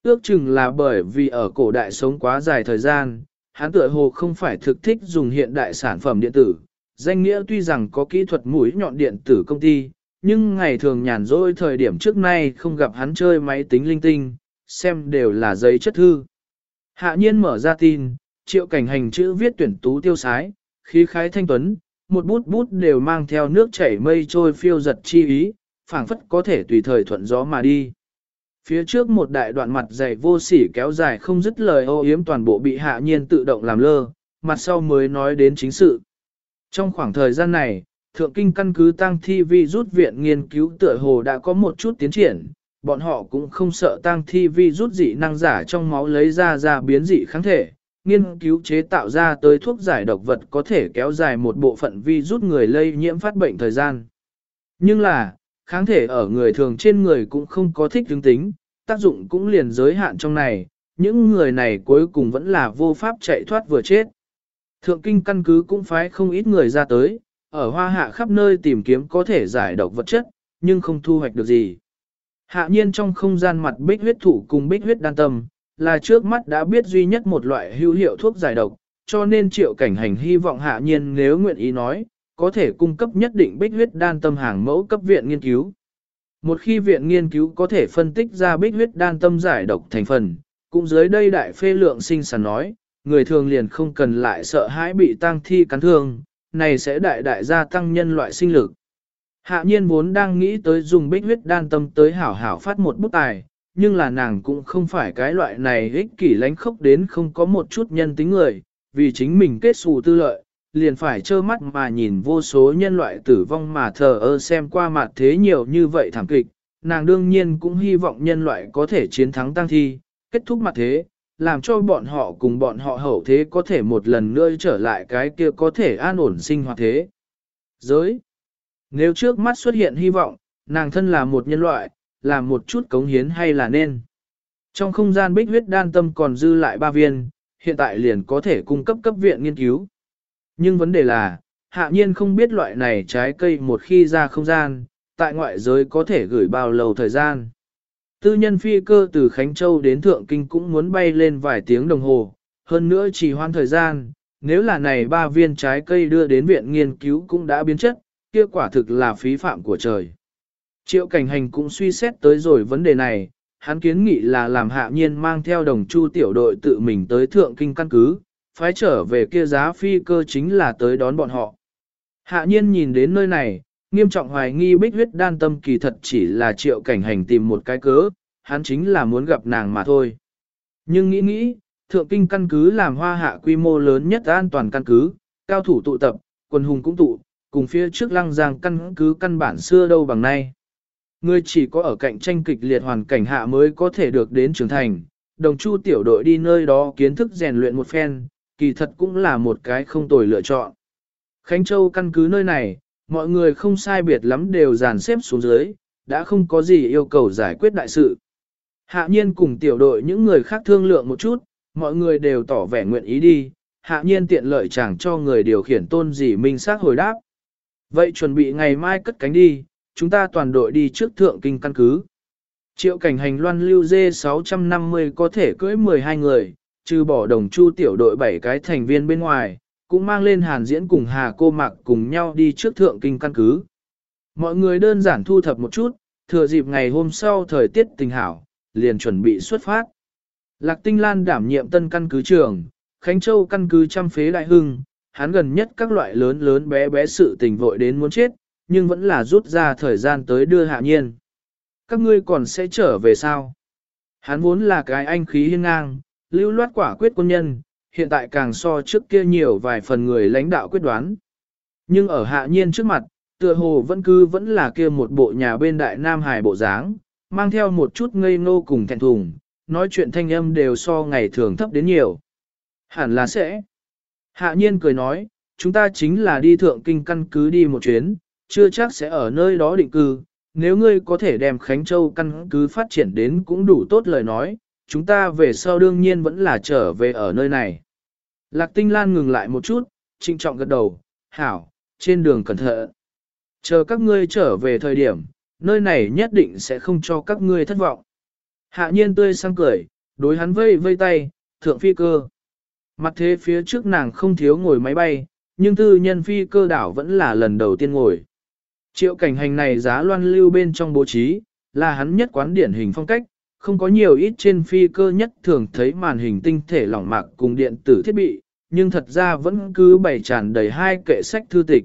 Ước chừng là bởi vì ở cổ đại sống quá dài thời gian, hắn tựa hồ không phải thực thích dùng hiện đại sản phẩm điện tử. Danh nghĩa tuy rằng có kỹ thuật mũi nhọn điện tử công ty, nhưng ngày thường nhàn rỗi thời điểm trước nay không gặp hắn chơi máy tính linh tinh, xem đều là giấy chất thư. Hạ nhiên mở ra tin, triệu cảnh hành chữ viết tuyển tú tiêu sái, khí khái thanh tuấn, một bút bút đều mang theo nước chảy mây trôi phiêu giật chi ý, phảng phất có thể tùy thời thuận gió mà đi. Phía trước một đại đoạn mặt dày vô sỉ kéo dài không dứt lời ô yếm toàn bộ bị hạ nhiên tự động làm lơ, mặt sau mới nói đến chính sự. Trong khoảng thời gian này, Thượng Kinh căn cứ tăng thi vi rút viện nghiên cứu tựa hồ đã có một chút tiến triển, bọn họ cũng không sợ tang thi vi rút dị năng giả trong máu lấy ra ra biến dị kháng thể, nghiên cứu chế tạo ra tới thuốc giải độc vật có thể kéo dài một bộ phận vi rút người lây nhiễm phát bệnh thời gian. Nhưng là, kháng thể ở người thường trên người cũng không có thích tương tính, tác dụng cũng liền giới hạn trong này, những người này cuối cùng vẫn là vô pháp chạy thoát vừa chết. Thượng kinh căn cứ cũng phái không ít người ra tới, ở hoa hạ khắp nơi tìm kiếm có thể giải độc vật chất, nhưng không thu hoạch được gì. Hạ nhiên trong không gian mặt bích huyết thủ cùng bích huyết đan tâm, là trước mắt đã biết duy nhất một loại hữu hiệu thuốc giải độc, cho nên triệu cảnh hành hy vọng hạ nhiên nếu nguyện ý nói, có thể cung cấp nhất định bích huyết đan tâm hàng mẫu cấp viện nghiên cứu. Một khi viện nghiên cứu có thể phân tích ra bích huyết đan tâm giải độc thành phần, cũng dưới đây đại phê lượng sinh sản nói, người thường liền không cần lại sợ hãi bị tăng thi cắn thương, này sẽ đại đại gia tăng nhân loại sinh lực. Hạ nhiên vốn đang nghĩ tới dùng bích huyết đan tâm tới hảo hảo phát một bút tài, nhưng là nàng cũng không phải cái loại này ích kỷ lánh khốc đến không có một chút nhân tính người, vì chính mình kết xù tư lợi, liền phải trơ mắt mà nhìn vô số nhân loại tử vong mà thờ ơ xem qua mặt thế nhiều như vậy thảm kịch, nàng đương nhiên cũng hy vọng nhân loại có thể chiến thắng tăng thi, kết thúc mặt thế, làm cho bọn họ cùng bọn họ hậu thế có thể một lần nữa trở lại cái kia có thể an ổn sinh hoạt thế. Giới nếu trước mắt xuất hiện hy vọng, nàng thân là một nhân loại, làm một chút cống hiến hay là nên. Trong không gian bích huyết đan tâm còn dư lại ba viên, hiện tại liền có thể cung cấp cấp viện nghiên cứu. Nhưng vấn đề là, hạ nhiên không biết loại này trái cây một khi ra không gian, tại ngoại giới có thể gửi bao lâu thời gian. Tư nhân phi cơ từ Khánh Châu đến Thượng Kinh cũng muốn bay lên vài tiếng đồng hồ, hơn nữa chỉ hoan thời gian, nếu là này ba viên trái cây đưa đến viện nghiên cứu cũng đã biến chất, kia quả thực là phí phạm của trời. Triệu cảnh hành cũng suy xét tới rồi vấn đề này, hắn kiến nghị là làm hạ nhiên mang theo đồng chu tiểu đội tự mình tới Thượng Kinh căn cứ, phái trở về kia giá phi cơ chính là tới đón bọn họ. Hạ nhiên nhìn đến nơi này, nghiêm trọng hoài nghi bích huyết đan tâm kỳ thật chỉ là triệu cảnh hành tìm một cái cớ, hắn chính là muốn gặp nàng mà thôi. Nhưng nghĩ nghĩ, Thượng kinh căn cứ làm hoa hạ quy mô lớn nhất an toàn căn cứ, cao thủ tụ tập, quân hùng cũng tụ, cùng phía trước lăng giang căn cứ căn bản xưa đâu bằng nay. Người chỉ có ở cạnh tranh kịch liệt hoàn cảnh hạ mới có thể được đến trưởng thành, đồng chu tiểu đội đi nơi đó kiến thức rèn luyện một phen, kỳ thật cũng là một cái không tồi lựa chọn. Khánh Châu căn cứ nơi này, mọi người không sai biệt lắm đều dàn xếp xuống dưới, đã không có gì yêu cầu giải quyết đại sự. Hạ nhiên cùng tiểu đội những người khác thương lượng một chút, mọi người đều tỏ vẻ nguyện ý đi, hạ nhiên tiện lợi chẳng cho người điều khiển tôn gì minh xác hồi đáp. Vậy chuẩn bị ngày mai cất cánh đi, chúng ta toàn đội đi trước thượng kinh căn cứ. Triệu cảnh hành loan lưu dê 650 có thể cưỡi 12 người, trừ bỏ đồng chu tiểu đội 7 cái thành viên bên ngoài, cũng mang lên hàn diễn cùng hà cô mặc cùng nhau đi trước thượng kinh căn cứ. Mọi người đơn giản thu thập một chút, thừa dịp ngày hôm sau thời tiết tình hảo, liền chuẩn bị xuất phát. Lạc Tinh Lan đảm nhiệm tân căn cứ trưởng Khánh Châu căn cứ trăm phế đại hưng, hắn gần nhất các loại lớn lớn bé bé sự tình vội đến muốn chết, nhưng vẫn là rút ra thời gian tới đưa hạ nhiên. Các ngươi còn sẽ trở về sao? Hắn vốn là cái anh khí hiên ngang, lưu loát quả quyết quân nhân, hiện tại càng so trước kia nhiều vài phần người lãnh đạo quyết đoán. Nhưng ở hạ nhiên trước mặt, tựa hồ vẫn cứ vẫn là kia một bộ nhà bên đại Nam Hải bộ dáng, mang theo một chút ngây ngô cùng thẹn thùng, nói chuyện thanh âm đều so ngày thường thấp đến nhiều. Hẳn là sẽ. Hạ nhiên cười nói, chúng ta chính là đi thượng kinh căn cứ đi một chuyến, chưa chắc sẽ ở nơi đó định cư. Nếu ngươi có thể đem Khánh Châu căn cứ phát triển đến cũng đủ tốt lời nói, chúng ta về sau đương nhiên vẫn là trở về ở nơi này. Lạc Tinh Lan ngừng lại một chút, trinh trọng gật đầu, hảo, trên đường cẩn thận. Chờ các ngươi trở về thời điểm, nơi này nhất định sẽ không cho các ngươi thất vọng. Hạ nhiên tươi sang cười, đối hắn vây vây tay, thượng phi cơ. Mặt thế phía trước nàng không thiếu ngồi máy bay, nhưng tư nhân phi cơ đảo vẫn là lần đầu tiên ngồi. Triệu cảnh hành này giá loan lưu bên trong bố trí, là hắn nhất quán điển hình phong cách, không có nhiều ít trên phi cơ nhất thường thấy màn hình tinh thể lỏng mạc cùng điện tử thiết bị, nhưng thật ra vẫn cứ bày tràn đầy hai kệ sách thư tịch.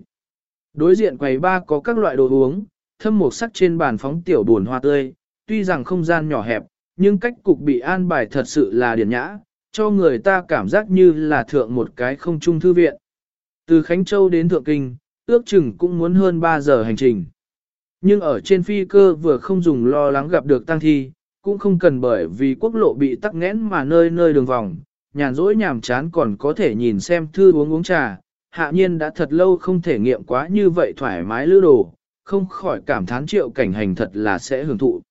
Đối diện quầy ba có các loại đồ uống, thâm một sắc trên bàn phóng tiểu buồn hoa tươi, tuy rằng không gian nhỏ hẹp, nhưng cách cục bị an bài thật sự là điển nhã, cho người ta cảm giác như là thượng một cái không trung thư viện. Từ Khánh Châu đến Thượng Kinh, ước chừng cũng muốn hơn 3 giờ hành trình. Nhưng ở trên phi cơ vừa không dùng lo lắng gặp được tăng thi, cũng không cần bởi vì quốc lộ bị tắc nghẽn mà nơi nơi đường vòng, nhàn rỗi nhàm chán còn có thể nhìn xem thư uống uống trà. Hạ nhiên đã thật lâu không thể nghiệm quá như vậy thoải mái lữ đồ, không khỏi cảm thán triệu cảnh hành thật là sẽ hưởng thụ.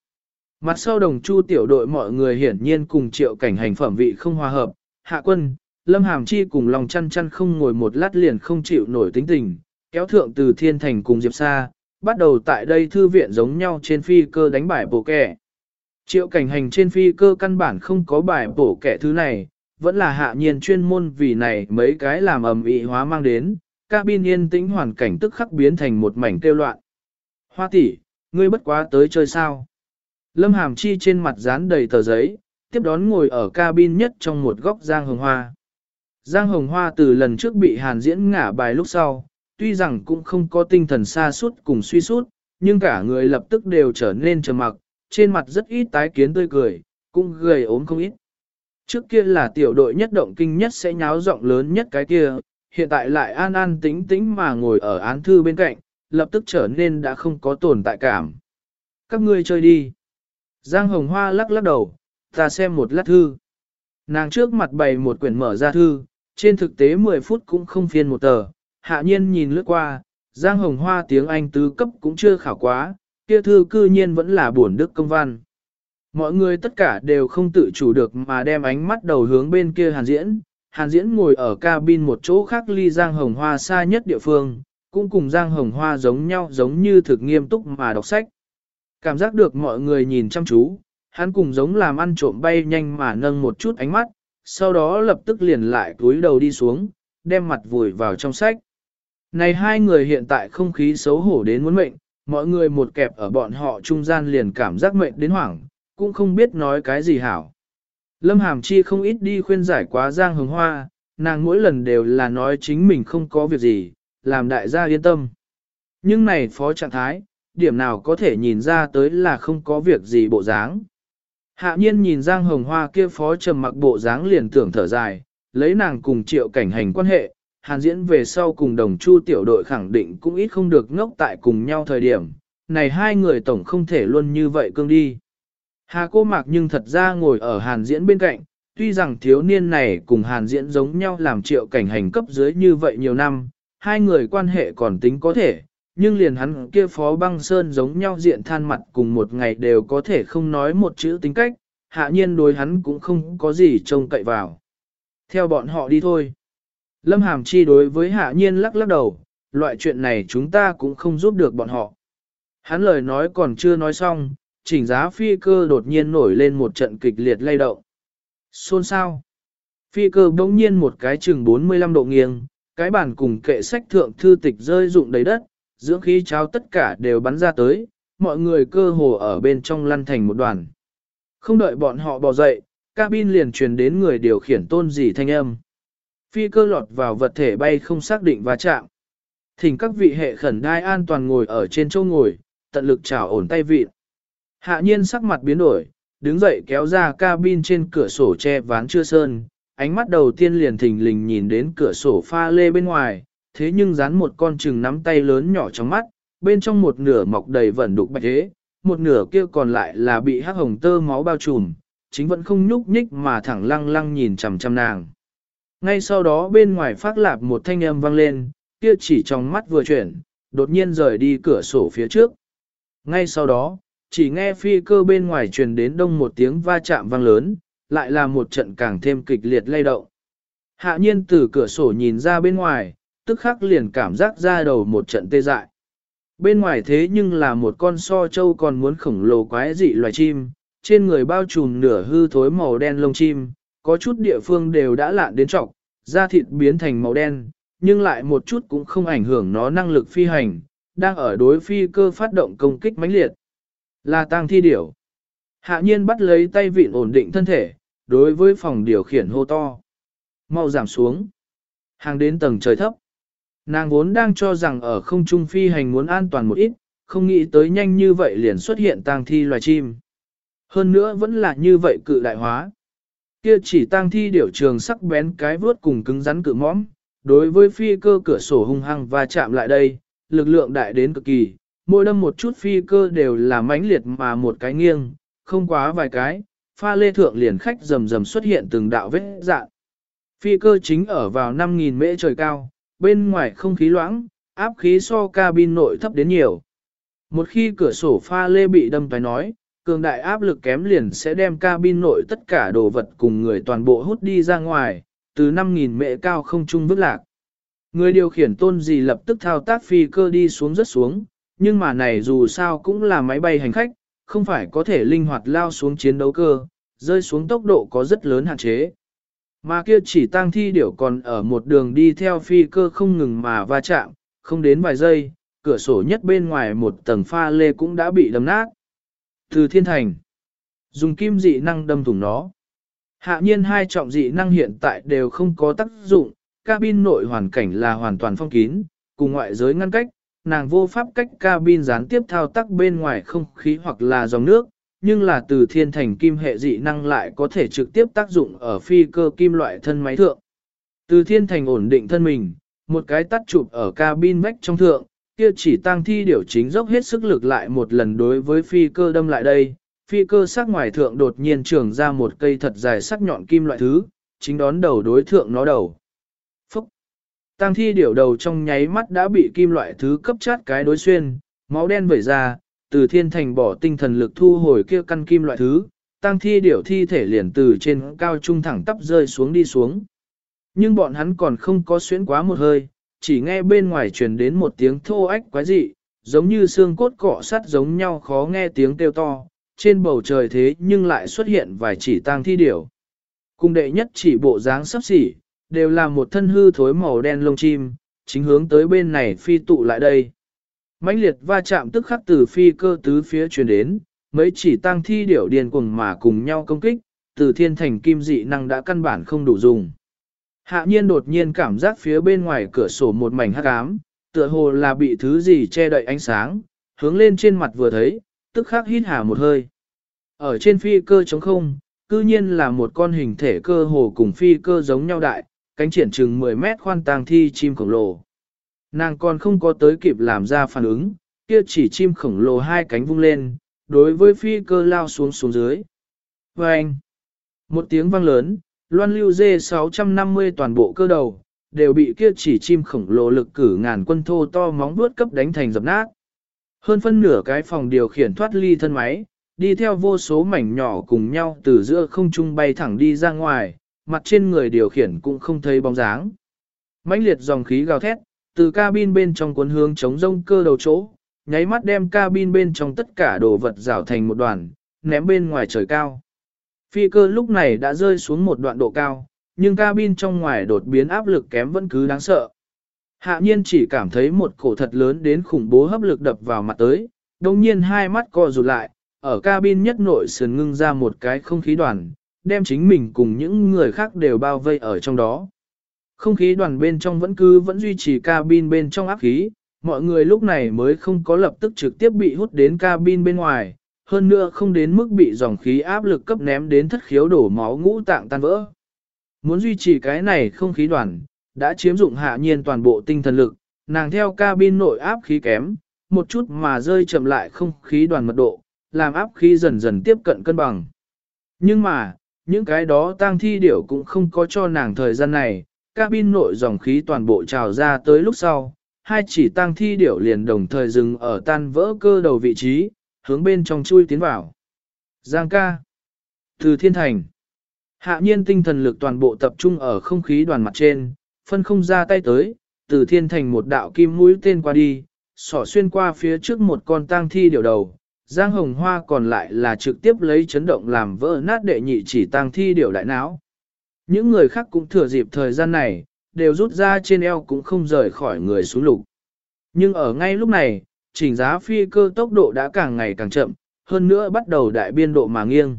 Mặt sau đồng chu tiểu đội mọi người hiển nhiên cùng triệu cảnh hành phẩm vị không hòa hợp, hạ quân, lâm hàm chi cùng lòng chăn chăn không ngồi một lát liền không chịu nổi tính tình, kéo thượng từ thiên thành cùng diệp xa bắt đầu tại đây thư viện giống nhau trên phi cơ đánh bài bổ kẻ. Triệu cảnh hành trên phi cơ căn bản không có bài bổ kẻ thứ này, vẫn là hạ nhiên chuyên môn vì này mấy cái làm ầm ĩ hóa mang đến, cabin yên tĩnh hoàn cảnh tức khắc biến thành một mảnh kêu loạn. Hoa tỷ, ngươi bất quá tới chơi sao? Lâm Hàm Chi trên mặt dán đầy tờ giấy, tiếp đón ngồi ở cabin nhất trong một góc Giang Hồng Hoa. Giang Hồng Hoa từ lần trước bị Hàn diễn ngả bài lúc sau, tuy rằng cũng không có tinh thần xa suốt cùng suy suốt, nhưng cả người lập tức đều trở nên trầm mặc, trên mặt rất ít tái kiến tươi cười, cũng gầy ốm không ít. Trước kia là tiểu đội nhất động kinh nhất sẽ nháo rộng lớn nhất cái kia, hiện tại lại an an tĩnh tĩnh mà ngồi ở án thư bên cạnh, lập tức trở nên đã không có tồn tại cảm. Các ngươi chơi đi. Giang Hồng Hoa lắc lắc đầu, ta xem một lát thư. Nàng trước mặt bày một quyển mở ra thư, trên thực tế 10 phút cũng không phiên một tờ, hạ nhiên nhìn lướt qua, Giang Hồng Hoa tiếng Anh tứ cấp cũng chưa khảo quá, kia thư cư nhiên vẫn là buồn đức công văn. Mọi người tất cả đều không tự chủ được mà đem ánh mắt đầu hướng bên kia Hàn Diễn. Hàn Diễn ngồi ở cabin một chỗ khác ly Giang Hồng Hoa xa nhất địa phương, cũng cùng Giang Hồng Hoa giống nhau giống như thực nghiêm túc mà đọc sách. Cảm giác được mọi người nhìn chăm chú, hắn cùng giống làm ăn trộm bay nhanh mà nâng một chút ánh mắt, sau đó lập tức liền lại túi đầu đi xuống, đem mặt vùi vào trong sách. Này hai người hiện tại không khí xấu hổ đến muốn mệnh, mọi người một kẹp ở bọn họ trung gian liền cảm giác mệnh đến hoảng, cũng không biết nói cái gì hảo. Lâm Hàm Chi không ít đi khuyên giải quá Giang Hồng Hoa, nàng mỗi lần đều là nói chính mình không có việc gì, làm đại gia yên tâm. Nhưng này phó trạng thái, điểm nào có thể nhìn ra tới là không có việc gì bộ dáng. Hạ nhiên nhìn Giang Hồng Hoa kia phó trầm mặc bộ dáng liền tưởng thở dài, lấy nàng cùng triệu cảnh hành quan hệ, hàn diễn về sau cùng đồng chu tiểu đội khẳng định cũng ít không được ngốc tại cùng nhau thời điểm, này hai người tổng không thể luôn như vậy cương đi. Hà cô mạc nhưng thật ra ngồi ở hàn diễn bên cạnh, tuy rằng thiếu niên này cùng hàn diễn giống nhau làm triệu cảnh hành cấp dưới như vậy nhiều năm, hai người quan hệ còn tính có thể, nhưng liền hắn kia phó băng sơn giống nhau diện than mặt cùng một ngày đều có thể không nói một chữ tính cách, hạ nhiên đối hắn cũng không có gì trông cậy vào. Theo bọn họ đi thôi. Lâm Hàm Chi đối với hạ nhiên lắc lắc đầu, loại chuyện này chúng ta cũng không giúp được bọn họ. Hắn lời nói còn chưa nói xong, chỉnh giá phi cơ đột nhiên nổi lên một trận kịch liệt lay động. Xôn sao? Phi cơ bỗng nhiên một cái chừng 45 độ nghiêng, cái bàn cùng kệ sách thượng thư tịch rơi rụng đầy đất, dưỡng khí cháo tất cả đều bắn ra tới, mọi người cơ hồ ở bên trong lăn thành một đoàn. Không đợi bọn họ bò dậy, cabin liền truyền đến người điều khiển tôn dì thanh âm. Phi cơ lọt vào vật thể bay không xác định va chạm. Thỉnh các vị hệ khẩn đai an toàn ngồi ở trên chỗ ngồi, tận lực chảo ổn tay vịt. Hạ nhiên sắc mặt biến đổi, đứng dậy kéo ra cabin trên cửa sổ che ván chưa sơn, ánh mắt đầu tiên liền thình lình nhìn đến cửa sổ pha lê bên ngoài, thế nhưng dán một con chừng nắm tay lớn nhỏ trong mắt, bên trong một nửa mọc đầy vẩn đục bạch thế, một nửa kia còn lại là bị hắc hồng tơ máu bao trùm, chính vẫn không nhúc nhích mà thẳng lăng lăng nhìn chằm chằm nàng. Ngay sau đó bên ngoài phát lạp một thanh âm vang lên, kia chỉ trong mắt vừa chuyển, đột nhiên rời đi cửa sổ phía trước. Ngay sau đó, chỉ nghe phi cơ bên ngoài truyền đến đông một tiếng va chạm vang lớn, lại là một trận càng thêm kịch liệt lay động. Hạ nhiên từ cửa sổ nhìn ra bên ngoài, tức khắc liền cảm giác ra đầu một trận tê dại. Bên ngoài thế nhưng là một con so châu còn muốn khổng lồ quái dị loài chim, trên người bao trùm nửa hư thối màu đen lông chim, có chút địa phương đều đã lạn đến trọc, da thịt biến thành màu đen, nhưng lại một chút cũng không ảnh hưởng nó năng lực phi hành, đang ở đối phi cơ phát động công kích mãnh liệt. Là tang thi điểu. Hạ nhiên bắt lấy tay vịn ổn định thân thể, đối với phòng điều khiển hô to. Mau giảm xuống. Hàng đến tầng trời thấp. Nàng vốn đang cho rằng ở không trung phi hành muốn an toàn một ít, không nghĩ tới nhanh như vậy liền xuất hiện tang thi loài chim. Hơn nữa vẫn là như vậy cự đại hóa. Kia chỉ tang thi điểu trường sắc bén cái vướt cùng cứng rắn cự mõm, đối với phi cơ cửa sổ hung hăng và chạm lại đây, lực lượng đại đến cực kỳ, mỗi đâm một chút phi cơ đều là mãnh liệt mà một cái nghiêng, không quá vài cái, pha lê thượng liền khách rầm rầm xuất hiện từng đạo vết dạn. Phi cơ chính ở vào 5.000 mễ trời cao, bên ngoài không khí loãng, áp khí so cabin nội thấp đến nhiều. Một khi cửa sổ pha lê bị đâm phải nói, cường đại áp lực kém liền sẽ đem cabin nội tất cả đồ vật cùng người toàn bộ hút đi ra ngoài, từ 5.000 mệ cao không trung vứt lạc. Người điều khiển tôn gì lập tức thao tác phi cơ đi xuống rất xuống, nhưng mà này dù sao cũng là máy bay hành khách, không phải có thể linh hoạt lao xuống chiến đấu cơ, rơi xuống tốc độ có rất lớn hạn chế. Mà kia chỉ tang thi điểu còn ở một đường đi theo phi cơ không ngừng mà va chạm, không đến vài giây, cửa sổ nhất bên ngoài một tầng pha lê cũng đã bị đâm nát. Từ thiên thành, dùng kim dị năng đâm thủng nó. Hạ nhiên hai trọng dị năng hiện tại đều không có tác dụng, cabin nội hoàn cảnh là hoàn toàn phong kín, cùng ngoại giới ngăn cách, nàng vô pháp cách cabin gián tiếp thao tác bên ngoài không khí hoặc là dòng nước, nhưng là từ thiên thành kim hệ dị năng lại có thể trực tiếp tác dụng ở phi cơ kim loại thân máy thượng. Từ thiên thành ổn định thân mình, một cái tắt chụp ở cabin vách trong thượng, kia chỉ tăng thi điều chính dốc hết sức lực lại một lần đối với phi cơ đâm lại đây. Phi cơ sắc ngoài thượng đột nhiên trường ra một cây thật dài sắc nhọn kim loại thứ, chính đón đầu đối thượng nó đầu. Phúc! Tăng thi điểu đầu trong nháy mắt đã bị kim loại thứ cấp chát cái đối xuyên, máu đen vẩy ra, từ thiên thành bỏ tinh thần lực thu hồi kia căn kim loại thứ, tăng thi điểu thi thể liền từ trên cao trung thẳng tắp rơi xuống đi xuống. Nhưng bọn hắn còn không có xuyến quá một hơi, chỉ nghe bên ngoài truyền đến một tiếng thô ách quái dị, giống như xương cốt cọ sắt giống nhau khó nghe tiếng kêu to, trên bầu trời thế nhưng lại xuất hiện vài chỉ tang thi điểu. Cung đệ nhất chỉ bộ dáng sắp xỉ, đều là một thân hư thối màu đen lông chim, chính hướng tới bên này phi tụ lại đây mãnh liệt va chạm tức khắc từ phi cơ tứ phía truyền đến, mấy chỉ tăng thi điểu điền cuồng mà cùng nhau công kích, từ thiên thành kim dị năng đã căn bản không đủ dùng. Hạ nhiên đột nhiên cảm giác phía bên ngoài cửa sổ một mảnh hắc ám, tựa hồ là bị thứ gì che đậy ánh sáng, hướng lên trên mặt vừa thấy, tức khắc hít hà một hơi. Ở trên phi cơ trống không, cư nhiên là một con hình thể cơ hồ cùng phi cơ giống nhau đại, cánh triển chừng 10 mét khoan tàng thi chim khổng lồ. Nàng còn không có tới kịp làm ra phản ứng, kia chỉ chim khổng lồ hai cánh vung lên, đối với phi cơ lao xuống xuống dưới. Và anh, một tiếng vang lớn, loan lưu dê 650 toàn bộ cơ đầu, đều bị kia chỉ chim khổng lồ lực cử ngàn quân thô to móng vuốt cấp đánh thành dập nát. Hơn phân nửa cái phòng điều khiển thoát ly thân máy, đi theo vô số mảnh nhỏ cùng nhau từ giữa không trung bay thẳng đi ra ngoài, mặt trên người điều khiển cũng không thấy bóng dáng. mãnh liệt dòng khí gào thét, từ cabin bên trong cuốn hướng chống rông cơ đầu chỗ, nháy mắt đem cabin bên trong tất cả đồ vật rào thành một đoàn, ném bên ngoài trời cao. Phi cơ lúc này đã rơi xuống một đoạn độ cao, nhưng cabin trong ngoài đột biến áp lực kém vẫn cứ đáng sợ. Hạ nhiên chỉ cảm thấy một cổ thật lớn đến khủng bố hấp lực đập vào mặt tới, đồng nhiên hai mắt co rụt lại, ở cabin nhất nội sườn ngưng ra một cái không khí đoàn, đem chính mình cùng những người khác đều bao vây ở trong đó. Không khí đoàn bên trong vẫn cứ vẫn duy trì cabin bên trong áp khí, mọi người lúc này mới không có lập tức trực tiếp bị hút đến cabin bên ngoài, hơn nữa không đến mức bị dòng khí áp lực cấp ném đến thất khiếu đổ máu ngũ tạng tan vỡ. Muốn duy trì cái này không khí đoàn, đã chiếm dụng hạ nhiên toàn bộ tinh thần lực, nàng theo cabin nội áp khí kém, một chút mà rơi chậm lại không khí đoàn mật độ, làm áp khí dần dần tiếp cận cân bằng. Nhưng mà, những cái đó tang thi điểu cũng không có cho nàng thời gian này, cabin nội dòng khí toàn bộ trào ra tới lúc sau, hai chỉ tang thi điểu liền đồng thời dừng ở tan vỡ cơ đầu vị trí, hướng bên trong chui tiến vào. Giang ca. Từ thiên thành. Hạ nhiên tinh thần lực toàn bộ tập trung ở không khí đoàn mặt trên, phân không ra tay tới, từ thiên thành một đạo kim mũi tên qua đi, sỏ xuyên qua phía trước một con tang thi điểu đầu. Giang hồng hoa còn lại là trực tiếp lấy chấn động làm vỡ nát đệ nhị chỉ tang thi điểu đại não. Những người khác cũng thừa dịp thời gian này, đều rút ra trên eo cũng không rời khỏi người xuống lục. Nhưng ở ngay lúc này, chỉnh giá phi cơ tốc độ đã càng ngày càng chậm, hơn nữa bắt đầu đại biên độ mà nghiêng.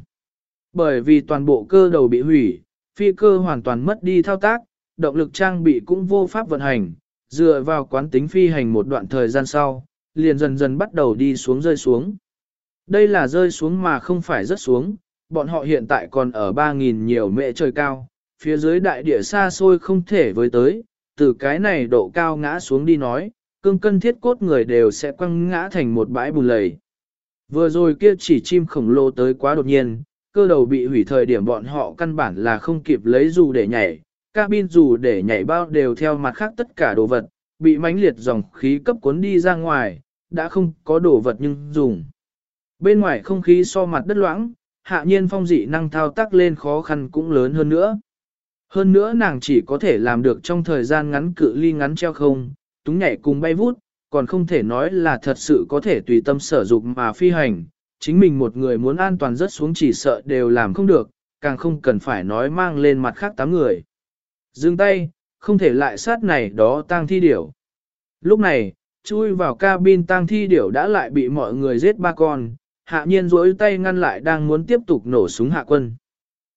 Bởi vì toàn bộ cơ đầu bị hủy, phi cơ hoàn toàn mất đi thao tác, động lực trang bị cũng vô pháp vận hành, dựa vào quán tính phi hành một đoạn thời gian sau, liền dần dần bắt đầu đi xuống rơi xuống. Đây là rơi xuống mà không phải rất xuống, bọn họ hiện tại còn ở 3.000 nhiều mệ trời cao, phía dưới đại địa xa xôi không thể với tới, từ cái này độ cao ngã xuống đi nói, cương cân thiết cốt người đều sẽ quăng ngã thành một bãi bùn lầy. Vừa rồi kia chỉ chim khổng lồ tới quá đột nhiên, cơ đầu bị hủy thời điểm bọn họ căn bản là không kịp lấy dù để nhảy, cabin dù để nhảy bao đều theo mặt khác tất cả đồ vật, bị mãnh liệt dòng khí cấp cuốn đi ra ngoài, đã không có đồ vật nhưng dùng. Bên ngoài không khí so mặt đất loãng, hạ nhiên phong dị năng thao tác lên khó khăn cũng lớn hơn nữa. Hơn nữa nàng chỉ có thể làm được trong thời gian ngắn cự ly ngắn treo không, túng nhảy cùng bay vút, còn không thể nói là thật sự có thể tùy tâm sở dục mà phi hành. Chính mình một người muốn an toàn rất xuống chỉ sợ đều làm không được, càng không cần phải nói mang lên mặt khác tám người. Dừng tay, không thể lại sát này đó tang thi điểu. Lúc này, chui vào cabin tang thi điểu đã lại bị mọi người giết ba con, hạ nhiên rỗi tay ngăn lại đang muốn tiếp tục nổ súng hạ quân.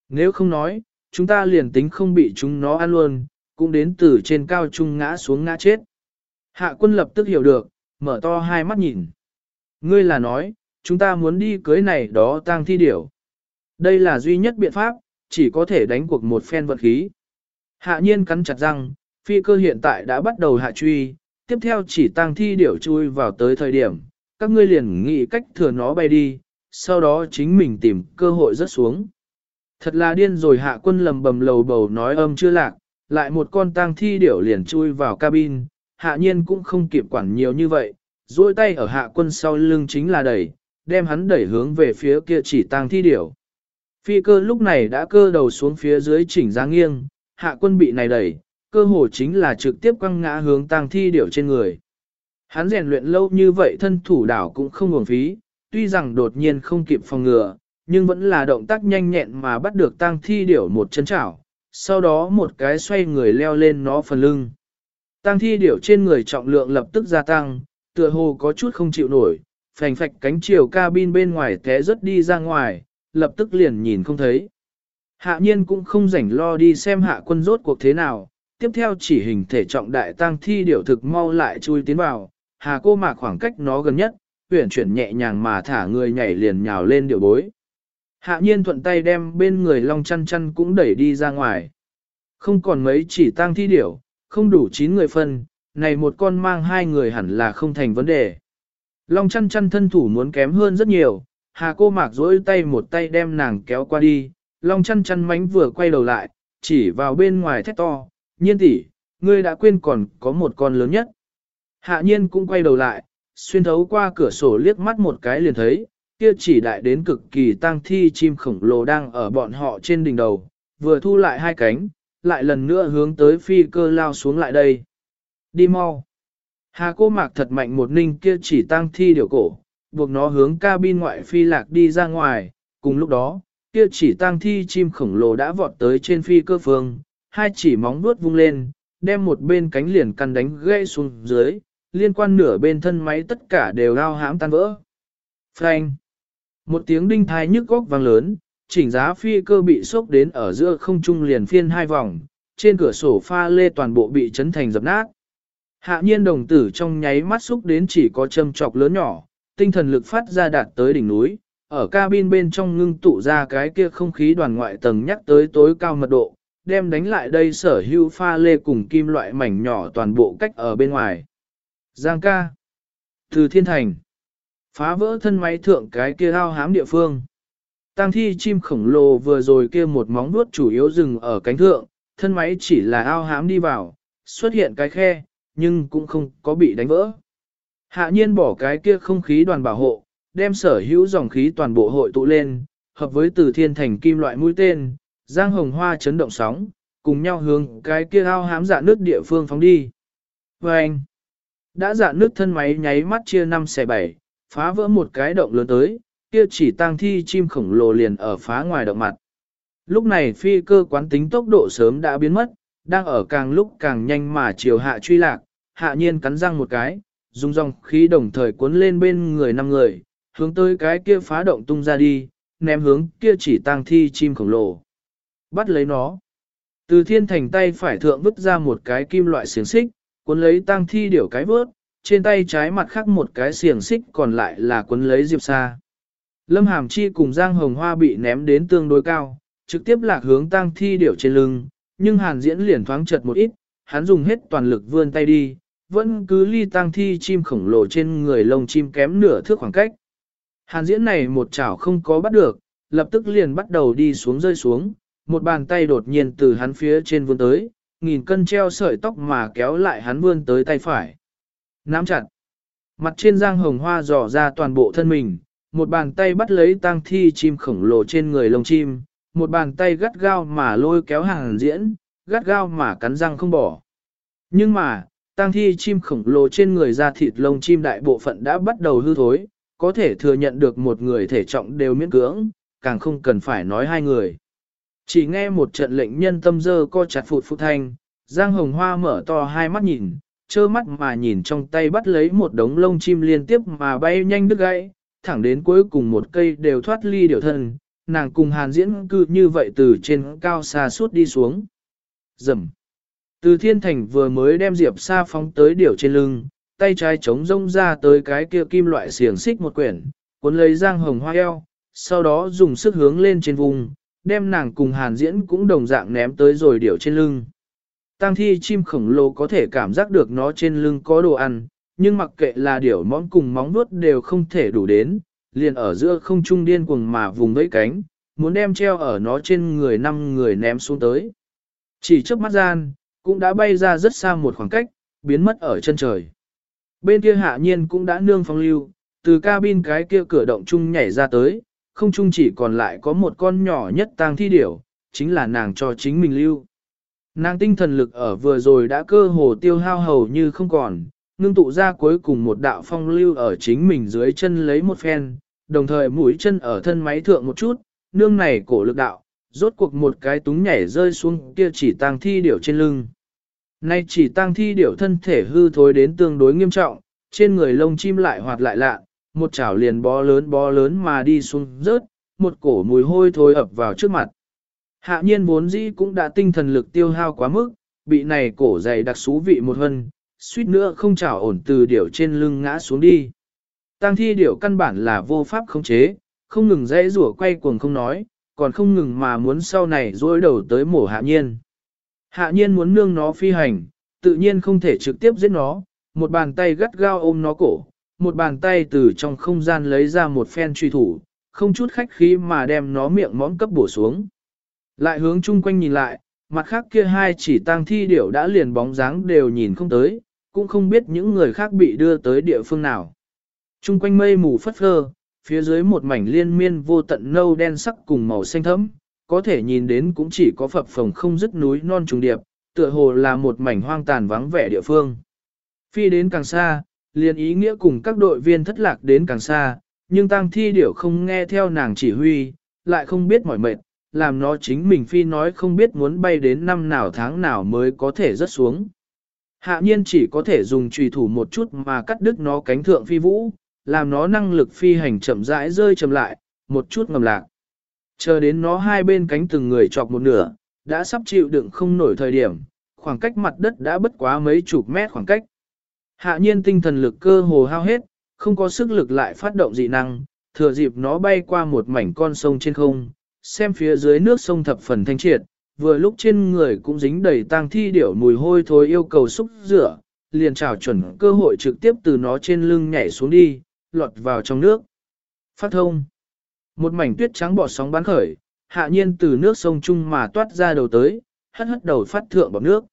Nếu không nói, chúng ta liền tính không bị chúng nó ăn luôn, cũng đến từ trên cao trung ngã xuống ngã chết. Hạ quân lập tức hiểu được, mở to hai mắt nhìn. Ngươi là nói, chúng ta muốn đi cưới này đó tang thi điểu. Đây là duy nhất biện pháp, chỉ có thể đánh cuộc một phen vật khí. Hạ nhiên cắn chặt răng, phi cơ hiện tại đã bắt đầu hạ truy, tiếp theo chỉ tang thi điểu chui vào tới thời điểm, các ngươi liền nghĩ cách thừa nó bay đi, sau đó chính mình tìm cơ hội rớt xuống. Thật là điên rồi hạ quân lầm bầm lầu bầu nói âm chưa lạc, lại một con tang thi điểu liền chui vào cabin, hạ nhiên cũng không kịp quản nhiều như vậy, duỗi tay ở hạ quân sau lưng chính là đẩy, đem hắn đẩy hướng về phía kia chỉ tang thi điểu. Phi cơ lúc này đã cơ đầu xuống phía dưới chỉnh ra nghiêng, hạ quân bị này đẩy, cơ hồ chính là trực tiếp quăng ngã hướng tang thi điểu trên người. Hắn rèn luyện lâu như vậy thân thủ đảo cũng không uổng phí, tuy rằng đột nhiên không kịp phòng ngừa, nhưng vẫn là động tác nhanh nhẹn mà bắt được tang thi điểu một chân chảo, sau đó một cái xoay người leo lên nó phần lưng. Tang thi điểu trên người trọng lượng lập tức gia tăng, tựa hồ có chút không chịu nổi, phành phạch cánh chiều cabin bên ngoài té rớt đi ra ngoài, lập tức liền nhìn không thấy. Hạ nhiên cũng không rảnh lo đi xem hạ quân rốt cuộc thế nào, tiếp theo chỉ hình thể trọng đại tang thi điểu thực mau lại chui tiến vào, hà cô mạc khoảng cách nó gần nhất, huyển chuyển nhẹ nhàng mà thả người nhảy liền nhào lên điệu bối. Hạ nhiên thuận tay đem bên người long chăn chăn cũng đẩy đi ra ngoài. Không còn mấy chỉ tang thi điểu, không đủ 9 người phân, này một con mang hai người hẳn là không thành vấn đề. Long chăn chăn thân thủ muốn kém hơn rất nhiều, hà cô mạc dối tay một tay đem nàng kéo qua đi, long chăn chăn mánh vừa quay đầu lại, chỉ vào bên ngoài thét to, nhiên tỷ, ngươi đã quên còn có một con lớn nhất. Hạ nhiên cũng quay đầu lại, xuyên thấu qua cửa sổ liếc mắt một cái liền thấy, kia chỉ đại đến cực kỳ tăng thi chim khổng lồ đang ở bọn họ trên đỉnh đầu, vừa thu lại hai cánh, lại lần nữa hướng tới phi cơ lao xuống lại đây. Đi mau. Hà cô mạc thật mạnh một ninh kia chỉ tăng thi điều cổ, buộc nó hướng cabin ngoại phi lạc đi ra ngoài, cùng lúc đó, kia chỉ tăng thi chim khổng lồ đã vọt tới trên phi cơ phương, hai chỉ móng vuốt vung lên, đem một bên cánh liền căn đánh gãy xuống dưới, liên quan nửa bên thân máy tất cả đều lao hãm tan vỡ. Phanh! Một tiếng đinh thai nhức góc vang lớn, chỉnh giá phi cơ bị sốc đến ở giữa không trung liền phiên hai vòng, trên cửa sổ pha lê toàn bộ bị chấn thành dập nát. Hạ nhiên đồng tử trong nháy mắt xúc đến chỉ có châm trọc lớn nhỏ, tinh thần lực phát ra đạt tới đỉnh núi, ở cabin bên trong ngưng tụ ra cái kia không khí đoàn ngoại tầng nhắc tới tối cao mật độ, đem đánh lại đây sở hữu pha lê cùng kim loại mảnh nhỏ toàn bộ cách ở bên ngoài. Giang ca. Từ thiên thành. Phá vỡ thân máy thượng cái kia ao hám địa phương. Tăng thi chim khổng lồ vừa rồi kia một móng vuốt chủ yếu dừng ở cánh thượng, thân máy chỉ là ao hám đi vào, xuất hiện cái khe, nhưng cũng không có bị đánh vỡ. Hạ nhiên bỏ cái kia không khí đoàn bảo hộ, đem sở hữu dòng khí toàn bộ hội tụ lên, hợp với từ thiên thành kim loại mũi tên, giang hồng hoa chấn động sóng, cùng nhau hướng cái kia ao hám dạ nước địa phương phóng đi. Và anh, đã dạ nước thân máy nháy mắt chia 5 xe 7, phá vỡ một cái động lớn tới, kia chỉ tang thi chim khổng lồ liền ở phá ngoài động mặt. Lúc này phi cơ quán tính tốc độ sớm đã biến mất, đang ở càng lúc càng nhanh mà chiều hạ truy lạc, hạ nhiên cắn răng một cái, dùng dòng khí đồng thời cuốn lên bên người năm người, hướng tới cái kia phá động tung ra đi, ném hướng kia chỉ tang thi chim khổng lồ. Bắt lấy nó. Từ thiên thành tay phải thượng vứt ra một cái kim loại xiềng xích, cuốn lấy tang thi điểu cái vớt, trên tay trái mặt khác một cái xiềng xích còn lại là cuốn lấy Diệp Sa. Lâm Hàm Chi cùng Giang Hồng Hoa bị ném đến tương đối cao, trực tiếp lạc hướng tang thi điểu trên lưng, nhưng Hàn Diễn liền thoáng chật một ít, hắn dùng hết toàn lực vươn tay đi, vẫn cứ ly tang thi chim khổng lồ trên người lông chim kém nửa thước khoảng cách. Hàn Diễn này một chảo không có bắt được, lập tức liền bắt đầu đi xuống rơi xuống, một bàn tay đột nhiên từ hắn phía trên vươn tới, nghìn cân treo sợi tóc mà kéo lại hắn vươn tới tay phải. Nắm chặt. Mặt trên giang hồng hoa dò ra toàn bộ thân mình, một bàn tay bắt lấy tang thi chim khổng lồ trên người lông chim, một bàn tay gắt gao mà lôi kéo hàng diễn, gắt gao mà cắn răng không bỏ. Nhưng mà, tang thi chim khổng lồ trên người da thịt lông chim đại bộ phận đã bắt đầu hư thối, có thể thừa nhận được một người thể trọng đều miễn cưỡng, càng không cần phải nói hai người. Chỉ nghe một trận lệnh nhân tâm dơ co chặt phụt phụt thanh, Giang Hồng Hoa mở to hai mắt nhìn, trơ mắt mà nhìn trong tay bắt lấy một đống lông chim liên tiếp mà bay nhanh đứt gãy, thẳng đến cuối cùng một cây đều thoát ly điều thân, nàng cùng hàn diễn cư như vậy từ trên cao xa suốt đi xuống. Dầm. Từ thiên thành vừa mới đem diệp xa phóng tới điều trên lưng, tay trái chống rông ra tới cái kia kim loại xiềng xích một quyển, cuốn lấy giang hồng hoa eo, sau đó dùng sức hướng lên trên vùng, đem nàng cùng hàn diễn cũng đồng dạng ném tới rồi điều trên lưng. Tang thi chim khổng lồ có thể cảm giác được nó trên lưng có đồ ăn, nhưng mặc kệ là điểu móng cùng móng vuốt đều không thể đủ đến, liền ở giữa không trung điên cuồng mà vùng vẫy cánh, muốn đem treo ở nó trên người năm người ném xuống tới. Chỉ trước mắt gian, cũng đã bay ra rất xa một khoảng cách, biến mất ở chân trời. Bên kia hạ nhiên cũng đã nương phong lưu, từ cabin cái kia cửa động chung nhảy ra tới, không chung chỉ còn lại có một con nhỏ nhất tang thi điểu, chính là nàng cho chính mình lưu. Nàng tinh thần lực ở vừa rồi đã cơ hồ tiêu hao hầu như không còn, ngưng tụ ra cuối cùng một đạo phong lưu ở chính mình dưới chân lấy một phen, đồng thời mũi chân ở thân máy thượng một chút, nương này cổ lực đạo, rốt cuộc một cái túng nhảy rơi xuống kia chỉ tang thi điểu trên lưng. Nay chỉ tang thi điểu thân thể hư thối đến tương đối nghiêm trọng, trên người lông chim lại hoạt lại lạ, một chảo liền bó lớn bó lớn mà đi xuống rớt, một cổ mùi hôi thối ập vào trước mặt. Hạ nhiên vốn dĩ cũng đã tinh thần lực tiêu hao quá mức, bị này cổ dày đặc xú vị một hân, suýt nữa không trảo ổn từ điểu trên lưng ngã xuống đi. Tăng thi điểu căn bản là vô pháp khống chế, không ngừng dãy rủa quay cuồng không nói, còn không ngừng mà muốn sau này dối đầu tới mổ hạ nhiên. Hạ nhiên muốn nương nó phi hành, tự nhiên không thể trực tiếp giết nó, một bàn tay gắt gao ôm nó cổ, một bàn tay từ trong không gian lấy ra một phen truy thủ, không chút khách khí mà đem nó miệng món cấp bổ xuống. Lại hướng chung quanh nhìn lại, mặt khác kia hai chỉ tang thi điểu đã liền bóng dáng đều nhìn không tới, cũng không biết những người khác bị đưa tới địa phương nào. Chung quanh mây mù phất phơ, phía dưới một mảnh liên miên vô tận nâu đen sắc cùng màu xanh thẫm, có thể nhìn đến cũng chỉ có phập phồng không dứt núi non trùng điệp, tựa hồ là một mảnh hoang tàn vắng vẻ địa phương. Phi đến càng xa, liền ý nghĩa cùng các đội viên thất lạc đến càng xa, nhưng tang thi điểu không nghe theo nàng chỉ huy, lại không biết mỏi mệt, làm nó chính mình phi nói không biết muốn bay đến năm nào tháng nào mới có thể rớt xuống. Hạ nhiên chỉ có thể dùng trùy thủ một chút mà cắt đứt nó cánh thượng phi vũ, làm nó năng lực phi hành chậm rãi rơi chậm lại, một chút ngầm lạc. Chờ đến nó hai bên cánh từng người chọc một nửa, đã sắp chịu đựng không nổi thời điểm, khoảng cách mặt đất đã bất quá mấy chục mét khoảng cách. Hạ nhiên tinh thần lực cơ hồ hao hết, không có sức lực lại phát động dị năng, thừa dịp nó bay qua một mảnh con sông trên không, xem phía dưới nước sông thập phần thanh triệt, vừa lúc trên người cũng dính đầy tang thi điểu mùi hôi thối yêu cầu xúc rửa, liền trào chuẩn cơ hội trực tiếp từ nó trên lưng nhảy xuống đi, lọt vào trong nước. Phát thông. Một mảnh tuyết trắng bọt sóng bắn khởi, hạ nhiên từ nước sông chung mà toát ra đầu tới, hất hất đầu phát thượng bọc nước.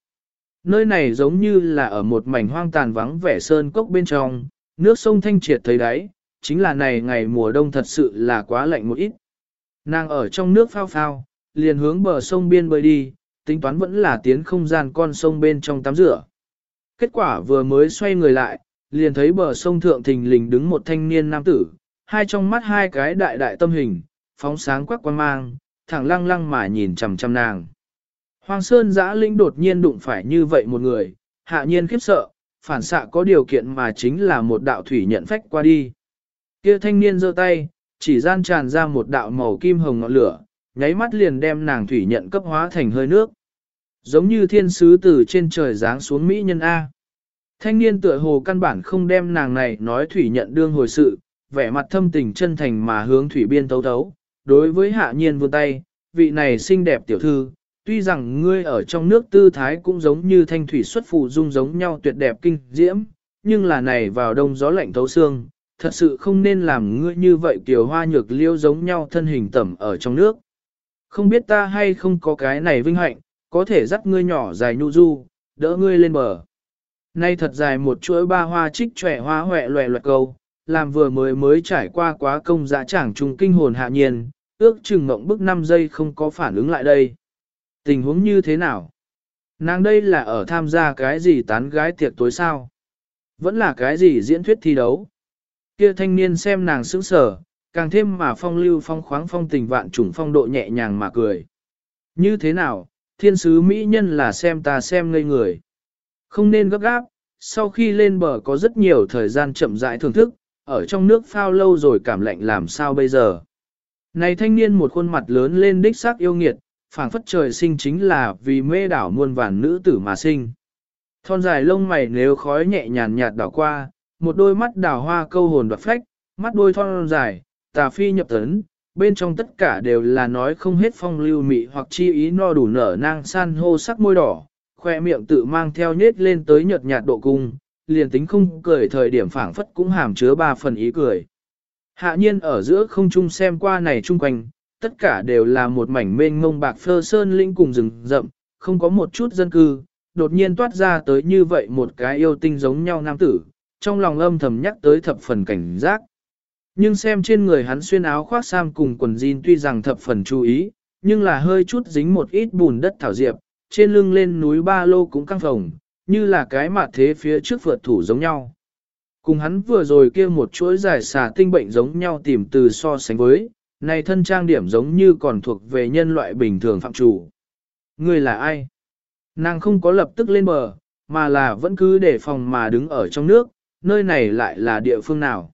Nơi này giống như là ở một mảnh hoang tàn vắng vẻ sơn cốc bên trong, nước sông thanh triệt thấy đáy, chính là này ngày mùa đông thật sự là quá lạnh một ít. Nàng ở trong nước phao phao, liền hướng bờ sông biên bơi đi, tính toán vẫn là tiến không gian con sông bên trong tắm rửa. Kết quả vừa mới xoay người lại, liền thấy bờ sông thượng thình lình đứng một thanh niên nam tử, hai trong mắt hai cái đại đại tâm hình, phóng sáng quắc quan mang, thẳng lăng lăng mà nhìn chằm chằm nàng. Hoàng Sơn giã linh đột nhiên đụng phải như vậy một người, hạ nhiên khiếp sợ, phản xạ có điều kiện mà chính là một đạo thủy nhận phách qua đi. Kia thanh niên giơ tay, chỉ gian tràn ra một đạo màu kim hồng ngọn lửa, nháy mắt liền đem nàng thủy nhận cấp hóa thành hơi nước. Giống như thiên sứ từ trên trời giáng xuống Mỹ nhân A. Thanh niên tựa hồ căn bản không đem nàng này nói thủy nhận đương hồi sự, vẻ mặt thâm tình chân thành mà hướng thủy biên tấu tấu. Đối với hạ nhiên vươn tay, vị này xinh đẹp tiểu thư, tuy rằng ngươi ở trong nước tư thái cũng giống như thanh thủy xuất phù dung giống nhau tuyệt đẹp kinh diễm, nhưng là này vào đông gió lạnh thấu xương, thật sự không nên làm ngươi như vậy tiểu hoa nhược liêu giống nhau thân hình tẩm ở trong nước. Không biết ta hay không có cái này vinh hạnh, có thể dắt ngươi nhỏ dài nhu du, đỡ ngươi lên bờ. Nay thật dài một chuỗi ba hoa trích trẻ hoa hoẹ loẹ loẹt câu, làm vừa mới mới trải qua quá công dã chẳng trùng kinh hồn hạ nhiên, ước chừng ngộng bức 5 giây không có phản ứng lại đây. Tình huống như thế nào? Nàng đây là ở tham gia cái gì tán gái tiệc tối sao? Vẫn là cái gì diễn thuyết thi đấu? Kia thanh niên xem nàng sững sờ, càng thêm mà phong lưu phong khoáng phong tình vạn trùng phong độ nhẹ nhàng mà cười. Như thế nào, thiên sứ mỹ nhân là xem ta xem ngây người. Không nên gấp gáp, sau khi lên bờ có rất nhiều thời gian chậm rãi thưởng thức, ở trong nước phao lâu rồi cảm lạnh làm sao bây giờ. Này thanh niên một khuôn mặt lớn lên đích xác yêu nghiệt, phảng phất trời sinh chính là vì mê đảo muôn vàn nữ tử mà sinh. Thon dài lông mày nếu khói nhẹ nhàn nhạt đảo qua, một đôi mắt đào hoa câu hồn đoạt phách, mắt đôi thon dài, tà phi nhập tấn, bên trong tất cả đều là nói không hết phong lưu mị hoặc chi ý no đủ nở nang san hô sắc môi đỏ, khoe miệng tự mang theo nhết lên tới nhợt nhạt độ cung, liền tính không cười thời điểm phảng phất cũng hàm chứa ba phần ý cười. Hạ nhiên ở giữa không trung xem qua này chung quanh, tất cả đều là một mảnh mênh mông bạc phơ sơn linh cùng rừng rậm, không có một chút dân cư, đột nhiên toát ra tới như vậy một cái yêu tinh giống nhau nam tử, trong lòng âm thầm nhắc tới thập phần cảnh giác. Nhưng xem trên người hắn xuyên áo khoác sam cùng quần jean tuy rằng thập phần chú ý, nhưng là hơi chút dính một ít bùn đất thảo diệp, trên lưng lên núi ba lô cũng căng phồng, như là cái mặt thế phía trước vượt thủ giống nhau. Cùng hắn vừa rồi kia một chuỗi giải xà tinh bệnh giống nhau tìm từ so sánh với, này thân trang điểm giống như còn thuộc về nhân loại bình thường phạm chủ. Người là ai? Nàng không có lập tức lên bờ, mà là vẫn cứ để phòng mà đứng ở trong nước, nơi này lại là địa phương nào?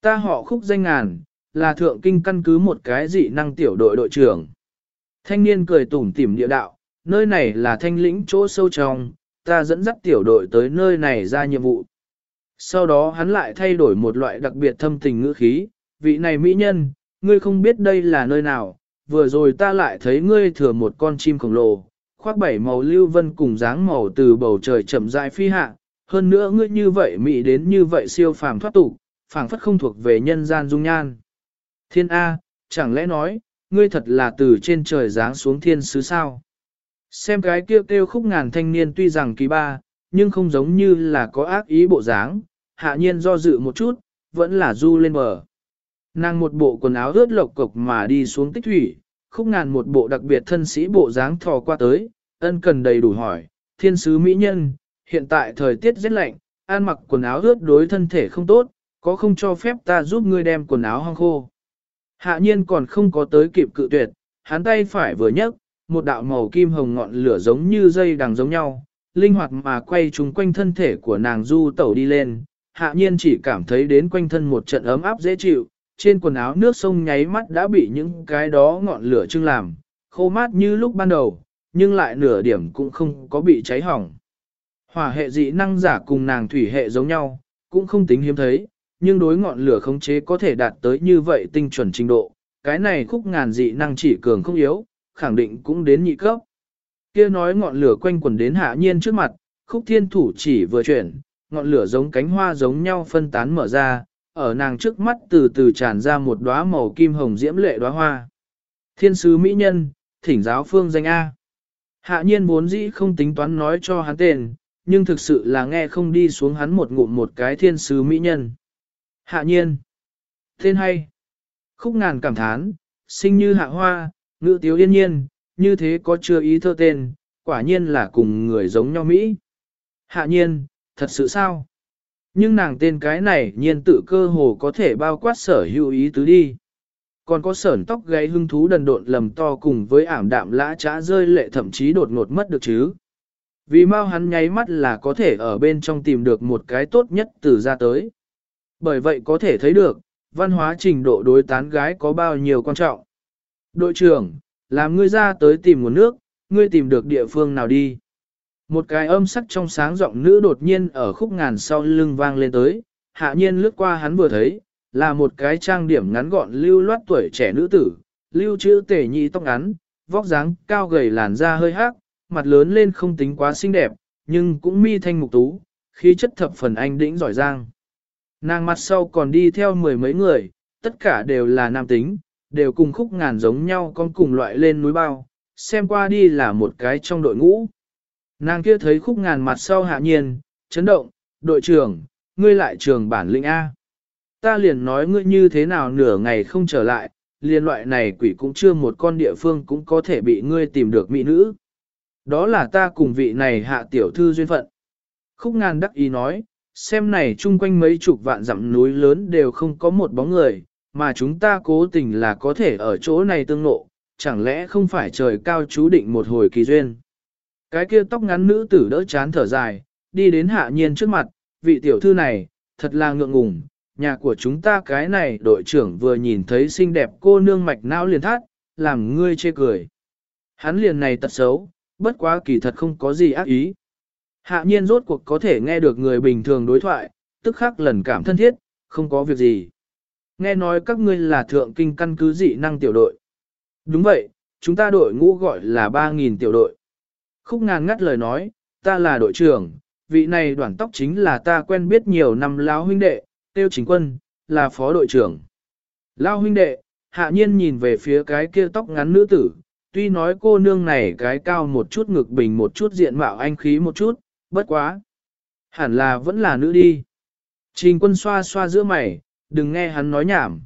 Ta họ khúc danh ngàn, là thượng kinh căn cứ một cái dị năng tiểu đội đội trưởng. Thanh niên cười tủm tỉm địa đạo, nơi này là thanh lĩnh chỗ sâu trong, ta dẫn dắt tiểu đội tới nơi này ra nhiệm vụ. Sau đó hắn lại thay đổi một loại đặc biệt thâm tình ngữ khí, vị này mỹ nhân, ngươi không biết đây là nơi nào, vừa rồi ta lại thấy ngươi thừa một con chim khổng lồ, khoác bảy màu lưu vân cùng dáng màu từ bầu trời chậm rãi phi hạ, hơn nữa ngươi như vậy mỹ đến như vậy siêu phàm thoát tục, phảng phất không thuộc về nhân gian dung nhan. Thiên A, chẳng lẽ nói, ngươi thật là từ trên trời giáng xuống thiên sứ sao? Xem cái kêu kêu khúc ngàn thanh niên tuy rằng kỳ ba, nhưng không giống như là có ác ý bộ dáng, hạ nhiên do dự một chút, vẫn là du lên bờ. Nàng một bộ quần áo ướt lộc cộc mà đi xuống tích thủy, khúc ngàn một bộ đặc biệt thân sĩ bộ dáng thò qua tới, ân cần đầy đủ hỏi, thiên sứ mỹ nhân, hiện tại thời tiết rất lạnh, ăn mặc quần áo ướt đối thân thể không tốt, có không cho phép ta giúp ngươi đem quần áo hong khô. Hạ nhiên còn không có tới kịp cự tuyệt, hắn tay phải vừa nhấc, một đạo màu kim hồng ngọn lửa giống như dây đằng giống nhau, linh hoạt mà quay chúng quanh thân thể của nàng du tẩu đi lên. Hạ nhiên chỉ cảm thấy đến quanh thân một trận ấm áp dễ chịu, trên quần áo nước sông nháy mắt đã bị những cái đó ngọn lửa trưng làm, khô mát như lúc ban đầu, nhưng lại nửa điểm cũng không có bị cháy hỏng. Hỏa hệ dị năng giả cùng nàng thủy hệ giống nhau, cũng không tính hiếm thấy, nhưng đối ngọn lửa khống chế có thể đạt tới như vậy tinh chuẩn trình độ, cái này khúc ngàn dị năng chỉ cường không yếu, khẳng định cũng đến nhị cấp. Kia nói ngọn lửa quanh quần đến hạ nhiên trước mặt, khúc thiên thủ chỉ vừa chuyển, ngọn lửa giống cánh hoa giống nhau phân tán mở ra, ở nàng trước mắt từ từ tràn ra một đóa màu kim hồng diễm lệ đóa hoa. Thiên sứ mỹ nhân, thỉnh giáo phương danh A. Hạ nhiên vốn dĩ không tính toán nói cho hắn tên, nhưng thực sự là nghe không đi xuống hắn một ngụm một cái thiên sứ mỹ nhân. Hạ nhiên. Tên hay. Khúc ngàn cảm thán, sinh như hạ hoa, ngữ tiếu yên nhiên, như thế có chưa ý thơ tên, quả nhiên là cùng người giống nhau Mỹ. Hạ nhiên, thật sự sao? Nhưng nàng tên cái này nhiên tự cơ hồ có thể bao quát sở hữu ý tứ đi. Còn có sởn tóc gáy hưng thú đần độn lầm to cùng với ảm đạm lã trá rơi lệ thậm chí đột ngột mất được chứ. Vì mau hắn nháy mắt là có thể ở bên trong tìm được một cái tốt nhất từ ra tới. Bởi vậy có thể thấy được, văn hóa trình độ đối tán gái có bao nhiêu quan trọng. Đội trưởng, làm ngươi ra tới tìm nguồn nước, ngươi tìm được địa phương nào đi. Một cái âm sắc trong sáng giọng nữ đột nhiên ở khúc ngàn sau lưng vang lên tới, hạ nhiên lướt qua hắn vừa thấy, là một cái trang điểm ngắn gọn lưu loát tuổi trẻ nữ tử, lưu chữ tể nhị tóc ngắn, vóc dáng cao gầy làn da hơi hắc, mặt lớn lên không tính quá xinh đẹp, nhưng cũng mi thanh mục tú, khí chất thập phần anh đĩnh giỏi giang. Nàng mặt sau còn đi theo mười mấy người, tất cả đều là nam tính, đều cùng khúc ngàn giống nhau con cùng loại lên núi bao, xem qua đi là một cái trong đội ngũ. Nàng kia thấy khúc ngàn mặt sau hạ nhiên, chấn động, đội trưởng, ngươi lại trường bản lĩnh A. Ta liền nói ngươi như thế nào nửa ngày không trở lại, liên loại này quỷ cũng chưa một con địa phương cũng có thể bị ngươi tìm được mỹ nữ. Đó là ta cùng vị này hạ tiểu thư duyên phận. Khúc ngàn đắc ý nói, xem này chung quanh mấy chục vạn dặm núi lớn đều không có một bóng người, mà chúng ta cố tình là có thể ở chỗ này tương nộ, chẳng lẽ không phải trời cao chú định một hồi kỳ duyên. Cái kia tóc ngắn nữ tử đỡ chán thở dài, đi đến hạ nhiên trước mặt, vị tiểu thư này, thật là ngượng ngùng, nhà của chúng ta cái này đội trưởng vừa nhìn thấy xinh đẹp cô nương mạch não liền thắt, làm ngươi chê cười. Hắn liền này tật xấu, bất quá kỳ thật không có gì ác ý. Hạ nhiên rốt cuộc có thể nghe được người bình thường đối thoại, tức khắc lần cảm thân thiết, không có việc gì. Nghe nói các ngươi là thượng kinh căn cứ dị năng tiểu đội. Đúng vậy, chúng ta đội ngũ gọi là 3.000 tiểu đội. Khúc ngàn ngắt lời nói, ta là đội trưởng, vị này đoàn tóc chính là ta quen biết nhiều năm lão huynh đệ, tiêu chính quân, là phó đội trưởng. Lão huynh đệ, hạ nhiên nhìn về phía cái kia tóc ngắn nữ tử, tuy nói cô nương này cái cao một chút ngực bình một chút diện mạo anh khí một chút, bất quá. Hẳn là vẫn là nữ đi. Trình quân xoa xoa giữa mày, đừng nghe hắn nói nhảm.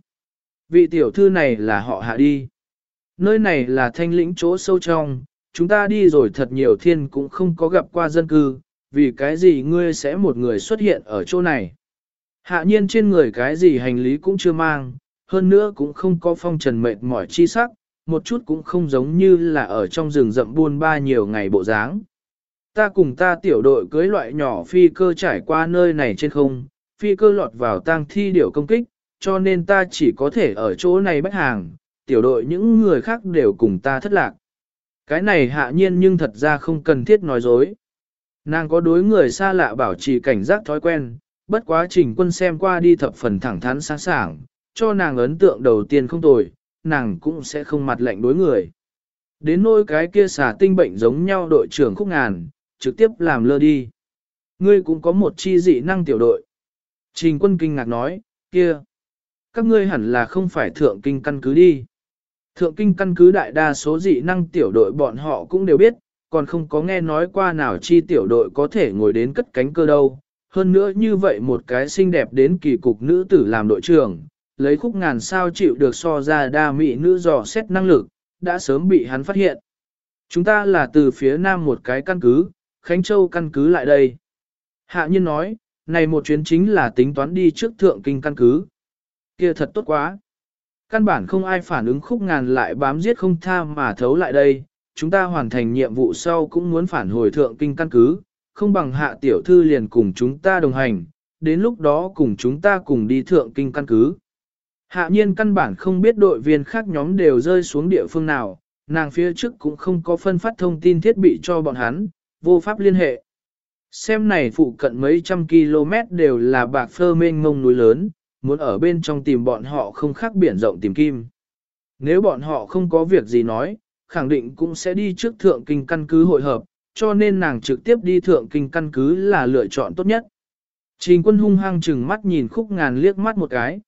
Vị tiểu thư này là họ hạ đi. Nơi này là thanh lĩnh chỗ sâu trong, chúng ta đi rồi thật nhiều thiên cũng không có gặp qua dân cư, vì cái gì ngươi sẽ một người xuất hiện ở chỗ này. Hạ nhiên trên người cái gì hành lý cũng chưa mang, hơn nữa cũng không có phong trần mệt mỏi chi sắc, một chút cũng không giống như là ở trong rừng rậm buôn ba nhiều ngày bộ dáng. Ta cùng ta tiểu đội cưới loại nhỏ phi cơ trải qua nơi này trên không, phi cơ lọt vào tang thi điểu công kích, cho nên ta chỉ có thể ở chỗ này bách hàng, tiểu đội những người khác đều cùng ta thất lạc. Cái này hạ nhiên nhưng thật ra không cần thiết nói dối. Nàng có đối người xa lạ bảo trì cảnh giác thói quen, bất quá trình quân xem qua đi thập phần thẳng thắn sáng sảng, cho nàng ấn tượng đầu tiên không tồi, nàng cũng sẽ không mặt lạnh đối người. Đến nỗi cái kia xả tinh bệnh giống nhau đội trưởng khúc ngàn, trực tiếp làm lơ đi. Ngươi cũng có một chi dị năng tiểu đội. Trình quân kinh ngạc nói, kia, các ngươi hẳn là không phải thượng kinh căn cứ đi. Thượng kinh căn cứ đại đa số dị năng tiểu đội bọn họ cũng đều biết, còn không có nghe nói qua nào chi tiểu đội có thể ngồi đến cất cánh cơ đâu. Hơn nữa như vậy một cái xinh đẹp đến kỳ cục nữ tử làm đội trưởng, lấy khúc ngàn sao chịu được so ra đa mỹ nữ dò xét năng lực, đã sớm bị hắn phát hiện. Chúng ta là từ phía nam một cái căn cứ, Khánh Châu căn cứ lại đây. Hạ nhiên nói, này một chuyến chính là tính toán đi trước thượng kinh căn cứ. kia thật tốt quá. Căn bản không ai phản ứng khúc ngàn lại bám giết không tha mà thấu lại đây, chúng ta hoàn thành nhiệm vụ sau cũng muốn phản hồi thượng kinh căn cứ, không bằng hạ tiểu thư liền cùng chúng ta đồng hành, đến lúc đó cùng chúng ta cùng đi thượng kinh căn cứ. Hạ nhiên căn bản không biết đội viên khác nhóm đều rơi xuống địa phương nào, nàng phía trước cũng không có phân phát thông tin thiết bị cho bọn hắn, vô pháp liên hệ. Xem này phụ cận mấy trăm km đều là bạc phơ mênh mông núi lớn, muốn ở bên trong tìm bọn họ không khác biển rộng tìm kim. Nếu bọn họ không có việc gì nói, khẳng định cũng sẽ đi trước thượng kinh căn cứ hội hợp, cho nên nàng trực tiếp đi thượng kinh căn cứ là lựa chọn tốt nhất. Trình quân hung hăng chừng mắt nhìn khúc ngàn liếc mắt một cái.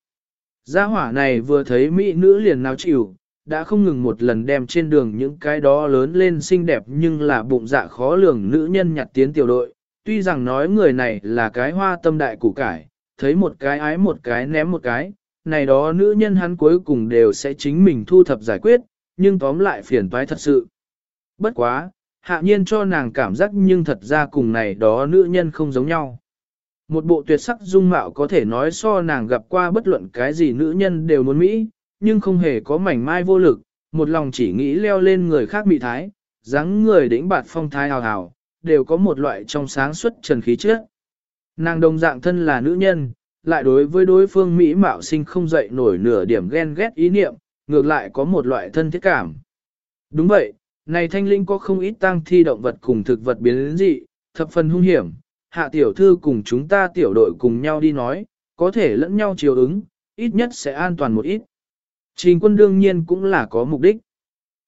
Gia hỏa này vừa thấy mỹ nữ liền nào chịu, đã không ngừng một lần đem trên đường những cái đó lớn lên xinh đẹp nhưng là bụng dạ khó lường nữ nhân nhặt tiến tiểu đội. Tuy rằng nói người này là cái hoa tâm đại củ cải, thấy một cái ái một cái ném một cái, này đó nữ nhân hắn cuối cùng đều sẽ chính mình thu thập giải quyết, nhưng tóm lại phiền toái thật sự. Bất quá, hạ nhiên cho nàng cảm giác nhưng thật ra cùng này đó nữ nhân không giống nhau. Một bộ tuyệt sắc dung mạo có thể nói so nàng gặp qua bất luận cái gì nữ nhân đều muốn Mỹ, nhưng không hề có mảnh mai vô lực, một lòng chỉ nghĩ leo lên người khác bị thái, dáng người đỉnh bạt phong thái hào hào, đều có một loại trong sáng xuất trần khí trước. Nàng đồng dạng thân là nữ nhân, lại đối với đối phương Mỹ mạo sinh không dậy nổi nửa điểm ghen ghét ý niệm, ngược lại có một loại thân thiết cảm. Đúng vậy, này thanh linh có không ít tăng thi động vật cùng thực vật biến dị, thập phần hung hiểm, hạ tiểu thư cùng chúng ta tiểu đội cùng nhau đi nói, có thể lẫn nhau chiều ứng, ít nhất sẽ an toàn một ít. Trình quân đương nhiên cũng là có mục đích.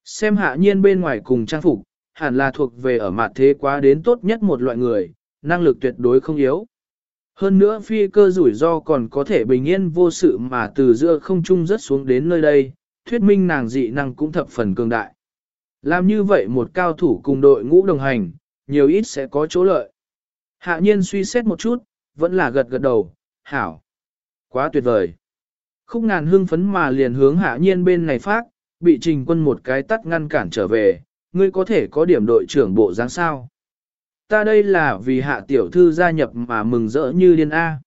Xem hạ nhiên bên ngoài cùng trang phục, hẳn là thuộc về ở mặt thế quá đến tốt nhất một loại người, năng lực tuyệt đối không yếu. Hơn nữa phi cơ rủi ro còn có thể bình yên vô sự mà từ giữa không trung rất xuống đến nơi đây, thuyết minh nàng dị năng cũng thập phần cường đại. Làm như vậy một cao thủ cùng đội ngũ đồng hành, nhiều ít sẽ có chỗ lợi. Hạ nhiên suy xét một chút, vẫn là gật gật đầu, hảo. Quá tuyệt vời. Khúc ngàn hưng phấn mà liền hướng hạ nhiên bên này phát, bị trình quân một cái tắt ngăn cản trở về, ngươi có thể có điểm đội trưởng bộ dáng sao. Ta đây là vì hạ tiểu thư gia nhập mà mừng rỡ như điên A.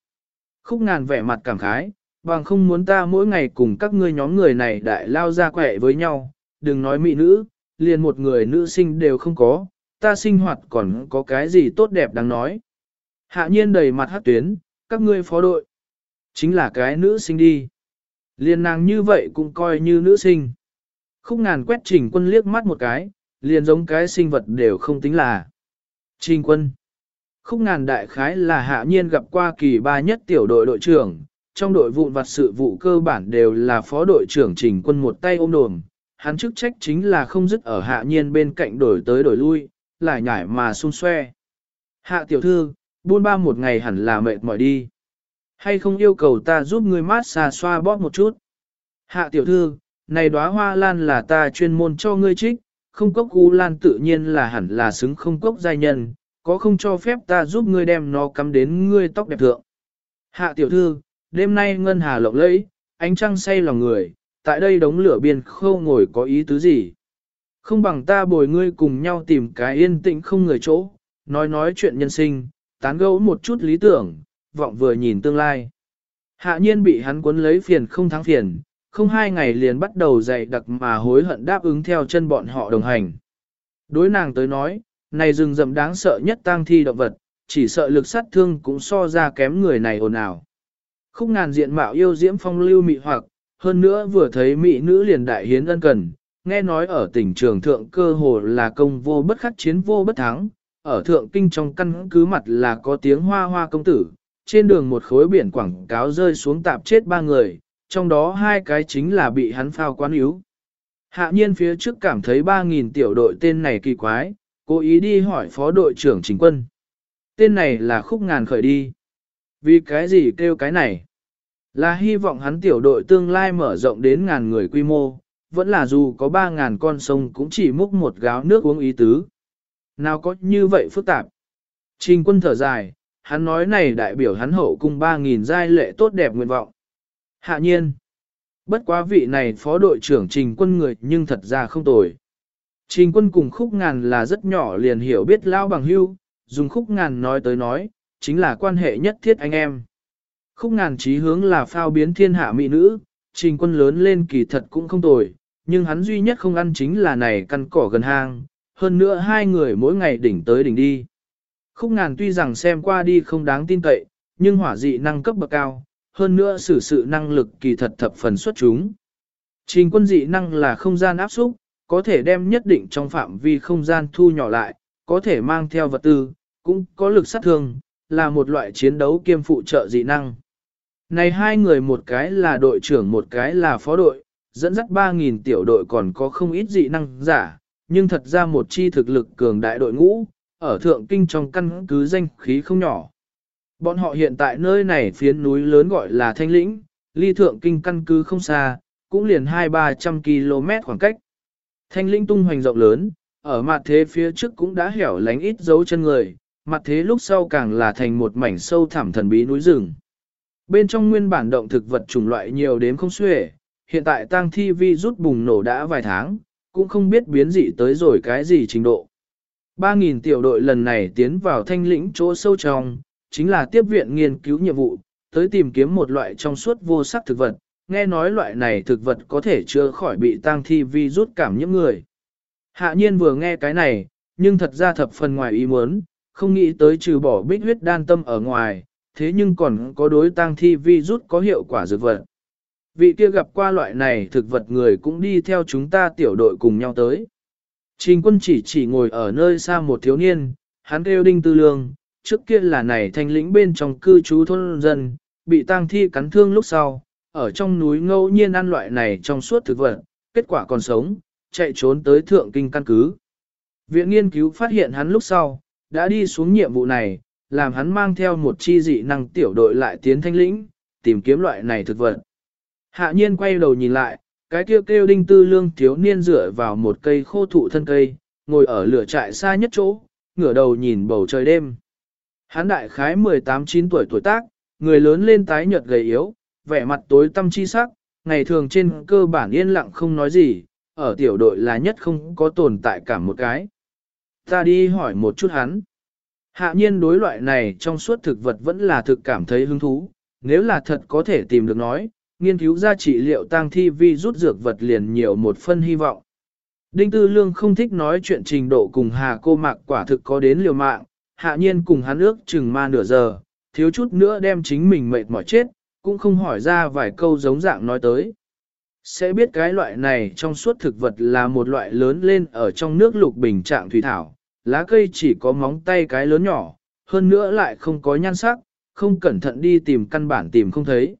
Khúc ngàn vẻ mặt cảm khái, bằng không muốn ta mỗi ngày cùng các ngươi nhóm người này đại lao ra quẻ với nhau, đừng nói mỹ nữ, liền một người nữ sinh đều không có, ta sinh hoạt còn có cái gì tốt đẹp đáng nói. Hạ nhiên đầy mặt hát tuyến, các ngươi phó đội, chính là cái nữ sinh đi. Liền nàng như vậy cũng coi như nữ sinh. Khúc ngàn quét trình quân liếc mắt một cái, liền giống cái sinh vật đều không tính là. Trình quân. Khúc ngàn đại khái là hạ nhiên gặp qua kỳ ba nhất tiểu đội đội trưởng, trong đội vụn vặt sự vụ cơ bản đều là phó đội trưởng trình quân một tay ôm đồm. Hắn chức trách chính là không dứt ở hạ nhiên bên cạnh đổi tới đổi lui, lại nhảy mà xung xoe. Hạ tiểu thư, buôn ba một ngày hẳn là mệt mỏi đi. Hay không yêu cầu ta giúp ngươi mát xà xoa bóp một chút. Hạ tiểu thư, này đóa hoa lan là ta chuyên môn cho ngươi trích, không cốc u lan tự nhiên là hẳn là xứng không cốc giai nhân, có không cho phép ta giúp ngươi đem nó cắm đến ngươi tóc đẹp thượng. Hạ tiểu thư, đêm nay ngân hà lộng lẫy, ánh trăng say lòng người, tại đây đống lửa biên khâu ngồi có ý tứ gì. Không bằng ta bồi ngươi cùng nhau tìm cái yên tĩnh không người chỗ, nói nói chuyện nhân sinh, tán gẫu một chút lý tưởng, vọng vừa nhìn tương lai. Hạ nhiên bị hắn cuốn lấy phiền không thắng phiền, không hai ngày liền bắt đầu dạy đặc mà hối hận đáp ứng theo chân bọn họ đồng hành. Đối nàng tới nói, này rừng rậm đáng sợ nhất tang thi động vật, chỉ sợ lực sát thương cũng so ra kém người này ồn ào. Khúc ngàn diện mạo yêu diễm phong lưu mị hoặc, hơn nữa vừa thấy mỹ nữ liền đại hiến ân cần, nghe nói ở tỉnh trường thượng cơ hồ là công vô bất khắc chiến vô bất thắng, ở thượng kinh trong căn cứ mặt là có tiếng hoa hoa công tử, trên đường một khối biển quảng cáo rơi xuống tạp chết ba người, trong đó hai cái chính là bị hắn phao quán yếu. Hạ nhiên phía trước cảm thấy 3.000 tiểu đội tên này kỳ quái, cố ý đi hỏi phó đội trưởng chính quân. Tên này là khúc ngàn khởi đi. Vì cái gì kêu cái này? Là hy vọng hắn tiểu đội tương lai mở rộng đến ngàn người quy mô, vẫn là dù có 3.000 con sông cũng chỉ múc một gáo nước uống ý tứ. Nào có như vậy phức tạp? Trình quân thở dài, hắn nói này đại biểu hắn hậu cung 3.000 giai lệ tốt đẹp nguyện vọng. Hạ nhiên, bất quá vị này phó đội trưởng trình quân người nhưng thật ra không tồi. Trình quân cùng khúc ngàn là rất nhỏ liền hiểu biết lao bằng hưu, dùng khúc ngàn nói tới nói, chính là quan hệ nhất thiết anh em. Khúc ngàn trí hướng là phao biến thiên hạ mỹ nữ, trình quân lớn lên kỳ thật cũng không tồi, nhưng hắn duy nhất không ăn chính là này căn cỏ gần hang, hơn nữa hai người mỗi ngày đỉnh tới đỉnh đi. Khúc ngàn tuy rằng xem qua đi không đáng tin cậy, nhưng hỏa dị năng cấp bậc cao, hơn nữa sử sự năng lực kỳ thật thập phần xuất chúng. Trình quân dị năng là không gian áp xúc, có thể đem nhất định trong phạm vi không gian thu nhỏ lại, có thể mang theo vật tư, cũng có lực sát thương, là một loại chiến đấu kiêm phụ trợ dị năng. Này hai người một cái là đội trưởng một cái là phó đội, dẫn dắt 3.000 tiểu đội còn có không ít dị năng giả, nhưng thật ra một chi thực lực cường đại đội ngũ, ở thượng kinh trong căn cứ danh khí không nhỏ. Bọn họ hiện tại nơi này phiến núi lớn gọi là Thanh Lĩnh, ly thượng kinh căn cứ không xa, cũng liền 2-300 km khoảng cách. Thanh Lĩnh tung hoành rộng lớn, ở mặt thế phía trước cũng đã hẻo lánh ít dấu chân người, mặt thế lúc sau càng là thành một mảnh sâu thẳm thần bí núi rừng. Bên trong nguyên bản động thực vật chủng loại nhiều đến không xuể, hiện tại tang thi vi rút bùng nổ đã vài tháng, cũng không biết biến dị tới rồi cái gì trình độ. 3.000 tiểu đội lần này tiến vào thanh lĩnh chỗ sâu trong, chính là tiếp viện nghiên cứu nhiệm vụ, tới tìm kiếm một loại trong suốt vô sắc thực vật, nghe nói loại này thực vật có thể chữa khỏi bị tang thi vi rút cảm nhiễm người. Hạ nhiên vừa nghe cái này, nhưng thật ra thập phần ngoài ý muốn, không nghĩ tới trừ bỏ bích huyết đan tâm ở ngoài, thế nhưng còn có đối tang thi vi rút có hiệu quả dược vật. Vị kia gặp qua loại này thực vật người cũng đi theo chúng ta tiểu đội cùng nhau tới. Trình quân chỉ chỉ ngồi ở nơi xa một thiếu niên, hắn kêu đinh tư lương, trước kia là này thanh lĩnh bên trong cư trú thôn dân, bị tang thi cắn thương lúc sau, ở trong núi ngẫu nhiên ăn loại này trong suốt thực vật, kết quả còn sống, chạy trốn tới thượng kinh căn cứ. Viện nghiên cứu phát hiện hắn lúc sau, đã đi xuống nhiệm vụ này, làm hắn mang theo một chi dị năng tiểu đội lại tiến thanh lĩnh, tìm kiếm loại này thực vật. Hạ nhiên quay đầu nhìn lại, cái kêu kêu đinh tư lương thiếu niên dựa vào một cây khô thụ thân cây, ngồi ở lửa trại xa nhất chỗ, ngửa đầu nhìn bầu trời đêm. Hán đại khái 18-9 tuổi tuổi tác, người lớn lên tái nhợt gầy yếu, vẻ mặt tối tâm chi sắc, ngày thường trên cơ bản yên lặng không nói gì, ở tiểu đội là nhất không có tồn tại cả một cái. Ta đi hỏi một chút hắn. Hạ nhiên đối loại này trong suốt thực vật vẫn là thực cảm thấy hứng thú, nếu là thật có thể tìm được nói, nghiên cứu ra trị liệu tang thi vi rút dược vật liền nhiều một phân hy vọng. Đinh Tư Lương không thích nói chuyện trình độ cùng Hà cô mạc quả thực có đến liều mạng, hạ nhiên cùng hắn ước chừng ma nửa giờ, thiếu chút nữa đem chính mình mệt mỏi chết, cũng không hỏi ra vài câu giống dạng nói tới. Sẽ biết cái loại này trong suốt thực vật là một loại lớn lên ở trong nước lục bình trạng thủy thảo, lá cây chỉ có móng tay cái lớn nhỏ, hơn nữa lại không có nhan sắc, không cẩn thận đi tìm căn bản tìm không thấy.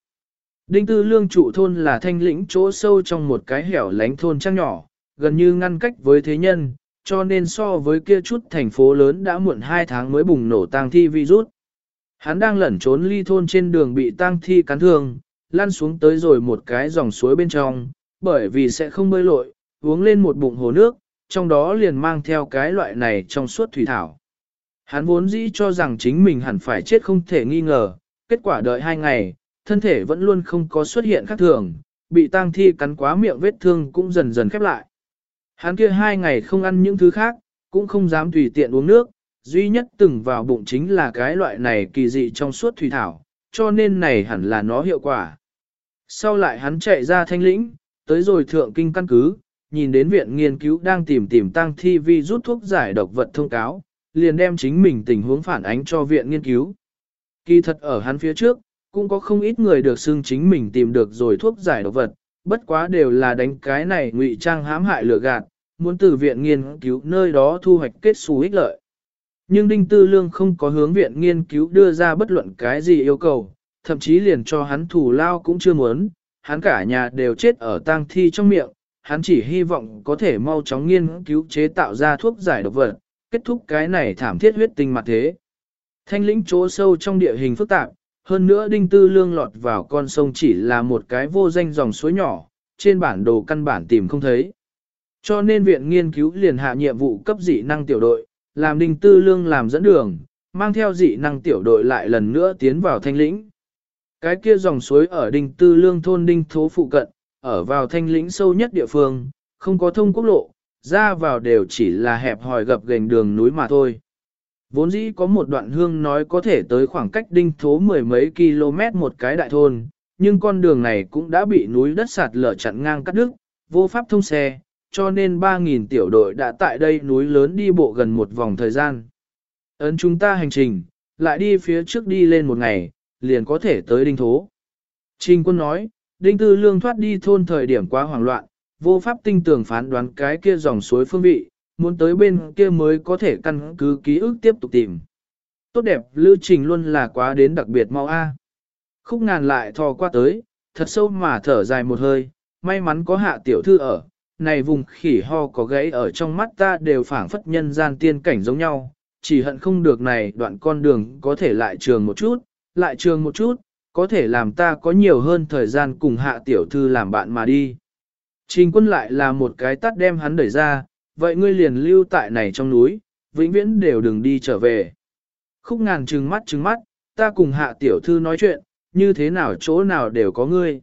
Đinh tư lương trụ thôn là thanh lĩnh chỗ sâu trong một cái hẻo lánh thôn trang nhỏ, gần như ngăn cách với thế nhân, cho nên so với kia chút thành phố lớn đã muộn 2 tháng mới bùng nổ tang thi virus. Hắn đang lẩn trốn ly thôn trên đường bị tang thi cắn thương, lăn xuống tới rồi một cái dòng suối bên trong, bởi vì sẽ không bơi lội, uống lên một bụng hồ nước, trong đó liền mang theo cái loại này trong suốt thủy thảo. Hắn vốn dĩ cho rằng chính mình hẳn phải chết không thể nghi ngờ, kết quả đợi hai ngày, thân thể vẫn luôn không có xuất hiện khác thường, bị tang thi cắn quá miệng vết thương cũng dần dần khép lại. Hắn kia hai ngày không ăn những thứ khác, cũng không dám tùy tiện uống nước, duy nhất từng vào bụng chính là cái loại này kỳ dị trong suốt thủy thảo, cho nên này hẳn là nó hiệu quả. Sau lại hắn chạy ra thanh lĩnh, tới rồi thượng kinh căn cứ, nhìn đến viện nghiên cứu đang tìm tìm tăng thi vi rút thuốc giải độc vật thông cáo, liền đem chính mình tình huống phản ánh cho viện nghiên cứu. Kỳ thật ở hắn phía trước, cũng có không ít người được xưng chính mình tìm được rồi thuốc giải độc vật, bất quá đều là đánh cái này ngụy trang hãm hại lừa gạt, muốn từ viện nghiên cứu nơi đó thu hoạch kết xù ích lợi. Nhưng Đinh Tư Lương không có hướng viện nghiên cứu đưa ra bất luận cái gì yêu cầu, thậm chí liền cho hắn thủ lao cũng chưa muốn, hắn cả nhà đều chết ở tang thi trong miệng, hắn chỉ hy vọng có thể mau chóng nghiên cứu chế tạo ra thuốc giải độc vật, kết thúc cái này thảm thiết huyết tinh mặt thế. Thanh lĩnh chỗ sâu trong địa hình phức tạp, hơn nữa đinh tư lương lọt vào con sông chỉ là một cái vô danh dòng suối nhỏ, trên bản đồ căn bản tìm không thấy. Cho nên viện nghiên cứu liền hạ nhiệm vụ cấp dị năng tiểu đội, làm đinh tư lương làm dẫn đường, mang theo dị năng tiểu đội lại lần nữa tiến vào thanh lĩnh. Cái kia dòng suối ở đinh tư lương thôn đinh thố phụ cận, ở vào thanh lĩnh sâu nhất địa phương, không có thông quốc lộ, ra vào đều chỉ là hẹp hòi gập gành đường núi mà thôi. Vốn dĩ có một đoạn hương nói có thể tới khoảng cách đinh thố mười mấy km một cái đại thôn, nhưng con đường này cũng đã bị núi đất sạt lở chặn ngang cắt đứt, vô pháp thông xe, cho nên 3.000 tiểu đội đã tại đây núi lớn đi bộ gần một vòng thời gian. Ấn chúng ta hành trình, lại đi phía trước đi lên một ngày, liền có thể tới đinh thố. Trình quân nói, đinh tư lương thoát đi thôn thời điểm quá hoảng loạn, vô pháp tinh tường phán đoán cái kia dòng suối phương vị, muốn tới bên kia mới có thể căn cứ ký ức tiếp tục tìm. Tốt đẹp lưu trình luôn là quá đến đặc biệt mau a. Khúc ngàn lại thò qua tới, thật sâu mà thở dài một hơi, may mắn có hạ tiểu thư ở, này vùng khỉ ho có gãy ở trong mắt ta đều phảng phất nhân gian tiên cảnh giống nhau, chỉ hận không được này đoạn con đường có thể lại trường một chút, lại trường một chút, có thể làm ta có nhiều hơn thời gian cùng hạ tiểu thư làm bạn mà đi. Trình quân lại là một cái tắt đem hắn đẩy ra, vậy ngươi liền lưu tại này trong núi, vĩnh viễn đều đừng đi trở về. Khúc ngàn trừng mắt trừng mắt, ta cùng hạ tiểu thư nói chuyện, như thế nào chỗ nào đều có ngươi.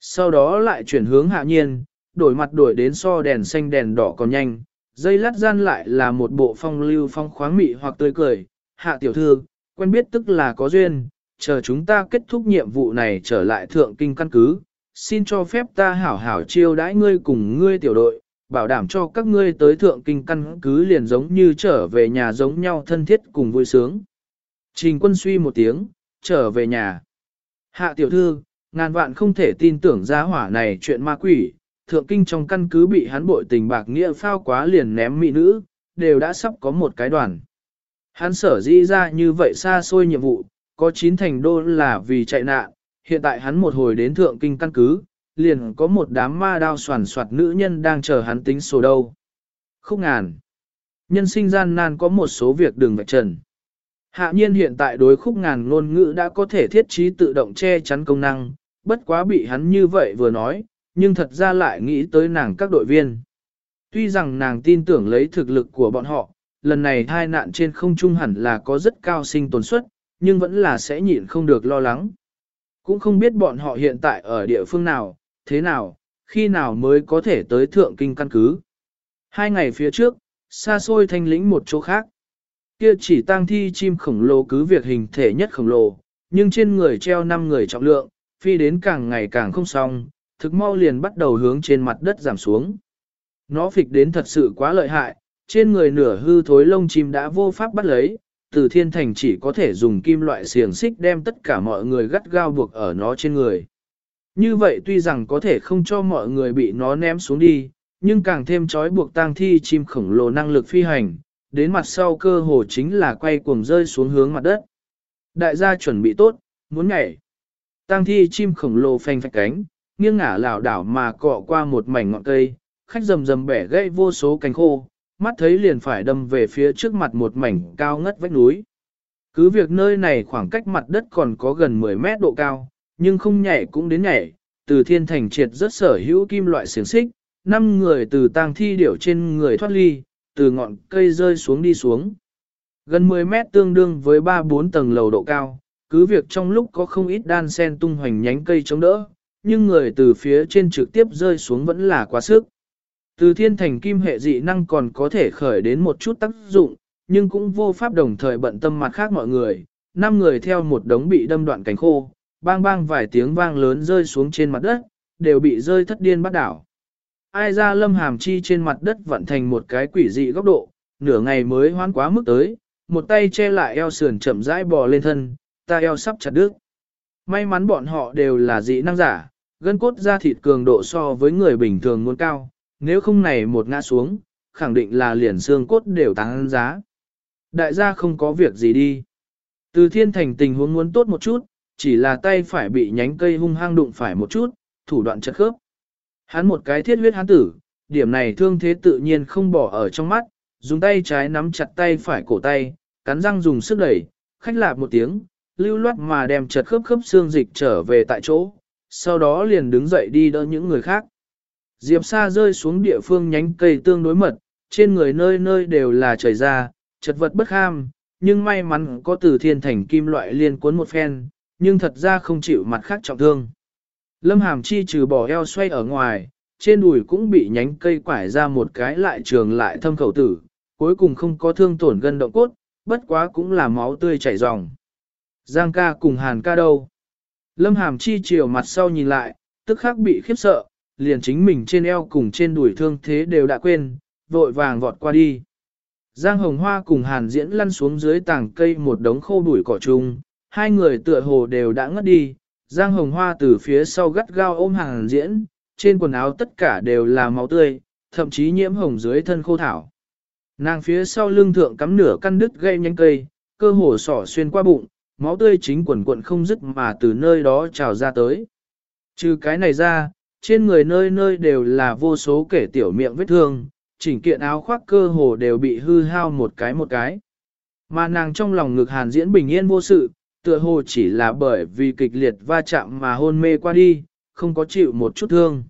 Sau đó lại chuyển hướng hạ nhiên, đổi mặt đổi đến so đèn xanh đèn đỏ còn nhanh, dây lát gian lại là một bộ phong lưu phong khoáng mị hoặc tươi cười, hạ tiểu thư, quen biết tức là có duyên, chờ chúng ta kết thúc nhiệm vụ này trở lại thượng kinh căn cứ, xin cho phép ta hảo hảo chiêu đãi ngươi cùng ngươi tiểu đội, bảo đảm cho các ngươi tới thượng kinh căn cứ liền giống như trở về nhà giống nhau thân thiết cùng vui sướng. Trình quân suy một tiếng, trở về nhà. Hạ tiểu thư, ngàn vạn không thể tin tưởng gia hỏa này chuyện ma quỷ, thượng kinh trong căn cứ bị hắn bội tình bạc nghĩa phao quá liền ném mỹ nữ, đều đã sắp có một cái đoàn. Hắn sở di ra như vậy xa xôi nhiệm vụ, có chín thành đô là vì chạy nạn, hiện tại hắn một hồi đến thượng kinh căn cứ, liền có một đám ma đao soàn soạt nữ nhân đang chờ hắn tính sổ đâu. Khúc ngàn. Nhân sinh gian nan có một số việc đừng vạch trần. Hạ nhiên hiện tại đối khúc ngàn ngôn ngữ đã có thể thiết trí tự động che chắn công năng, bất quá bị hắn như vậy vừa nói, nhưng thật ra lại nghĩ tới nàng các đội viên. Tuy rằng nàng tin tưởng lấy thực lực của bọn họ, lần này thai nạn trên không trung hẳn là có rất cao sinh tồn suất, nhưng vẫn là sẽ nhịn không được lo lắng. Cũng không biết bọn họ hiện tại ở địa phương nào, thế nào, khi nào mới có thể tới thượng kinh căn cứ. Hai ngày phía trước, xa xôi thanh lĩnh một chỗ khác. Kia chỉ tang thi chim khổng lồ cứ việc hình thể nhất khổng lồ, nhưng trên người treo 5 người trọng lượng, phi đến càng ngày càng không xong, thực mau liền bắt đầu hướng trên mặt đất giảm xuống. Nó phịch đến thật sự quá lợi hại, trên người nửa hư thối lông chim đã vô pháp bắt lấy, từ thiên thành chỉ có thể dùng kim loại xiềng xích đem tất cả mọi người gắt gao buộc ở nó trên người. Như vậy tuy rằng có thể không cho mọi người bị nó ném xuống đi, nhưng càng thêm trói buộc tang thi chim khổng lồ năng lực phi hành, đến mặt sau cơ hồ chính là quay cuồng rơi xuống hướng mặt đất. Đại gia chuẩn bị tốt, muốn nhảy. Tang thi chim khổng lồ phanh phạch cánh, nghiêng ngả lảo đảo mà cọ qua một mảnh ngọn cây, khách rầm rầm bẻ gãy vô số cánh khô, mắt thấy liền phải đâm về phía trước mặt một mảnh cao ngất vách núi. Cứ việc nơi này khoảng cách mặt đất còn có gần 10 mét độ cao, nhưng không nhảy cũng đến nhảy, từ thiên thành triệt rất sở hữu kim loại xiềng xích, năm người từ tang thi điểu trên người thoát ly, từ ngọn cây rơi xuống đi xuống. Gần 10 mét tương đương với 3-4 tầng lầu độ cao, cứ việc trong lúc có không ít đan sen tung hoành nhánh cây chống đỡ, nhưng người từ phía trên trực tiếp rơi xuống vẫn là quá sức. Từ thiên thành kim hệ dị năng còn có thể khởi đến một chút tác dụng, nhưng cũng vô pháp đồng thời bận tâm mặt khác mọi người, năm người theo một đống bị đâm đoạn cánh khô, bang bang vài tiếng vang lớn rơi xuống trên mặt đất, đều bị rơi thất điên bắt đảo. Ai ra lâm hàm chi trên mặt đất vận thành một cái quỷ dị góc độ, nửa ngày mới hoán quá mức tới, một tay che lại eo sườn chậm rãi bò lên thân, ta eo sắp chặt đứt. May mắn bọn họ đều là dị năng giả, gân cốt da thịt cường độ so với người bình thường muốn cao, nếu không này một ngã xuống, khẳng định là liền xương cốt đều tăng giá. Đại gia không có việc gì đi. Từ thiên thành tình huống muốn tốt một chút, chỉ là tay phải bị nhánh cây hung hăng đụng phải một chút, thủ đoạn chật khớp. Hắn một cái thiết huyết hắn tử, điểm này thương thế tự nhiên không bỏ ở trong mắt, dùng tay trái nắm chặt tay phải cổ tay, cắn răng dùng sức đẩy, khách lạp một tiếng, lưu loát mà đem chật khớp khớp xương dịch trở về tại chỗ, sau đó liền đứng dậy đi đỡ những người khác. Diệp Sa rơi xuống địa phương nhánh cây tương đối mật, trên người nơi nơi đều là trời ra, chật vật bất ham, nhưng may mắn có từ thiên thành kim loại liên cuốn một phen, nhưng thật ra không chịu mặt khác trọng thương. Lâm Hàm Chi trừ bỏ eo xoay ở ngoài, trên đùi cũng bị nhánh cây quải ra một cái lại trường lại thâm khẩu tử, cuối cùng không có thương tổn gân động cốt, bất quá cũng là máu tươi chảy ròng. Giang ca cùng Hàn ca đâu? Lâm Hàm Chi chiều mặt sau nhìn lại, tức khắc bị khiếp sợ, liền chính mình trên eo cùng trên đùi thương thế đều đã quên, vội vàng vọt qua đi. Giang Hồng Hoa cùng Hàn Diễn lăn xuống dưới tảng cây một đống khô đuổi cỏ trùng hai người tựa hồ đều đã ngất đi. Giang Hồng Hoa từ phía sau gắt gao ôm hàng Diễn, trên quần áo tất cả đều là máu tươi, thậm chí nhiễm hồng dưới thân khô thảo. Nàng phía sau lưng thượng cắm nửa căn đứt gây nhánh cây, cơ hồ sỏ xuyên qua bụng, máu tươi chính quần quận không dứt mà từ nơi đó trào ra tới. Trừ cái này ra, trên người nơi nơi đều là vô số kể tiểu miệng vết thương, chỉnh kiện áo khoác cơ hồ đều bị hư hao một cái một cái. Mà nàng trong lòng ngực hàn diễn bình yên vô sự, tựa hồ chỉ là bởi vì kịch liệt va chạm mà hôn mê qua đi, không có chịu một chút thương.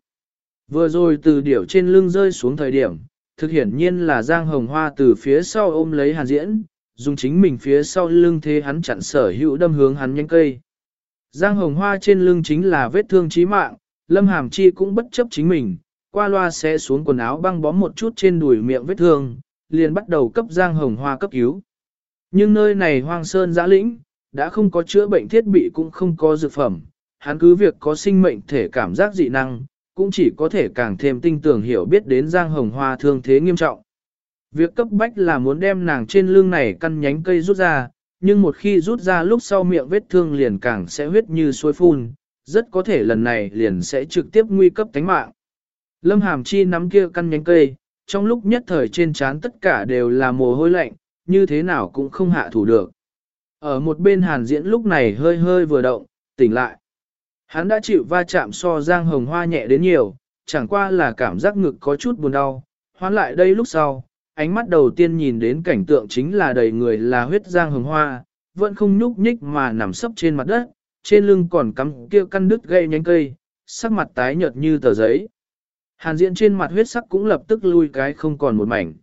Vừa rồi từ điểu trên lưng rơi xuống thời điểm, thực hiển nhiên là Giang Hồng Hoa từ phía sau ôm lấy hàn diễn, dùng chính mình phía sau lưng thế hắn chặn sở hữu đâm hướng hắn nhanh cây. Giang Hồng Hoa trên lưng chính là vết thương chí mạng, Lâm Hàm Chi cũng bất chấp chính mình, qua loa sẽ xuống quần áo băng bó một chút trên đùi miệng vết thương, liền bắt đầu cấp Giang Hồng Hoa cấp cứu. Nhưng nơi này hoang sơn giã lĩnh, đã không có chữa bệnh thiết bị cũng không có dược phẩm, hắn cứ việc có sinh mệnh thể cảm giác dị năng, cũng chỉ có thể càng thêm tinh tưởng hiểu biết đến Giang Hồng Hoa thương thế nghiêm trọng. Việc cấp bách là muốn đem nàng trên lưng này căn nhánh cây rút ra, nhưng một khi rút ra lúc sau miệng vết thương liền càng sẽ huyết như suối phun, rất có thể lần này liền sẽ trực tiếp nguy cấp tánh mạng. Lâm Hàm Chi nắm kia căn nhánh cây, trong lúc nhất thời trên trán tất cả đều là mồ hôi lạnh, như thế nào cũng không hạ thủ được. Ở một bên hàn diễn lúc này hơi hơi vừa động, tỉnh lại. Hắn đã chịu va chạm so Giang Hồng Hoa nhẹ đến nhiều, chẳng qua là cảm giác ngực có chút buồn đau. Hoán lại đây lúc sau, ánh mắt đầu tiên nhìn đến cảnh tượng chính là đầy người là huyết Giang Hồng Hoa, vẫn không nhúc nhích mà nằm sấp trên mặt đất, trên lưng còn cắm kia căn đứt gây nhánh cây, sắc mặt tái nhợt như tờ giấy. Hàn diễn trên mặt huyết sắc cũng lập tức lui cái không còn một mảnh.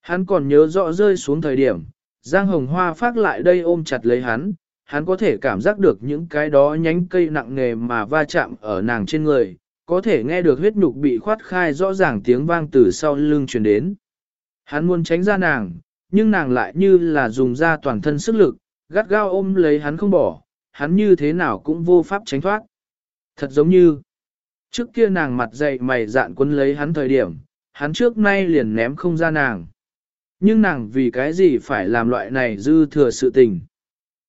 Hắn còn nhớ rõ rơi xuống thời điểm, Giang Hồng Hoa phát lại đây ôm chặt lấy hắn, hắn có thể cảm giác được những cái đó nhánh cây nặng nề mà va chạm ở nàng trên người, có thể nghe được huyết nhục bị khoát khai rõ ràng tiếng vang từ sau lưng truyền đến. Hắn muốn tránh ra nàng, nhưng nàng lại như là dùng ra toàn thân sức lực, gắt gao ôm lấy hắn không bỏ, hắn như thế nào cũng vô pháp tránh thoát. Thật giống như, trước kia nàng mặt dày mày dạn quấn lấy hắn thời điểm, hắn trước nay liền ném không ra nàng. Nhưng nàng vì cái gì phải làm loại này dư thừa sự tình.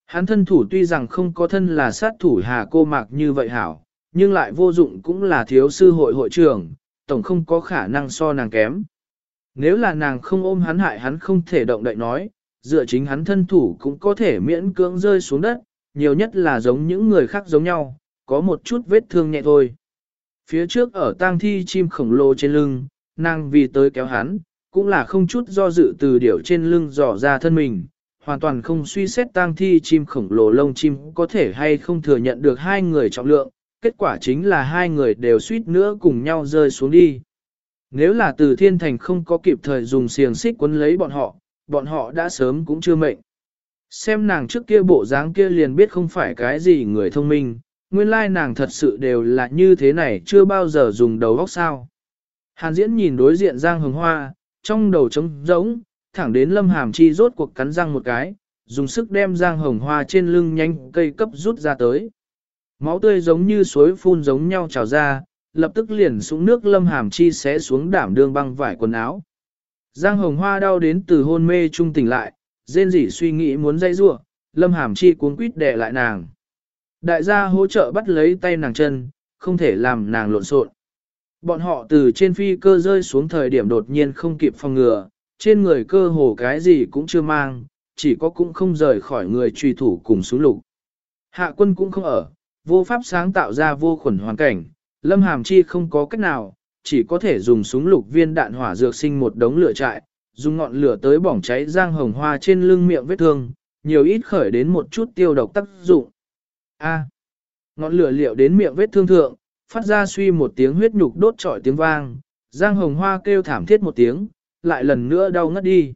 Hắn thân thủ tuy rằng không có thân là sát thủ hà cô mạc như vậy hảo, nhưng lại vô dụng cũng là thiếu sư hội hội trưởng, tổng không có khả năng so nàng kém. Nếu là nàng không ôm hắn hại hắn không thể động đậy nói, dựa chính hắn thân thủ cũng có thể miễn cưỡng rơi xuống đất, nhiều nhất là giống những người khác giống nhau, có một chút vết thương nhẹ thôi. Phía trước ở tang thi chim khổng lồ trên lưng, nàng vì tới kéo hắn, cũng là không chút do dự từ điểu trên lưng dò ra thân mình, hoàn toàn không suy xét tang thi chim khổng lồ lông chim có thể hay không thừa nhận được hai người trọng lượng, kết quả chính là hai người đều suýt nữa cùng nhau rơi xuống đi. Nếu là từ thiên thành không có kịp thời dùng xiềng xích quấn lấy bọn họ, bọn họ đã sớm cũng chưa mệnh. Xem nàng trước kia bộ dáng kia liền biết không phải cái gì người thông minh, nguyên lai nàng thật sự đều là như thế này chưa bao giờ dùng đầu óc sao. Hàn diễn nhìn đối diện Giang Hồng Hoa, trong đầu trống rỗng, thẳng đến lâm hàm chi rốt cuộc cắn răng một cái, dùng sức đem Giang Hồng Hoa trên lưng nhanh cây cấp rút ra tới. Máu tươi giống như suối phun giống nhau trào ra, lập tức liền xuống nước lâm hàm chi sẽ xuống đảm đương băng vải quần áo. Giang hồng hoa đau đến từ hôn mê trung tỉnh lại, rên rỉ suy nghĩ muốn dây rua, lâm hàm chi cuốn quýt đè lại nàng. Đại gia hỗ trợ bắt lấy tay nàng chân, không thể làm nàng lộn xộn. Bọn họ từ trên phi cơ rơi xuống thời điểm đột nhiên không kịp phòng ngừa, trên người cơ hồ cái gì cũng chưa mang, chỉ có cũng không rời khỏi người truy thủ cùng xuống lục. Hạ quân cũng không ở, vô pháp sáng tạo ra vô khuẩn hoàn cảnh, Lâm Hàm Chi không có cách nào, chỉ có thể dùng súng lục viên đạn hỏa dược sinh một đống lửa trại, dùng ngọn lửa tới bỏng cháy giang hồng hoa trên lưng miệng vết thương, nhiều ít khởi đến một chút tiêu độc tác dụng. A. ngọn lửa liệu đến miệng vết thương thượng, phát ra suy một tiếng huyết nhục đốt trọi tiếng vang, giang hồng hoa kêu thảm thiết một tiếng, lại lần nữa đau ngất đi.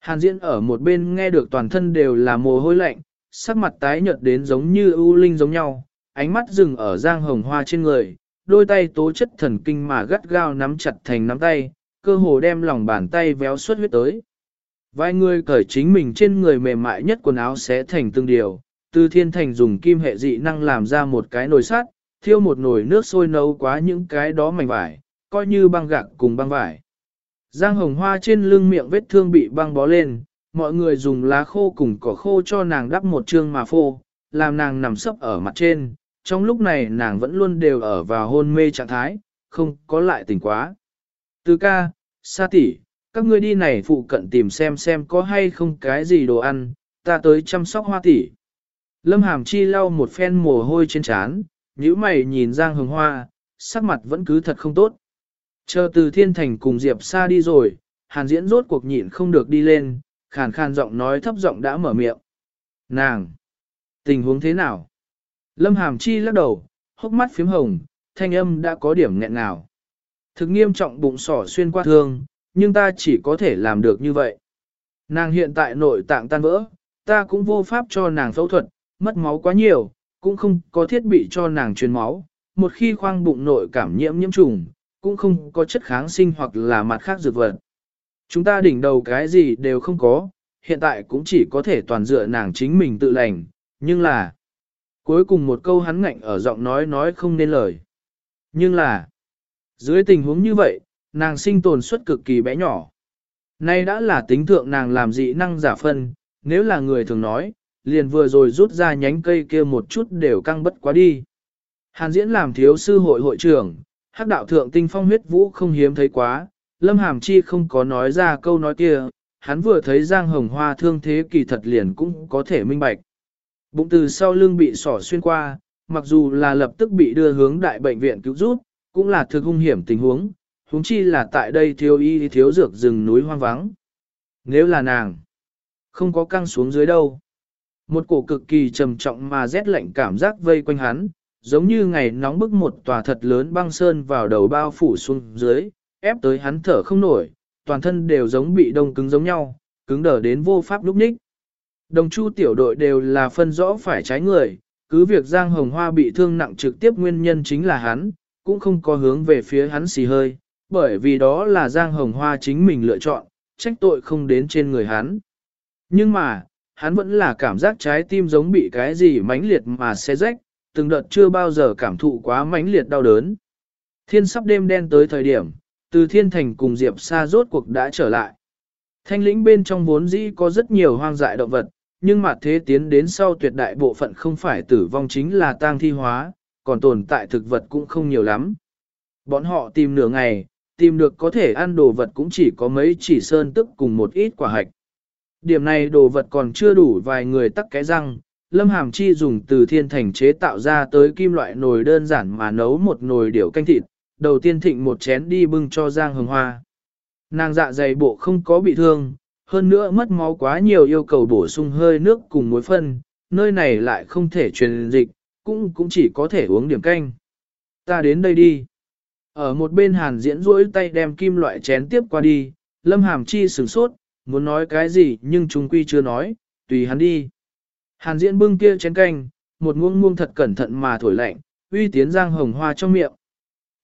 Hàn diễn ở một bên nghe được toàn thân đều là mồ hôi lạnh, sắc mặt tái nhợt đến giống như ưu linh giống nhau, ánh mắt dừng ở giang hồng hoa trên người, đôi tay tố chất thần kinh mà gắt gao nắm chặt thành nắm tay, cơ hồ đem lòng bàn tay véo suốt huyết tới. Vài người cởi chính mình trên người mềm mại nhất quần áo xé thành từng điều, từ thiên thành dùng kim hệ dị năng làm ra một cái nồi sắt, thiêu một nồi nước sôi nấu quá những cái đó mảnh vải, coi như băng gạc cùng băng vải. Giang hồng hoa trên lưng miệng vết thương bị băng bó lên, mọi người dùng lá khô cùng cỏ khô cho nàng đắp một chương mà phô, làm nàng nằm sấp ở mặt trên. Trong lúc này nàng vẫn luôn đều ở vào hôn mê trạng thái, không có lại tỉnh quá. Từ ca, sa tỷ, các ngươi đi này phụ cận tìm xem xem có hay không cái gì đồ ăn, ta tới chăm sóc hoa tỷ. Lâm Hàm Chi lau một phen mồ hôi trên trán, nhíu mày nhìn Giang Hồng Hoa, sắc mặt vẫn cứ thật không tốt. Chờ từ thiên thành cùng Diệp Sa đi rồi, Hàn diễn rốt cuộc nhịn không được đi lên, khàn khàn giọng nói thấp giọng đã mở miệng. Nàng! Tình huống thế nào? Lâm Hàm Chi lắc đầu, hốc mắt phím hồng, thanh âm đã có điểm nghẹn nào. Thực nghiêm trọng bụng sỏ xuyên qua thương, nhưng ta chỉ có thể làm được như vậy. Nàng hiện tại nội tạng tan vỡ, ta cũng vô pháp cho nàng phẫu thuật, mất máu quá nhiều, cũng không có thiết bị cho nàng truyền máu. Một khi khoang bụng nội cảm nhiễm nhiễm trùng, cũng không có chất kháng sinh hoặc là mặt khác dược vật. Chúng ta đỉnh đầu cái gì đều không có, hiện tại cũng chỉ có thể toàn dựa nàng chính mình tự lành, nhưng là... Cuối cùng một câu hắn ngạnh ở giọng nói nói không nên lời. Nhưng là... Dưới tình huống như vậy, nàng sinh tồn suất cực kỳ bé nhỏ. Nay đã là tính thượng nàng làm dị năng giả phân, nếu là người thường nói, liền vừa rồi rút ra nhánh cây kia một chút đều căng bất quá đi. Hàn diễn làm thiếu sư hội hội trưởng, hắc đạo thượng tinh phong huyết vũ không hiếm thấy quá, Lâm Hàm Chi không có nói ra câu nói kia, hắn vừa thấy Giang Hồng Hoa thương thế kỳ thật liền cũng có thể minh bạch. Bụng từ sau lưng bị sỏ xuyên qua, mặc dù là lập tức bị đưa hướng đại bệnh viện cứu giúp, cũng là thực hung hiểm tình huống, huống chi là tại đây thiếu y thiếu dược rừng núi hoang vắng. Nếu là nàng, không có căng xuống dưới đâu. Một cổ cực kỳ trầm trọng mà rét lạnh cảm giác vây quanh hắn, giống như ngày nóng bức một tòa thật lớn băng sơn vào đầu bao phủ xuống dưới, ép tới hắn thở không nổi, toàn thân đều giống bị đông cứng giống nhau, cứng đờ đến vô pháp lúc ních. Đồng chu tiểu đội đều là phân rõ phải trái người, cứ việc Giang Hồng Hoa bị thương nặng trực tiếp nguyên nhân chính là hắn, cũng không có hướng về phía hắn xì hơi, bởi vì đó là Giang Hồng Hoa chính mình lựa chọn, trách tội không đến trên người hắn. Nhưng mà, hắn vẫn là cảm giác trái tim giống bị cái gì mãnh liệt mà xé rách, từng đợt chưa bao giờ cảm thụ quá mãnh liệt đau đớn. Thiên sắp đêm đen tới thời điểm, từ thiên thành cùng Diệp Sa rốt cuộc đã trở lại. Thanh lĩnh bên trong vốn dĩ có rất nhiều hoang dại động vật, nhưng mà thế tiến đến sau tuyệt đại bộ phận không phải tử vong chính là tang thi hóa, còn tồn tại thực vật cũng không nhiều lắm. Bọn họ tìm nửa ngày, tìm được có thể ăn đồ vật cũng chỉ có mấy chỉ sơn tức cùng một ít quả hạch. Điểm này đồ vật còn chưa đủ vài người tắc cái răng, Lâm Hàm Chi dùng từ thiên thành chế tạo ra tới kim loại nồi đơn giản mà nấu một nồi điểu canh thịt, đầu tiên thịnh một chén đi bưng cho Giang Hồng Hoa. Nàng dạ dày bộ không có bị thương, hơn nữa mất máu quá nhiều yêu cầu bổ sung hơi nước cùng muối phân, nơi này lại không thể truyền dịch, cũng cũng chỉ có thể uống điểm canh. Ta đến đây đi. Ở một bên hàn diễn rỗi tay đem kim loại chén tiếp qua đi, Lâm Hàm Chi sửng sốt, muốn nói cái gì nhưng chúng quy chưa nói, tùy hắn đi. Hàn diễn bưng kia chén canh, một nguông nguông thật cẩn thận mà thổi lạnh, uy tiến giang hồng hoa trong miệng.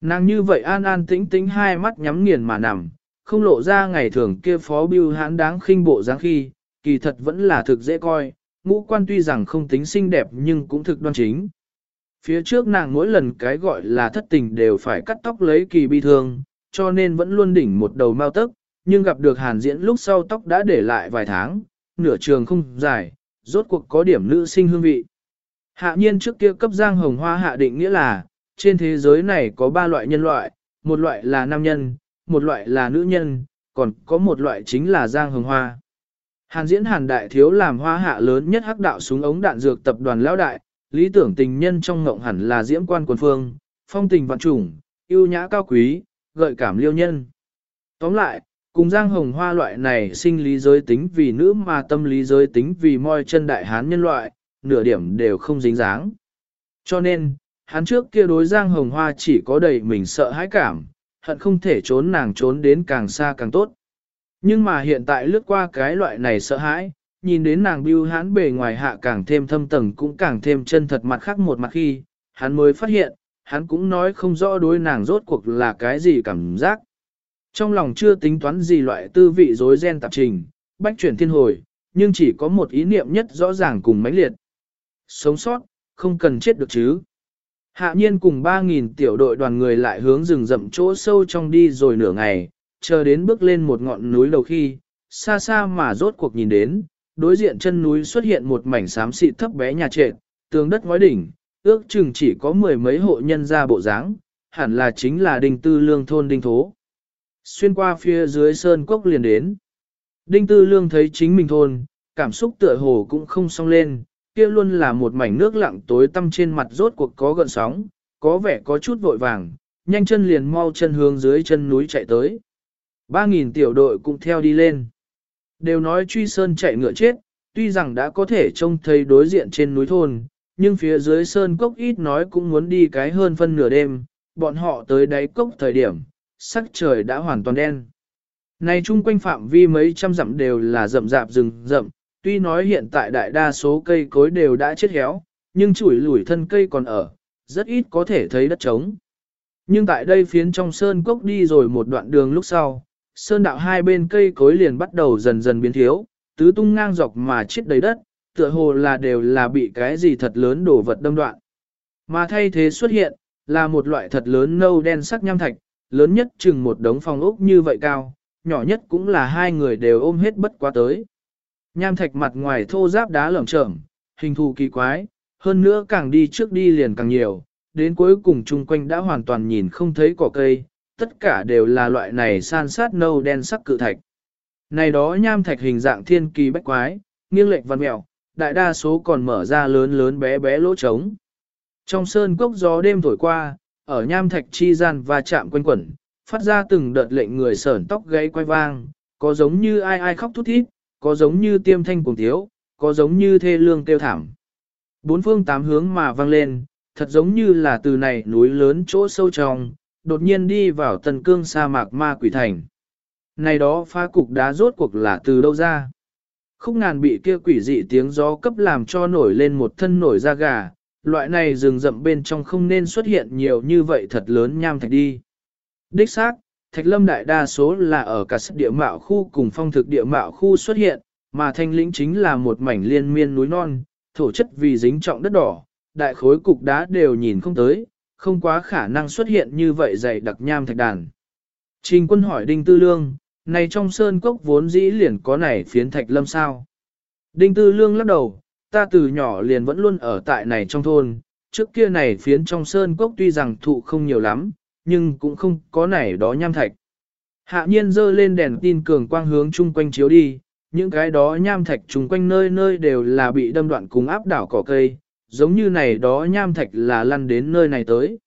Nàng như vậy an an tĩnh tĩnh hai mắt nhắm nghiền mà nằm, không lộ ra ngày thường kia phó bưu hãn đáng khinh bộ dáng khi, kỳ thật vẫn là thực dễ coi, ngũ quan tuy rằng không tính xinh đẹp nhưng cũng thực đoan chính. Phía trước nàng mỗi lần cái gọi là thất tình đều phải cắt tóc lấy kỳ bi thương, cho nên vẫn luôn đỉnh một đầu mau tức, nhưng gặp được hàn diễn lúc sau tóc đã để lại vài tháng, nửa trường không dài, rốt cuộc có điểm nữ sinh hương vị. Hạ nhiên trước kia cấp giang hồng hoa hạ định nghĩa là, trên thế giới này có ba loại nhân loại, một loại là nam nhân, một loại là nữ nhân, còn có một loại chính là giang hồng hoa. Hàn diễn hàn đại thiếu làm hoa hạ lớn nhất hắc đạo súng ống đạn dược tập đoàn lão đại, lý tưởng tình nhân trong ngộng hẳn là diễm quan quần phương, phong tình vạn trùng, yêu nhã cao quý, gợi cảm liêu nhân. Tóm lại, cùng Giang Hồng Hoa loại này sinh lý giới tính vì nữ mà tâm lý giới tính vì moi chân đại hán nhân loại, nửa điểm đều không dính dáng. Cho nên, hắn trước kia đối Giang Hồng Hoa chỉ có đầy mình sợ hãi cảm, hận không thể trốn nàng trốn đến càng xa càng tốt. Nhưng mà hiện tại lướt qua cái loại này sợ hãi, nhìn đến nàng bưu hãn bề ngoài hạ càng thêm thâm tầng cũng càng thêm chân thật mặt khác một mặt khi, hắn mới phát hiện, hắn cũng nói không rõ đối nàng rốt cuộc là cái gì cảm giác. Trong lòng chưa tính toán gì loại tư vị rối ren tạp trình, bách chuyển thiên hồi, nhưng chỉ có một ý niệm nhất rõ ràng cùng mãnh liệt. Sống sót, không cần chết được chứ. Hạ nhiên cùng 3.000 tiểu đội đoàn người lại hướng rừng rậm chỗ sâu trong đi rồi nửa ngày, chờ đến bước lên một ngọn núi đầu khi, xa xa mà rốt cuộc nhìn đến, đối diện chân núi xuất hiện một mảnh xám xịt thấp bé nhà trệt, tường đất ngói đỉnh, ước chừng chỉ có mười mấy hộ nhân ra bộ dáng, hẳn là chính là đình tư lương thôn đinh thố. Xuyên qua phía dưới sơn cốc liền đến. Đinh tư lương thấy chính mình thôn, cảm xúc tựa hồ cũng không song lên, kia luôn là một mảnh nước lặng tối tăm trên mặt rốt cuộc có gợn sóng, có vẻ có chút vội vàng, nhanh chân liền mau chân hướng dưới chân núi chạy tới. Ba nghìn tiểu đội cũng theo đi lên. Đều nói truy sơn chạy ngựa chết, tuy rằng đã có thể trông thấy đối diện trên núi thôn, nhưng phía dưới sơn cốc ít nói cũng muốn đi cái hơn phân nửa đêm, bọn họ tới đáy cốc thời điểm, sắc trời đã hoàn toàn đen. Này chung quanh phạm vi mấy trăm dặm đều là rậm rạp rừng rậm, tuy nói hiện tại đại đa số cây cối đều đã chết héo, nhưng chuỗi lủi thân cây còn ở, rất ít có thể thấy đất trống. Nhưng tại đây phiến trong sơn cốc đi rồi một đoạn đường lúc sau, sơn đạo hai bên cây cối liền bắt đầu dần dần biến thiếu, tứ tung ngang dọc mà chết đầy đất, tựa hồ là đều là bị cái gì thật lớn đổ vật đâm đoạn. Mà thay thế xuất hiện, là một loại thật lớn nâu đen sắc nham thạch, lớn nhất chừng một đống phong ốc như vậy cao, nhỏ nhất cũng là hai người đều ôm hết bất quá tới. Nham thạch mặt ngoài thô giáp đá lởm chởm, hình thù kỳ quái, hơn nữa càng đi trước đi liền càng nhiều, đến cuối cùng chung quanh đã hoàn toàn nhìn không thấy cỏ cây, tất cả đều là loại này san sát nâu đen sắc cự thạch. Này đó nham thạch hình dạng thiên kỳ bách quái, nghiêng lệch văn mèo, đại đa số còn mở ra lớn lớn bé bé lỗ trống. Trong sơn cốc gió đêm thổi qua, ở nham thạch chi gian và chạm quanh quẩn, phát ra từng đợt lệnh người sởn tóc gáy quay vang, có giống như ai ai khóc thút thít, có giống như tiêm thanh cùng thiếu, có giống như thê lương kêu thảm. Bốn phương tám hướng mà vang lên, thật giống như là từ này núi lớn chỗ sâu trong, đột nhiên đi vào tần cương sa mạc ma quỷ thành. Này đó pha cục đá rốt cuộc là từ đâu ra? Khúc ngàn bị kia quỷ dị tiếng gió cấp làm cho nổi lên một thân nổi da gà, loại này rừng rậm bên trong không nên xuất hiện nhiều như vậy thật lớn nham thạch đi. Đích xác, thạch lâm đại đa số là ở cả sức địa mạo khu cùng phong thực địa mạo khu xuất hiện, mà thanh lĩnh chính là một mảnh liên miên núi non, thổ chất vì dính trọng đất đỏ, đại khối cục đá đều nhìn không tới, không quá khả năng xuất hiện như vậy dày đặc nham thạch đàn. Trình quân hỏi Đinh Tư Lương, này trong sơn cốc vốn dĩ liền có này phiến thạch lâm sao? Đinh Tư Lương lắc đầu, ta từ nhỏ liền vẫn luôn ở tại này trong thôn, trước kia này phiến trong sơn cốc tuy rằng thụ không nhiều lắm, nhưng cũng không có này đó nham thạch. Hạ nhiên dơ lên đèn tin cường quang hướng chung quanh chiếu đi, những cái đó nham thạch chung quanh nơi nơi đều là bị đâm đoạn cùng áp đảo cỏ cây, giống như này đó nham thạch là lăn đến nơi này tới.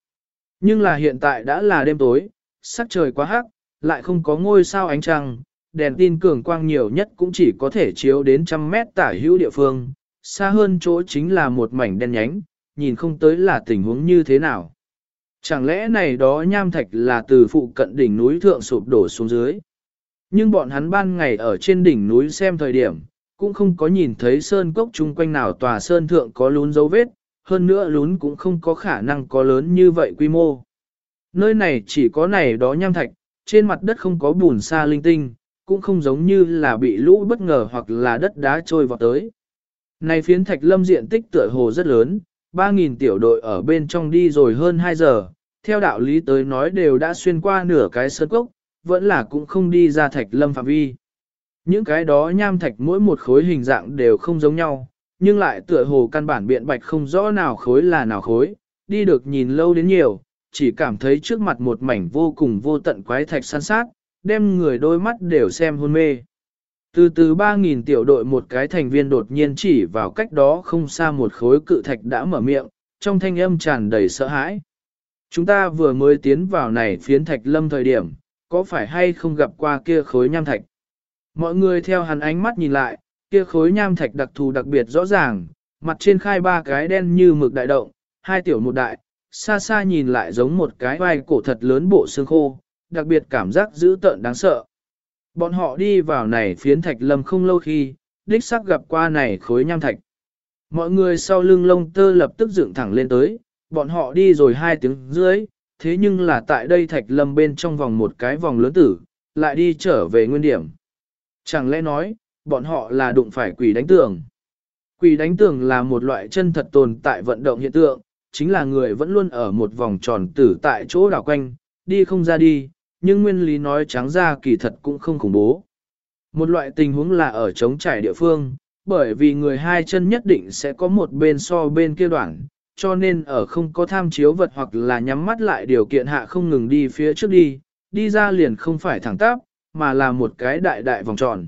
Nhưng là hiện tại đã là đêm tối, sắc trời quá hắc, lại không có ngôi sao ánh trăng, đèn tin cường quang nhiều nhất cũng chỉ có thể chiếu đến trăm mét tả hữu địa phương, xa hơn chỗ chính là một mảnh đen nhánh, nhìn không tới là tình huống như thế nào. Chẳng lẽ này đó nham thạch là từ phụ cận đỉnh núi thượng sụp đổ xuống dưới? Nhưng bọn hắn ban ngày ở trên đỉnh núi xem thời điểm, cũng không có nhìn thấy sơn cốc chung quanh nào tòa sơn thượng có lún dấu vết, hơn nữa lún cũng không có khả năng có lớn như vậy quy mô. Nơi này chỉ có này đó nham thạch, trên mặt đất không có bùn sa linh tinh, cũng không giống như là bị lũ bất ngờ hoặc là đất đá trôi vào tới. Này phiến thạch lâm diện tích tựa hồ rất lớn, 3.000 tiểu đội ở bên trong đi rồi hơn 2 giờ, theo đạo lý tới nói đều đã xuyên qua nửa cái sơn cốc, vẫn là cũng không đi ra thạch lâm phạm vi. Những cái đó nham thạch mỗi một khối hình dạng đều không giống nhau, nhưng lại tựa hồ căn bản biện bạch không rõ nào khối là nào khối, đi được nhìn lâu đến nhiều, chỉ cảm thấy trước mặt một mảnh vô cùng vô tận quái thạch san sát, đem người đôi mắt đều xem hôn mê. Từ từ 3.000 tiểu đội một cái thành viên đột nhiên chỉ vào cách đó không xa một khối cự thạch đã mở miệng, trong thanh âm tràn đầy sợ hãi. Chúng ta vừa mới tiến vào này phiến thạch lâm thời điểm, có phải hay không gặp qua kia khối nham thạch? Mọi người theo hắn ánh mắt nhìn lại, kia khối nham thạch đặc thù đặc biệt rõ ràng, mặt trên khai ba cái đen như mực đại động, hai tiểu một đại, xa xa nhìn lại giống một cái vai cổ thật lớn bộ xương khô, đặc biệt cảm giác dữ tợn đáng sợ. Bọn họ đi vào này phiến thạch lâm không lâu khi, đích xác gặp qua này khối nham thạch. Mọi người sau lưng lông tơ lập tức dựng thẳng lên tới, bọn họ đi rồi hai tiếng dưới, thế nhưng là tại đây thạch lâm bên trong vòng một cái vòng lớn tử, lại đi trở về nguyên điểm. Chẳng lẽ nói, bọn họ là đụng phải quỷ đánh tường. Quỷ đánh tường là một loại chân thật tồn tại vận động hiện tượng, chính là người vẫn luôn ở một vòng tròn tử tại chỗ đảo quanh, đi không ra đi, nhưng nguyên lý nói trắng ra kỳ thật cũng không khủng bố. Một loại tình huống là ở chống trải địa phương, bởi vì người hai chân nhất định sẽ có một bên so bên kia đoạn, cho nên ở không có tham chiếu vật hoặc là nhắm mắt lại điều kiện hạ không ngừng đi phía trước đi, đi ra liền không phải thẳng tắp, mà là một cái đại đại vòng tròn.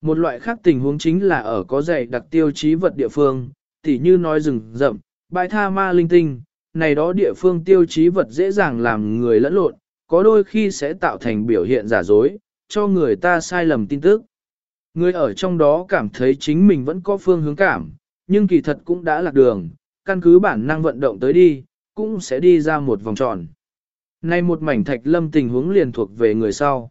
Một loại khác tình huống chính là ở có dày đặc tiêu chí vật địa phương, tỉ như nói rừng rậm, bãi tha ma linh tinh, này đó địa phương tiêu chí vật dễ dàng làm người lẫn lộn, có đôi khi sẽ tạo thành biểu hiện giả dối, cho người ta sai lầm tin tức. Người ở trong đó cảm thấy chính mình vẫn có phương hướng cảm, nhưng kỳ thật cũng đã lạc đường, căn cứ bản năng vận động tới đi, cũng sẽ đi ra một vòng tròn. Nay một mảnh thạch lâm tình huống liền thuộc về người sau.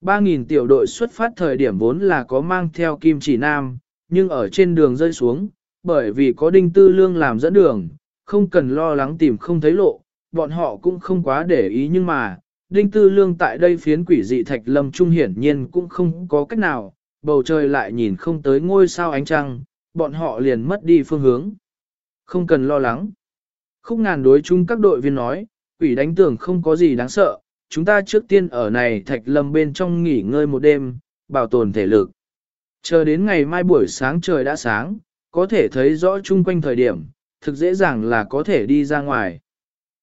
3.000 tiểu đội xuất phát thời điểm vốn là có mang theo kim chỉ nam, nhưng ở trên đường rơi xuống, bởi vì có đinh tư lương làm dẫn đường, không cần lo lắng tìm không thấy lộ, bọn họ cũng không quá để ý nhưng mà, đinh tư lương tại đây phiến quỷ dị thạch lâm trung hiển nhiên cũng không có cách nào, bầu trời lại nhìn không tới ngôi sao ánh trăng, bọn họ liền mất đi phương hướng. Không cần lo lắng. Khúc ngàn đối chung các đội viên nói, quỷ đánh tưởng không có gì đáng sợ, chúng ta trước tiên ở này thạch lâm bên trong nghỉ ngơi một đêm, bảo tồn thể lực. Chờ đến ngày mai buổi sáng trời đã sáng, có thể thấy rõ chung quanh thời điểm, thực dễ dàng là có thể đi ra ngoài.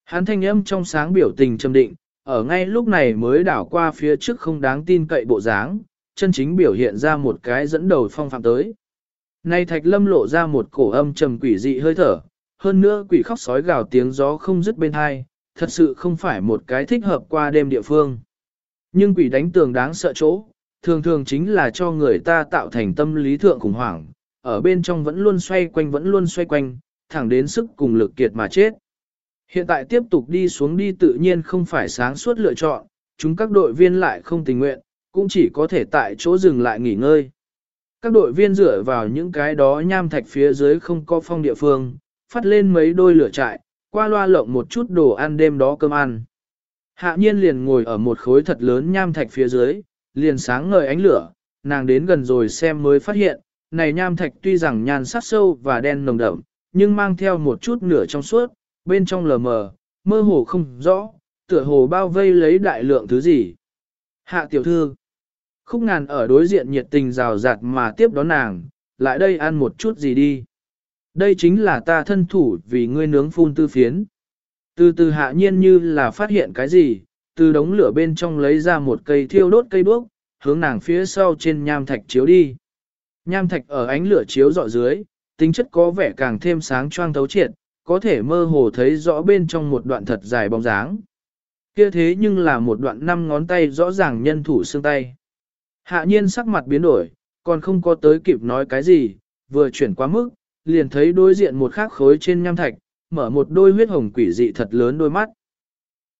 Hắn thanh âm trong sáng biểu tình trầm định, ở ngay lúc này mới đảo qua phía trước không đáng tin cậy bộ dáng, chân chính biểu hiện ra một cái dẫn đầu phong phạm tới. Nay thạch lâm lộ ra một cổ âm trầm quỷ dị hơi thở, hơn nữa quỷ khóc sói gào tiếng gió không dứt bên hai, thật sự không phải một cái thích hợp qua đêm địa phương. Nhưng quỷ đánh tường đáng sợ chỗ, thường thường chính là cho người ta tạo thành tâm lý thượng khủng hoảng, ở bên trong vẫn luôn xoay quanh vẫn luôn xoay quanh, thẳng đến sức cùng lực kiệt mà chết. Hiện tại tiếp tục đi xuống đi tự nhiên không phải sáng suốt lựa chọn, chúng các đội viên lại không tình nguyện, cũng chỉ có thể tại chỗ dừng lại nghỉ ngơi. Các đội viên dựa vào những cái đó nham thạch phía dưới không có phong địa phương, phát lên mấy đôi lửa trại, qua loa lộng một chút đồ ăn đêm đó cơm ăn. Hạ nhiên liền ngồi ở một khối thật lớn nham thạch phía dưới, liền sáng ngời ánh lửa, nàng đến gần rồi xem mới phát hiện, này nham thạch tuy rằng nhan sắc sâu và đen nồng đậm, nhưng mang theo một chút nửa trong suốt, bên trong lờ mờ, mơ hồ không rõ, tựa hồ bao vây lấy đại lượng thứ gì. Hạ tiểu thư, khúc ngàn ở đối diện nhiệt tình rào rạt mà tiếp đón nàng, lại đây ăn một chút gì đi. Đây chính là ta thân thủ vì ngươi nướng phun tư phiến. Từ từ hạ nhiên như là phát hiện cái gì, từ đống lửa bên trong lấy ra một cây thiêu đốt cây đuốc, hướng nàng phía sau trên nham thạch chiếu đi. Nham thạch ở ánh lửa chiếu dọ dưới, tính chất có vẻ càng thêm sáng choang thấu triệt, có thể mơ hồ thấy rõ bên trong một đoạn thật dài bóng dáng. Kia thế nhưng là một đoạn năm ngón tay rõ ràng nhân thủ xương tay. Hạ nhiên sắc mặt biến đổi, còn không có tới kịp nói cái gì, vừa chuyển qua mức, liền thấy đối diện một khắc khối trên nham thạch, mở một đôi huyết hồng quỷ dị thật lớn đôi mắt.